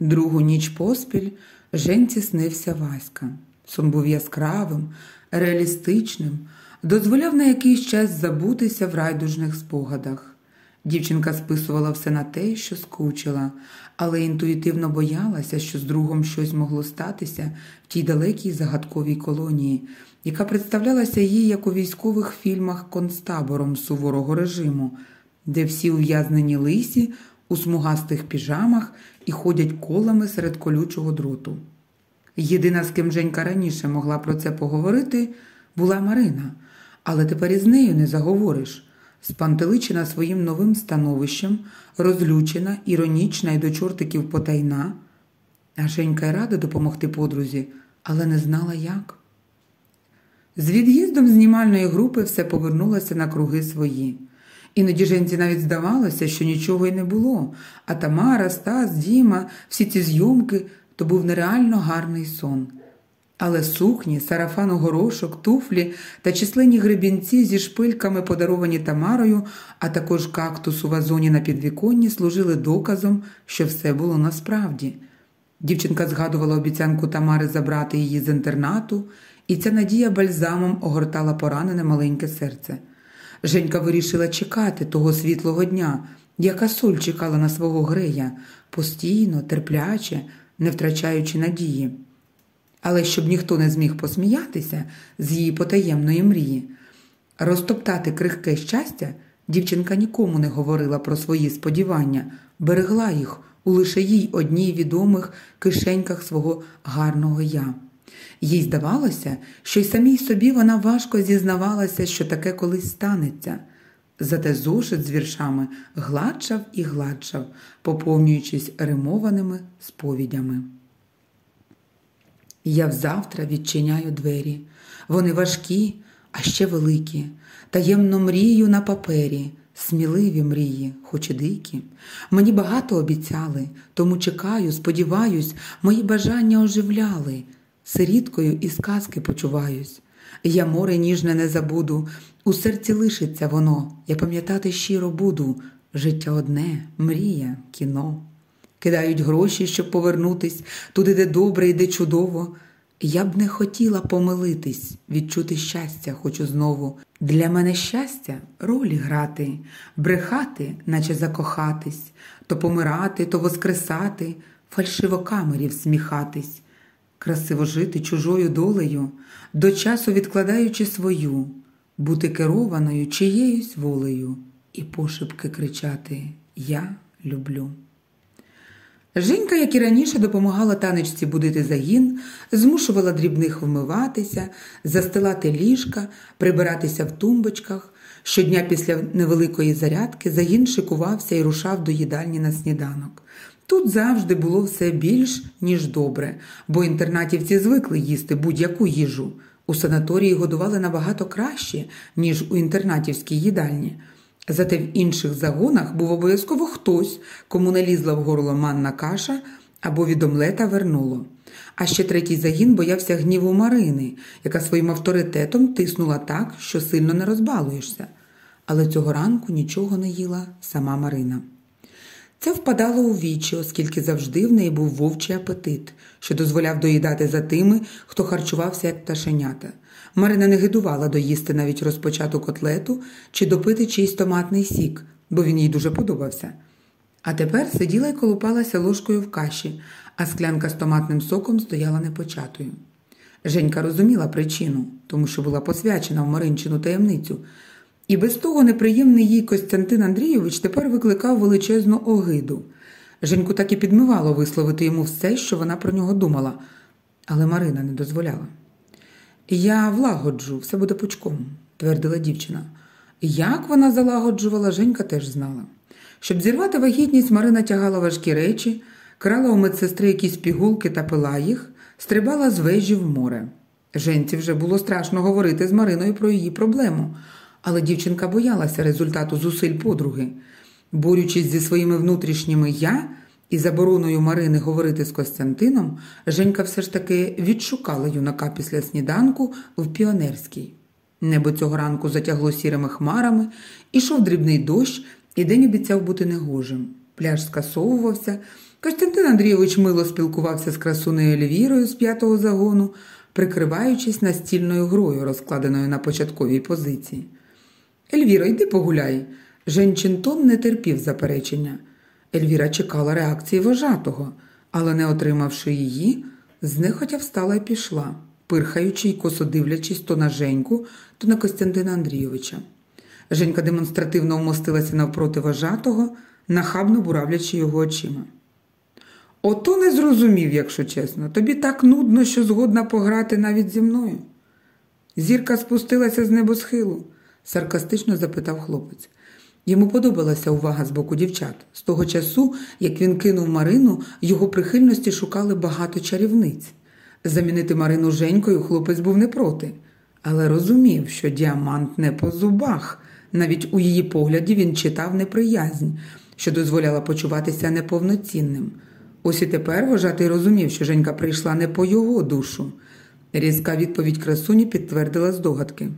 Другу ніч поспіль Женці снився Васька. Сон був яскравим, реалістичним, дозволяв на якийсь час забутися в райдужних спогадах. Дівчинка списувала все на те, що скучила, але інтуїтивно боялася, що з другом щось могло статися в тій далекій загадковій колонії, яка представлялася їй як у військових фільмах концтабором суворого режиму, де всі ув'язнені лисі у смугастих піжамах і ходять колами серед колючого дроту. Єдина, з ким Женька раніше могла про це поговорити, була Марина, але тепер із нею не заговориш. Спантеличена своїм новим становищем, розлючена, іронічна і до чортиків потайна. А Женька й рада допомогти подрузі, але не знала як. З від'їздом знімальної групи все повернулося на круги свої. Іноді Женці навіть здавалося, що нічого й не було, а Тамара, Стас, Діма, всі ці зйомки то був нереально гарний сон. Але сукні, сарафану горошок, туфлі та численні гребінці зі шпильками, подаровані Тамарою, а також кактус у вазоні на підвіконні, служили доказом, що все було насправді. Дівчинка згадувала обіцянку Тамари забрати її з інтернату, і ця надія бальзамом огортала поранене маленьке серце. Женька вирішила чекати того світлого дня, яка соль чекала на свого грея, постійно, терпляче, не втрачаючи надії. Але щоб ніхто не зміг посміятися з її потаємної мрії, розтоптати крихке щастя, дівчинка нікому не говорила про свої сподівання, берегла їх у лише їй одній відомих кишеньках свого гарного я. Їй здавалося, що й самій собі вона важко зізнавалася, що таке колись станеться. Зате зошит з віршами гладшав і гладшав, поповнюючись римованими сповідями. Я взавтра відчиняю двері. Вони важкі, а ще великі, таємно мрію на папері, сміливі мрії, хоч і дикі. Мені багато обіцяли, тому чекаю, сподіваюсь, мої бажання оживляли. Сиріткою і сказки почуваюсь. Я море ніжне не забуду, у серці лишиться воно, я пам'ятати щиро буду. Життя одне, мрія, кіно. Кидають гроші, щоб повернутись туди, де добре і де чудово. Я б не хотіла помилитись, відчути щастя хочу знову. Для мене щастя ролі грати, брехати, наче закохатись, то помирати, то воскресати, фальшиво камерів сміхатись красиво жити чужою долею, до часу відкладаючи свою, бути керованою чиєюсь волею і пошепки кричати Я люблю. Женька, як і раніше, допомагала танечці будити загін, змушувала дрібних вмиватися, застилати ліжка, прибиратися в тумбочках. Щодня після невеликої зарядки загін шикувався і рушав до їдальні на сніданок. Тут завжди було все більш ніж добре, бо інтернатівці звикли їсти будь-яку їжу. У санаторії годували набагато краще, ніж у інтернатівській їдальні. Зате в інших загонах був обов'язково хтось, кому налізла в горло манна каша або від омлета вернуло. А ще третій загін боявся гніву Марини, яка своїм авторитетом тиснула так, що сильно не розбалуєшся. Але цього ранку нічого не їла сама Марина. Це впадало у вічі, оскільки завжди в неї був вовчий апетит, що дозволяв доїдати за тими, хто харчувався як пташенята. Марина не гидувала доїсти навіть розпочату котлету чи допити чийсь томатний сік, бо він їй дуже подобався. А тепер сиділа й колупалася ложкою в каші, а склянка з томатним соком стояла непочатою. Женька розуміла причину, тому що була посвячена в Маринчину таємницю. І без того неприємний їй Костянтин Андрійович тепер викликав величезну огиду. Женьку так і підмивало висловити йому все, що вона про нього думала, але Марина не дозволяла. Я влагоджу, все буде пучком, твердила дівчина. Як вона залагоджувала, Женька теж знала. Щоб зірвати вагітність, Марина тягала важкі речі, крала у медсестри якісь пігулки та пила їх, стрибала з вежі в море. Женці вже було страшно говорити з Мариною про її проблему але дівчинка боялася результату зусиль подруги. Борючись зі своїми внутрішніми я і забороною Марини говорити з Костянтином, Женька все ж таки відшукала юнака після сніданку в Піонерській. Небо цього ранку затягло сірими хмарами, ішов дрібний дощ, і день обіцяв бути негожим. Пляж скасовувався. Костянтин Андрійович мило спілкувався з красунею Ельвірою з п'ятого загону, прикриваючись настільною грою, розкладеною на початковій позиції. Ельвіра, йди погуляй. Женчинтон не терпів заперечення. Ельвіра чекала реакції вожатого, але, не отримавши її, знехотя встала і пішла, пирхаючи й косо дивлячись то на Женьку, то на Костянтина Андрійовича. Женька демонстративно вмостилася навпроти вожатого, нахабно буравлячи його очима. Ото не зрозумів, якщо чесно. Тобі так нудно, що згодна пограти навіть зі мною. Зірка спустилася з небосхилу, саркастично запитав хлопець. Йому подобалася увага з боку дівчат. З того часу, як він кинув Марину, його прихильності шукали багато чарівниць. Замінити Марину Женькою хлопець був не проти, але розумів, що діамант не по зубах. Навіть у її погляді він читав неприязнь, що дозволяла почуватися неповноцінним. Ось і тепер вважатий розумів, що Женька прийшла не по його душу. Різка відповідь красуні підтвердила здогадки.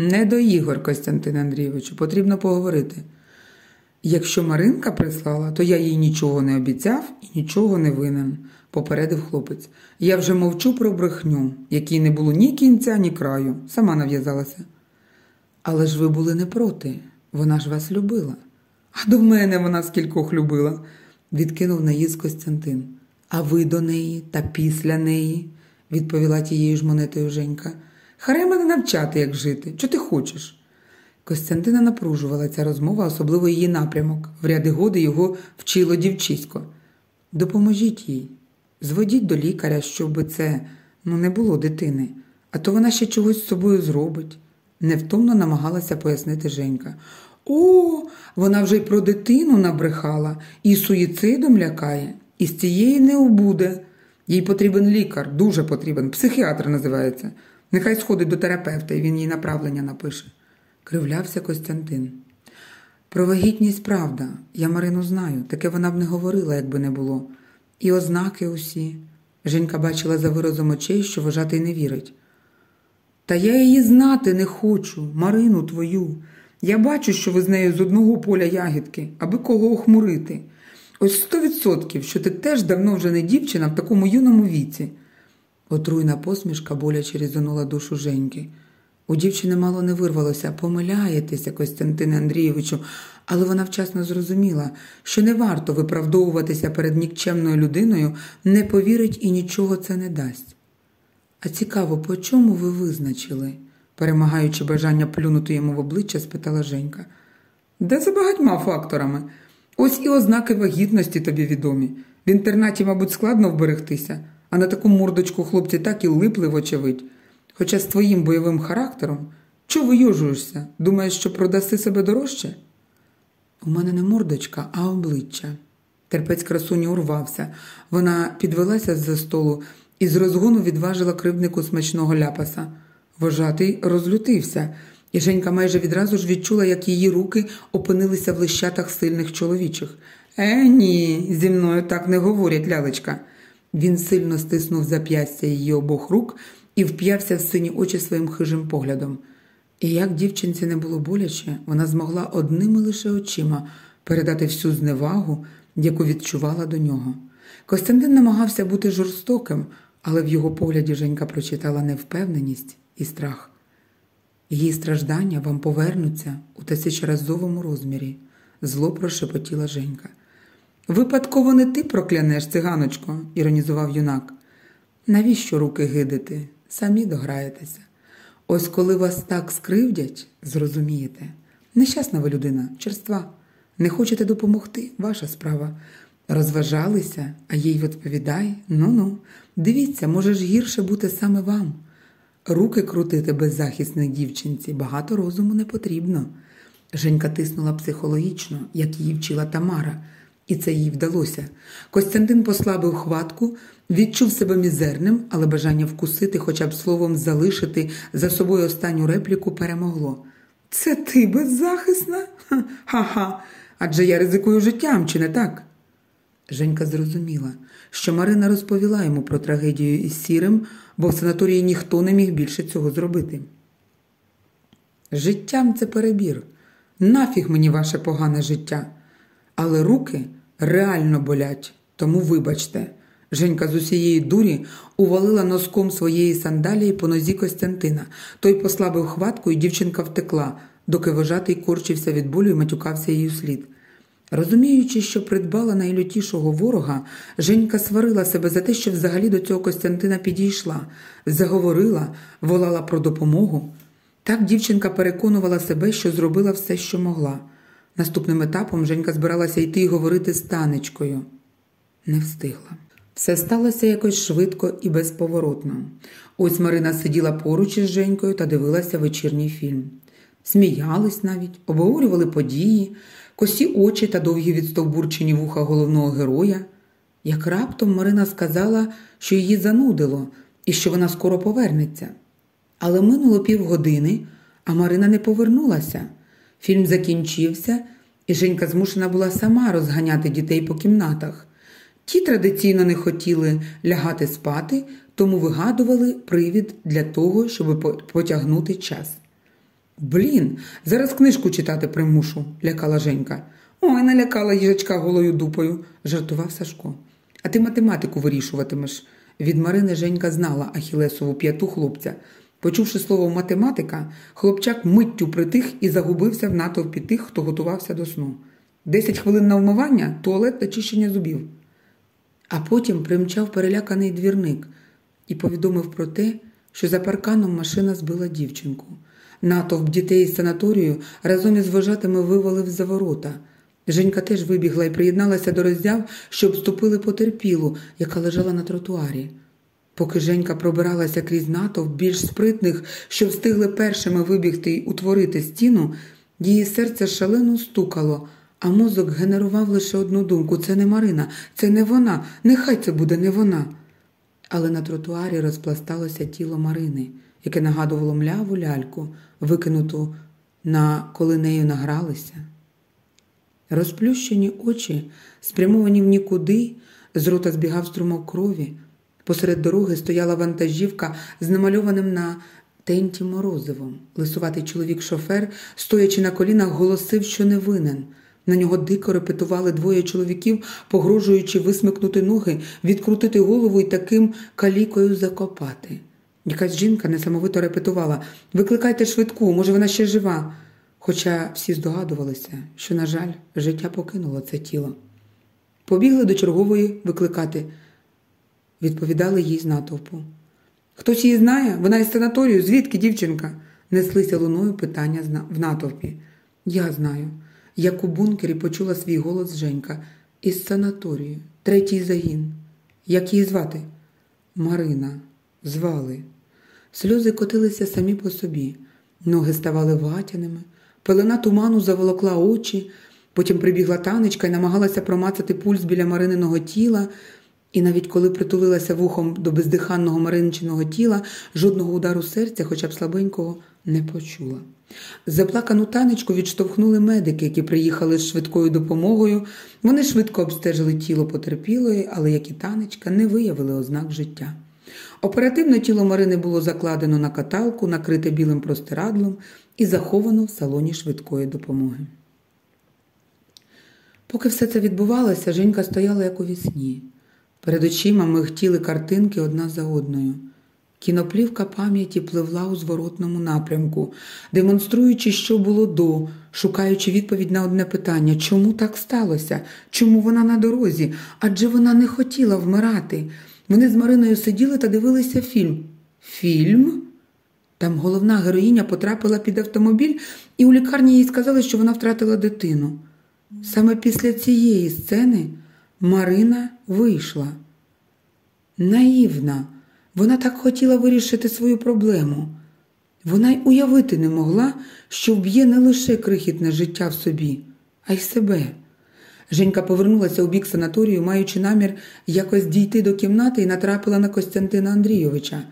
Не до ігор, Костянтин Андрійовичу, потрібно поговорити. Якщо Маринка прислала, то я їй нічого не обіцяв і нічого не винен, попередив хлопець. Я вже мовчу про брехню, якій не було ні кінця, ні краю, сама нав'язалася. Але ж ви були не проти, вона ж вас любила. А до мене вона скількох любила, відкинув наїзд Костянтин. А ви до неї та після неї, відповіла тією ж монетою Женька. Харай мене навчати, як жити. Що ти хочеш? Костянтина напружувала ця розмова, особливо її напрямок. В ряди годи його вчило дівчисько. Допоможіть їй, зводіть до лікаря, щоб це ну, не було дитини, а то вона ще чогось з собою зробить. Невтомно намагалася пояснити Женька. О, вона вже й про дитину набрехала і суїцидом лякає, і з цієї не убуде. Їй потрібен лікар, дуже потрібен, психіатр називається. Нехай сходить до терапевта, і він їй направлення напише. Кривлявся Костянтин. Про вагітність правда, я Марину знаю, таке вона б не говорила, якби не було. І ознаки усі. Женька бачила за виразом очей, що вважати не вірить. Та я її знати не хочу, Марину твою. Я бачу, що ви з нею з одного поля ягідки, аби кого охмурити. Ось сто відсотків, що ти теж давно вже не дівчина в такому юному віці. Отруйна посмішка боляче різанула душу Женьки. У дівчини мало не вирвалося помиляєтеся, Костянтине Андрійовичу, але вона вчасно зрозуміла, що не варто виправдовуватися перед нікчемною людиною, не повірить і нічого це не дасть. А цікаво, по чому ви визначили? перемагаючи бажання плюнути йому в обличчя, спитала Женька. Де за багатьма факторами? Ось і ознаки вагітності тобі відомі. В інтернаті, мабуть, складно вберегтися, а на таку мордочку хлопці так і липли, вочевидь. Хоча з твоїм бойовим характером, чого вийожуєшся? Думаєш, що продаси себе дорожче? У мене не мордочка, а обличчя. Терпець красуні урвався. Вона підвелася з-за столу і з розгону відважила кривднику смачного ляпаса. Вожатий розлютився, і Женька майже відразу ж відчула, як її руки опинилися в лищатах сильних чоловічих. Е, ні, зі мною так не говорять, лялечка. Він сильно стиснув зап'ястя її обох рук і вп'явся в сині очі своїм хижим поглядом. І як дівчинці не було боляче, вона змогла одними лише очима передати всю зневагу, яку відчувала до нього. Костянтин намагався бути жорстоким, але в його погляді Женька прочитала невпевненість і страх. Її страждання вам повернуться у тисячоразовому розмірі, зло прошепотіла Женька. Випадково не ти проклянеш, циганочко, іронізував юнак. Навіщо руки гидити? Самі дограєтеся. Ось коли вас так скривдять, зрозумієте. Нещасна ви людина, черства. Не хочете допомогти, ваша справа. Розважалися, а їй відповідай ну ну, дивіться, може ж гірше бути саме вам. Руки крутити беззахисної дівчинці багато розуму не потрібно. Женька тиснула психологічно, як її вчила Тамара, і це їй вдалося. Костянтин послабив хватку, відчув себе мізерним, але бажання вкусити, хоча б словом залишити за собою останню репліку перемогло. Це ти беззахисна? Ха-ха. Адже я ризикую життям, чи не так? Женька зрозуміла, що Марина розповіла йому про трагедію із сірим, бо в санаторії ніхто не міг більше цього зробити. Життям це перебір. Нафіг мені ваше погане життя. Але руки реально болять, тому вибачте. Женька з усієї дурі увалила носком своєї сандалії по нозі Костянтина. Той послабив хватку, і дівчинка втекла, доки вожатий корчився від болю і матюкався її слід. Розуміючи, що придбала найлютішого ворога, Женька сварила себе за те, що взагалі до цього Костянтина підійшла, заговорила, волала про допомогу. Так дівчинка переконувала себе, що зробила все, що могла. Наступним етапом Женька збиралася йти і говорити з танечкою. Не встигла. Все сталося якось швидко і безповоротно. Ось Марина сиділа поруч із Женькою та дивилася вечірній фільм. Сміялись навіть, обговорювали події, косі очі та довгі відстовбурчені вуха головного героя. Як раптом Марина сказала, що її занудило і що вона скоро повернеться. Але минуло півгодини, а Марина не повернулася. Фільм закінчився, і Женька змушена була сама розганяти дітей по кімнатах. Ті традиційно не хотіли лягати спати, тому вигадували привід для того, щоб потягнути час. Блін, зараз книжку читати примушу, лякала Женька. Ой, налякала їжачка голою дупою, жартував Сашко. А ти математику вирішуватимеш. Від Марини Женька знала Ахілесову п'яту хлопця. Почувши слово математика, хлопчак миттю притих і загубився в натовпі тих, хто готувався до сну. Десять хвилин на вмивання, туалет та чищення зубів. А потім примчав переляканий двірник і повідомив про те, що за парканом машина збила дівчинку. Натовп дітей із санаторію разом із вожатими вивалив за ворота. Женька теж вибігла і приєдналася до роздяв, що обступили потерпілу, яка лежала на тротуарі. Поки Женька пробиралася крізь натовп більш спритних, що встигли першими вибігти й утворити стіну, її серце шалено стукало, а мозок генерував лише одну думку це не Марина, це не вона, нехай це буде не вона. Але на тротуарі розпласталося тіло Марини, яке нагадувало мляву ляльку, викинуту на коли нею награлися. Розплющені очі, спрямовані в нікуди, з рота збігав струмок крові. Посеред дороги стояла вантажівка з намальованим на тенті морозивом. Лисуватий чоловік-шофер, стоячи на колінах, голосив, що не винен. На нього дико репетували двоє чоловіків, погрожуючи висмикнути ноги, відкрутити голову і таким калікою закопати. Якась жінка несамовито репетувала Викликайте швидку, може, вона ще жива. Хоча всі здогадувалися, що, на жаль, життя покинуло це тіло. Побігли до чергової викликати, відповідали їй з натовпу. Хтось її знає? Вона із санаторію, звідки дівчинка? неслися луною питання в натовпі. Я знаю. Як у бункері почула свій голос Женька із санаторію, третій загін. Як її звати? Марина. Звали. Сльози котилися самі по собі, ноги ставали ватяними. Пелена туману заволокла очі, потім прибігла танечка і намагалася промацати пульс біля Марининого тіла, і навіть коли притулилася вухом до бездиханного Маринчиного тіла, жодного удару серця, хоча б слабенького, не почула. Заплакану танечку відштовхнули медики, які приїхали з швидкою допомогою. Вони швидко обстежили тіло потерпілої, але як і танечка, не виявили ознак життя. Оперативно тіло Марини було закладено на каталку, накрите білим простирадлом і заховано в салоні швидкої допомоги. Поки все це відбувалося, Женька стояла як у вісні. Перед очима мигтіли картинки одна за одною. Кіноплівка пам'яті пливла у зворотному напрямку, демонструючи, що було до, шукаючи відповідь на одне питання чому так сталося? Чому вона на дорозі? Адже вона не хотіла вмирати. Вони з Мариною сиділи та дивилися фільм. Фільм? Там головна героїня потрапила під автомобіль, і у лікарні їй сказали, що вона втратила дитину. Саме після цієї сцени Марина вийшла. Наївна, вона так хотіла вирішити свою проблему. Вона й уявити не могла, що вб'є не лише крихітне життя в собі, а й себе. Женька повернулася у бік санаторію, маючи намір якось дійти до кімнати і натрапила на Костянтина Андрійовича.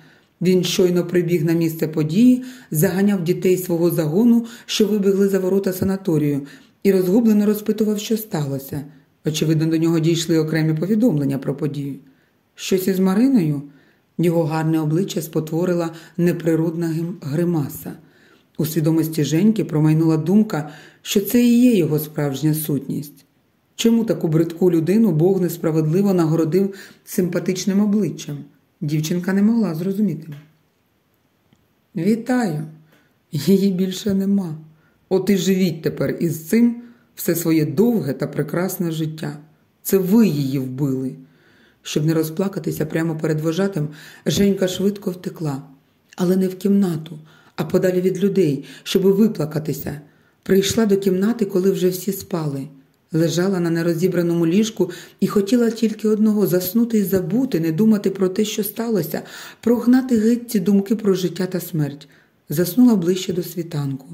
Він щойно прибіг на місце події, заганяв дітей свого загону, що вибігли за ворота санаторію, і розгублено розпитував, що сталося. Очевидно, до нього дійшли окремі повідомлення про подію. Щось із Мариною його гарне обличчя спотворила неприродна гримаса. У свідомості Женьки промайнула думка, що це і є його справжня сутність. Чому таку бридку людину Бог несправедливо нагородив симпатичним обличчям? Дівчинка не могла зрозуміти. Вітаю, її більше нема. От і живіть тепер із цим все своє довге та прекрасне життя. Це ви її вбили. Щоб не розплакатися прямо перед вожатим, Женька швидко втекла, але не в кімнату, а подалі від людей, щоб виплакатися. Прийшла до кімнати, коли вже всі спали. Лежала на нерозібраному ліжку і хотіла тільки одного заснути і забути, не думати про те, що сталося, прогнати геть ці думки про життя та смерть. Заснула ближче до світанку,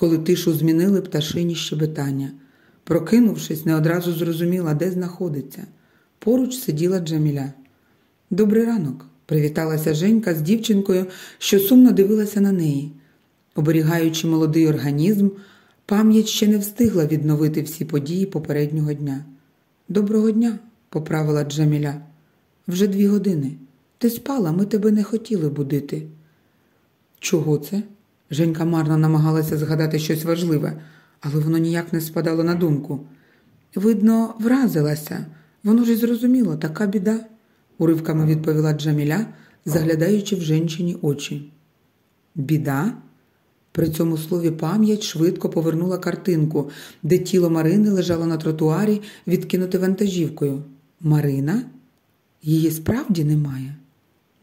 коли тишу змінили пташині щебетання. Прокинувшись, не одразу зрозуміла, де знаходиться. Поруч сиділа Джаміля. Добрий ранок, привіталася Женька з дівчинкою, що сумно дивилася на неї. Оберігаючи молодий організм, пам'ять ще не встигла відновити всі події попереднього дня. Доброго дня, поправила Джаміля. Вже дві години. Ти спала, ми тебе не хотіли будити. Чого це? Женька марно намагалася згадати щось важливе, але воно ніяк не спадало на думку. Видно, вразилася. Воно ж і зрозуміло, така біда, уривками відповіла Джаміля, заглядаючи в женщині очі. Біда? При цьому слові пам'ять швидко повернула картинку, де тіло Марини лежало на тротуарі, відкинуте вантажівкою. Марина? Її справді немає?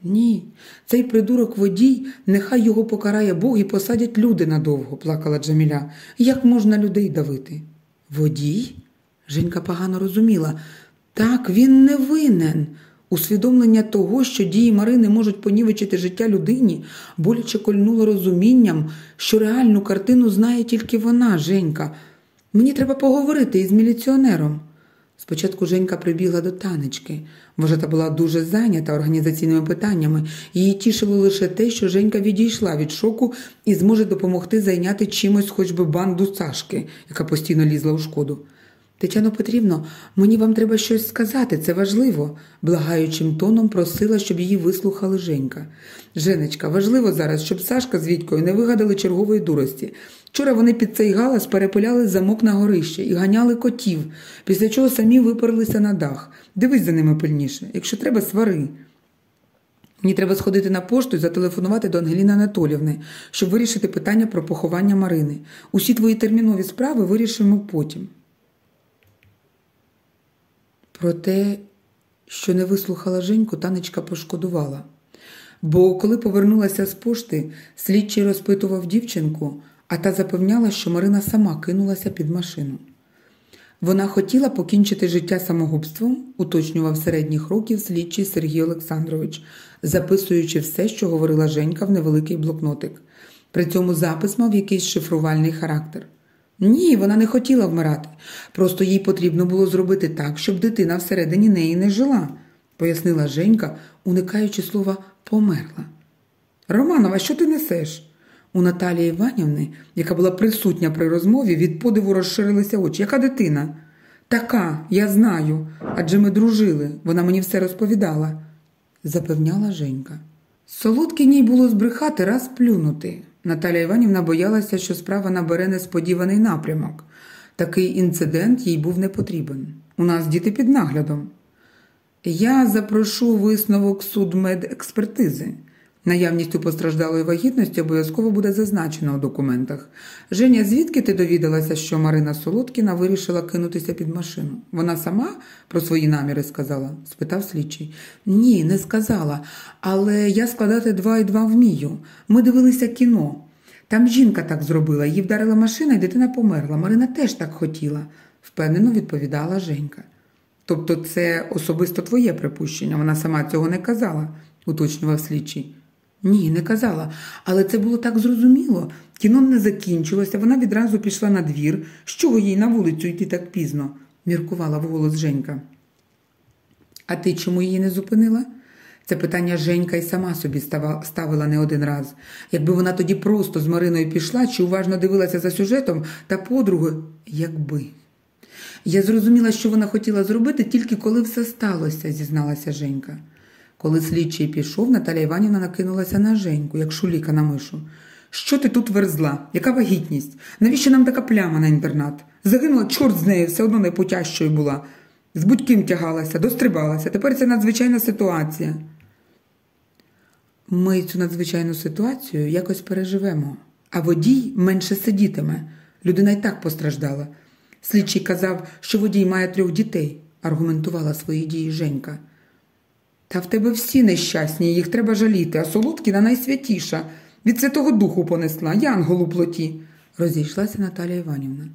Ні, цей придурок водій, нехай його покарає Бог і посадять люди надовго, плакала Джаміля. Як можна людей давити? Водій? Женька погано розуміла. Так, він не винен. Усвідомлення того, що дії Марини можуть понівечити життя людині, боляче кольнуло розумінням, що реальну картину знає тільки вона, Женька. Мені треба поговорити із міліціонером. Спочатку Женька прибігла до танечки. Вожата була дуже зайнята організаційними питаннями. Її тішило лише те, що Женька відійшла від шоку і зможе допомогти зайняти чимось хоч би банду Сашки, яка постійно лізла у шкоду. Тетяно Петрівно, мені вам треба щось сказати, це важливо, благаючим тоном просила, щоб її вислухали Женька. Женечка, важливо зараз, щоб Сашка з Вітькою не вигадали чергової дурості. Вчора вони під цей галас перепиляли замок на горище і ганяли котів, після чого самі виперлися на дах. Дивись за ними пильніше, якщо треба, свари. Мені треба сходити на пошту і зателефонувати до Ангеліни Анатолівни, щоб вирішити питання про поховання Марини. Усі твої термінові справи вирішимо потім. Про те, що не вислухала Женьку, танечка пошкодувала. Бо коли повернулася з пошти, слідчий розпитував дівчинку, а та запевняла, що Марина сама кинулася під машину. Вона хотіла покінчити життя самогубством, уточнював середніх років слідчий Сергій Олександрович, записуючи все, що говорила Женька в невеликий блокнотик. При цьому запис мав якийсь шифрувальний характер. Ні, вона не хотіла вмирати. Просто їй потрібно було зробити так, щоб дитина всередині неї не жила, пояснила Женька, уникаючи слова померла. Романова, що ти несеш? У Наталії Іванівни, яка була присутня при розмові, від подиву розширилися очі. Яка дитина? Така, я знаю, адже ми дружили, вона мені все розповідала, запевняла Женька. Солодкіній було збрехати раз плюнути. Наталя Іванівна боялася, що справа набере несподіваний напрямок. Такий інцидент їй був не потрібен. У нас діти під наглядом. Я запрошу висновок судмедекспертизи. Наявність у постраждалої вагітності обов'язково буде зазначено у документах. Женя, звідки ти довідалася, що Марина Солодкіна вирішила кинутися під машину? Вона сама про свої наміри сказала? спитав слідчий. Ні, не сказала. Але я складати два і два вмію. Ми дивилися кіно. Там жінка так зробила, її вдарила машина, і дитина померла. Марина теж так хотіла, впевнено відповідала Женька. Тобто це особисто твоє припущення, вона сама цього не казала, уточнював слідчий. Ні, не казала, але це було так зрозуміло. Кіно не закінчилося, вона відразу пішла на двір. З чого їй на вулицю йти так пізно? міркувала вголос Женька. А ти чому її не зупинила? Це питання Женька й сама собі ставила не один раз. Якби вона тоді просто з Мариною пішла чи уважно дивилася за сюжетом та подругою, якби. Я зрозуміла, що вона хотіла зробити тільки коли все сталося, зізналася Женька. Коли слідчий пішов, Наталя Іванівна накинулася на Женьку, як шуліка на мишу. Що ти тут верзла? Яка вагітність? Навіщо нам така пляма на інтернат? Загинула чорт з нею, все одно найпутящою була. З будь-ким тягалася, дострибалася. Тепер це надзвичайна ситуація. Ми цю надзвичайну ситуацію якось переживемо, а водій менше сидітиме. Людина й так постраждала. Слідчий казав, що водій має трьох дітей, аргументувала свої дії Женька. Та в тебе всі нещасні, їх треба жаліти, а Солодкіна найсвятіша. Від Святого Духу понесла, янголу плоті, розійшлася Наталя Іванівна.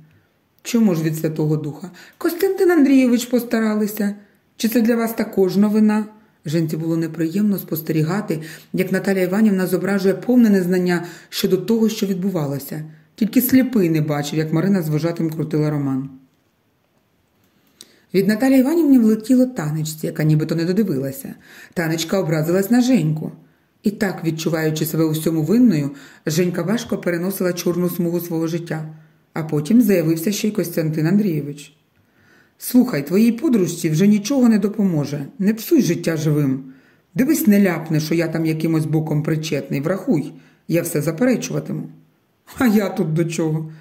Чому ж від Святого Духа? Костянтин Андрійович постаралися. Чи це для вас також новина? Женці було неприємно спостерігати, як Наталя Іванівна зображує повне незнання щодо того, що відбувалося. Тільки сліпий не бачив, як Марина з вожатим крутила роман. Від Наталі Іванівні влетіло танечці, яка нібито не додивилася. Танечка образилась на Женьку. І так, відчуваючи себе усьому винною, Женька важко переносила чорну смугу свого життя, а потім заявився ще й Костянтин Андрійович. Слухай, твоїй подружці вже нічого не допоможе. Не псуй життя живим. Дивись, не ляпне, що я там якимось боком причетний. Врахуй, я все заперечуватиму. А я тут до чого?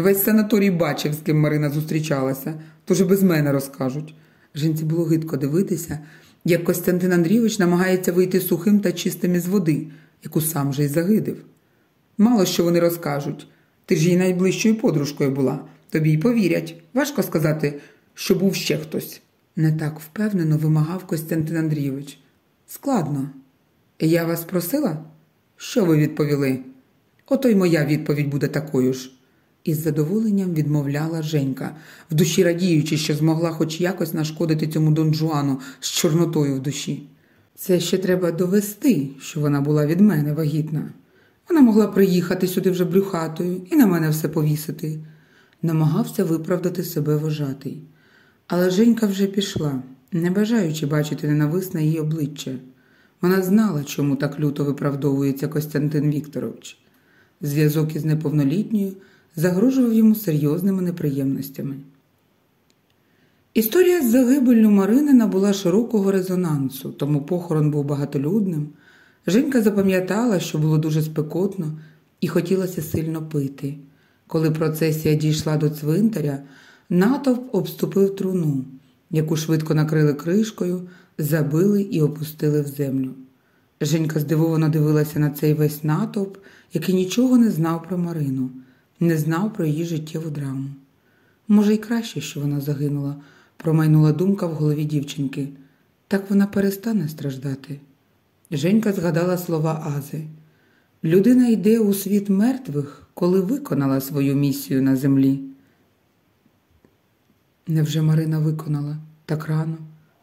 Весь санаторій бачив, з ким Марина зустрічалася, тож і без мене розкажуть. Жінці було гидко дивитися, як Костянтин Андрійович намагається вийти сухим та чистим із води, яку сам же й загидив. Мало що вони розкажуть. Ти ж її найближчою подружкою була, тобі й повірять. Важко сказати, що був ще хтось. Не так впевнено вимагав Костянтин Андрійович. Складно. Я вас просила? Що ви відповіли? Ото й моя відповідь буде такою ж. Із задоволенням відмовляла Женька, в душі радіючи, що змогла хоч якось нашкодити цьому Дон Жуану з чорнотою в душі. Це ще треба довести, що вона була від мене вагітна. Вона могла приїхати сюди вже брюхатою і на мене все повісити. Намагався виправдати себе вожатий. Але Женька вже пішла, не бажаючи бачити ненависне її обличчя. Вона знала, чому так люто виправдовується Костянтин Вікторович. Зв'язок із неповнолітньою загрожував йому серйозними неприємностями. Історія з загибеллю Марини набула широкого резонансу, тому похорон був багатолюдним. Женька запам'ятала, що було дуже спекотно і хотілося сильно пити. Коли процесія дійшла до цвинтаря, натовп обступив труну, яку швидко накрили кришкою, забили і опустили в землю. Женька здивовано дивилася на цей весь натовп, який нічого не знав про Марину, не знав про її життєву драму. Може, й краще, що вона загинула, промайнула думка в голові дівчинки. Так вона перестане страждати. Женька згадала слова Ази. Людина йде у світ мертвих, коли виконала свою місію на землі. Невже Марина виконала так рано?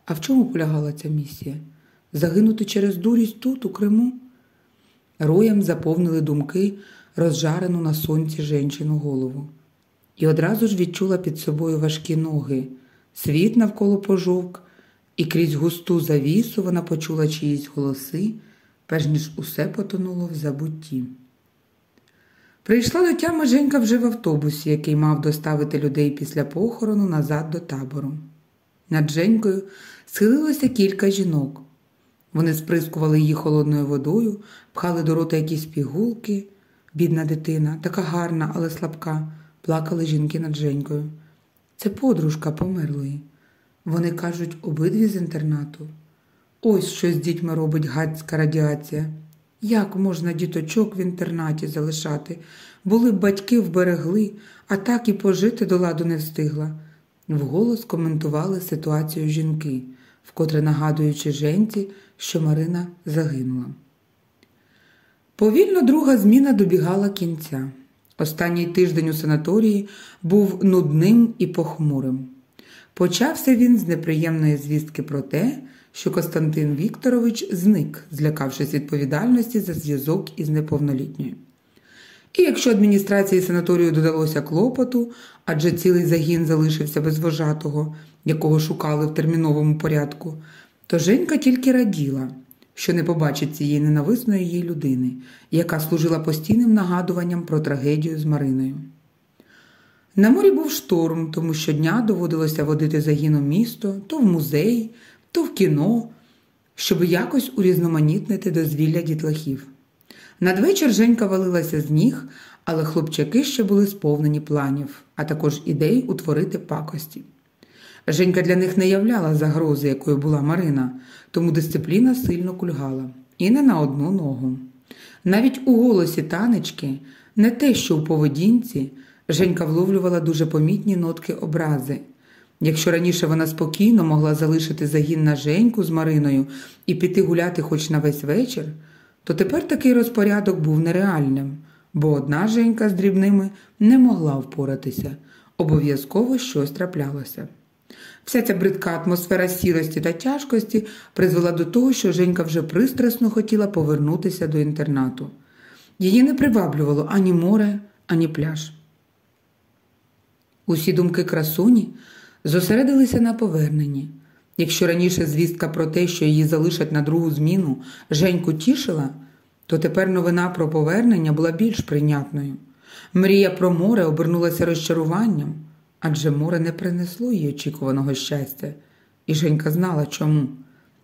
А в чому полягала ця місія? Загинути через дурість тут, у Криму? Роєм заповнили думки розжарену на сонці жінчину голову. І одразу ж відчула під собою важкі ноги, світ навколо пожовк, і крізь густу завісу вона почула чиїсь голоси, перш ніж усе потонуло в забутті. Прийшла до тями Женька вже в автобусі, який мав доставити людей після похорону назад до табору. Над Женькою схилилося кілька жінок. Вони сприскували її холодною водою, пхали до рота якісь пігулки. Бідна дитина, така гарна, але слабка, плакали жінки над Женькою. Це подружка померлої. Вони кажуть, обидві з інтернату. Ось що з дітьми робить гадська радіація. Як можна діточок в інтернаті залишати? Були б батьки вберегли, а так і пожити до ладу не встигла. Вголос коментували ситуацію жінки, вкотре нагадуючи женці, що Марина загинула. Повільно друга зміна добігала кінця. Останній тиждень у санаторії був нудним і похмурим. Почався він з неприємної звістки про те, що Костянтин Вікторович зник, злякавшись відповідальності за зв'язок із неповнолітньою. І якщо адміністрації санаторію додалося клопоту, адже цілий загін залишився без вожатого, якого шукали в терміновому порядку, то Женька тільки раділа, що не побачить цієї ненависної їй людини, яка служила постійним нагадуванням про трагедію з Мариною. На морі був шторм, тому щодня доводилося водити загін у місто, то в музей, то в кіно, щоб якось урізноманітнити дозвілля дітлахів. Надвечір Женька валилася з ніг, але хлопчаки ще були сповнені планів, а також ідей утворити пакості. Женька для них не являла загрози, якою була Марина, тому дисципліна сильно кульгала і не на одну ногу. Навіть у голосі танечки, не те, що у поведінці, Женька вловлювала дуже помітні нотки образи. Якщо раніше вона спокійно могла залишити загін на Женьку з Мариною і піти гуляти хоч на весь вечір, то тепер такий розпорядок був нереальним, бо одна Женька з дрібними не могла впоратися, обов'язково щось траплялося. Вся ця бридка атмосфера сірості та тяжкості призвела до того, що Женька вже пристрасно хотіла повернутися до інтернату. Її не приваблювало ані море, ані пляж. Усі думки красуні зосередилися на поверненні. Якщо раніше звістка про те, що її залишать на другу зміну, Женьку тішила, то тепер новина про повернення була більш прийнятною. Мрія про море обернулася розчаруванням, адже море не принесло їй очікуваного щастя, і Женька знала чому.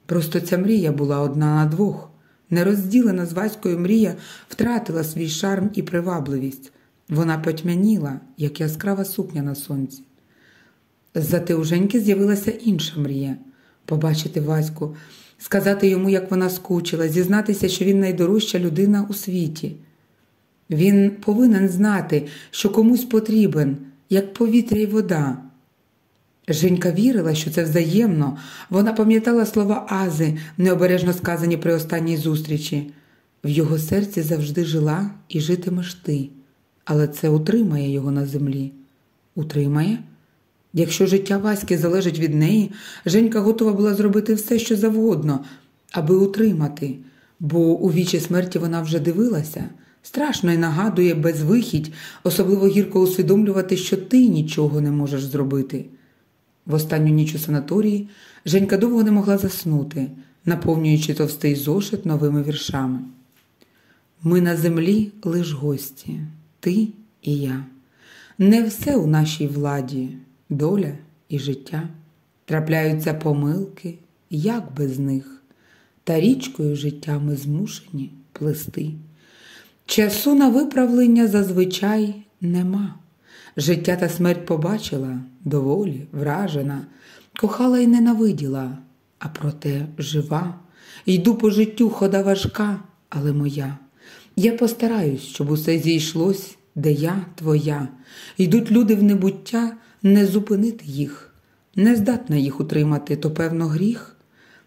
Просто ця мрія була одна на двох. Нерозділена з Ваською мрія втратила свій шарм і привабливість. Вона потьмяніла, як яскрава сукня на сонці. Зате у Женьки з'явилася інша мрія побачити Ваську, сказати йому, як вона скучила, зізнатися, що він найдорожча людина у світі. Він повинен знати, що комусь потрібен, як повітря й вода. Женька вірила, що це взаємно. Вона пам'ятала слова Ази, необережно сказані при останній зустрічі. В його серці завжди жила і житимеш ти, але це утримає його на землі. Утримає? Якщо життя Васьки залежить від неї, Женька готова була зробити все, що завгодно, аби утримати, бо у вічі смерті вона вже дивилася. Страшно і нагадує безвихідь, особливо гірко усвідомлювати, що ти нічого не можеш зробити. В останню ніч у санаторії Женька довго не могла заснути, наповнюючи товстий зошит новими віршами. Ми на землі лиш гості, ти і я. Не все у нашій владі, доля і життя. Трапляються помилки, як без них, та річкою життя ми змушені плести. Часу на виправлення зазвичай нема. Життя та смерть побачила доволі, вражена, кохала й ненавиділа, а проте жива. Йду по життю хода важка, але моя. Я постараюсь, щоб усе зійшлось, де я твоя. Йдуть люди в небуття, не зупинити їх, не здатна їх утримати, то певно гріх.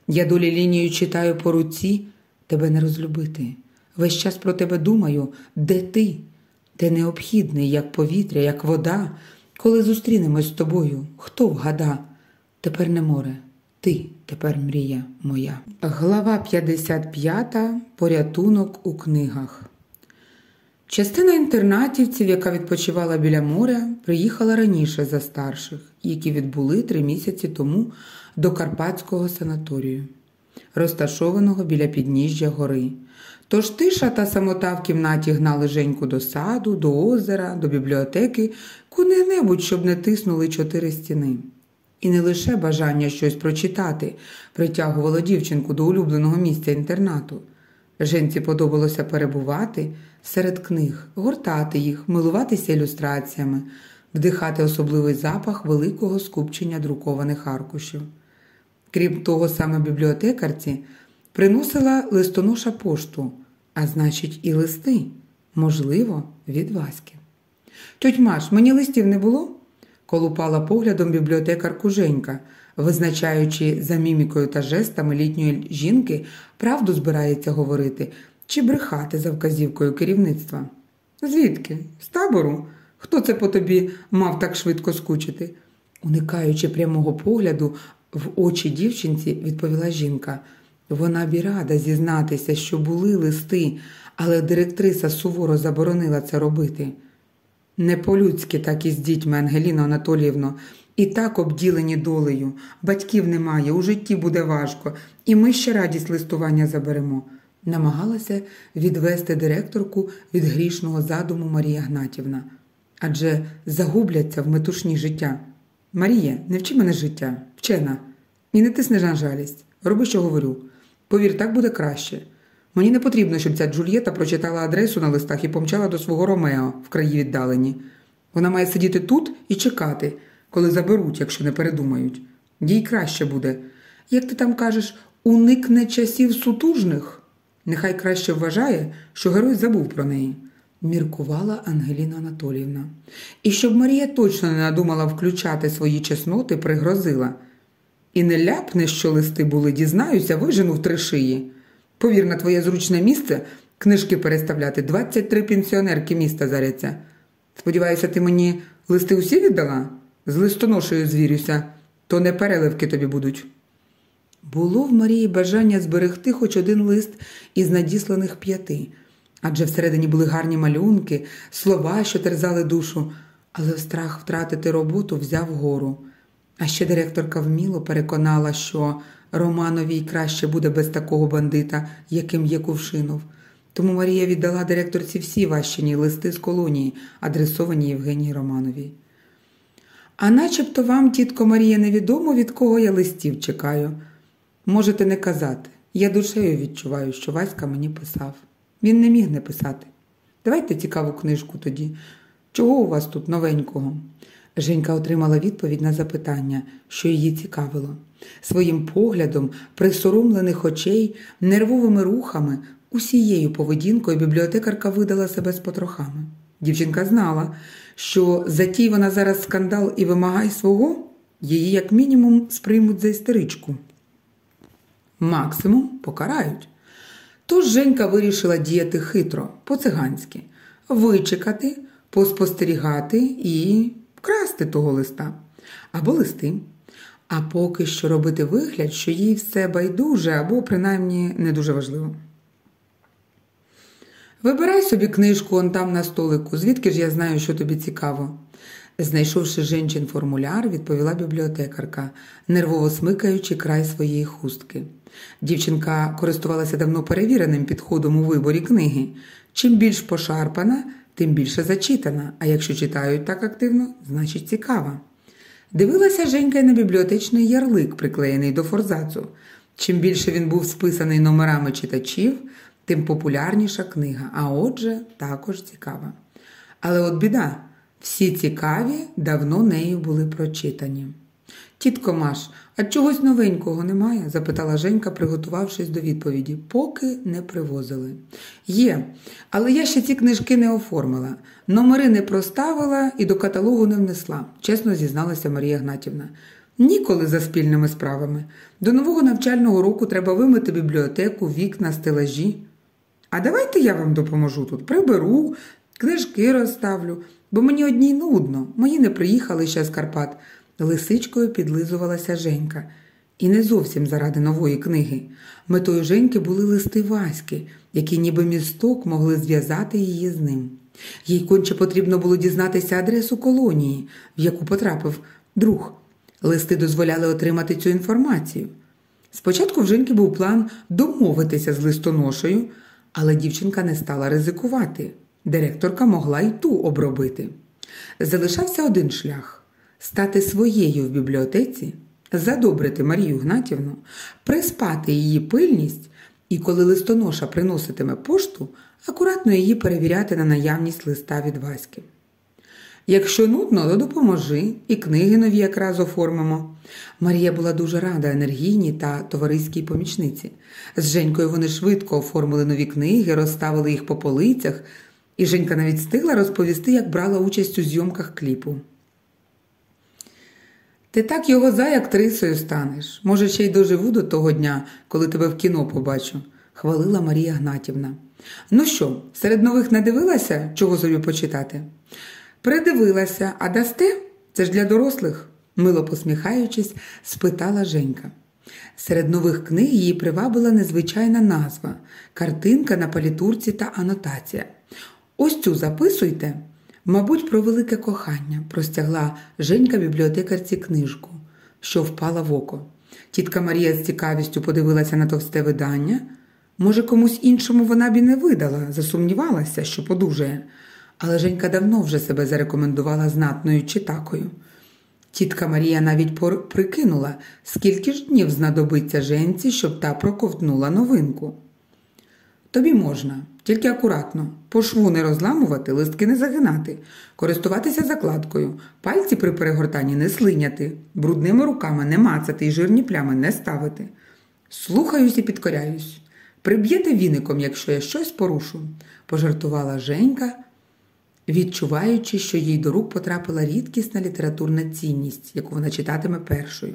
Я долі лінію читаю по руці, тебе не розлюбити. Весь час про тебе думаю, де ти? Ти необхідний, як повітря, як вода. Коли зустрінемось з тобою, хто вгада? Тепер не море, ти тепер мрія моя. Глава 55. Порятунок у книгах. Частина інтернатівців, яка відпочивала біля моря, приїхала раніше за старших, які відбули три місяці тому до Карпатського санаторію, розташованого біля підніжжя гори. Тож тиша та самота в кімнаті гнали Женьку до саду, до озера, до бібліотеки, куди-небудь, щоб не тиснули чотири стіни. І не лише бажання щось прочитати притягувало дівчинку до улюбленого місця інтернату. Женці подобалося перебувати серед книг, гортати їх, милуватися ілюстраціями, вдихати особливий запах великого скупчення друкованих аркушів. Крім того, саме бібліотекарці приносила листоноша пошту, а значить, і листи, можливо, від Васьки. Тьоть мені листів не було? колупала поглядом бібліотекарку Женька, визначаючи за мімікою та жестами літньої жінки, правду збирається говорити чи брехати за вказівкою керівництва. Звідки? З табору? Хто це по тобі мав так швидко скучити? Уникаючи прямого погляду, в очі дівчинці відповіла жінка. Вона б і рада зізнатися, що були листи, але директриса суворо заборонила це робити. Не по-людськи, так і з дітьми, Ангеліна Анатоліївно, і так обділені долею. Батьків немає, у житті буде важко, і ми ще радість листування заберемо. Намагалася відвести директорку від грішного задуму Марія Гнатівна. Адже загубляться в метушні життя. Марія, не вчи мене життя, вчена. І не тисни на жалість. Роби, що говорю. Повір, так буде краще. Мені не потрібно, щоб ця Джульєта прочитала адресу на листах і помчала до свого Ромео в краї віддалені. Вона має сидіти тут і чекати, коли заберуть, якщо не передумають. Їй краще буде. Як ти там кажеш, уникне часів сутужних? Нехай краще вважає, що герой забув про неї, міркувала Ангеліна Анатоліївна. І щоб Марія точно не надумала включати свої чесноти, пригрозила. І не ляпне, що листи були, дізнаюся, вижену в три шиї. Повір на твоє зручне місце, книжки переставляти. 23 пенсіонерки міста заряться. Сподіваюся, ти мені листи усі віддала? З листоношею звірюся, то не переливки тобі будуть. Було в Марії бажання зберегти хоч один лист із надісланих п'яти, адже всередині були гарні малюнки, слова, що терзали душу, але страх втратити роботу взяв гору. А ще директорка вміло переконала, що Романовій краще буде без такого бандита, яким є Кувшинов. Тому Марія віддала директорці всі ващені листи з колонії, адресовані Євгенії Романовій. А начебто вам, тітко Марія, невідомо, від кого я листів чекаю. Можете не казати. Я душею відчуваю, що Васька мені писав. Він не міг не писати. Давайте цікаву книжку тоді. Чого у вас тут новенького? Женька отримала відповідь на запитання, що її цікавило. Своїм поглядом, присоромлених очей, нервовими рухами, усією поведінкою бібліотекарка видала себе з потрохами. Дівчинка знала, що затій вона зараз скандал і вимагай свого, її, як мінімум, сприймуть за істеричку. Максимум покарають. Тож Женька вирішила діяти хитро, по-циганськи, вичекати, поспостерігати і вкрасти того листа або листи. А поки що робити вигляд, що їй все байдуже або принаймні не дуже важливо. Вибирай собі книжку он там на столику, звідки ж я знаю, що тобі цікаво. Знайшовши жінчин формуляр, відповіла бібліотекарка, нервово смикаючи край своєї хустки. Дівчинка користувалася давно перевіреним підходом у виборі книги. Чим більш пошарпана, тим більше зачитана, а якщо читають так активно, значить цікава. Дивилася Женька на бібліотечний ярлик, приклеєний до форзацу. Чим більше він був списаний номерами читачів, тим популярніша книга, а отже, також цікава. Але от біда, всі цікаві давно нею були прочитані. Тітко Маш, а чогось новенького немає? запитала Женька, приготувавшись до відповіді. Поки не привозили. Є, але я ще ці книжки не оформила. Номери не проставила і до каталогу не внесла, чесно зізналася Марія Гнатівна. Ніколи за спільними справами. До нового навчального року треба вимити бібліотеку, вікна, стелажі. А давайте я вам допоможу тут. Приберу, книжки розставлю, бо мені одній нудно. Мої не приїхали ще з Карпат. Лисичкою підлизувалася Женька. І не зовсім заради нової книги. Метою Женьки були листи Васьки, які ніби місток могли зв'язати її з ним. Їй конче потрібно було дізнатися адресу колонії, в яку потрапив друг. Листи дозволяли отримати цю інформацію. Спочатку в Женьки був план домовитися з листоношею, але дівчинка не стала ризикувати. Директорка могла й ту обробити. Залишався один шлях стати своєю в бібліотеці, задобрити Марію Гнатівну, приспати її пильність і, коли листоноша приноситиме пошту, акуратно її перевіряти на наявність листа від Васьки. Якщо нудно, то допоможи, і книги нові якраз оформимо. Марія була дуже рада енергійній та товариській помічниці. З Женькою вони швидко оформили нові книги, розставили їх по полицях, і Женька навіть встигла розповісти, як брала участь у зйомках кліпу. Ти так його за актрисою станеш. Може, ще й доживу до того дня, коли тебе в кіно побачу, хвалила Марія Гнатівна. Ну що, серед нових не дивилася, чого собі почитати? Придивилася, а дасте? Це ж для дорослих, мило посміхаючись, спитала Женька. Серед нових книг її привабила незвичайна назва картинка на палітурці та анотація. Ось цю записуйте. Мабуть, про велике кохання простягла Женька бібліотекарці книжку, що впала в око. Тітка Марія з цікавістю подивилася на товсте видання. Може, комусь іншому вона б і не видала, засумнівалася, що подужає, але Женька давно вже себе зарекомендувала знатною читакою. Тітка Марія навіть прикинула, скільки ж днів знадобиться женці, щоб та проковтнула новинку. Тобі можна, тільки акуратно, по шву не розламувати, листки не загинати, користуватися закладкою, пальці при перегортанні не слиняти, брудними руками не мацати і жирні плями не ставити. Слухаюсь і підкоряюсь. Приб'єте віником, якщо я щось порушу, пожартувала Женька, відчуваючи, що їй до рук потрапила рідкісна літературна цінність, яку вона читатиме першою.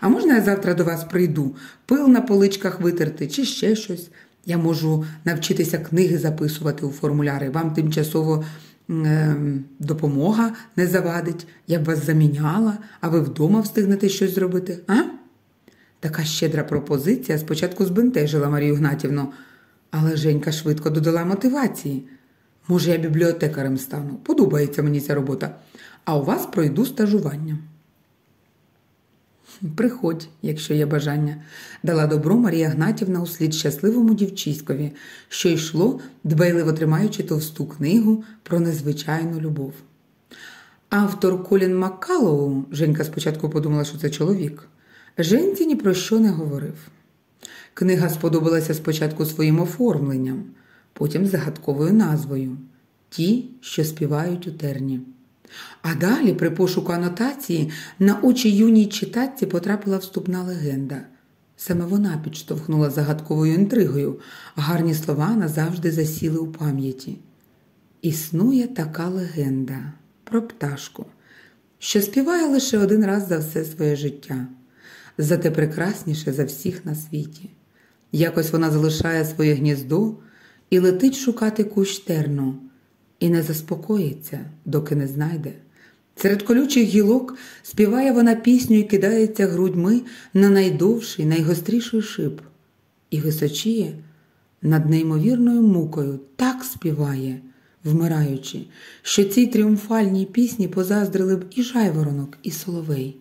А можна я завтра до вас прийду, пил на поличках витерти чи ще щось? Я можу навчитися книги записувати у формуляри. Вам тимчасово е, допомога не завадить, я б вас заміняла, а ви вдома встигнете щось зробити, а? Така щедра пропозиція спочатку збентежила Марію Гнатівну, але Женька швидко додала мотивації. Може, я бібліотекарем стану, подобається мені ця робота, а у вас пройду стажування. Приходь, якщо є бажання, дала добро Марія Гнатівна услід щасливому дівчиськові, що йшло, дбайливо тримаючи товсту книгу про незвичайну любов. Автор Колін Маккалоу, Женька спочатку подумала, що це чоловік, Женці ні про що не говорив. Книга сподобалася спочатку своїм оформленням, потім загадковою назвою Ті, що співають у терні. А далі, при пошуку анотації, на очі юній читатці потрапила вступна легенда. Саме вона підштовхнула загадковою інтригою, гарні слова назавжди засіли у пам'яті. Існує така легенда про пташку, що співає лише один раз за все своє життя, зате прекрасніше за всіх на світі. Якось вона залишає своє гніздо і летить шукати кущ терну і не заспокоїться, доки не знайде. Серед колючих гілок співає вона пісню і кидається грудьми на найдовший, найгостріший шип, і височіє над неймовірною мукою так співає, вмираючи, що цій тріумфальній пісні позаздрили б і жайворонок, і соловей.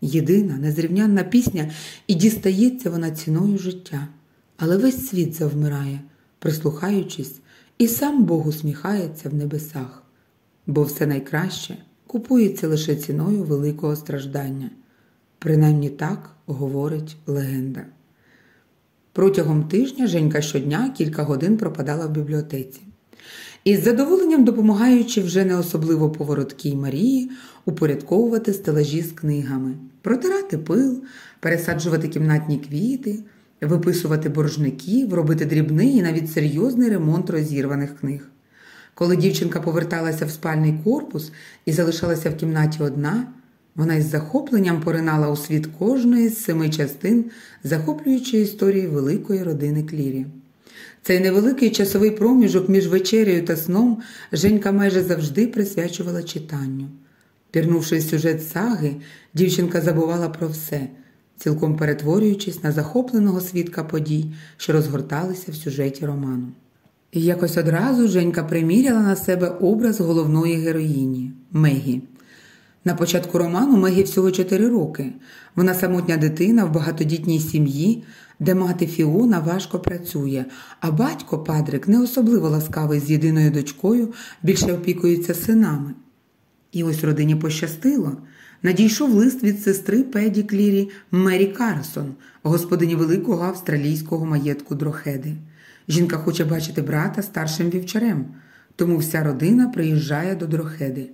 Єдина, незрівнянна пісня, і дістається вона ціною життя, але весь світ завмирає, прислухаючись і сам Бог усміхається в небесах, бо все найкраще купується лише ціною великого страждання. Принаймні так говорить легенда. Протягом тижня Женька щодня кілька годин пропадала в бібліотеці. Із задоволенням допомагаючи вже не особливо повороткій Марії упорядковувати стелажі з книгами, протирати пил, пересаджувати кімнатні квіти виписувати боржників, робити дрібний і навіть серйозний ремонт розірваних книг. Коли дівчинка поверталася в спальний корпус і залишалася в кімнаті одна, вона із захопленням поринала у світ кожної з семи частин, захоплюючи історії великої родини Клірі. Цей невеликий часовий проміжок між вечерею та сном Женька майже завжди присвячувала читанню. Пірнувши в сюжет саги, дівчинка забувала про все цілком перетворюючись на захопленого свідка подій, що розгорталися в сюжеті роману. І якось одразу Женька приміряла на себе образ головної героїні Мегі. На початку роману Мегі всього 4 роки. Вона самотня дитина в багатодітній сім'ї, де мати Фіона важко працює, а батько Падрик не особливо ласкавий з єдиною дочкою, більше опікується синами. І ось родині пощастило надійшов лист від сестри Педі Клірі Мері Карсон, господині великого австралійського маєтку Дрохеди. Жінка хоче бачити брата старшим вівчарем, тому вся родина приїжджає до Дрохеди.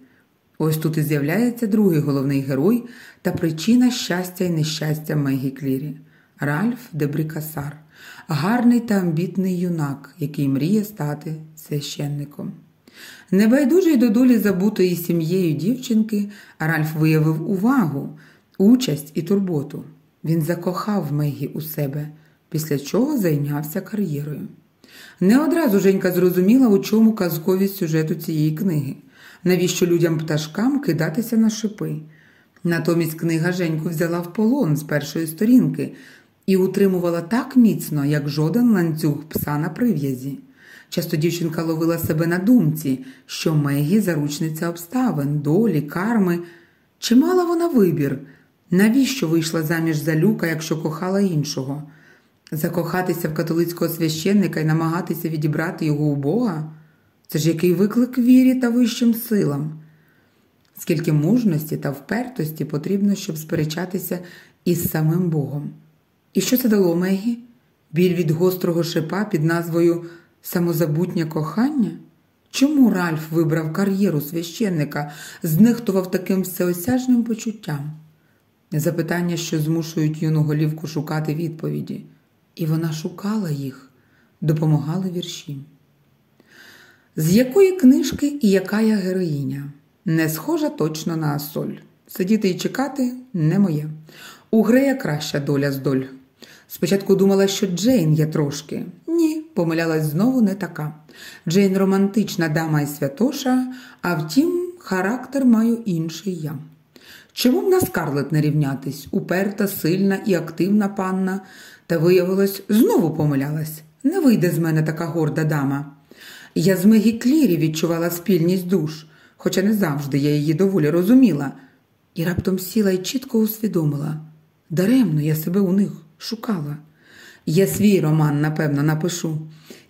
Ось тут і з'являється другий головний герой та причина щастя і нещастя Мегі Клірі Ральф Дебрікасар, гарний та амбітний юнак, який мріє стати священником. Небайдужий до долі забутої сім'єю дівчинки, Ральф виявив увагу, участь і турботу. Він закохав Мегі у себе, після чого зайнявся кар'єрою. Не одразу Женька зрозуміла, у чому казковість сюжету цієї книги, навіщо людям пташкам кидатися на шипи. Натомість книга Женьку взяла в полон з першої сторінки і утримувала так міцно, як жоден ланцюг пса на прив'язі. Часто дівчинка ловила себе на думці, що Мегі заручниця обставин, долі, карми. Чи мала вона вибір? Навіщо вийшла заміж за люка, якщо кохала іншого? Закохатися в католицького священника і намагатися відібрати його у Бога? Це ж який виклик вірі та вищим силам? Скільки мужності та впертості потрібно, щоб сперечатися із самим Богом? І що це дало Мегі? Біль від гострого шипа під назвою Самозабутнє кохання? Чому Ральф вибрав кар'єру священника, знехтував таким всеосяжним почуттям? Запитання, що змушують юну голівку шукати відповіді. І вона шукала їх, допомагали вірші. З якої книжки і яка я героїня? Не схожа точно на Асоль. Сидіти і чекати не моє. У Грея краща доля з доль. Спочатку думала, що Джейн є трошки. Ні, помилялась знову не така. Джейн романтична дама і святоша, а втім, характер маю інший я. Чому б на скарлет не рівнятись? Уперта, сильна і активна панна, та виявилось, знову помилялась. Не вийде з мене така горда дама. Я з Мегі Клірі відчувала спільність душ, хоча не завжди я її доволі розуміла, і раптом сіла і чітко усвідомила. Даремно я себе у них шукала. Я свій роман, напевно, напишу.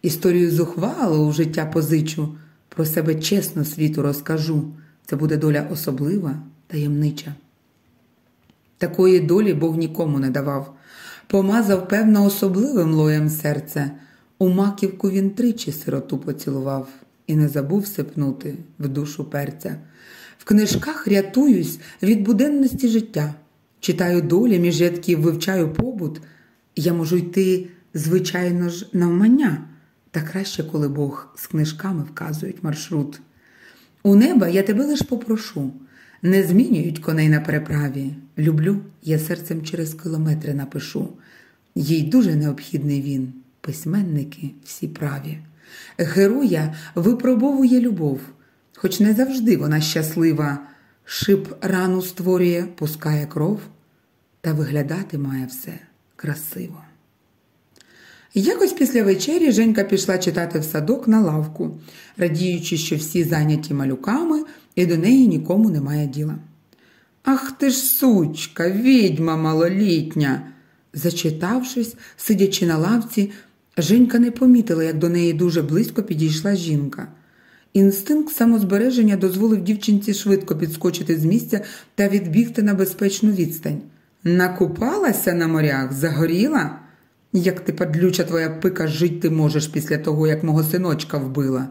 Історію зухвалу у життя позичу, про себе чесно світу розкажу. Це буде доля особлива, таємнича. Такої долі Бог нікому не давав. Помазав, певно, особливим лоєм серце. У маківку він тричі сироту поцілував і не забув сипнути в душу перця. В книжках рятуюсь від буденності життя. Читаю долі між рядків, вивчаю побут. Я можу йти, звичайно ж, навмання, та краще, коли Бог з книжками вказують маршрут. У неба я тебе лиш попрошу, не змінюють коней на переправі. Люблю, я серцем через кілометри напишу. Їй дуже необхідний він, письменники всі праві. Героя випробовує любов, хоч не завжди вона щаслива. Шип рану створює, пускає кров, та виглядати має все красиво. Якось після вечері Женька пішла читати в садок на лавку, радіючи, що всі зайняті малюками і до неї нікому немає діла. Ах ти ж сучка, відьма малолітня. Зачитавшись, сидячи на лавці, Женька не помітила, як до неї дуже близько підійшла жінка. Інстинкт самозбереження дозволив дівчинці швидко підскочити з місця та відбігти на безпечну відстань. Накупалася на морях, загоріла? Як ти, падлюча твоя пика, жить ти можеш після того, як мого синочка вбила.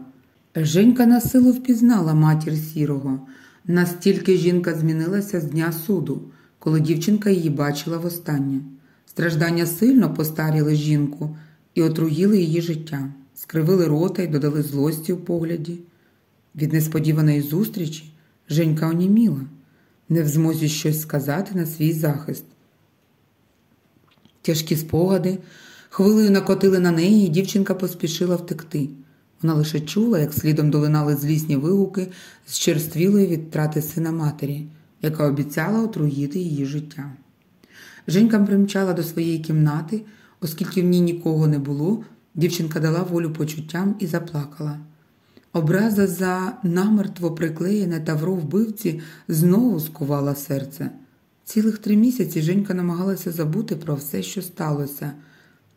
Женька на силу впізнала матір сірого. Настільки жінка змінилася з дня суду, коли дівчинка її бачила востаннє. Страждання сильно постаріли жінку і отруїли її життя, скривили рота й додали злості у погляді. Від несподіваної зустрічі Женька оніміла, не в змозі щось сказати на свій захист. Тяжкі спогади хвилею накотили на неї, і дівчинка поспішила втекти. Вона лише чула, як слідом долинали злісні вигуки з черствілої від трати сина матері, яка обіцяла отруїти її життя. Женька примчала до своєї кімнати, оскільки в ній нікого не було, дівчинка дала волю почуттям і заплакала. Образа за намертво приклеєне тавро вбивці знову скувала серце. Цілих три місяці Женька намагалася забути про все, що сталося,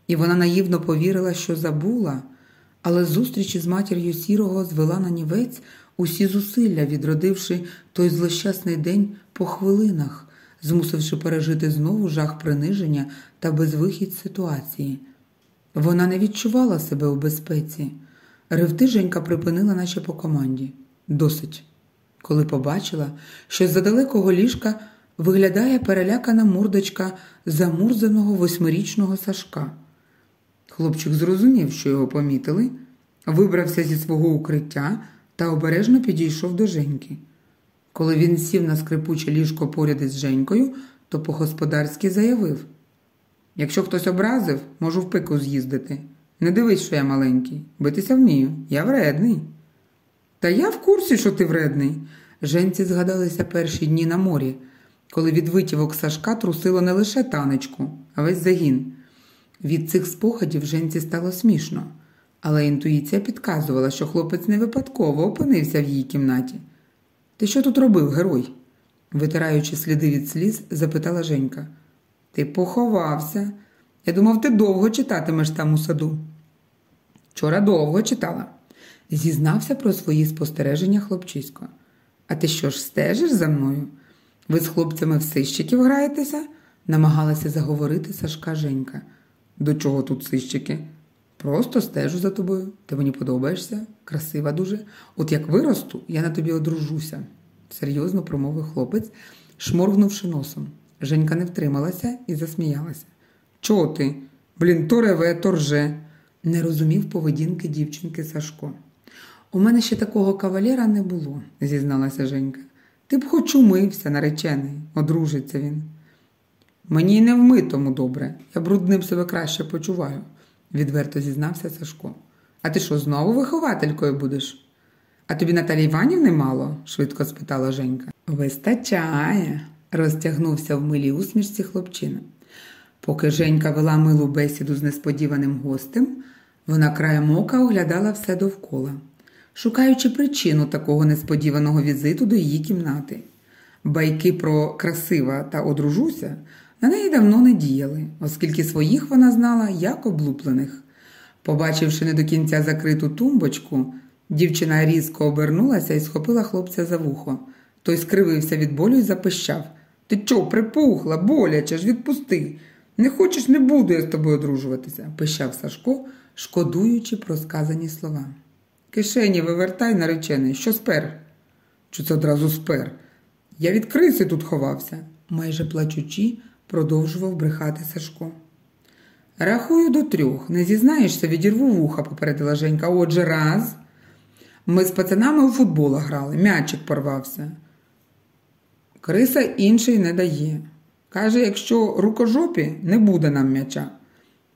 і вона наївно повірила, що забула, але зустріч із матір'ю сірого звела на нівець усі зусилля, відродивши той злощасний день по хвилинах, змусивши пережити знову жах приниження та безвихідь ситуації. Вона не відчувала себе у безпеці. Ревти Женька припинила, наче по команді. Досить. Коли побачила, що з-за далекого ліжка виглядає перелякана мордочка замурзаного восьмирічного Сашка. Хлопчик зрозумів, що його помітили, вибрався зі свого укриття та обережно підійшов до Женьки. Коли він сів на скрипуче ліжко поряд із Женькою, то по-господарськи заявив Якщо хтось образив, можу в пику з'їздити. Не дивись, що я маленький, битися вмію, я вредний. Та я в курсі, що ти вредний. Женці згадалися перші дні на морі, коли від витівок Сашка трусило не лише танечку, а весь загін. Від цих спогадів Женці стало смішно, але інтуїція підказувала, що хлопець не випадково опинився в її кімнаті. Ти що тут робив, герой? витираючи сліди від сліз, запитала Женька. Ти поховався. Я думав, ти довго читатимеш там у саду. Вчора довго читала, зізнався про свої спостереження хлопчисько. А ти що ж стежиш за мною? Ви з хлопцями в сищиків граєтеся? намагалася заговорити Сашка Женька. До чого тут сищики? Просто стежу за тобою. Ти мені подобаєшся, красива дуже. От як виросту, я на тобі одружуся, серйозно промовив хлопець, шморгнувши носом. Женька не втрималася і засміялася. Чого ти? Блін, то реве, то рже. Не розумів поведінки дівчинки Сашко. У мене ще такого кавалера не було, зізналася Женька. Ти б хоч умився, наречений, одружиться він. Мені й не вмитому добре, я брудним себе краще почуваю. відверто зізнався Сашко. А ти що, знову вихователькою будеш? А тобі Наталі Іванівни мало? швидко спитала Женька. Вистачає, розтягнувся в милій усмішці хлопчина. Поки Женька вела милу бесіду з несподіваним гостем, вона краєм ока оглядала все довкола, шукаючи причину такого несподіваного візиту до її кімнати. Байки про красива та одружуся на неї давно не діяли, оскільки своїх вона знала як облуплених. Побачивши не до кінця закриту тумбочку, дівчина різко обернулася і схопила хлопця за вухо. Той скривився від болю і запищав. Ти чо, припухла, боляче ж відпусти. Не хочеш, не буду я з тобою одружуватися, пищав Сашко, шкодуючи про сказані слова. Кишені вивертай, наречений, що спер? Чи це одразу спер? Я від криси тут ховався, майже плачучи, продовжував брехати Сашко. Рахую до трьох, не зізнаєшся, відірву вуха, попередила Женька. Отже, раз. Ми з пацанами у футбола грали, м'ячик порвався. Криса інший не дає. Каже, якщо рукожопі, не буде нам м'яча,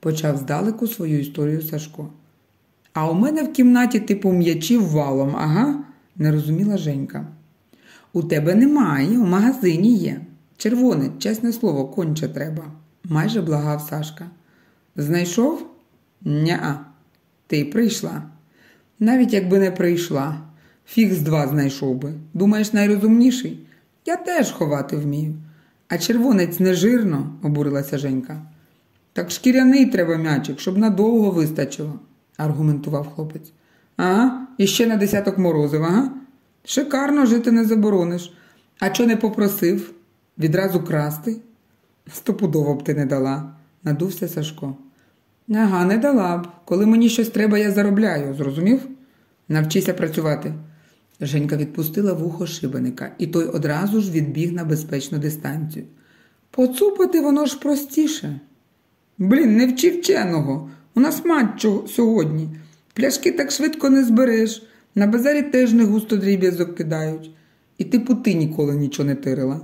почав здалеку свою історію Сашко. А у мене в кімнаті типу м'ячів валом, ага, не розуміла Женька. У тебе немає, у магазині є. Червоне, чесне слово, конче треба, майже благав Сашка. Знайшов? Ня. Ти прийшла. Навіть якби не прийшла, фіг з два знайшов би. Думаєш, найрозумніший? Я теж ховати вмію. А червонець не жирно, обурилася Женька. Так шкіряний треба м'ячик, щоб надовго вистачило, аргументував хлопець. Ага, і ще на десяток морозив, ага. Шикарно жити не заборониш. А чо не попросив? Відразу красти? Стопудово б ти не дала, надувся Сашко. Ага, не дала б. Коли мені щось треба, я заробляю, зрозумів? Навчися працювати. Женька відпустила вухо шибеника, і той одразу ж відбіг на безпечну дистанцію. Поцупити воно ж простіше. Блін, не вчи вченого. У нас матч сьогодні. Пляшки так швидко не збереш. На базарі теж не густо дріб'язок кидають. І ти ніколи нічого не тирила.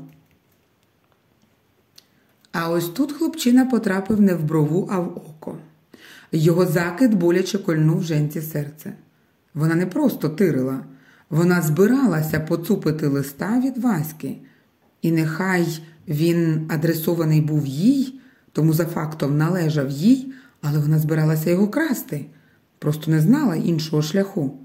А ось тут хлопчина потрапив не в брову, а в око. Його закид боляче кольнув женці серце. Вона не просто тирила, вона збиралася поцупити листа від Васьки. І нехай він адресований був їй, тому за фактом належав їй, але вона збиралася його красти, просто не знала іншого шляху.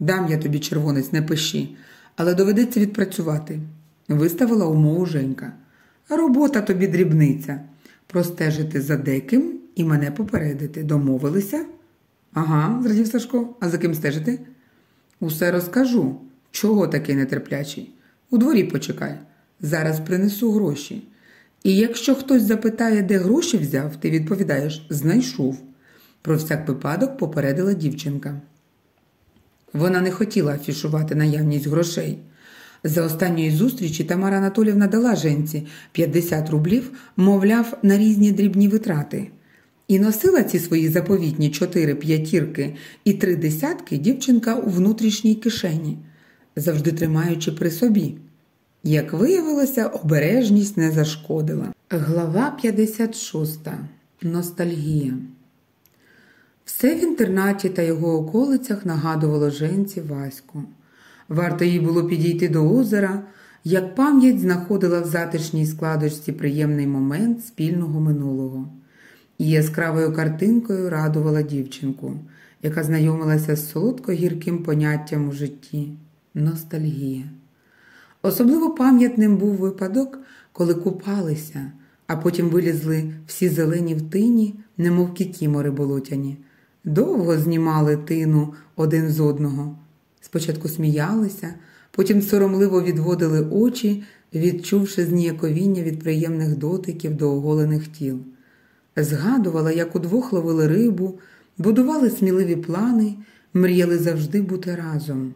Дам я тобі, червонець, не пиши, але доведеться відпрацювати. Виставила умову Женька. Робота тобі дрібниця. Простежити за деким і мене попередити. Домовилися? Ага, зрадів Сашко. А за ким стежити? Усе розкажу. Чого такий нетерплячий? У дворі почекай. Зараз принесу гроші. І якщо хтось запитає, де гроші взяв, ти відповідаєш знайшов. Про всяк випадок попередила дівчинка. Вона не хотіла афішувати наявність грошей. За останньої зустрічі Тамара Анатолівна дала женці 50 рублів, мовляв, на різні дрібні витрати. І носила ці свої заповітні чотири п'ятірки і три десятки дівчинка у внутрішній кишені, завжди тримаючи при собі. Як виявилося, обережність не зашкодила. Глава 56. Ностальгія. Все в інтернаті та його околицях нагадувало женці Ваську. Варто їй було підійти до озера, як пам'ять знаходила в затишній складочці приємний момент спільного минулого. І яскравою картинкою радувала дівчинку, яка знайомилася з солодко-гірким поняттям у житті ностальгія. Особливо пам'ятним був випадок, коли купалися, а потім вилізли всі зелені в тині, немов кікімори болотяні. Довго знімали тину один з одного. Спочатку сміялися, потім соромливо відводили очі, відчувши зніяковіння від приємних дотиків до оголених тіл. Згадувала, як удвох ловили рибу, будували сміливі плани, мріяли завжди бути разом.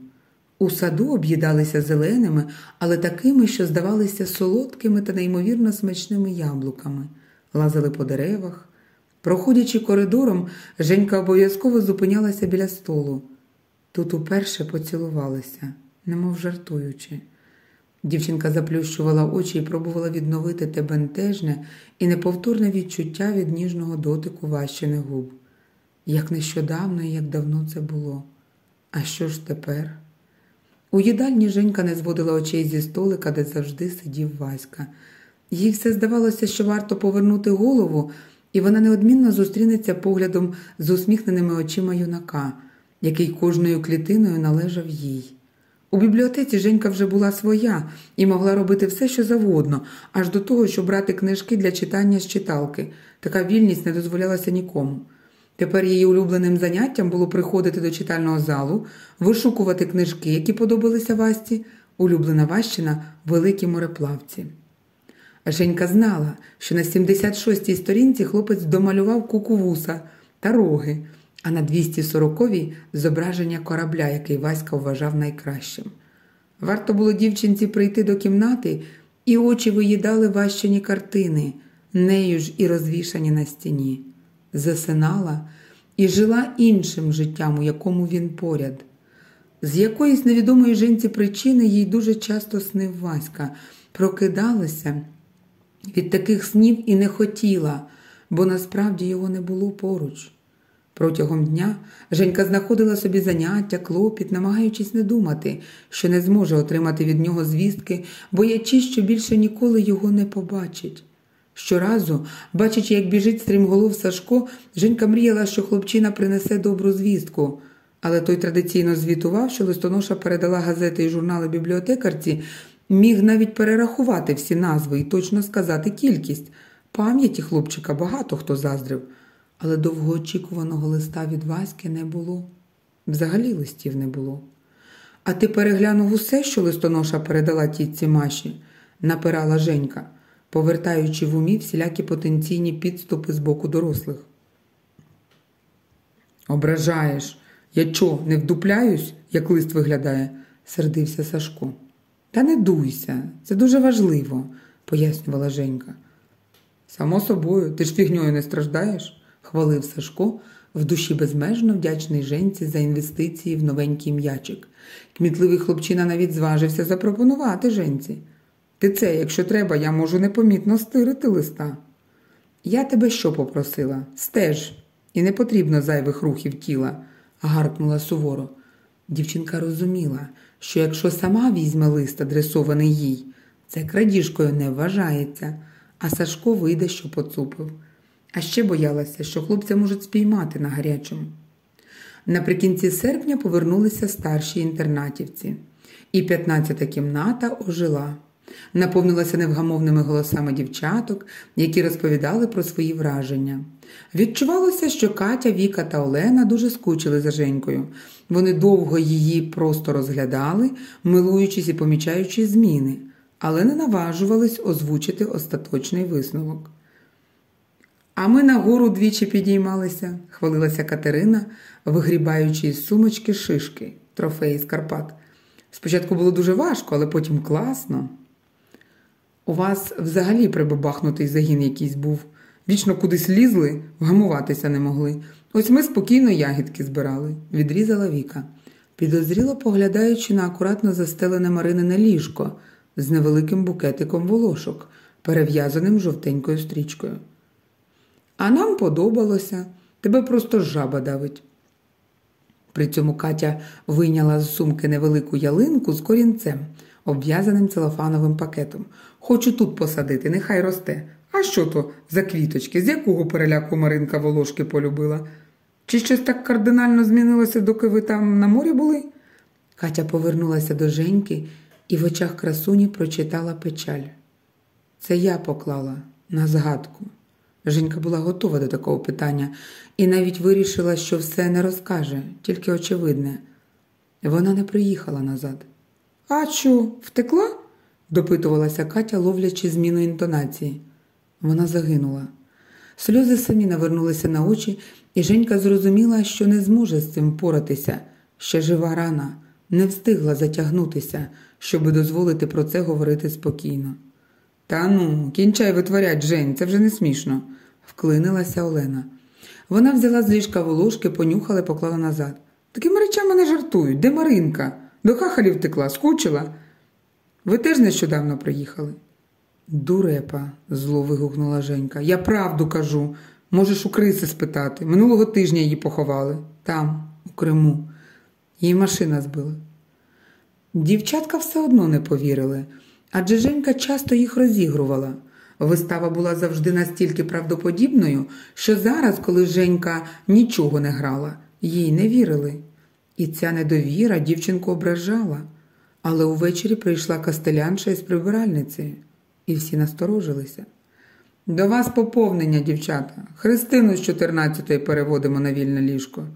У саду об'їдалися зеленими, але такими, що здавалися солодкими та неймовірно смачними яблуками, лазили по деревах. Проходячи коридором, Женька обов'язково зупинялася біля столу. Тут уперше поцілувалися, немов жартуючи. Дівчинка заплющувала очі і пробувала відновити те бентежне і неповторне відчуття від ніжного дотику ващених губ. Як нещодавно і як давно це було. А що ж тепер? У їдальні Женька не зводила очей зі столика, де завжди сидів Васька. Їй все здавалося, що варто повернути голову, і вона неодмінно зустрінеться поглядом з усміхненими очима юнака, який кожною клітиною належав їй. У бібліотеці Женька вже була своя і могла робити все, що завгодно, аж до того, щоб брати книжки для читання з читалки. Така вільність не дозволялася нікому. Тепер її улюбленим заняттям було приходити до читального залу, вишукувати книжки, які подобалися Васті, улюблена Ващина великі мореплавці. Женька знала, що на 76-й сторінці хлопець домалював кукувуса та роги, а на 240-й зображення корабля, який Васька вважав найкращим. Варто було дівчинці прийти до кімнати, і очі виїдали ващені картини, нею ж і розвішані на стіні. Засинала і жила іншим життям, у якому він поряд. З якоїсь невідомої жінці причини їй дуже часто снив Васька, прокидалася від таких снів і не хотіла, бо насправді його не було поруч. Протягом дня Женька знаходила собі заняття, клопіт, намагаючись не думати, що не зможе отримати від нього звістки, боячись, що більше ніколи його не побачить. Щоразу, бачачи, як біжить стрімголов Сашко, Женька мріяла, що хлопчина принесе добру звістку. Але той традиційно звітував, що листоноша передала газети і журнали бібліотекарці, міг навіть перерахувати всі назви і точно сказати кількість. Пам'яті хлопчика багато хто заздрив, але довгоочікуваного листа від Васьки не було. Взагалі листів не було. А ти переглянув усе, що листоноша передала тітці Маші, напирала Женька, повертаючи в умі всілякі потенційні підступи з боку дорослих. Ображаєш, я чо, не вдупляюсь, як лист виглядає, сердився Сашко. Та не дуйся, це дуже важливо, пояснювала Женька. Само собою, ти ж фігньою не страждаєш, хвалив Сашко, в душі безмежно вдячний Женці за інвестиції в новенький м'ячик. Кмітливий хлопчина навіть зважився запропонувати Женці. Ти це, якщо треба, я можу непомітно стирити листа. Я тебе що попросила? Стеж, і не потрібно зайвих рухів тіла, гаркнула суворо. Дівчинка розуміла, що якщо сама візьме лист, адресований їй, це крадіжкою не вважається, а Сашко вийде, що поцупив. А ще боялася, що хлопця можуть спіймати на гарячому. Наприкінці серпня повернулися старші інтернатівці, і 15-та кімната ожила. Наповнилася невгамовними голосами дівчаток, які розповідали про свої враження. Відчувалося, що Катя, Віка та Олена дуже скучили за Женькою. Вони довго її просто розглядали, милуючись і помічаючи зміни, але не наважувались озвучити остаточний висновок. А ми нагору двічі підіймалися, хвалилася Катерина, вигрібаючи із сумочки шишки, трофеї з Карпат. Спочатку було дуже важко, але потім класно. У вас взагалі прибабахнутий загін якийсь був. Вічно кудись лізли, вгамуватися не могли. Ось ми спокійно ягідки збирали, відрізала Віка, підозріло поглядаючи на акуратно застелене Маринине ліжко з невеликим букетиком волошок, перев'язаним жовтенькою стрічкою. А нам подобалося, тебе просто жаба давить. При цьому Катя вийняла з сумки невелику ялинку з корінцем, обв'язаним целофановим пакетом. Хочу тут посадити, нехай росте. А що то за квіточки, з якого переляку Маринка волошки полюбила? Чи щось так кардинально змінилося, доки ви там на морі були? Катя повернулася до Женьки і в очах красуні прочитала печаль. Це я поклала на згадку. Женька була готова до такого питання і навіть вирішила, що все не розкаже, тільки очевидне. Вона не приїхала назад. А що, втекла? допитувалася Катя, ловлячи зміну інтонації. Вона загинула. Сльози самі навернулися на очі, і Женька зрозуміла, що не зможе з цим поратися. Ще жива рана, не встигла затягнутися, щоби дозволити про це говорити спокійно. Та ну, кінчай витворять, Жень, це вже не смішно, вклинилася Олена. Вона взяла з ліжка волошки, понюхала і поклала назад. Такими речами не жартують. Де Маринка? До хахалів втекла, скучила. Ви теж нещодавно приїхали. Дурепа, зло вигукнула Женька. Я правду кажу. Можеш у криси спитати. Минулого тижня її поховали. Там, у Криму. Її машина збила. Дівчатка все одно не повірили, адже Женька часто їх розігрувала. Вистава була завжди настільки правдоподібною, що зараз, коли Женька нічого не грала, їй не вірили. І ця недовіра дівчинку ображала. Але увечері прийшла кастелянша із прибиральниці, і всі насторожилися. До вас поповнення, дівчата. Христину з 14-ї переводимо на вільне ліжко.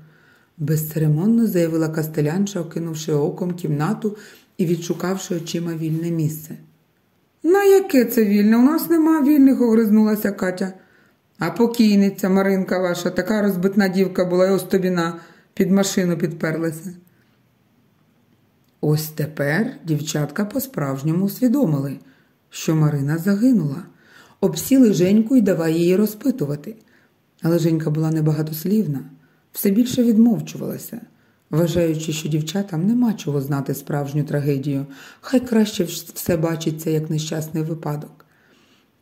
Безцеремонно заявила кастелянша, окинувши оком кімнату і відшукавши очима вільне місце. На яке це вільне? У нас нема вільних, огризнулася Катя. А покійниця Маринка ваша, така розбитна дівка була і ось тобі на під машину підперлася. Ось тепер дівчатка по-справжньому усвідомили, що Марина загинула. Обсіли Женьку і давай її розпитувати. Але Женька була небагатослівна, все більше відмовчувалася, вважаючи, що дівчатам нема чого знати справжню трагедію, хай краще все бачиться як нещасний випадок.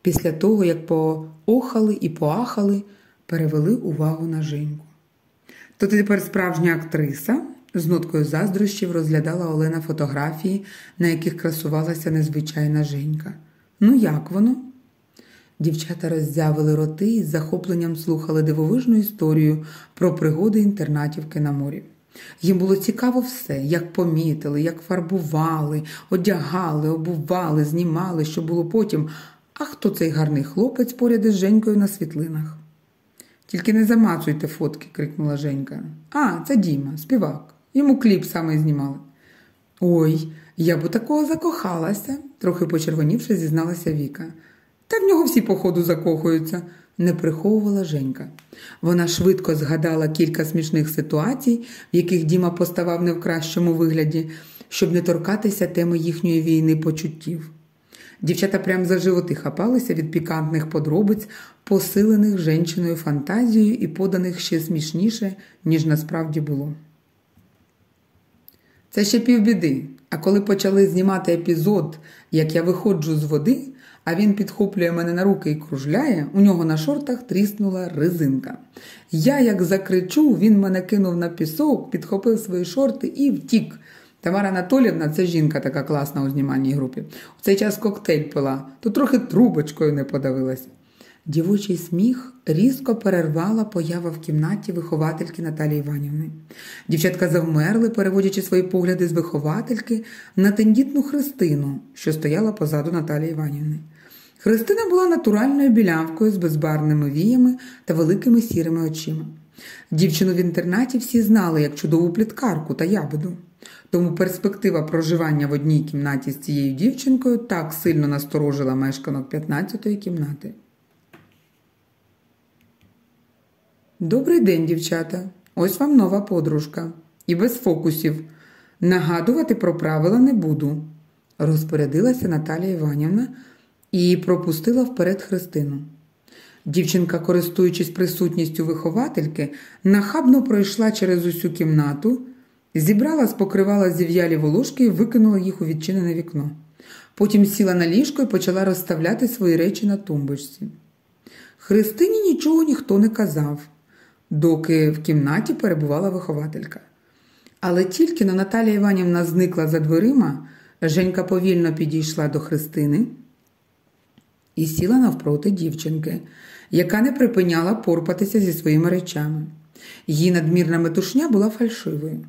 Після того, як поохали і поахали, перевели увагу на Женьку. То ти тепер справжня актриса? З ноткою заздрощів розглядала Олена фотографії, на яких красувалася незвичайна Женька. Ну, як воно? Дівчата роззявили роти і з захопленням слухали дивовижну історію про пригоди інтернатівки на морі. Їм було цікаво все, як помітили, як фарбували, одягали, обували, знімали, що було потім. А хто цей гарний хлопець поряд із Женькою на світлинах? Тільки не замацуйте фотки, крикнула Женька. А, це Діма, співак. Йому кліп саме знімали. Ой, я б у такого закохалася, трохи почервонівши, зізналася Віка. Та в нього всі, походу, закохуються, не приховувала Женька. Вона швидко згадала кілька смішних ситуацій, в яких Діма поставав не в кращому вигляді, щоб не торкатися теми їхньої війни почуттів. Дівчата прям за животи хапалися від пікантних подробиць, посилених женщиною фантазією і поданих ще смішніше, ніж насправді було. Це ще півбіди. А коли почали знімати епізод, як я виходжу з води, а він підхоплює мене на руки і кружляє, у нього на шортах тріснула резинка. Я, як закричу, він мене кинув на пісок, підхопив свої шорти і втік. Тамара Анатолівна, це жінка така класна у знімальній групі. У цей час коктейль пила, то трохи трубочкою не подавилася. Дівочий сміх різко перервала поява в кімнаті виховательки Наталії Іванівни. Дівчатка завмерли, переводячи свої погляди з виховательки на тендітну Христину, що стояла позаду Наталії Іванівни. Христина була натуральною білявкою з безбарними віями та великими сірими очима. Дівчину в інтернаті всі знали як чудову пліткарку та ябеду. Тому перспектива проживання в одній кімнаті з цією дівчинкою так сильно насторожила мешканок 15-ї кімнати. Добрий день, дівчата. Ось вам нова подружка. І без фокусів. Нагадувати про правила не буду, розпорядилася Наталія Іванівна і пропустила вперед Христину. Дівчинка, користуючись присутністю виховательки, нахабно пройшла через усю кімнату, зібрала з покривала зів'ялі волошки і викинула їх у відчинене вікно. Потім сіла на ліжко і почала розставляти свої речі на тумбочці. Христині нічого ніхто не казав, доки в кімнаті перебувала вихователька. Але тільки но Наталія Іванівна зникла за дверима, Женька повільно підійшла до Христини і сіла навпроти дівчинки, яка не припиняла порпатися зі своїми речами. Її надмірна метушня була фальшивою.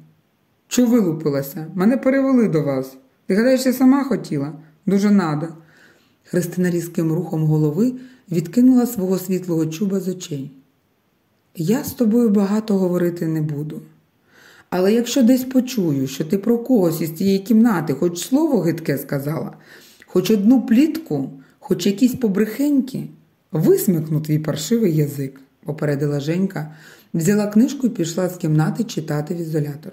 Чу вилупилася? Мене перевели до вас. Ти гадаєш, я сама хотіла? Дуже надо. Христина різким рухом голови відкинула свого світлого чуба з очей. Я з тобою багато говорити не буду. Але якщо десь почую, що ти про когось із цієї кімнати хоч слово гидке сказала, хоч одну плітку, хоч якісь побрехеньки, висмикну твій паршивий язик, попередила Женька, взяла книжку і пішла з кімнати читати в ізолятор.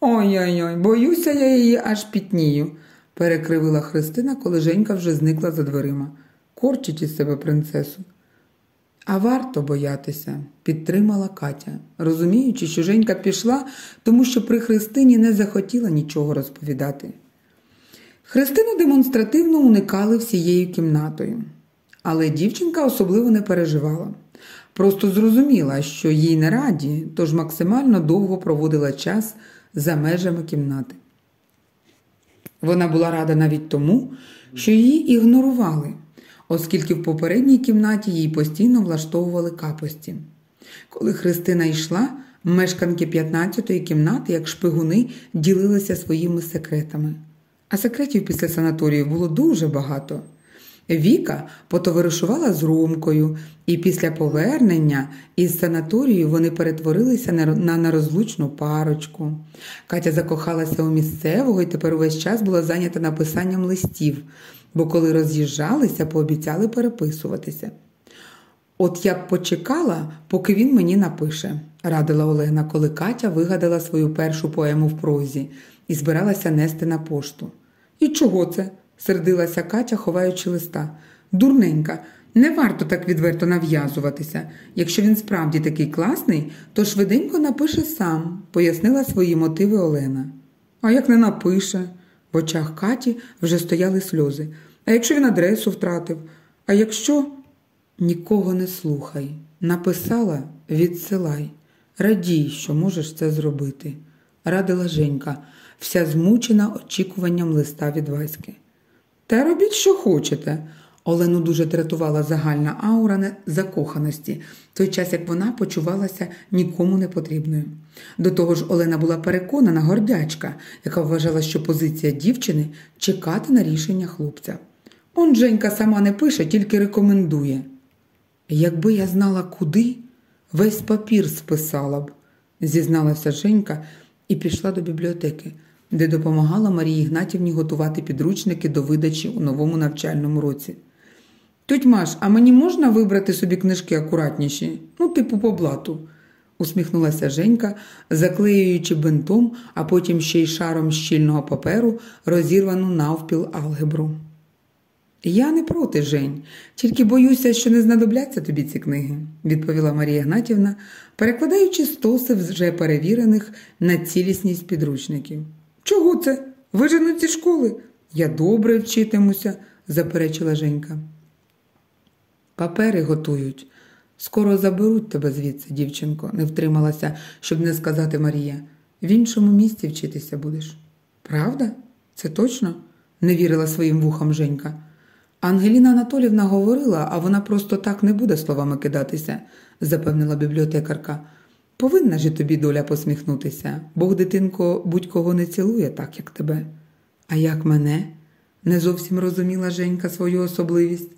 Ой-ой-ой, боюся я її аж пітнію, перекривила Христина, коли Женька вже зникла за дверима. Корчить із себе принцесу. А варто боятися, підтримала Катя, розуміючи, що Женька пішла, тому що при Христині не захотіла нічого розповідати. Христину демонстративно уникали всією кімнатою, але дівчинка особливо не переживала. Просто зрозуміла, що їй не раді, тож максимально довго проводила час за межами кімнати. Вона була рада навіть тому, що її ігнорували, оскільки в попередній кімнаті їй постійно влаштовували капості. Коли Христина йшла, мешканки 15-ї кімнати, як шпигуни, ділилися своїми секретами. А секретів після санаторію було дуже багато. Віка потоваришувала з Ромкою, і після повернення із санаторію вони перетворилися на нерозлучну парочку. Катя закохалася у місцевого і тепер увесь час була зайнята написанням листів, бо коли роз'їжджалися, пообіцяли переписуватися. От я б почекала, поки він мені напише, радила Олена, коли Катя вигадала свою першу поему в прозі і збиралася нести на пошту. І чого це? сердилася Катя, ховаючи листа. Дурненька, не варто так відверто нав'язуватися. Якщо він справді такий класний, то швиденько напише сам, пояснила свої мотиви Олена. А як не напише? В очах Каті вже стояли сльози. А якщо він адресу втратив? А якщо нікого не слухай, написала відсилай, радій, що можеш це зробити, радила Женька, вся змучена очікуванням листа від Васьки. Та робіть, що хочете. Олену дуже тратувала загальна аура закоханості, в той час як вона почувалася нікому не потрібною. До того ж, Олена була переконана гордячка, яка вважала, що позиція дівчини чекати на рішення хлопця. Он Женька сама не пише, тільки рекомендує. Якби я знала, куди, весь папір списала б, зізналася Женька і пішла до бібліотеки де допомагала Марії Ігнатівні готувати підручники до видачі у новому навчальному році. Тють Маш, а мені можна вибрати собі книжки акуратніші, ну, типу по блату, усміхнулася Женька, заклеюючи бинтом, а потім ще й шаром щільного паперу, розірвану навпіл алгебру. Я не проти, Жень, тільки боюся, що не знадобляться тобі ці книги, відповіла Марія Гнатівна, перекладаючи стоси вже перевірених на цілісність підручників. Чого це? Виженуть зі школи? Я добре вчитимуся, заперечила Женька. Папери готують. Скоро заберуть тебе звідси, дівчинко, не втрималася, щоб не сказати Марія. В іншому місці вчитися будеш. Правда? Це точно? не вірила своїм вухам Женька. Ангеліна Анатолівна говорила, а вона просто так не буде словами кидатися, запевнила бібліотекарка. Повинна же тобі доля посміхнутися, Бог, дитинко, будь-кого не цілує так, як тебе. А як мене? Не зовсім розуміла Женька свою особливість.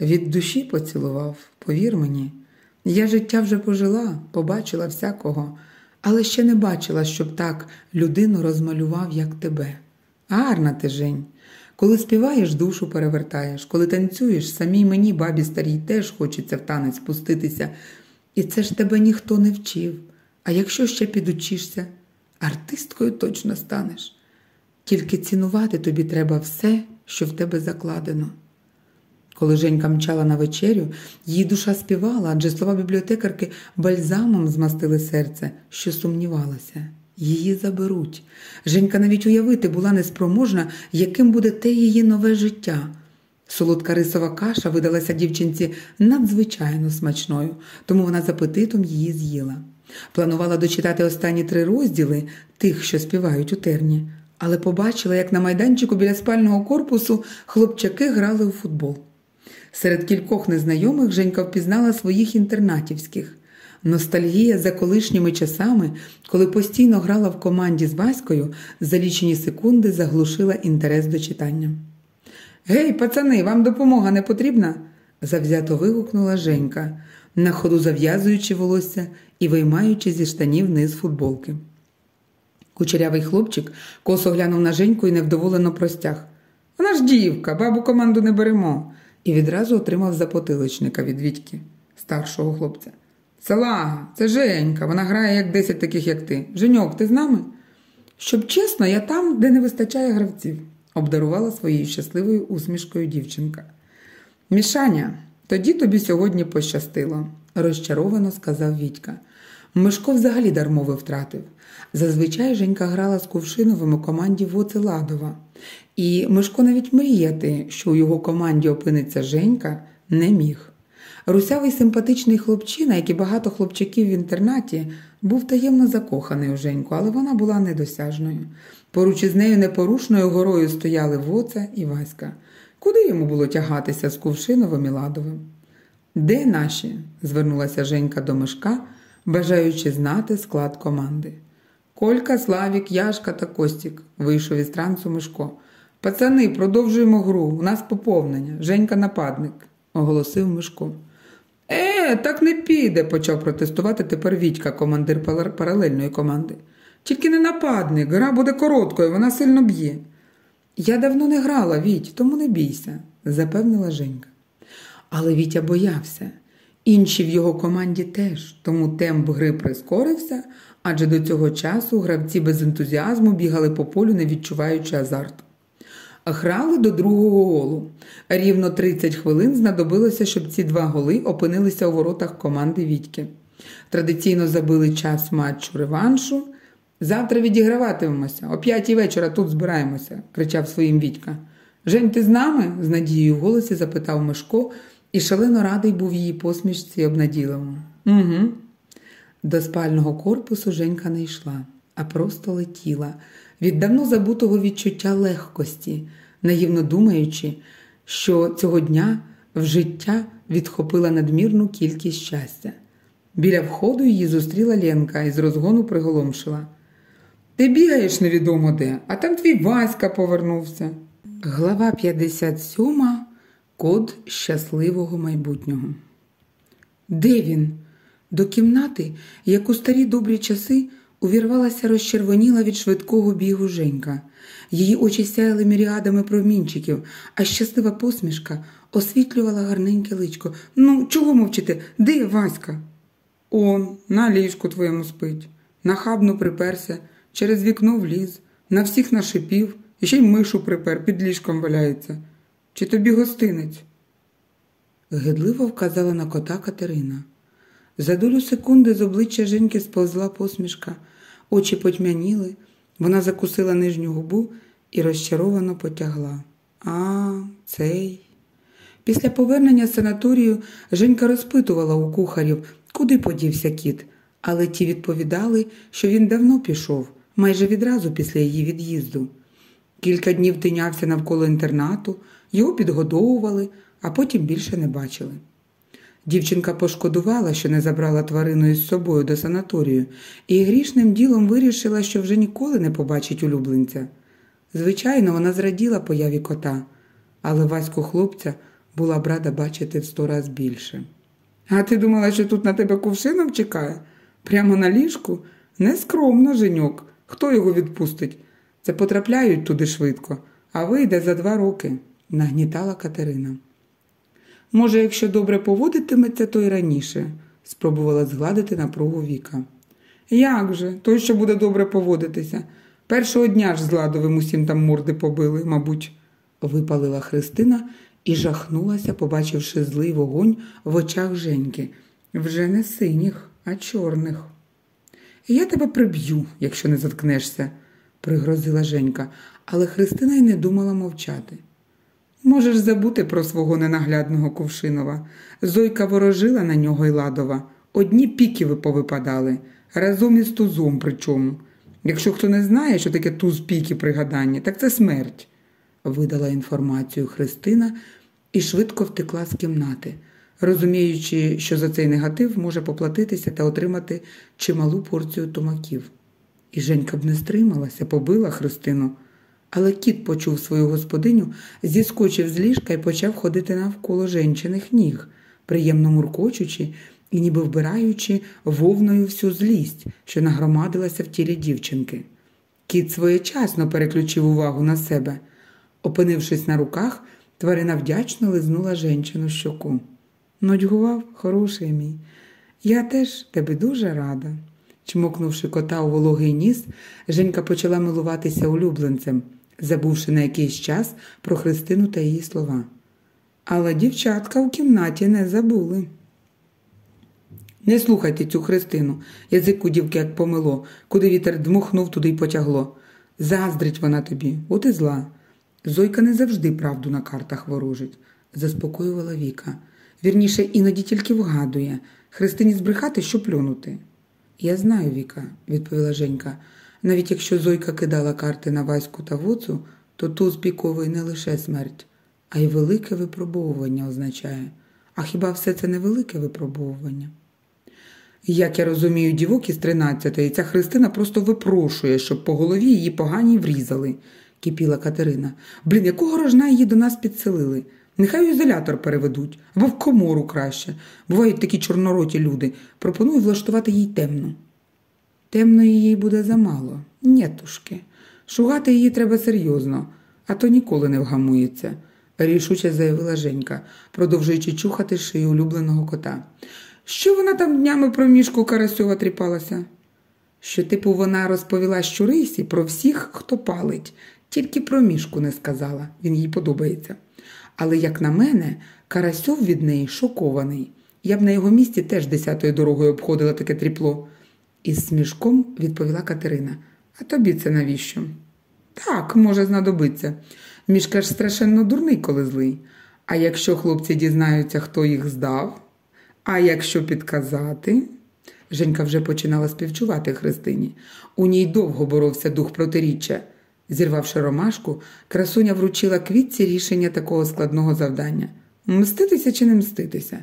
Від душі поцілував, повір мені. Я життя вже пожила, побачила всякого, але ще не бачила, щоб так людину розмалював, як тебе. Гарна ти, Жень. Коли співаєш, душу перевертаєш, коли танцюєш, самій мені, бабі старій, теж хочеться в танець спуститися. І це ж тебе ніхто не вчив. А якщо ще підучишся, артисткою точно станеш. Тільки цінувати тобі треба все, що в тебе закладено. Коли Женька мчала на вечерю, її душа співала, адже слова бібліотекарки бальзамом змастили серце, що сумнівалася. Її заберуть. Женька навіть уявити була неспроможна, яким буде те її нове життя. Солодка рисова каша видалася дівчинці надзвичайно смачною, тому вона з апетитом її з'їла. Планувала дочитати останні три розділи тих, що співають у терні, але побачила, як на майданчику біля спального корпусу хлопчаки грали у футбол. Серед кількох незнайомих Женька впізнала своїх інтернатівських. Ностальгія за колишніми часами, коли постійно грала в команді з Ваською, за лічені секунди заглушила інтерес до читання. Гей, пацани, вам допомога не потрібна? завзято вигукнула Женька, на ходу зав'язуючи волосся і виймаючи зі штанів низ футболки. Кучерявий хлопчик косо глянув на Женьку і невдоволено простяг. Вона ж дівка, бабу команду не беремо, і відразу отримав запотиличника від Вітьки, старшого хлопця. Салага, це Женька, вона грає як десять таких, як ти. Женьок, ти з нами? Щоб чесно, я там, де не вистачає гравців обдарувала своєю щасливою усмішкою дівчинка. Мішаня, тоді тобі сьогодні пощастило, розчаровано сказав Вітька. Мишко взагалі дармови втратив. Зазвичай Женька грала з Кувшиновим у команді Воцеладова, і Мишко навіть мріяти, що у його команді опиниться Женька, не міг. Русявий симпатичний хлопчина, як і багато хлопчаків в інтернаті, був таємно закоханий у Женьку, але вона була недосяжною. Поруч із нею непорушною горою стояли Воца і Васька. Куди йому було тягатися з Кувшиновим і Ладовим? Де наші? звернулася Женька до Мишка, бажаючи знати склад команди. Колька, Славік, Яшка та Костік, вийшов із трансу Мишко. Пацани, продовжуємо гру. У нас поповнення. Женька нападник, оголосив Мишко. Е, так не піде, почав протестувати тепер Вітька, командир паралельної команди. Тільки не нападник, гра буде короткою, вона сильно б'є. Я давно не грала, Віть, тому не бійся, запевнила Женька. Але Вітя боявся. Інші в його команді теж, тому темп гри прискорився, адже до цього часу гравці без ентузіазму бігали по полю, не відчуваючи азарту. Грали до другого голу. Рівно 30 хвилин знадобилося, щоб ці два голи опинилися у воротах команди Вітьки. Традиційно забили час матчу реваншу. Завтра відіграватимемося. О п'ятій вечора тут збираємося, кричав своїм Вітька. Жень, ти з нами? з надією в голосі запитав Мишко, і шалено радий був її посмішці обнаділивому. Угу. До спального корпусу Женька не йшла, а просто летіла від давно забутого відчуття легкості, наївно думаючи, що цього дня в життя відхопила надмірну кількість щастя. Біля входу її зустріла Ленка і з розгону приголомшила. Ти бігаєш невідомо де, а там твій Васька повернувся. Глава 57. Код щасливого майбутнього. Де він? До кімнати, як у старі добрі часи, увірвалася розчервоніла від швидкого бігу Женька. Її очі сяяли міріадами промінчиків, а щаслива посмішка освітлювала гарненьке личко. Ну, чого мовчите? Де Васька? Он, на ліжку твоєму спить. Нахабно приперся, через вікно вліз, на всіх нашипів, і ще й мишу припер, під ліжком валяється. Чи тобі гостинець? Гидливо вказала на кота Катерина. За долю секунди з обличчя Женьки сповзла посмішка, очі потьмяніли, вона закусила нижню губу і розчаровано потягла. А, цей. Після повернення з санаторію Женька розпитувала у кухарів, куди подівся кіт, але ті відповідали, що він давно пішов, майже відразу після її від'їзду. Кілька днів тинявся навколо інтернату, його підгодовували, а потім більше не бачили. Дівчинка пошкодувала, що не забрала тварину із собою до санаторію, і грішним ділом вирішила, що вже ніколи не побачить улюбленця. Звичайно, вона зраділа появі кота, але Ваську хлопця була б рада бачити в сто раз більше. А ти думала, що тут на тебе кувшином чекає? Прямо на ліжку? Нескромно, женьок. Хто його відпустить? Це потрапляють туди швидко, а вийде за два роки, нагнітала Катерина. Може, якщо добре поводитиметься, то й раніше, спробувала згладити напругу Віка. Як же, той, що буде добре поводитися? Першого дня ж з Ладовим усім там морди побили, мабуть, випалила Христина і жахнулася, побачивши злий вогонь в очах Женьки. Вже не синіх, а чорних. Я тебе приб'ю, якщо не заткнешся, пригрозила Женька, але Христина й не думала мовчати. Можеш забути про свого ненаглядного Кувшинова. Зойка ворожила на нього й ладова. Одні піки ви повипадали, разом із тузом причому. Якщо хто не знає, що таке туз піки при гаданні, так це смерть, видала інформацію Христина і швидко втекла з кімнати, розуміючи, що за цей негатив може поплатитися та отримати чималу порцію тумаків. І Женька б не стрималася, побила Христину. Але кіт почув свою господиню, зіскочив з ліжка і почав ходити навколо женчиних ніг, приємно муркочучи і ніби вбираючи вовною всю злість, що нагромадилася в тілі дівчинки. Кіт своєчасно переключив увагу на себе. Опинившись на руках, тварина вдячно лизнула женчину щоку. Нудьгував, хороший мій. Я теж тебе дуже рада. Чмокнувши кота у вологий ніс, Женька почала милуватися улюбленцем, забувши на якийсь час про Христину та її слова. Але дівчатка у кімнаті не забули. Не слухайте цю Христину, язик у дівки як помило, куди вітер дмухнув, туди й потягло. Заздрить вона тобі, от і зла. Зойка не завжди правду на картах ворожить, заспокоювала Віка. Вірніше, іноді тільки вгадує. Христині збрехати, що плюнути. Я знаю, Віка, відповіла Женька. Навіть якщо Зойка кидала карти на Ваську та Воцу, то туз піковий не лише смерть, а й велике випробовування означає. А хіба все це не велике випробовування? Як я розумію, дівок із 13-ї, ця Христина просто випрошує, щоб по голові її погані врізали, кипіла Катерина. Блін, якого рожна її до нас підселили? Нехай у ізолятор переведуть, або в комору краще. Бувають такі чорнороті люди. Пропоную влаштувати їй темну. Темної їй буде замало. Нєтушки. Шугати її треба серйозно, а то ніколи не вгамується, рішуче заявила Женька, продовжуючи чухати шию улюбленого кота. Що вона там днями про мішку Карасьова тріпалася? Що, типу, вона розповіла щурисі про всіх, хто палить, тільки про мішку не сказала, він їй подобається. Але, як на мене, Карасьов від неї шокований. Я б на його місці теж десятою дорогою обходила таке тріпло. Із смішком відповіла Катерина. А тобі це навіщо? Так, може знадобиться. Мішка ж страшенно дурний, коли злий. А якщо хлопці дізнаються, хто їх здав, а якщо підказати. Женька вже починала співчувати Христині. У ній довго боровся дух протиріччя. Зірвавши ромашку, красуня вручила квітці рішення такого складного завдання мститися чи не мститися?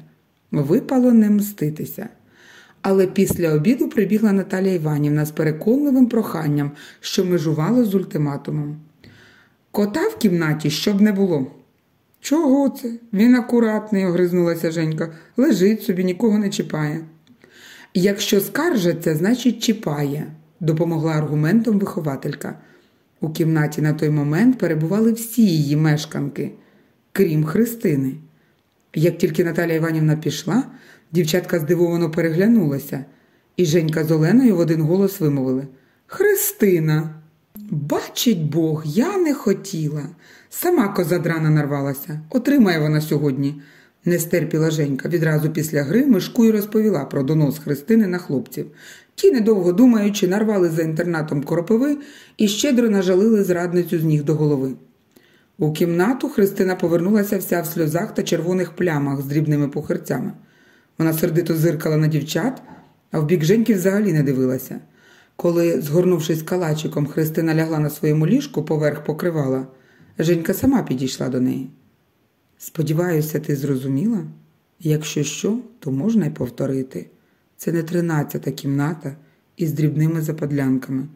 Випало не мститися. Але після обіду прибігла Наталія Іванівна з переконливим проханням, що межувало з ультиматумом. Кота в кімнаті щоб не було. Чого це? Він акуратний, огризнулася Женька. Лежить собі, нікого не чіпає. Якщо скаржаться, значить чіпає, допомогла аргументом вихователька. У кімнаті на той момент перебували всі її мешканки, крім Христини. Як тільки Наталя Іванівна пішла, дівчатка здивовано переглянулася, і Женька з Оленою в один голос вимовили Христина. Бачить Бог, я не хотіла. Сама козадрана нарвалася. Отримає вона сьогодні. Не стерпіла Женька. Відразу після гри Мишку й розповіла про донос Христини на хлопців. Ті, недовго думаючи, нарвали за інтернатом коропиви і щедро нажалили зрадницю з ніг до голови. У кімнату Христина повернулася вся в сльозах та червоних плямах з дрібними похирцями. Вона сердито зиркала на дівчат, а в бік Женьки взагалі не дивилася. Коли, згорнувшись калачиком, Христина лягла на своєму ліжку поверх покривала, Женька сама підійшла до неї. Сподіваюся, ти зрозуміла? Якщо що, то можна й повторити. Це не тринадцята кімната із дрібними западлянками.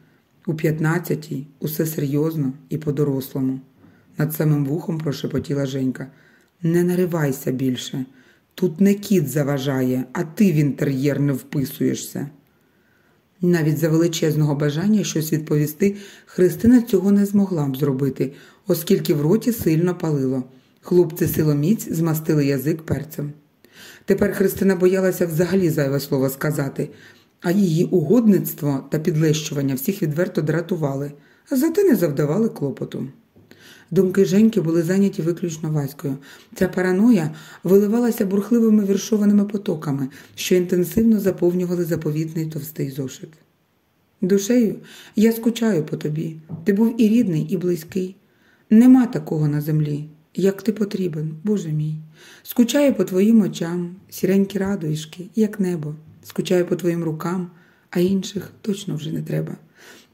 У п'ятнадцятій усе серйозно і по-дорослому. Над самим вухом прошепотіла Женька. Не наривайся більше. Тут не кіт заважає, а ти в інтер'єр не вписуєшся. Навіть за величезного бажання щось відповісти, Христина цього не змогла б зробити, оскільки в роті сильно палило. Хлопці силоміць змастили язик перцем. Тепер Христина боялася взагалі зайве слово сказати, а її угодництво та підлещування всіх відверто дратували, а зате не завдавали клопоту. Думки Женьки були зайняті виключно Ваською. Ця параноя виливалася бурхливими віршованими потоками, що інтенсивно заповнювали заповітний товстий зошит. Душею я скучаю по тобі. Ти був і рідний, і близький. Нема такого на землі, як ти потрібен, Боже мій. Скучаю по твоїм очам, сіренькі радуєшки, як небо. Скучаю по твоїм рукам, а інших точно вже не треба.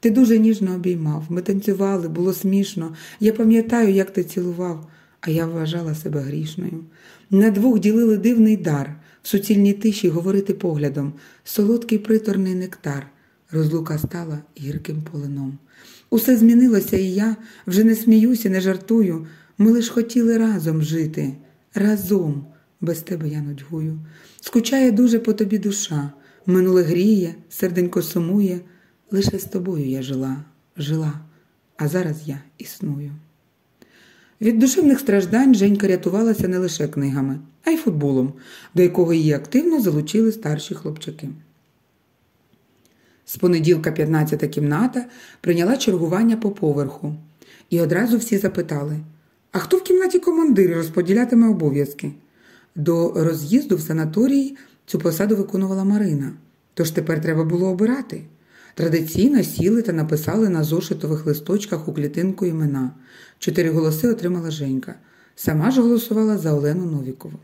Ти дуже ніжно обіймав, ми танцювали, було смішно. Я пам'ятаю, як ти цілував, а я вважала себе грішною. На двох ділили дивний дар, в суцільній тиші говорити поглядом, солодкий приторний нектар. Розлука стала гірким полином. Усе змінилося, і я вже не сміюся, не жартую. Ми лиш хотіли разом жити, разом, без тебе я нудьгую. Скучає дуже по тобі душа, минуле гріє, серденько сумує. Лише з тобою я жила, жила, а зараз я існую. Від душевних страждань Женька рятувалася не лише книгами, а й футболом, до якого її активно залучили старші хлопчаки. З понеділка 15-та кімната прийняла чергування по поверху, і одразу всі запитали: А хто в кімнаті командир розподілятиме обов'язки? До роз'їзду в санаторії цю посаду виконувала Марина, тож тепер треба було обирати. Традиційно сіли та написали на зошитових листочках у клітинку імена. Чотири голоси отримала Женька. Сама ж голосувала за Олену Новікову.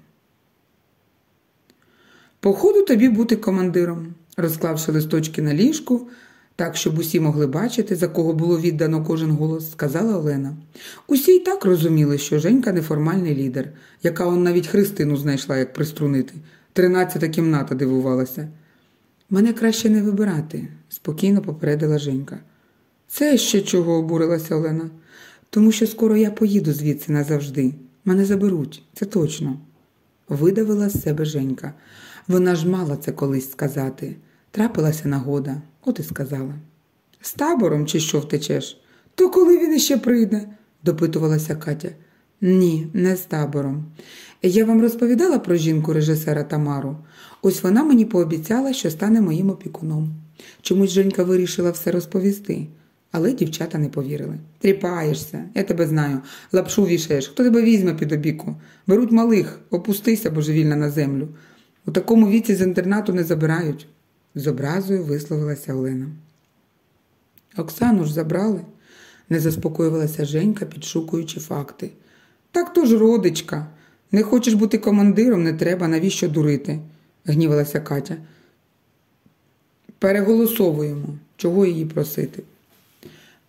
Походу тобі бути командиром, розклавши листочки на ліжку, так, щоб усі могли бачити, за кого було віддано кожен голос, сказала Олена. Усі й так розуміли, що Женька неформальний лідер, яка он навіть Христину знайшла, як приструнити. Тринадцята кімната дивувалася. Мене краще не вибирати, спокійно попередила Женька. Це ще чого обурилася Олена, тому що скоро я поїду звідси назавжди. Мене заберуть, це точно. Видавила з себе Женька. Вона ж мала це колись сказати. Трапилася нагода, от і сказала. З табором чи що втечеш? То коли він іще прийде? допитувалася Катя. Ні, не з табором. Я вам розповідала про жінку режисера Тамару. Ось вона мені пообіцяла, що стане моїм опікуном. Чомусь Женька вирішила все розповісти, але дівчата не повірили. Тріпаєшся, я тебе знаю, лапшу вішаєш. Хто тебе візьме під опіку? Беруть малих, опустися божевільна на землю. У такому віці з інтернату не забирають, з образою висловилася Олена. Оксану ж забрали, не заспокоювалася Женька, підшукуючи факти. Так то ж родичка. Не хочеш бути командиром, не треба, навіщо дурити, гнівалася Катя. Переголосовуємо, чого її просити.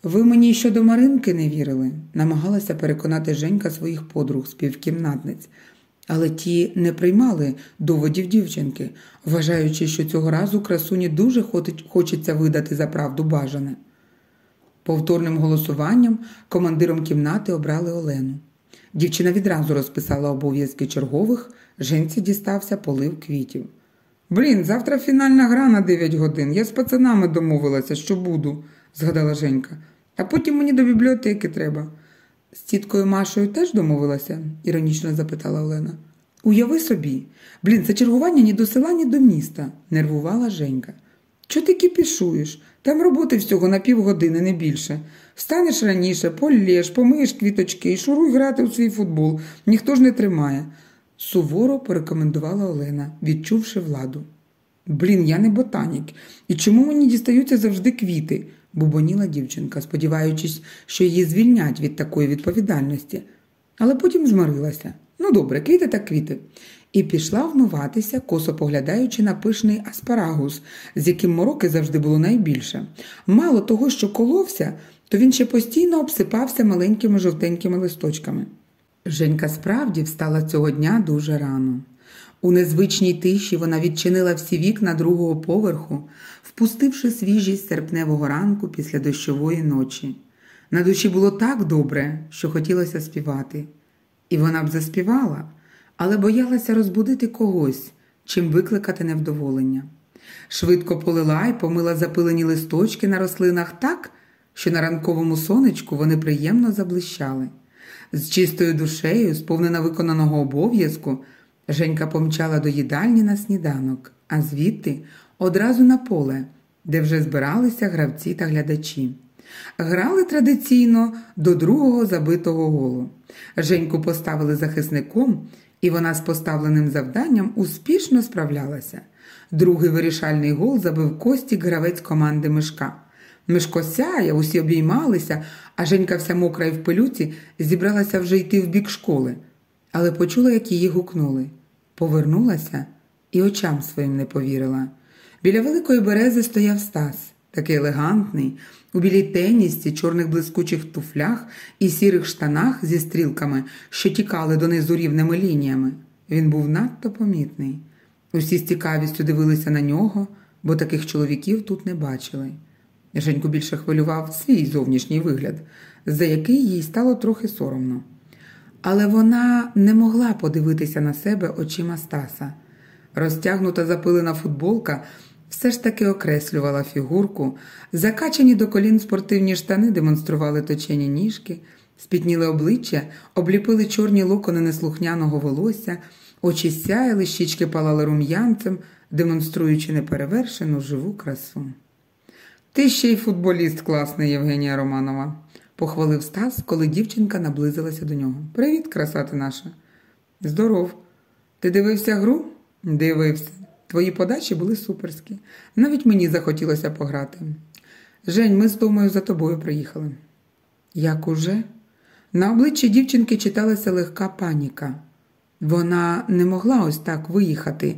Ви мені щодо Маринки не вірили, намагалася переконати Женька своїх подруг співкімнатниць, але ті не приймали доводів дівчинки, вважаючи, що цього разу красуні дуже хочеться видати за правду бажане. Повторним голосуванням командиром кімнати обрали Олену. Дівчина відразу розписала обов'язки чергових, Женці дістався полив квітів. Блін, завтра фінальна гра на 9 годин. Я з пацанами домовилася, що буду, згадала Женька. А потім мені до бібліотеки треба. З тіткою Машою теж домовилася? іронічно запитала Олена. Уяви собі, блін, це чергування ні до села, ні до міста, нервувала Женька. Чого ти кипішуєш? Там роботи всього на півгодини, не більше. Встанеш раніше, полєш, помиєш квіточки і шуруй грати у свій футбол. Ніхто ж не тримає. Суворо порекомендувала Олена, відчувши владу. Блін, я не ботанік. І чому мені дістаються завжди квіти? Бубоніла дівчинка, сподіваючись, що її звільнять від такої відповідальності. Але потім змирилася. Ну, добре, квіти так квіти. І пішла вмиватися, косо поглядаючи на пишний аспарагус, з яким мороки завжди було найбільше. Мало того, що коловся, то він ще постійно обсипався маленькими жовтенькими листочками. Женька справді встала цього дня дуже рано. У незвичній тиші вона відчинила всі вікна другого поверху, впустивши свіжість серпневого ранку після дощової ночі. На душі було так добре, що хотілося співати. І вона б заспівала, але боялася розбудити когось, чим викликати невдоволення. Швидко полила й помила запилені листочки на рослинах так, що на ранковому сонечку вони приємно заблищали. З чистою душею, сповнена виконаного обов'язку, Женька помчала до їдальні на сніданок, а звідти одразу на поле, де вже збиралися гравці та глядачі. Грали традиційно до другого забитого голу. Женьку поставили захисником, і вона з поставленим завданням успішно справлялася. Другий вирішальний гол забив Костік гравець команди Мишка. Мишко сяє, усі обіймалися, а Женька вся мокра і в пилюці зібралася вже йти в бік школи, але почула, як її гукнули. Повернулася і очам своїм не повірила. Біля великої берези стояв Стас, такий елегантний, у білій теністі, чорних блискучих туфлях і сірих штанах зі стрілками, що тікали донизу рівними лініями. Він був надто помітний. Усі з цікавістю дивилися на нього, бо таких чоловіків тут не бачили. Женьку більше хвилював свій зовнішній вигляд, за який їй стало трохи соромно. Але вона не могла подивитися на себе очима Стаса. Розтягнута запилена футболка все ж таки окреслювала фігурку, закачані до колін спортивні штани демонстрували точені ніжки, спітніли обличчя, обліпили чорні локони неслухняного волосся, очі сяяли, щічки палали рум'янцем, демонструючи неперевершену живу красу. Ти ще й футболіст класний, Євгенія Романова, похвалив Стас, коли дівчинка наблизилася до нього. Привіт, краса ти наша. Здоров. Ти дивився гру? Дивився. Твої подачі були суперські. Навіть мені захотілося пограти. Жень, ми з Томою за тобою приїхали. Як уже? На обличчі дівчинки читалася легка паніка. Вона не могла ось так виїхати,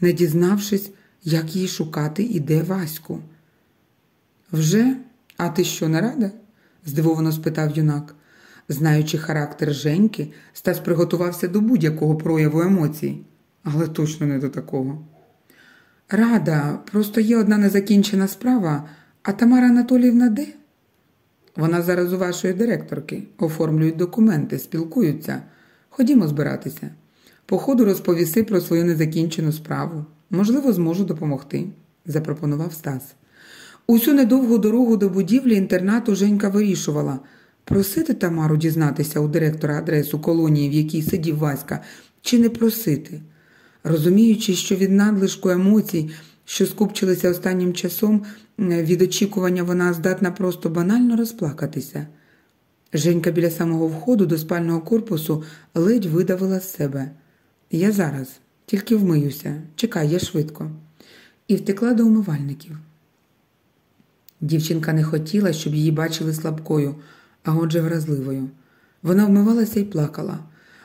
не дізнавшись, як їй шукати і де Ваську. Вже? А ти що, не рада? здивовано спитав юнак. Знаючи характер Женьки, Стас приготувався до будь-якого прояву емоцій, але точно не до такого. Рада, просто є одна незакінчена справа, а Тамара Анатоліївна де? Вона зараз у вашої директорки, оформлюють документи, спілкуються. Ходімо збиратися. По ходу розповіси про свою незакінчену справу. Можливо, зможу допомогти, запропонував Стас. Усю недовгу дорогу до будівлі інтернату Женька вирішувала просити Тамару дізнатися у директора адресу колонії, в якій сидів Васька, чи не просити. Розуміючи, що від надлишку емоцій, що скупчилися останнім часом, від очікування вона здатна просто банально розплакатися. Женька біля самого входу до спального корпусу ледь видавила з себе. Я зараз, тільки вмиюся, чекай, я швидко, і втекла до умивальників. Дівчинка не хотіла, щоб її бачили слабкою, а отже вразливою. Вона вмивалася і плакала,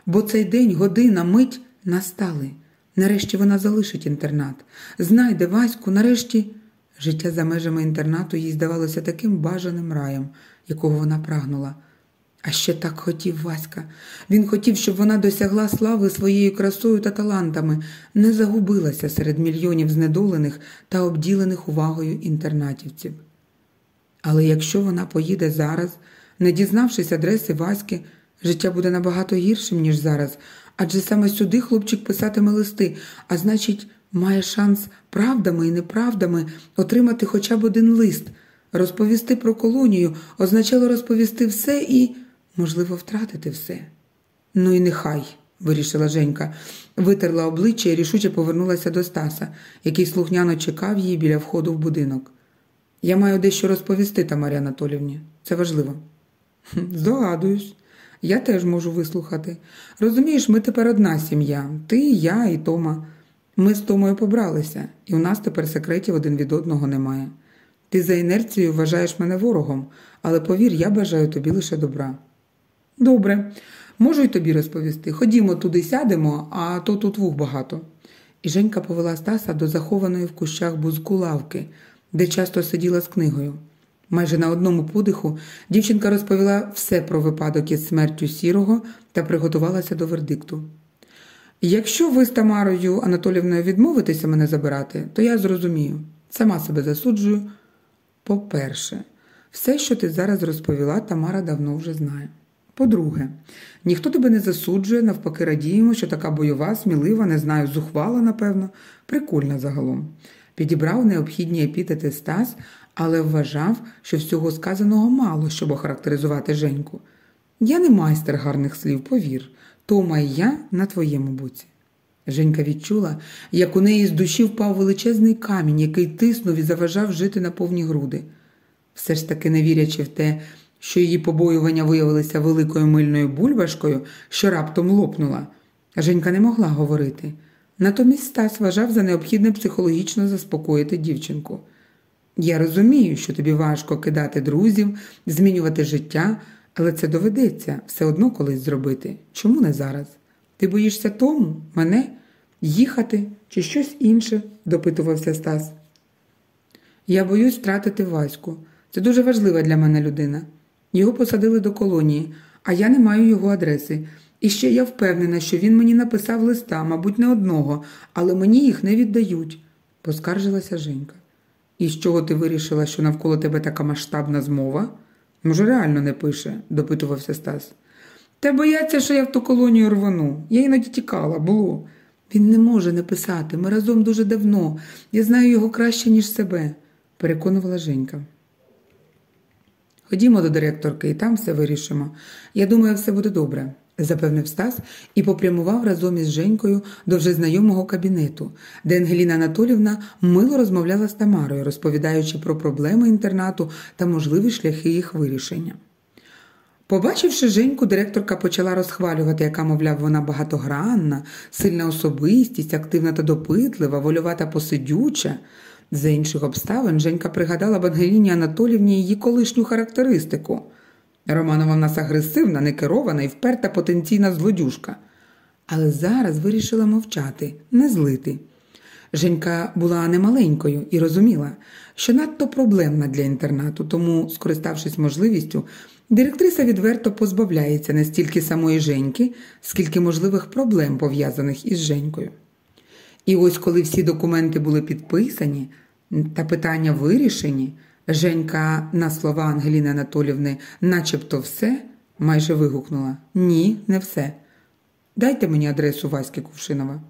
бо цей день, година, мить настали. Нарешті вона залишить інтернат, знайде Ваську, нарешті життя за межами інтернату їй здавалося таким бажаним раєм, якого вона прагнула. А ще так хотів Васька. Він хотів, щоб вона досягла слави своєю красою та талантами, не загубилася серед мільйонів знедолених та обділених увагою інтернатівців. Але якщо вона поїде зараз, не дізнавшись адреси Васьки, життя буде набагато гіршим, ніж зараз, адже саме сюди хлопчик писатиме листи, а значить, має шанс правдами і неправдами отримати хоча б один лист. Розповісти про колонію означало розповісти все і, можливо, втратити все. Ну і нехай, вирішила Женька, витерла обличчя і рішуче повернулася до Стаса, який слухняно чекав її біля входу в будинок. Я маю дещо розповісти Тамарі Анатолівні. Це важливо. Здогадуюсь. Я теж можу вислухати. Розумієш, ми тепер одна сім'я. Ти, я і Тома. Ми з Томою побралися, і у нас тепер секретів один від одного немає. Ти за інерцією вважаєш мене ворогом, але повір, я бажаю тобі лише добра. Добре, можу й тобі розповісти. Ходімо туди сядемо, а то тут вух багато. І Женька повела Стаса до захованої в кущах бузку лавки, де часто сиділа з книгою. Майже на одному подиху дівчинка розповіла все про випадок із смертю сірого та приготувалася до вердикту. Якщо ви з Тамарою Анатолівною відмовитеся мене забирати, то я зрозумію, сама себе засуджую. По-перше, все, що ти зараз розповіла, Тамара давно вже знає. По-друге, ніхто тебе не засуджує, навпаки, радіємо, що така бойова, смілива, не знаю, зухвала, напевно, прикольна загалом. Підібрав необхідні епітети Стас, але вважав, що всього сказаного мало, щоб охарактеризувати Женьку. Я не майстер гарних слів, повір. Тома і я на твоєму боці. Женька відчула, як у неї з душі впав величезний камінь, який тиснув і заважав жити на повні груди. Все ж таки, не вірячи в те, що її побоювання виявилися великою мильною бульбашкою, що раптом лопнула. Женька не могла говорити. Натомість Стас вважав за необхідне психологічно заспокоїти дівчинку. Я розумію, що тобі важко кидати друзів, змінювати життя, але це доведеться все одно колись зробити. Чому не зараз? Ти боїшся тому, мене, їхати чи щось інше? допитувався Стас. Я боюсь втратити Ваську. Це дуже важлива для мене людина. Його посадили до колонії, а я не маю його адреси. І ще я впевнена, що він мені написав листа, мабуть, не одного, але мені їх не віддають, поскаржилася Женька. І з чого ти вирішила, що навколо тебе така масштабна змова? Може, реально не пише, допитувався Стас. Та бояться, що я в ту колонію рвану. Я іноді тікала, було. Він не може не писати. Ми разом дуже давно. Я знаю його краще, ніж себе, переконувала Женька. Ходімо до директорки і там все вирішимо. Я думаю, все буде добре, запевнив Стас і попрямував разом із Женькою до вже знайомого кабінету, де Ангеліна Анатолівна мило розмовляла з Тамарою, розповідаючи про проблеми інтернату та можливі шляхи їх вирішення. Побачивши Женьку, директорка почала розхвалювати, яка, мовляв, вона багатогранна, сильна особистість, активна та допитлива, вольова та посидюча. За інших обставин Женька пригадала б Ангеліні Анатолівні її колишню характеристику. Романова в нас агресивна, некерована і вперта потенційна злодюжка. Але зараз вирішила мовчати, не злити. Женька була немаленькою і розуміла, що надто проблемна для інтернату, тому, скориставшись можливістю, директриса відверто позбавляється не стільки самої Женьки, скільки можливих проблем, пов'язаних із Женькою. І ось коли всі документи були підписані та питання вирішені, Женька на слова Ангеліни Анатолівни, начебто все, майже вигукнула: Ні, не все. Дайте мені адресу Васьки Кувшинова.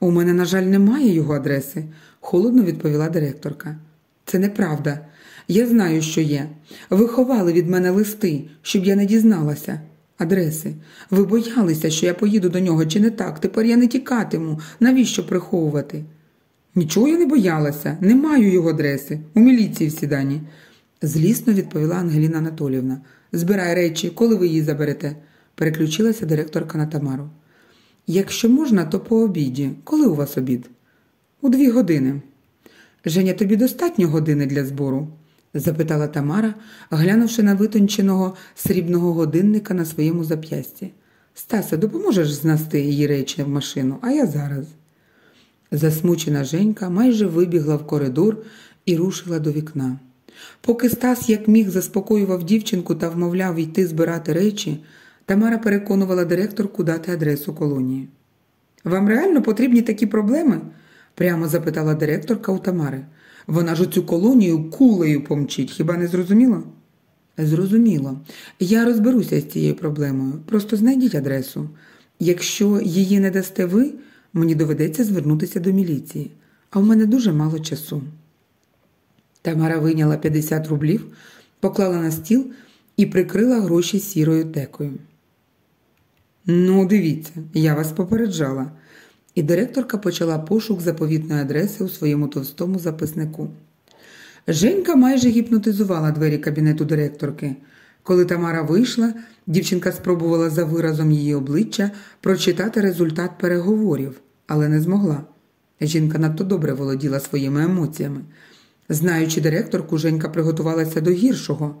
У мене, на жаль, немає його адреси, холодно відповіла директорка. Це неправда. Я знаю, що є. Ви ховали від мене листи, щоб я не дізналася. Адреси. Ви боялися, що я поїду до нього, чи не так? Тепер я не тікатиму. Навіщо приховувати? Нічого я не боялася, не маю його адреси. У міліції всі дані. Злісно відповіла Ангеліна Анатолівна. Збирай речі, коли ви її заберете, переключилася директорка на Тамару. Якщо можна, то по обіді. Коли у вас обід? У дві години. Женя, тобі достатньо години для збору? запитала Тамара, глянувши на витонченого срібного годинника на своєму зап'ясті. Стасе, допоможеш знести її речі в машину, а я зараз. Засмучена Женька майже вибігла в коридор і рушила до вікна. Поки Стас, як міг, заспокоював дівчинку та вмовляв йти збирати речі, Тамара переконувала директорку дати адресу колонії. Вам реально потрібні такі проблеми? прямо запитала директорка у Тамари. Вона ж цю колонію кулею помчить, хіба не зрозуміло? Зрозуміло. Я розберуся з цією проблемою. Просто знайдіть адресу. Якщо її не дасте ви, мені доведеться звернутися до міліції, а в мене дуже мало часу. Тамара вийняла 50 рублів, поклала на стіл і прикрила гроші сірою текою. Ну, дивіться, я вас попереджала. І директорка почала пошук заповітної адреси у своєму товстому записнику. Женька майже гіпнотизувала двері кабінету директорки. Коли Тамара вийшла, дівчинка спробувала за виразом її обличчя прочитати результат переговорів, але не змогла. Жінка надто добре володіла своїми емоціями. Знаючи директорку, Женька приготувалася до гіршого.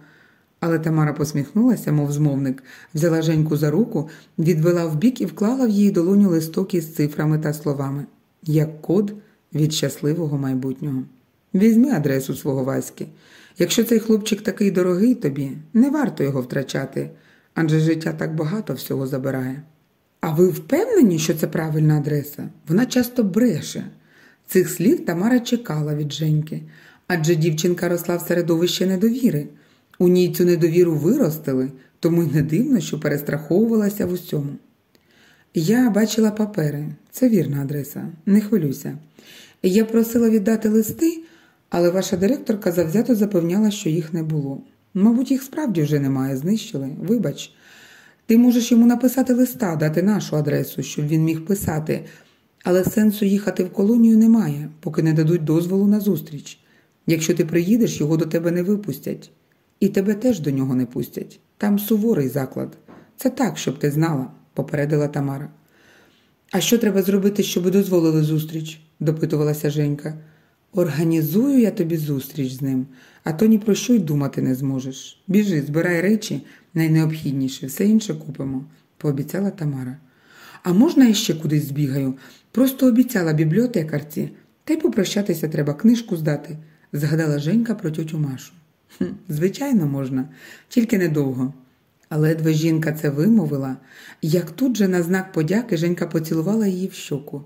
Але Тамара посміхнулася, мов змовник, взяла Женьку за руку, відвела вбік і вклала в її долоню листок із цифрами та словами, як код від щасливого майбутнього. Візьми адресу свого Васьки. Якщо цей хлопчик такий дорогий тобі, не варто його втрачати, адже життя так багато всього забирає. А ви впевнені, що це правильна адреса? Вона часто бреше. Цих слів Тамара чекала від Женьки, адже дівчинка росла в середовищі недовіри. У ній цю недовіру виростили, тому й не дивно, що перестраховувалася в усьому. Я бачила папери, це вірна адреса, не хвилюйся. Я просила віддати листи, але ваша директорка завзято запевняла, що їх не було. Мабуть, їх справді вже немає, знищили. Вибач, ти можеш йому написати листа, дати нашу адресу, щоб він міг писати, але сенсу їхати в колонію немає, поки не дадуть дозволу на зустріч. Якщо ти приїдеш, його до тебе не випустять. І тебе теж до нього не пустять. Там суворий заклад. Це так, щоб ти знала, попередила Тамара. А що треба зробити, щоб дозволили зустріч? допитувалася Женька. Організую я тобі зустріч з ним, а то ні про що й думати не зможеш. Біжи, збирай речі, найнеобхідніше, все інше купимо, пообіцяла Тамара. А можна я ще кудись збігаю? Просто обіцяла бібліотекарці, та й попрощатися треба, книжку здати, згадала Женька про тьотю Машу. «Хм, Звичайно, можна, тільки недовго. Але ледве жінка це вимовила, як тут же на знак подяки Женька поцілувала її в щоку.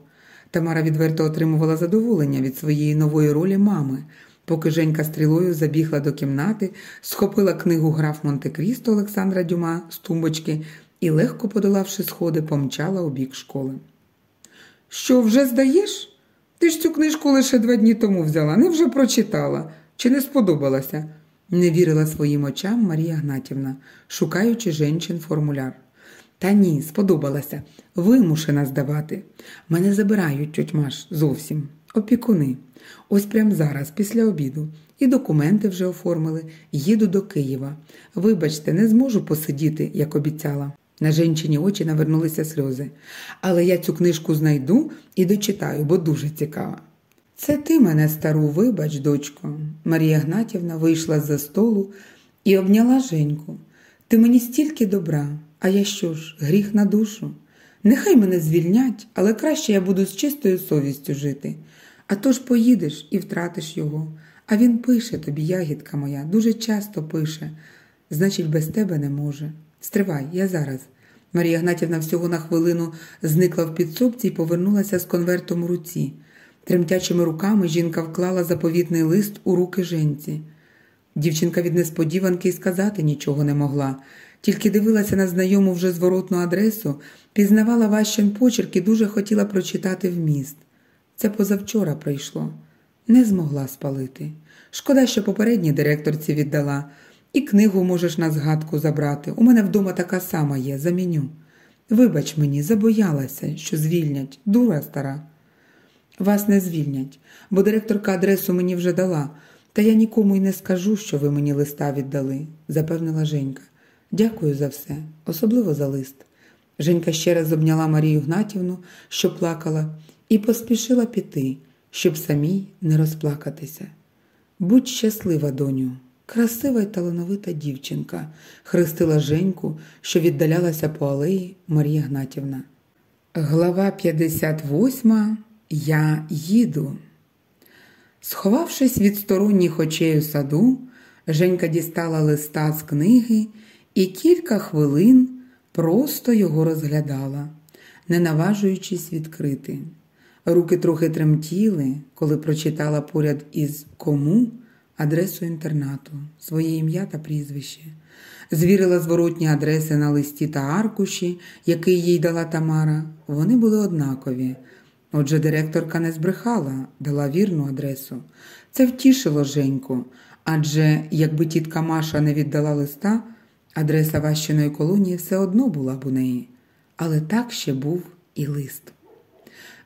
Тамара відверто отримувала задоволення від своєї нової ролі мами, поки Женька стрілою забігла до кімнати, схопила книгу граф Монте-Крісто Олександра Дюма з тумбочки і, легко подолавши сходи, помчала у бік школи. Що, вже здаєш? Ти ж цю книжку лише два дні тому взяла, не вже прочитала. Чи не сподобалася? Не вірила своїм очам Марія Гнатівна, шукаючи женчин формуляр. Та ні, сподобалася. Вимушена здавати. Мене забирають, тьоть Маш, зовсім. Опікуни. Ось прямо зараз, після обіду. І документи вже оформили. Їду до Києва. Вибачте, не зможу посидіти, як обіцяла. На жінчині очі навернулися сльози. Але я цю книжку знайду і дочитаю, бо дуже цікава. Це ти мене, стару, вибач, дочко. Марія Гнатівна вийшла з-за столу і обняла Женьку. Ти мені стільки добра, а я що ж, гріх на душу? Нехай мене звільнять, але краще я буду з чистою совістю жити. А то ж поїдеш і втратиш його. А він пише тобі, ягідка моя, дуже часто пише. Значить, без тебе не може. Стривай, я зараз. Марія Гнатівна всього на хвилину зникла в підсобці і повернулася з конвертом у руці. Тремтячими руками жінка вклала заповітний лист у руки женці. Дівчинка від несподіванки й сказати нічого не могла, тільки дивилася на знайому вже зворотну адресу, пізнавала Ващин почерк і дуже хотіла прочитати вміст. Це позавчора прийшло. Не змогла спалити. Шкода, що попередній директорці віддала. І книгу можеш на згадку забрати. У мене вдома така сама є, заміню. Вибач мені, забоялася, що звільнять, дура стара. Вас не звільнять, бо директорка адресу мені вже дала, та я нікому й не скажу, що ви мені листа віддали, запевнила Женька. Дякую за все, особливо за лист. Женька ще раз обняла Марію Гнатівну, що плакала, і поспішила піти, щоб самій не розплакатися. Будь щаслива, доню, красива й талановита дівчинка, хрестила Женьку, що віддалялася по алеї Марія Гнатівна. Глава 58. Я їду. Сховавшись від сторонніх очей у саду, Женька дістала листа з книги і кілька хвилин просто його розглядала, не наважуючись відкрити. Руки трохи тремтіли, коли прочитала поряд із кому адресу інтернату, своє ім'я та прізвище. Звірила зворотні адреси на листі та аркуші, який їй дала Тамара. Вони були однакові. Отже, директорка не збрехала, дала вірну адресу. Це втішило Женьку, адже якби тітка Маша не віддала листа, адреса Ващиної колонії все одно була б у неї. Але так ще був і лист.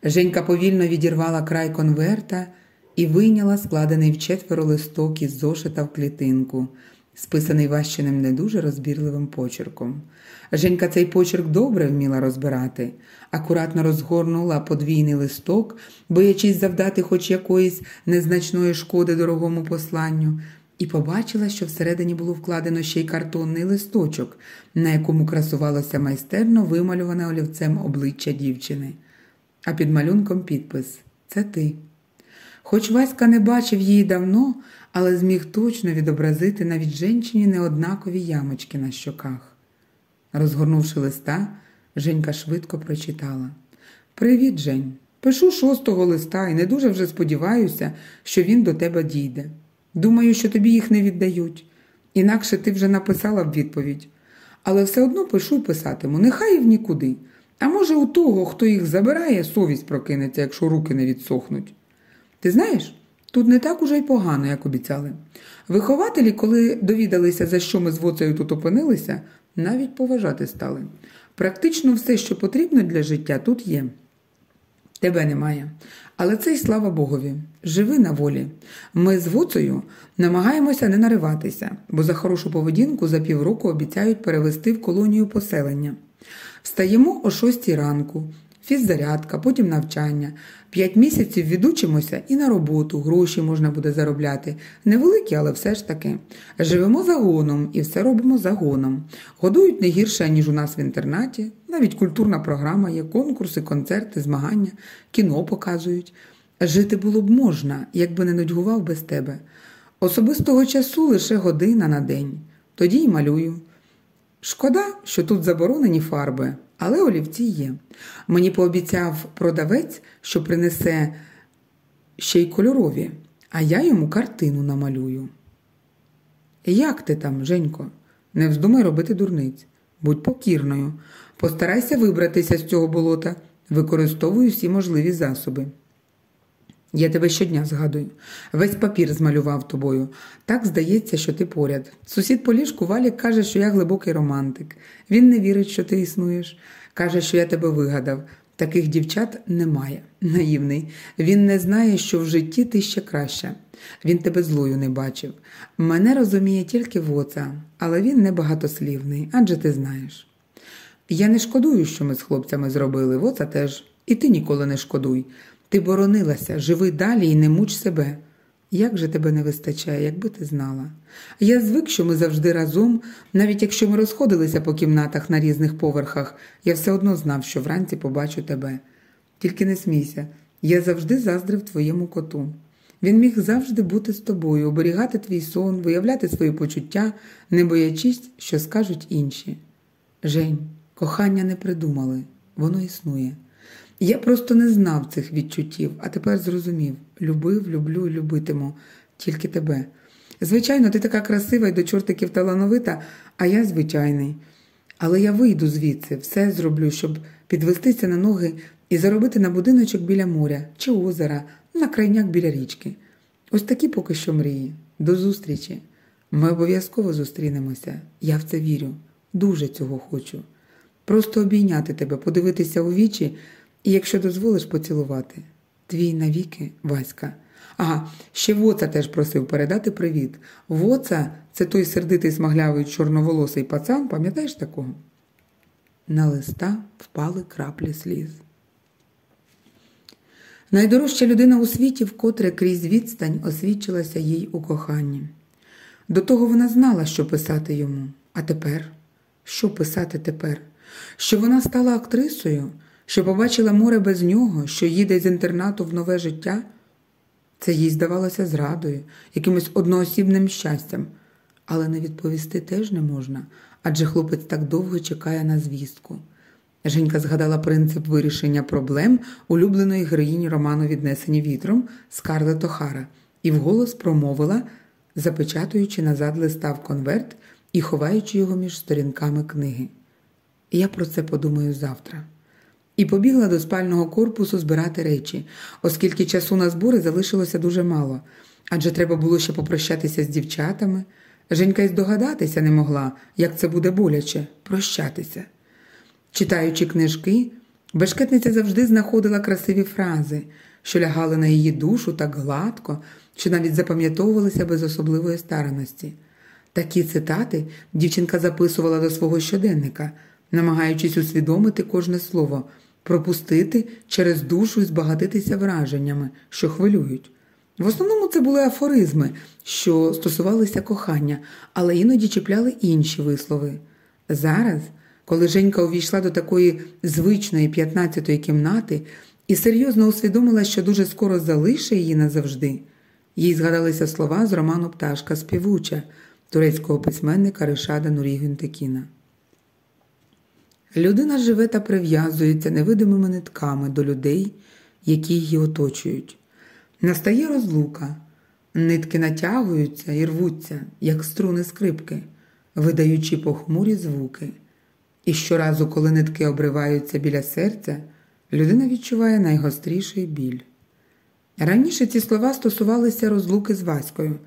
Женька повільно відірвала край конверта і вийняла складений в четверо листок із зошита в клітинку, списаний Ващиним не дуже розбірливим почерком. Женька цей почерк добре вміла розбирати, акуратно розгорнула подвійний листок, боячись завдати хоч якоїсь незначної шкоди дорогому посланню, і побачила, що всередині було вкладено ще й картонний листочок, на якому красувалося майстерно вималюване олівцем обличчя дівчини. А під малюнком підпис Це ти. Хоч Васька не бачив її давно, але зміг точно відобразити навіть жінчині неоднакові ямочки на щоках. Розгорнувши листа, Женька швидко прочитала Привіт, Жень. Пишу шостого листа і не дуже вже сподіваюся, що він до тебе дійде. Думаю, що тобі їх не віддають. Інакше ти вже написала б відповідь. Але все одно пишу й писатиму, нехай і в нікуди. А може, у того, хто їх забирає, совість прокинеться, якщо руки не відсохнуть. Ти знаєш, тут не так уже й погано, як обіцяли. Вихователі, коли довідалися, за що ми з Воцею тут опинилися, навіть поважати стали. Практично все, що потрібно для життя, тут є. Тебе немає. Але це й слава Богові. Живи на волі. Ми з Вуцею намагаємося не нариватися, бо за хорошу поведінку за півроку обіцяють перевести в колонію поселення. Встаємо о шостій ранку, фіззарядка, потім навчання. П'ять місяців відучимося і на роботу, гроші можна буде заробляти. Невеликі, але все ж таки. Живемо загоном і все робимо загоном. Годують не гірше, ніж у нас в інтернаті. Навіть культурна програма є, конкурси, концерти, змагання, кіно показують. Жити було б можна, якби не нудьгував без тебе. Особистого часу лише година на день. Тоді й малюю. Шкода, що тут заборонені фарби, але олівці є. Мені пообіцяв продавець, що принесе ще й кольорові, а я йому картину намалюю. Як ти там, Женько? Не вздумай робити дурниць. Будь покірною. Постарайся вибратися з цього болота, використовуй всі можливі засоби. Я тебе щодня згадую. Весь папір змалював тобою. Так здається, що ти поряд. Сусід по ліжку Валік каже, що я глибокий романтик. Він не вірить, що ти існуєш. Каже, що я тебе вигадав. Таких дівчат немає. Наївний. Він не знає, що в житті ти ще краща. Він тебе злою не бачив. Мене розуміє тільки воца, але він небагатослівний, адже ти знаєш. Я не шкодую, що ми з хлопцями зробили, воца теж. І ти ніколи не шкодуй. Ти боронилася, живи далі і не муч себе. Як же тебе не вистачає, якби ти знала. Я звик, що ми завжди разом, навіть якщо ми розходилися по кімнатах на різних поверхах, я все одно знав, що вранці побачу тебе. Тільки не смійся, Я завжди заздрив твоєму коту. Він міг завжди бути з тобою, оберігати твій сон, виявляти свої почуття, не боячись, що скажуть інші. Жень, кохання не придумали, воно існує. Я просто не знав цих відчуттів, а тепер зрозумів любив, люблю і любитиму тільки тебе. Звичайно, ти така красива і до чортиків талановита, а я звичайний. Але я вийду звідси, все зроблю, щоб підвестися на ноги і заробити на будиночок біля моря чи озера, на крайняк біля річки. Ось такі поки що мрії. До зустрічі. Ми обов'язково зустрінемося. Я в це вірю. Дуже цього хочу. Просто обійняти тебе, подивитися у вічі і, якщо дозволиш, поцілувати. Твій навіки, Васька. Ага, ще Воца теж просив передати привіт. Воца це той сердитий смаглявий чорноволосий пацан, пам'ятаєш такого? На листа впали краплі сліз. Найдорожча людина у світі, вкотре крізь відстань освідчилася їй у коханні. До того вона знала, що писати йому. А тепер? Що писати тепер? Що вона стала актрисою, що побачила море без нього, що їде з інтернату в нове життя? Це їй здавалося зрадою, якимось одноосібним щастям, але не відповісти теж не можна, адже хлопець так довго чекає на звістку. Женька згадала принцип вирішення проблем улюбленої героїні роману Віднесені вітром Скарлет Охара і вголос промовила, запечатуючи назад листа в конверт і ховаючи його між сторінками книги. Я про це подумаю завтра. І побігла до спального корпусу збирати речі, оскільки часу на збори залишилося дуже мало, адже треба було ще попрощатися з дівчатами. Женька й здогадатися не могла, як це буде боляче прощатися. Читаючи книжки, бешкетниця завжди знаходила красиві фрази, що лягали на її душу так гладко, що навіть запам'ятовувалися без особливої стараності. Такі цитати дівчинка записувала до свого щоденника, намагаючись усвідомити кожне слово, пропустити через душу і збагатитися враженнями, що хвилюють. В основному це були афоризми, що стосувалися кохання, але іноді чіпляли інші вислови. Зараз коли Женька увійшла до такої звичної 15-ї кімнати і серйозно усвідомила, що дуже скоро залишить її назавжди, їй згадалися слова з роману Пташка співуча турецького письменника Ришада Нурігюнтекіна. Людина живе та прив'язується невидимими нитками до людей, які її оточують. Настає розлука, нитки натягуються і рвуться, як струни скрипки, видаючи похмурі звуки. І щоразу, коли нитки обриваються біля серця, людина відчуває найгостріший біль. Раніше ці слова стосувалися розлуки з Ваською.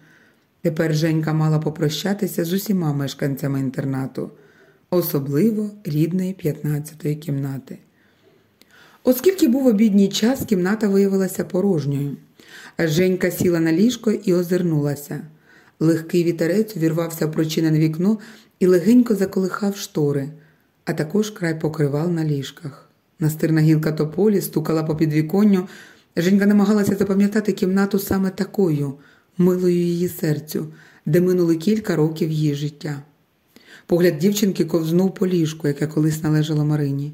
Тепер Женька мала попрощатися з усіма мешканцями інтернату, особливо рідної 15-ї кімнати. Оскільки був обідній час, кімната виявилася порожньою. Женька сіла на ліжко і озирнулася. Легкий вітерець увірвався в прочинене вікно і легенько заколихав штори а також край покривал на ліжках. Настирна гілка тополі стукала по підвіконню. Женька намагалася запам'ятати кімнату саме такою, милою її серцю, де минули кілька років її життя. Погляд дівчинки ковзнув по ліжку, яке колись належало Марині.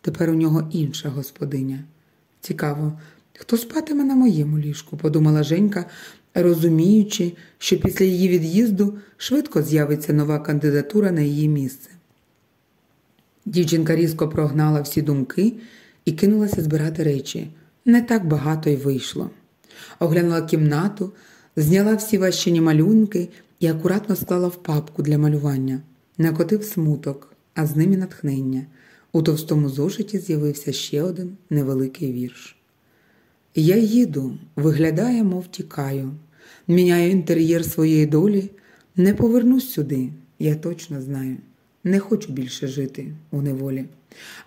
Тепер у нього інша господиня. Цікаво, хто спатиме на моєму ліжку, подумала Женька, розуміючи, що після її від'їзду швидко з'явиться нова кандидатура на її місце. Дівчинка різко прогнала всі думки і кинулася збирати речі. Не так багато й вийшло. Оглянула кімнату, зняла всі ващені малюнки і акуратно склала в папку для малювання. Накотив смуток, а з ними натхнення. У товстому зошиті з'явився ще один невеликий вірш. Я їду, виглядає, мов тікаю, міняю інтер'єр своєї долі, не повернусь сюди, я точно знаю. Не хочу більше жити у неволі.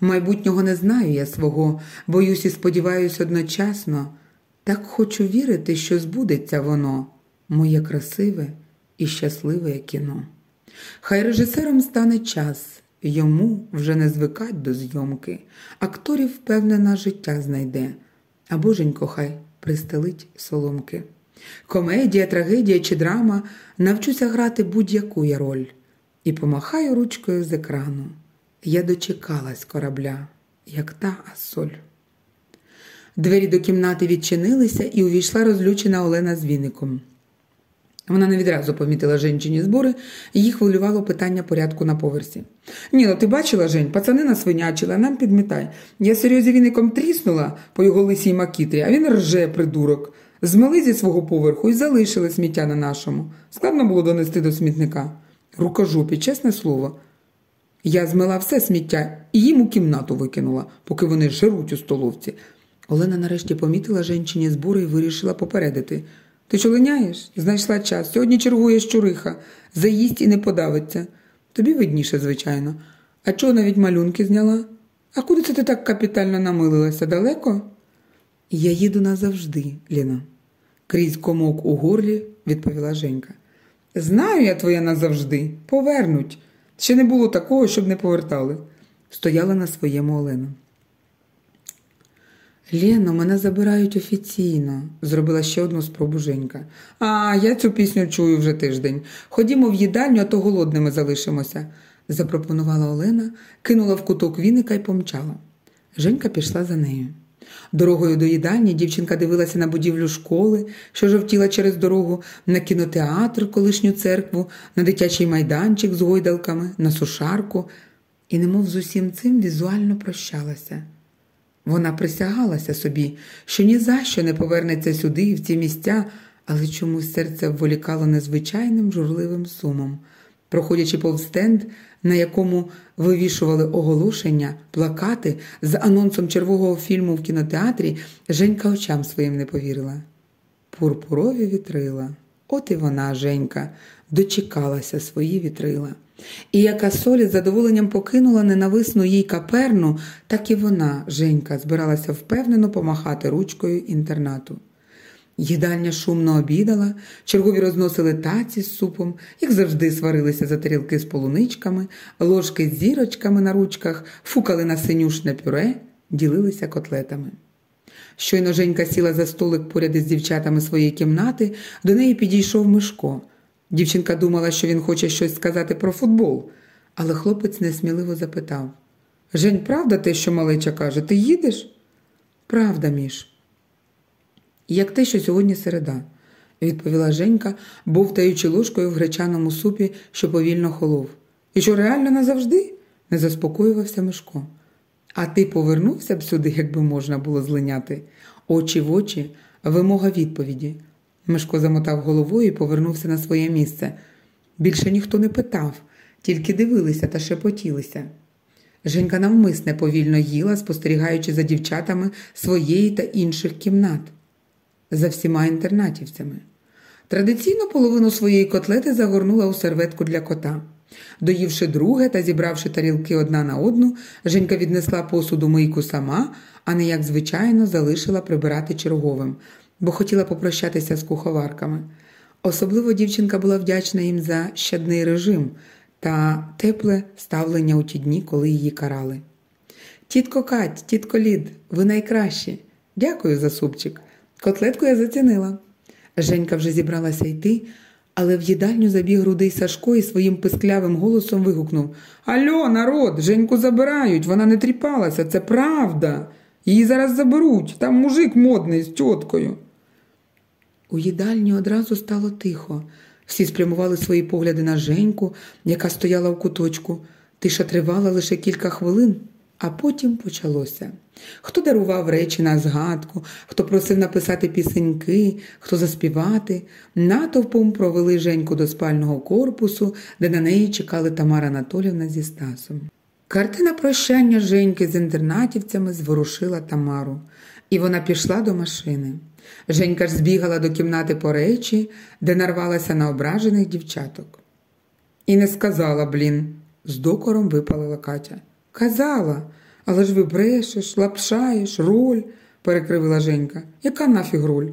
Майбутнього не знаю я свого, боюсь і сподіваюсь одночасно. Так хочу вірити, що збудеться воно, моє красиве і щасливе кіно. Хай режисером стане час, йому вже не звикать до зйомки, акторів впевнена життя знайде, а боженько хай пристелить соломки. Комедія, трагедія чи драма навчуся грати будь-яку я роль і помахаю ручкою з екрану. Я дочекалась корабля, як та асоль. Двері до кімнати відчинилися і увійшла розлючена Олена з віником. Вона не відразу помітила жінчині збори, їх хвилювало питання порядку на поверсі. Ні, ну ти бачила, Жень, пацани насвинячили, а нам підмітай. Я серйозі віником тріснула по його лисій макітрі, а він рже, придурок. Змели зі свого поверху і залишили сміття на нашому. Складно було донести до смітника. Рукожопі, чесне слово. Я змила все сміття і їм у кімнату викинула, поки вони жируть у столовці. Олена нарешті помітила жінчині збори і вирішила попередити. Ти що линяєш? Знайшла час. Сьогодні чергує щуриха. Заїсть і не подавиться. Тобі видніше, звичайно. А чого навіть малюнки зняла? А куди це ти так капітально намилилася? Далеко? Я їду назавжди, Ліна. Крізь комок у горлі, відповіла Женька. Знаю я твоє назавжди. Повернуть. Ще не було такого, щоб не повертали. Стояла на своєму Олена. Лєно, мене забирають офіційно, зробила ще одну спробу Женька. А, я цю пісню чую вже тиждень. Ходімо в їдальню, а то голодними залишимося, запропонувала Олена, кинула в куток віника і помчала. Женька пішла за нею. Дорогою до їдальні дівчинка дивилася на будівлю школи, що жовтіла через дорогу, на кінотеатр, колишню церкву, на дитячий майданчик з гойдалками, на сушарку, і, немов з усім цим візуально прощалася. Вона присягалася собі, що ні за що не повернеться сюди, в ці місця, але чомусь серце вволікало незвичайним журливим сумом. Проходячи повз стенд, на якому вивішували оголошення, плакати з анонсом червового фільму в кінотеатрі, Женька очам своїм не повірила. Пурпурові вітрила. От і вона, Женька, дочекалася свої вітрила. І яка солі з задоволенням покинула ненависну їй каперну, так і вона, Женька, збиралася впевнено помахати ручкою інтернату. Їдальня шумно обідала, чергові розносили таці з супом, як завжди сварилися за тарілки з полуничками, ложки з зірочками на ручках, фукали на синюшне пюре, ділилися котлетами. Щойно Женька сіла за столик поряд із дівчатами своєї кімнати, до неї підійшов Мишко. Дівчинка думала, що він хоче щось сказати про футбол, але хлопець несміливо запитав Жень, правда те, що малеча каже, ти їдеш? Правда, Міш. Як те, що сьогодні середа, відповіла Женька, бовтаючи ложкою в гречаному супі, що повільно холов. І що реально назавжди? не заспокоювався Мишко. А ти повернувся б сюди, якби можна було злиняти. Очі в очі, вимога відповіді. Мишко замотав головою і повернувся на своє місце. Більше ніхто не питав, тільки дивилися та шепотілися. Женька навмисне повільно їла, спостерігаючи за дівчатами своєї та інших кімнат, за всіма інтернатівцями. Традиційно половину своєї котлети загорнула у серветку для кота. Доївши друге та зібравши тарілки одна на одну, Женька віднесла посуду мийку сама, а не як звичайно залишила прибирати черговим, бо хотіла попрощатися з куховарками. Особливо дівчинка була вдячна їм за щадний режим та тепле ставлення у ті дні, коли її карали. Тітко Кать, тітко Лід, ви найкращі. Дякую за супчик. Котлетку я зацінила. Женька вже зібралася йти, але в їдальню забіг рудий Сашко і своїм писклявим голосом вигукнув Альо, народ, Женьку забирають, вона не тріпалася, це правда. Її зараз заберуть, там мужик модний з тіткою. У їдальні одразу стало тихо. Всі спрямували свої погляди на Женьку, яка стояла в куточку. Тиша тривала лише кілька хвилин, а потім почалося. Хто дарував речі на згадку, хто просив написати пісеньки, хто заспівати, натовпом провели Женьку до спального корпусу, де на неї чекали Тамара Анатолівна зі Стасом. Картина прощання Женьки з інтернатівцями зворушила Тамару, і вона пішла до машини. Женька ж збігала до кімнати по речі, де нарвалася на ображених дівчаток. І не сказала, блін, з докором випалила Катя. Казала, але ж ви брешеш, лапшаєш, роль, перекривила Женька. Яка нафіг роль?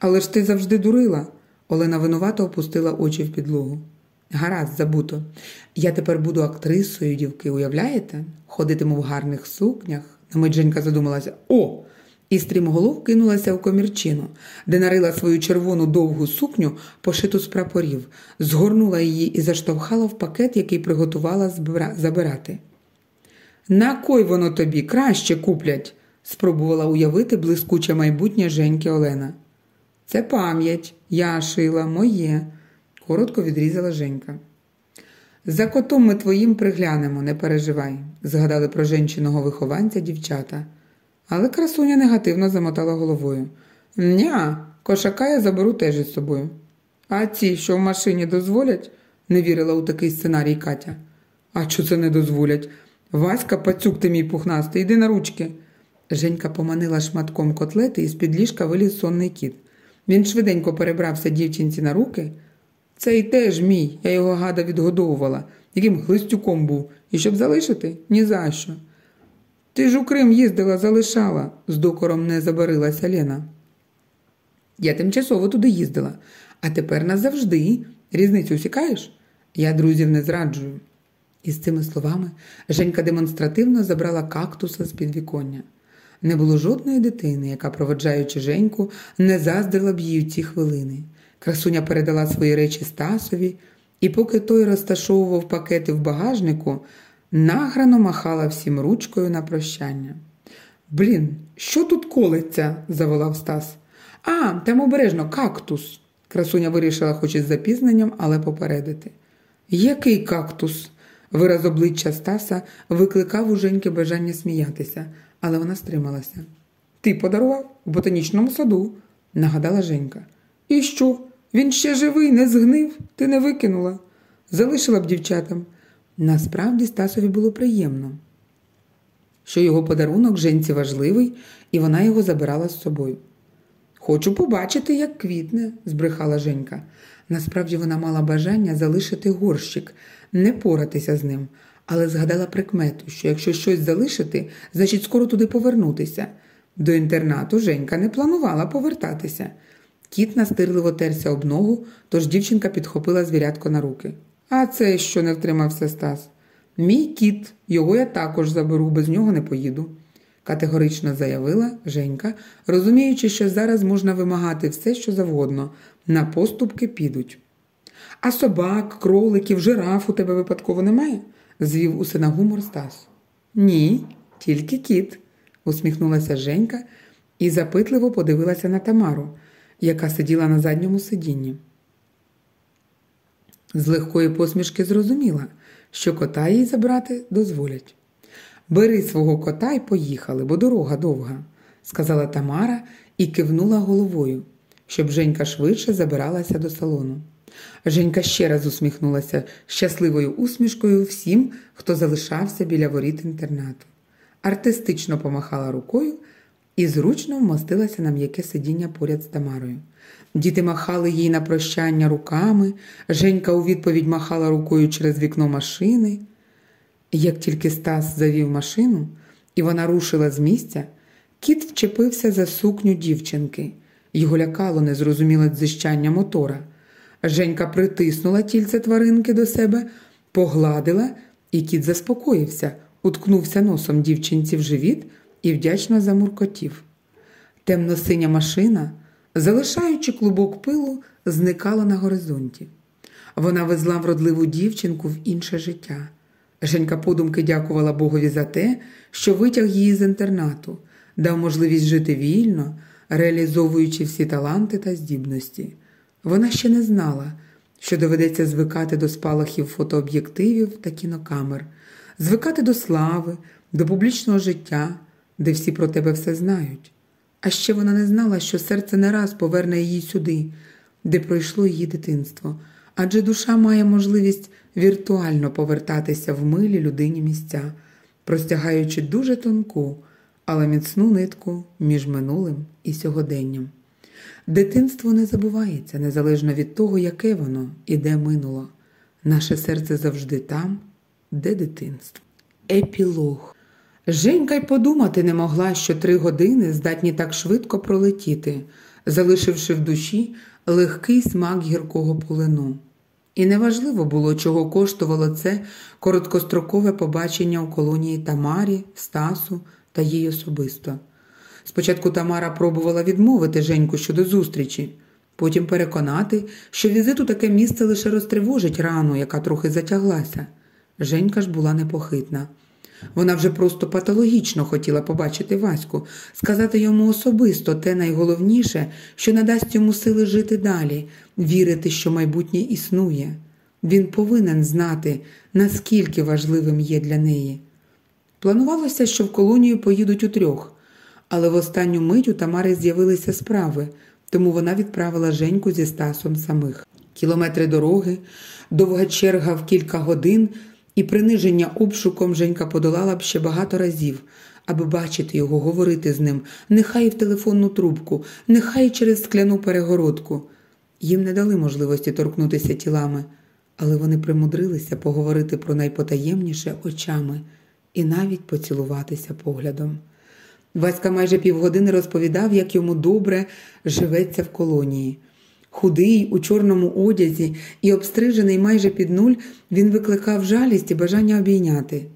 Але ж ти завжди дурила. Олена винувато опустила очі в підлогу. Гаразд, забуто. Я тепер буду актрисою, дівки, уявляєте? Ходитиму в гарних сукнях. На мить Женька задумалася. О! І стрімголов кинулася в комірчину, де нарила свою червону довгу сукню, пошиту з прапорів, згорнула її і заштовхала в пакет, який приготувала забирати. На кой воно тобі краще куплять? спробувала уявити блискуче майбутнє Женьки Олена. Це пам'ять, я шила, моє, коротко відрізала Женька. За котом ми твоїм приглянемо, не переживай, згадали про женчиного вихованця дівчата. Але красуня негативно замотала головою. Ня, кошака я заберу теж із собою. А ці, що в машині дозволять, не вірила у такий сценарій Катя. А що це не дозволять? Васька, пацюк ти мій пухнастий, йди на ручки. Женька поманила шматком котлети і з-під ліжка виліз сонний кіт. Він швиденько перебрався дівчинці на руки. Цей теж мій, я його гада відгодовувала, яким глистюком був, і щоб залишити ні за що. Ти ж у Крим їздила, залишала, з докором не забарилася Лена. Я тимчасово туди їздила, а тепер назавжди. Різницю усікаєш? Я друзів не зраджую. І з цими словами Женька демонстративно забрала кактуса з підвіконня. Не було жодної дитини, яка, проводжаючи Женьку, не заздрила б їй у ці хвилини. Красуня передала свої речі Стасові, і поки той розташовував пакети в багажнику, награно махала всім ручкою на прощання. Блін, що тут колиться? заволав Стас. А, там обережно кактус. Красуня вирішила, хоч із запізненням, але попередити. Який кактус? Вираз обличчя Стаса викликав у Женьки бажання сміятися, але вона стрималася. Ти подарував у ботанічному саду, нагадала Женька. І що? Він ще живий, не згнив, ти не викинула. Залишила б дівчатам. Насправді Стасові було приємно, що його подарунок Женці важливий, і вона його забирала з собою. Хочу побачити, як квітне, збрехала Женька. Насправді вона мала бажання залишити горщик, не поратися з ним, але згадала прикмету, що якщо щось залишити, значить скоро туди повернутися. До інтернату Женька не планувала повертатися. Кіт настирливо терся об ногу, тож дівчинка підхопила звірятко на руки. А це що не втримався Стас? Мій кіт, його я також заберу, без нього не поїду, категорично заявила Женька, розуміючи, що зараз можна вимагати все, що завгодно, на поступки підуть. А собак, кроликів, жираф у тебе випадково немає? звів усе на гумор Стас. Ні, тільки кіт, усміхнулася Женька і запитливо подивилася на Тамару, яка сиділа на задньому сидінні. З легкої посмішки зрозуміла, що кота їй забрати дозволять. Бери свого кота і поїхали, бо дорога довга, сказала Тамара і кивнула головою, щоб Женька швидше забиралася до салону. Женька ще раз усміхнулася щасливою усмішкою всім, хто залишався біля воріт інтернату. Артистично помахала рукою і зручно вмостилася на м'яке сидіння поряд з Тамарою. Діти махали їй на прощання руками, Женька у відповідь махала рукою через вікно машини. Як тільки Стас завів машину, і вона рушила з місця, кіт вчепився за сукню дівчинки. Його лякало незрозуміле дзищання мотора. Женька притиснула тільце тваринки до себе, погладила, і кіт заспокоївся, уткнувся носом дівчинці в живіт і вдячно замуркотів. Темно-синя машина, залишаючи клубок пилу, зникала на горизонті. Вона везла вродливу дівчинку в інше життя. Женька подумки дякувала Богові за те, що витяг її з інтернату, дав можливість жити вільно, реалізовуючи всі таланти та здібності. Вона ще не знала, що доведеться звикати до спалахів фотооб'єктивів та кінокамер, звикати до слави, до публічного життя, де всі про тебе все знають. А ще вона не знала, що серце не раз поверне її сюди, де пройшло її дитинство, адже душа має можливість віртуально повертатися в милі людині місця, простягаючи дуже тонку, але міцну нитку між минулим і сьогоденням. Дитинство не забувається, незалежно від того, яке воно і де минуло. Наше серце завжди там, де дитинство. Епілог. Женька й подумати не могла, що три години здатні так швидко пролетіти, залишивши в душі легкий смак гіркого полину. І неважливо було, чого коштувало це короткострокове побачення у колонії Тамарі, Стасу та їй особисто. Спочатку Тамара пробувала відмовити Женьку щодо зустрічі, потім переконати, що візит у таке місце лише розтривожить рану, яка трохи затяглася. Женька ж була непохитна. Вона вже просто патологічно хотіла побачити Ваську, сказати йому особисто те найголовніше, що надасть йому сили жити далі, вірити, що майбутнє існує. Він повинен знати, наскільки важливим є для неї. Планувалося, що в колонію поїдуть утрьох, але в останню мить у Тамари з'явилися справи, тому вона відправила Женьку зі Стасом самих. Кілометри дороги, довга черга в кілька годин і приниження обшуком Женька подолала б ще багато разів, аби бачити його, говорити з ним, нехай в телефонну трубку, нехай через скляну перегородку. Їм не дали можливості торкнутися тілами, але вони примудрилися поговорити про найпотаємніше очами і навіть поцілуватися поглядом. Васька майже півгодини розповідав, як йому добре живеться в колонії. Худий, у чорному одязі і обстрижений майже під нуль, він викликав жалість і бажання обійняти.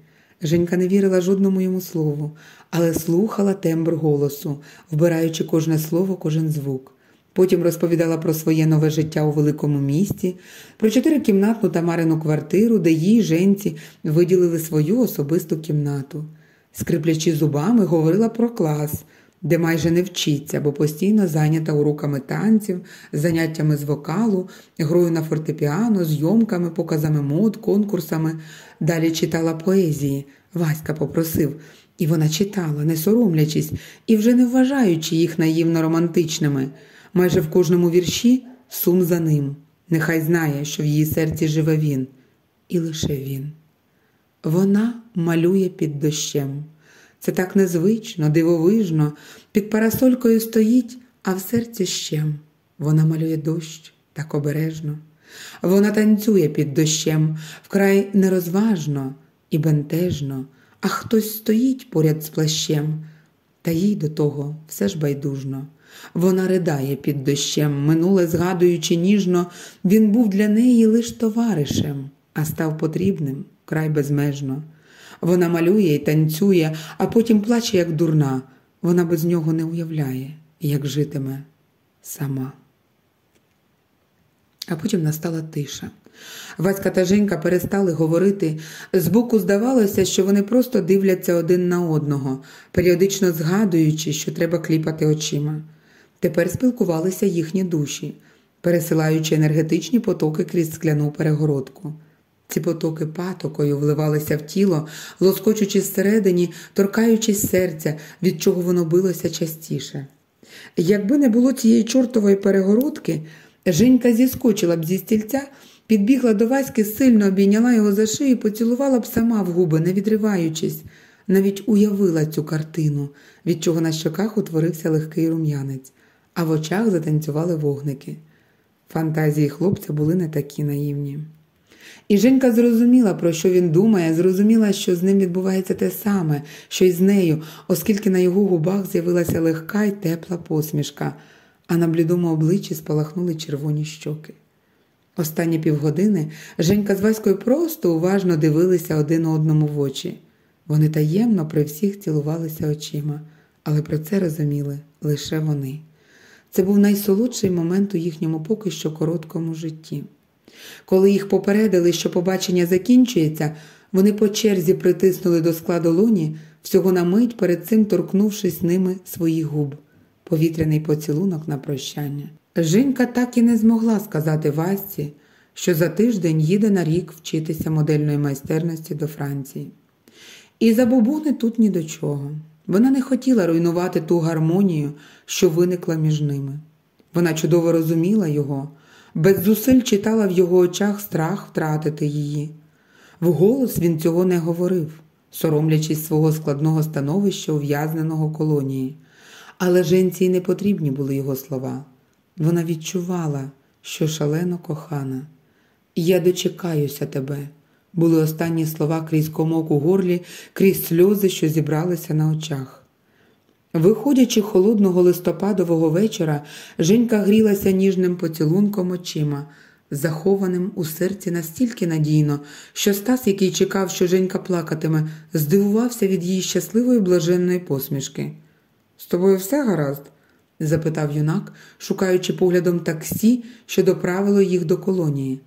Женька не вірила жодному йому слову, але слухала тембр голосу, вбираючи кожне слово, кожен звук. Потім розповідала про своє нове життя у великому місті, про чотирикімнатну Тамарину квартиру, де їй женці виділили свою особисту кімнату. Скриплячи зубами, говорила про клас, де майже не вчиться, бо постійно зайнята уроками танців, заняттями з вокалу, грою на фортепіано, зйомками, показами мод, конкурсами. Далі читала поезії. Васька попросив, і вона читала, не соромлячись і вже не вважаючи їх наївно романтичними. Майже в кожному вірші сум за ним. Нехай знає, що в її серці живе він, і лише він. Вона малює під дощем. Це так незвично, дивовижно, під парасолькою стоїть, а в серці щем. Вона малює дощ так обережно. Вона танцює під дощем, вкрай нерозважно і бентежно, а хтось стоїть поряд з плащем, та їй до того все ж байдужно. Вона ридає під дощем, минуле згадуючи ніжно, він був для неї лиш товаришем, а став потрібним край безмежно. Вона малює і танцює, а потім плаче, як дурна. Вона без нього не уявляє, як житиме сама. А потім настала тиша. Васька та Женька перестали говорити. Збоку здавалося, що вони просто дивляться один на одного, періодично згадуючи, що треба кліпати очима. Тепер спілкувалися їхні душі, пересилаючи енергетичні потоки крізь скляну перегородку. Ці потоки патокою вливалися в тіло, лоскочучи зсередині, торкаючись серця, від чого воно билося частіше. Якби не було цієї чортової перегородки, Женька зіскочила б зі стільця, підбігла до Васьки, сильно обійняла його за шию і поцілувала б сама в губи, не відриваючись, навіть уявила цю картину, від чого на щоках утворився легкий рум'янець, а в очах затанцювали вогники. Фантазії хлопця були не такі наївні. І Женька зрозуміла, про що він думає, зрозуміла, що з ним відбувається те саме, що й з нею, оскільки на його губах з'явилася легка й тепла посмішка, а на блідому обличчі спалахнули червоні щоки. Останні півгодини Женька з Ваською просто уважно дивилися один одному в очі. Вони таємно при всіх цілувалися очима, але про це розуміли лише вони. Це був найсолодший момент у їхньому поки що короткому житті. Коли їх попередили, що побачення закінчується, вони по черзі притиснули до складу луні, всього на мить перед цим торкнувшись ними своїх губ, повітряний поцілунок на прощання. Женька так і не змогла сказати Васці, що за тиждень їде на рік вчитися модельної майстерності до Франції. І забобуни тут ні до чого. Вона не хотіла руйнувати ту гармонію, що виникла між ними. Вона чудово розуміла його без зусиль читала в його очах страх втратити її. Вголос він цього не говорив, соромлячись свого складного становища ув'язненого колонії. Але женці й не потрібні були його слова. Вона відчувала, що шалено кохана. Я дочекаюся тебе, були останні слова крізь комок у горлі, крізь сльози, що зібралися на очах. Виходячи холодного листопадового вечора, Женька грілася ніжним поцілунком очима, захованим у серці настільки надійно, що Стас, який чекав, що Женька плакатиме, здивувався від її щасливої блаженної посмішки. З тобою все гаразд? запитав юнак, шукаючи поглядом таксі, що доправило їх до колонії.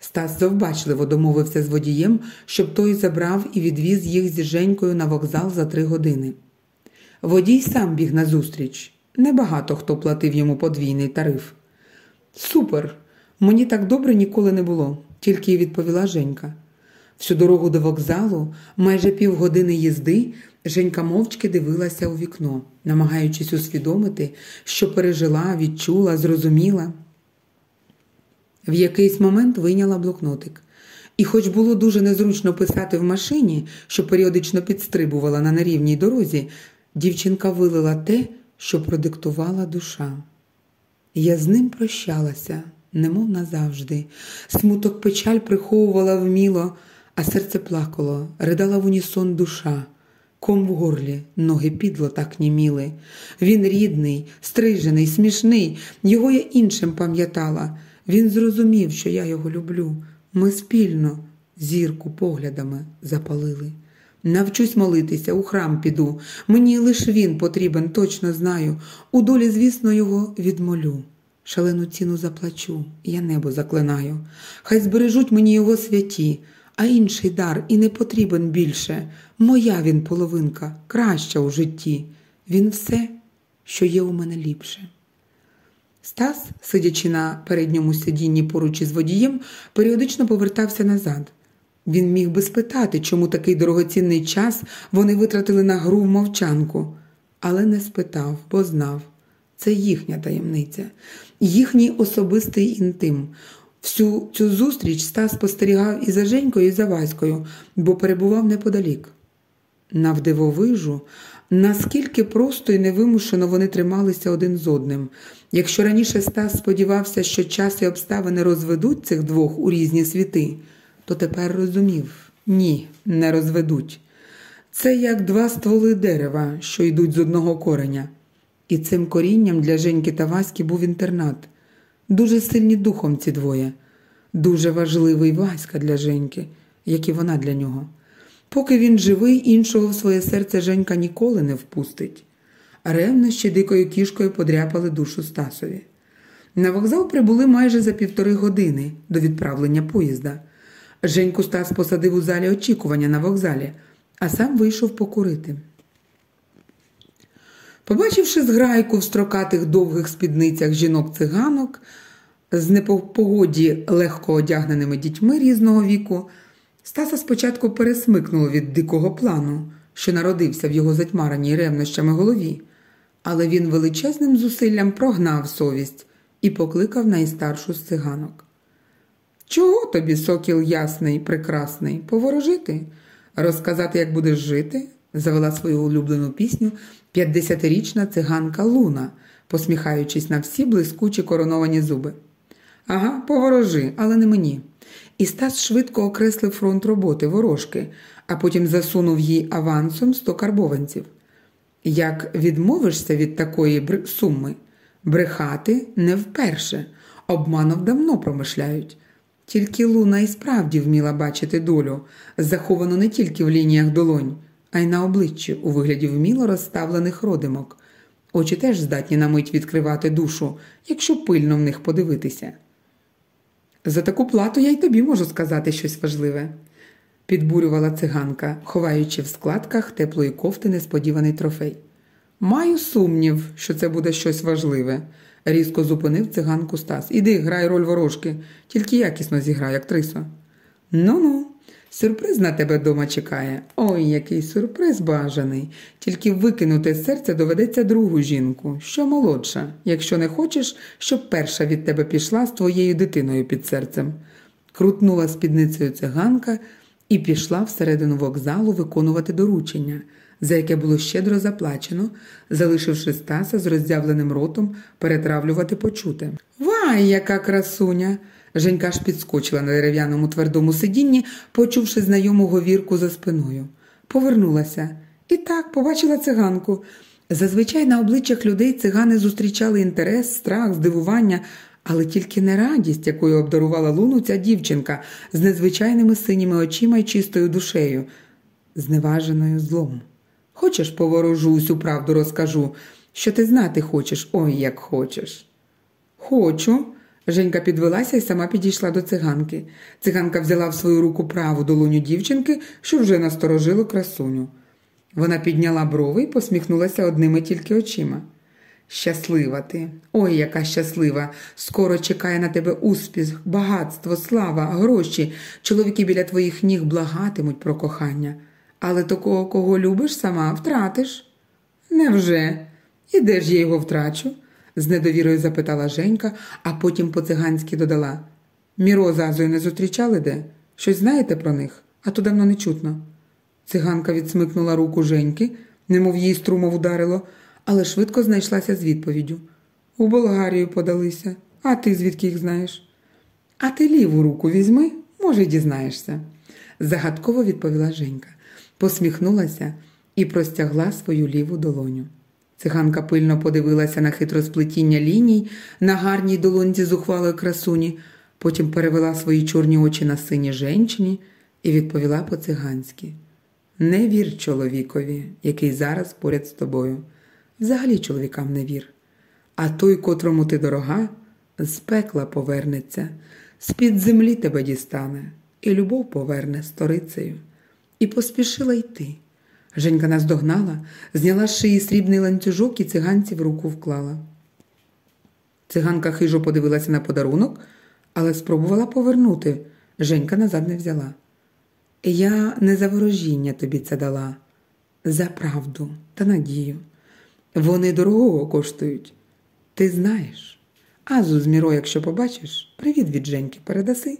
Стас завбачливо домовився з водієм, щоб той забрав і відвіз їх зі Женькою на вокзал за три години. Водій сам біг назустріч. Небагато хто платив йому подвійний тариф. Супер! Мені так добре ніколи не було, тільки й відповіла Женька. Всю дорогу до вокзалу, майже півгодини їзди, Женька мовчки дивилася у вікно, намагаючись усвідомити, що пережила, відчула, зрозуміла. В якийсь момент вийняла блокнотик. І, хоч було дуже незручно писати в машині, що періодично підстрибувала на нерівній дорозі, дівчинка вилила те, що продиктувала душа. Я з ним прощалася, немов назавжди. Смуток печаль приховувала вміло, а серце плакало, ридала в унісон душа. Ком в горлі, ноги підло так німіли. Він рідний, стрижений, смішний, його я іншим пам'ятала. Він зрозумів, що я його люблю. Ми спільно зірку поглядами запалили. Навчусь молитися, у храм піду. Мені лиш він потрібен, точно знаю. У долі, звісно, його відмолю. Шалену ціну заплачу, я небо заклинаю. Хай збережуть мені його святі, а інший дар і не потрібен більше. Моя він половинка, краща у житті. Він все, що є у мене ліпше. Стас, сидячи на передньому сидінні поруч із водієм, періодично повертався назад. Він міг би спитати, чому такий дорогоцінний час вони витратили на гру в мовчанку, але не спитав, бо знав. Це їхня таємниця, їхній особистий інтим. Всю цю зустріч Стас спостерігав і за Женькою, і за Ваською, бо перебував неподалік. Навдивовижу, наскільки просто і невимушено вони трималися один з одним. Якщо раніше Стас сподівався, що час і обставини розведуть цих двох у різні світи, то тепер розумів ні, не розведуть. Це як два стволи дерева, що йдуть з одного кореня. І цим корінням для Женьки та Васьки був інтернат. Дуже сильні духом ці двоє, дуже важливий Васька для Женьки, як і вона для нього. Поки він живий, іншого в своє серце Женька ніколи не впустить. Ревнощі дикою кішкою подряпали душу Стасові. На вокзал прибули майже за півтори години до відправлення поїзда. Женьку Стас посадив у залі очікування на вокзалі, а сам вийшов покурити. Побачивши зграйку в строкатих довгих спідницях жінок-циганок, з непогоді легко одягненими дітьми різного віку, Стаса спочатку пересмикнуло від дикого плану, що народився в його затьмареній ревнощами голові, але він величезним зусиллям прогнав совість і покликав найстаршу з циганок. Чого тобі, сокіл ясний, прекрасний, поворожити? Розказати, як будеш жити? завела свою улюблену пісню п'ятдесятирічна циганка Луна, посміхаючись на всі блискучі короновані зуби. Ага, поворожи, але не мені. І Стас швидко окреслив фронт роботи ворожки, а потім засунув їй авансом сто карбованців. Як відмовишся від такої суми, брехати не вперше, обманом давно промишляють. Тільки Луна і справді вміла бачити долю, заховану не тільки в лініях долонь, а й на обличчі у вигляді вміло розставлених родимок. Очі теж здатні на мить відкривати душу, якщо пильно в них подивитися. За таку плату я й тобі можу сказати щось важливе, підбурювала циганка, ховаючи в складках теплої кофти несподіваний трофей. Маю сумнів, що це буде щось важливе, різко зупинив циганку Стас. Іди, грай роль ворожки, тільки якісно зіграй, актрисо. Ну ну, сюрприз на тебе дома чекає. Ой, який сюрприз бажаний. Тільки викинути з серця доведеться другу жінку, що молодша, якщо не хочеш, щоб перша від тебе пішла з твоєю дитиною під серцем. Крутнула спідницею циганка і пішла всередину вокзалу виконувати доручення, за яке було щедро заплачено, залишивши Стаса з роззявленим ротом перетравлювати почуте. Вай, яка красуня! Женька ж підскочила на дерев'яному твердому сидінні, почувши знайому говірку за спиною. Повернулася. І так побачила циганку. Зазвичай на обличчях людей цигани зустрічали інтерес, страх, здивування, але тільки не радість, якою обдарувала луну ця дівчинка з незвичайними синіми очима й чистою душею, зневаженою злом. Хочеш, поворожу, усю правду розкажу, що ти знати хочеш, ой, як хочеш. Хочу, Женька підвелася і сама підійшла до циганки. Циганка взяла в свою руку праву долоню дівчинки, що вже насторожило красуню. Вона підняла брови і посміхнулася одними тільки очима. Щаслива ти, ой, яка щаслива. Скоро чекає на тебе успіх, багатство, слава, гроші. Чоловіки біля твоїх ніг благатимуть про кохання. Але такого, кого любиш, сама втратиш. Невже? І де ж я його втрачу? з недовірою запитала Женька, а потім по-циганськи додала. Міро з Азою не зустрічали де? Щось знаєте про них? А то давно не чутно. Циганка відсмикнула руку Женьки, немов її струмов ударило, але швидко знайшлася з відповіддю. У Болгарію подалися, а ти звідки їх знаєш? А ти ліву руку візьми, може, й дізнаєшся, загадково відповіла Женька, посміхнулася і простягла свою ліву долоню. Циганка пильно подивилася на хитросплетіння ліній, на гарній долонці зухвалої красуні, потім перевела свої чорні очі на сині женщині і відповіла по-циганськи. Не вір чоловікові, який зараз поряд з тобою. Взагалі чоловікам не вір. А той, котрому ти дорога, з пекла повернеться, з-під землі тебе дістане, і любов поверне сторицею. І поспішила йти. Женька наздогнала, зняла з шиї срібний ланцюжок і циганці в руку вклала. Циганка хижо подивилася на подарунок, але спробувала повернути. Женька назад не взяла. Я не за ворожіння тобі це дала, за правду та надію. Вони дорогого коштують. Ти знаєш. Азу з Міро, якщо побачиш, привіт від Женьки передаси.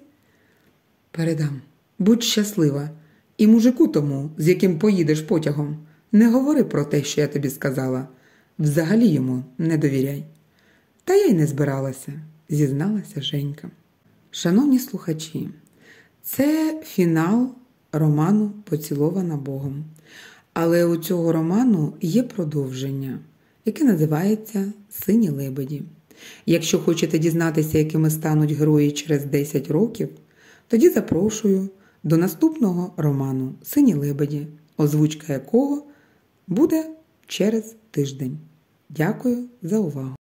Передам. Будь щаслива. І мужику тому, з яким поїдеш потягом, не говори про те, що я тобі сказала. Взагалі йому не довіряй. Та я й не збиралася, зізналася Женька. Шановні слухачі, це фінал роману Поцілована Богом. Але у цього роману є продовження, яке називається Сині лебеді. Якщо хочете дізнатися, якими стануть герої через 10 років, тоді запрошую до наступного роману Сині лебеді, озвучка якого буде через тиждень. Дякую за увагу!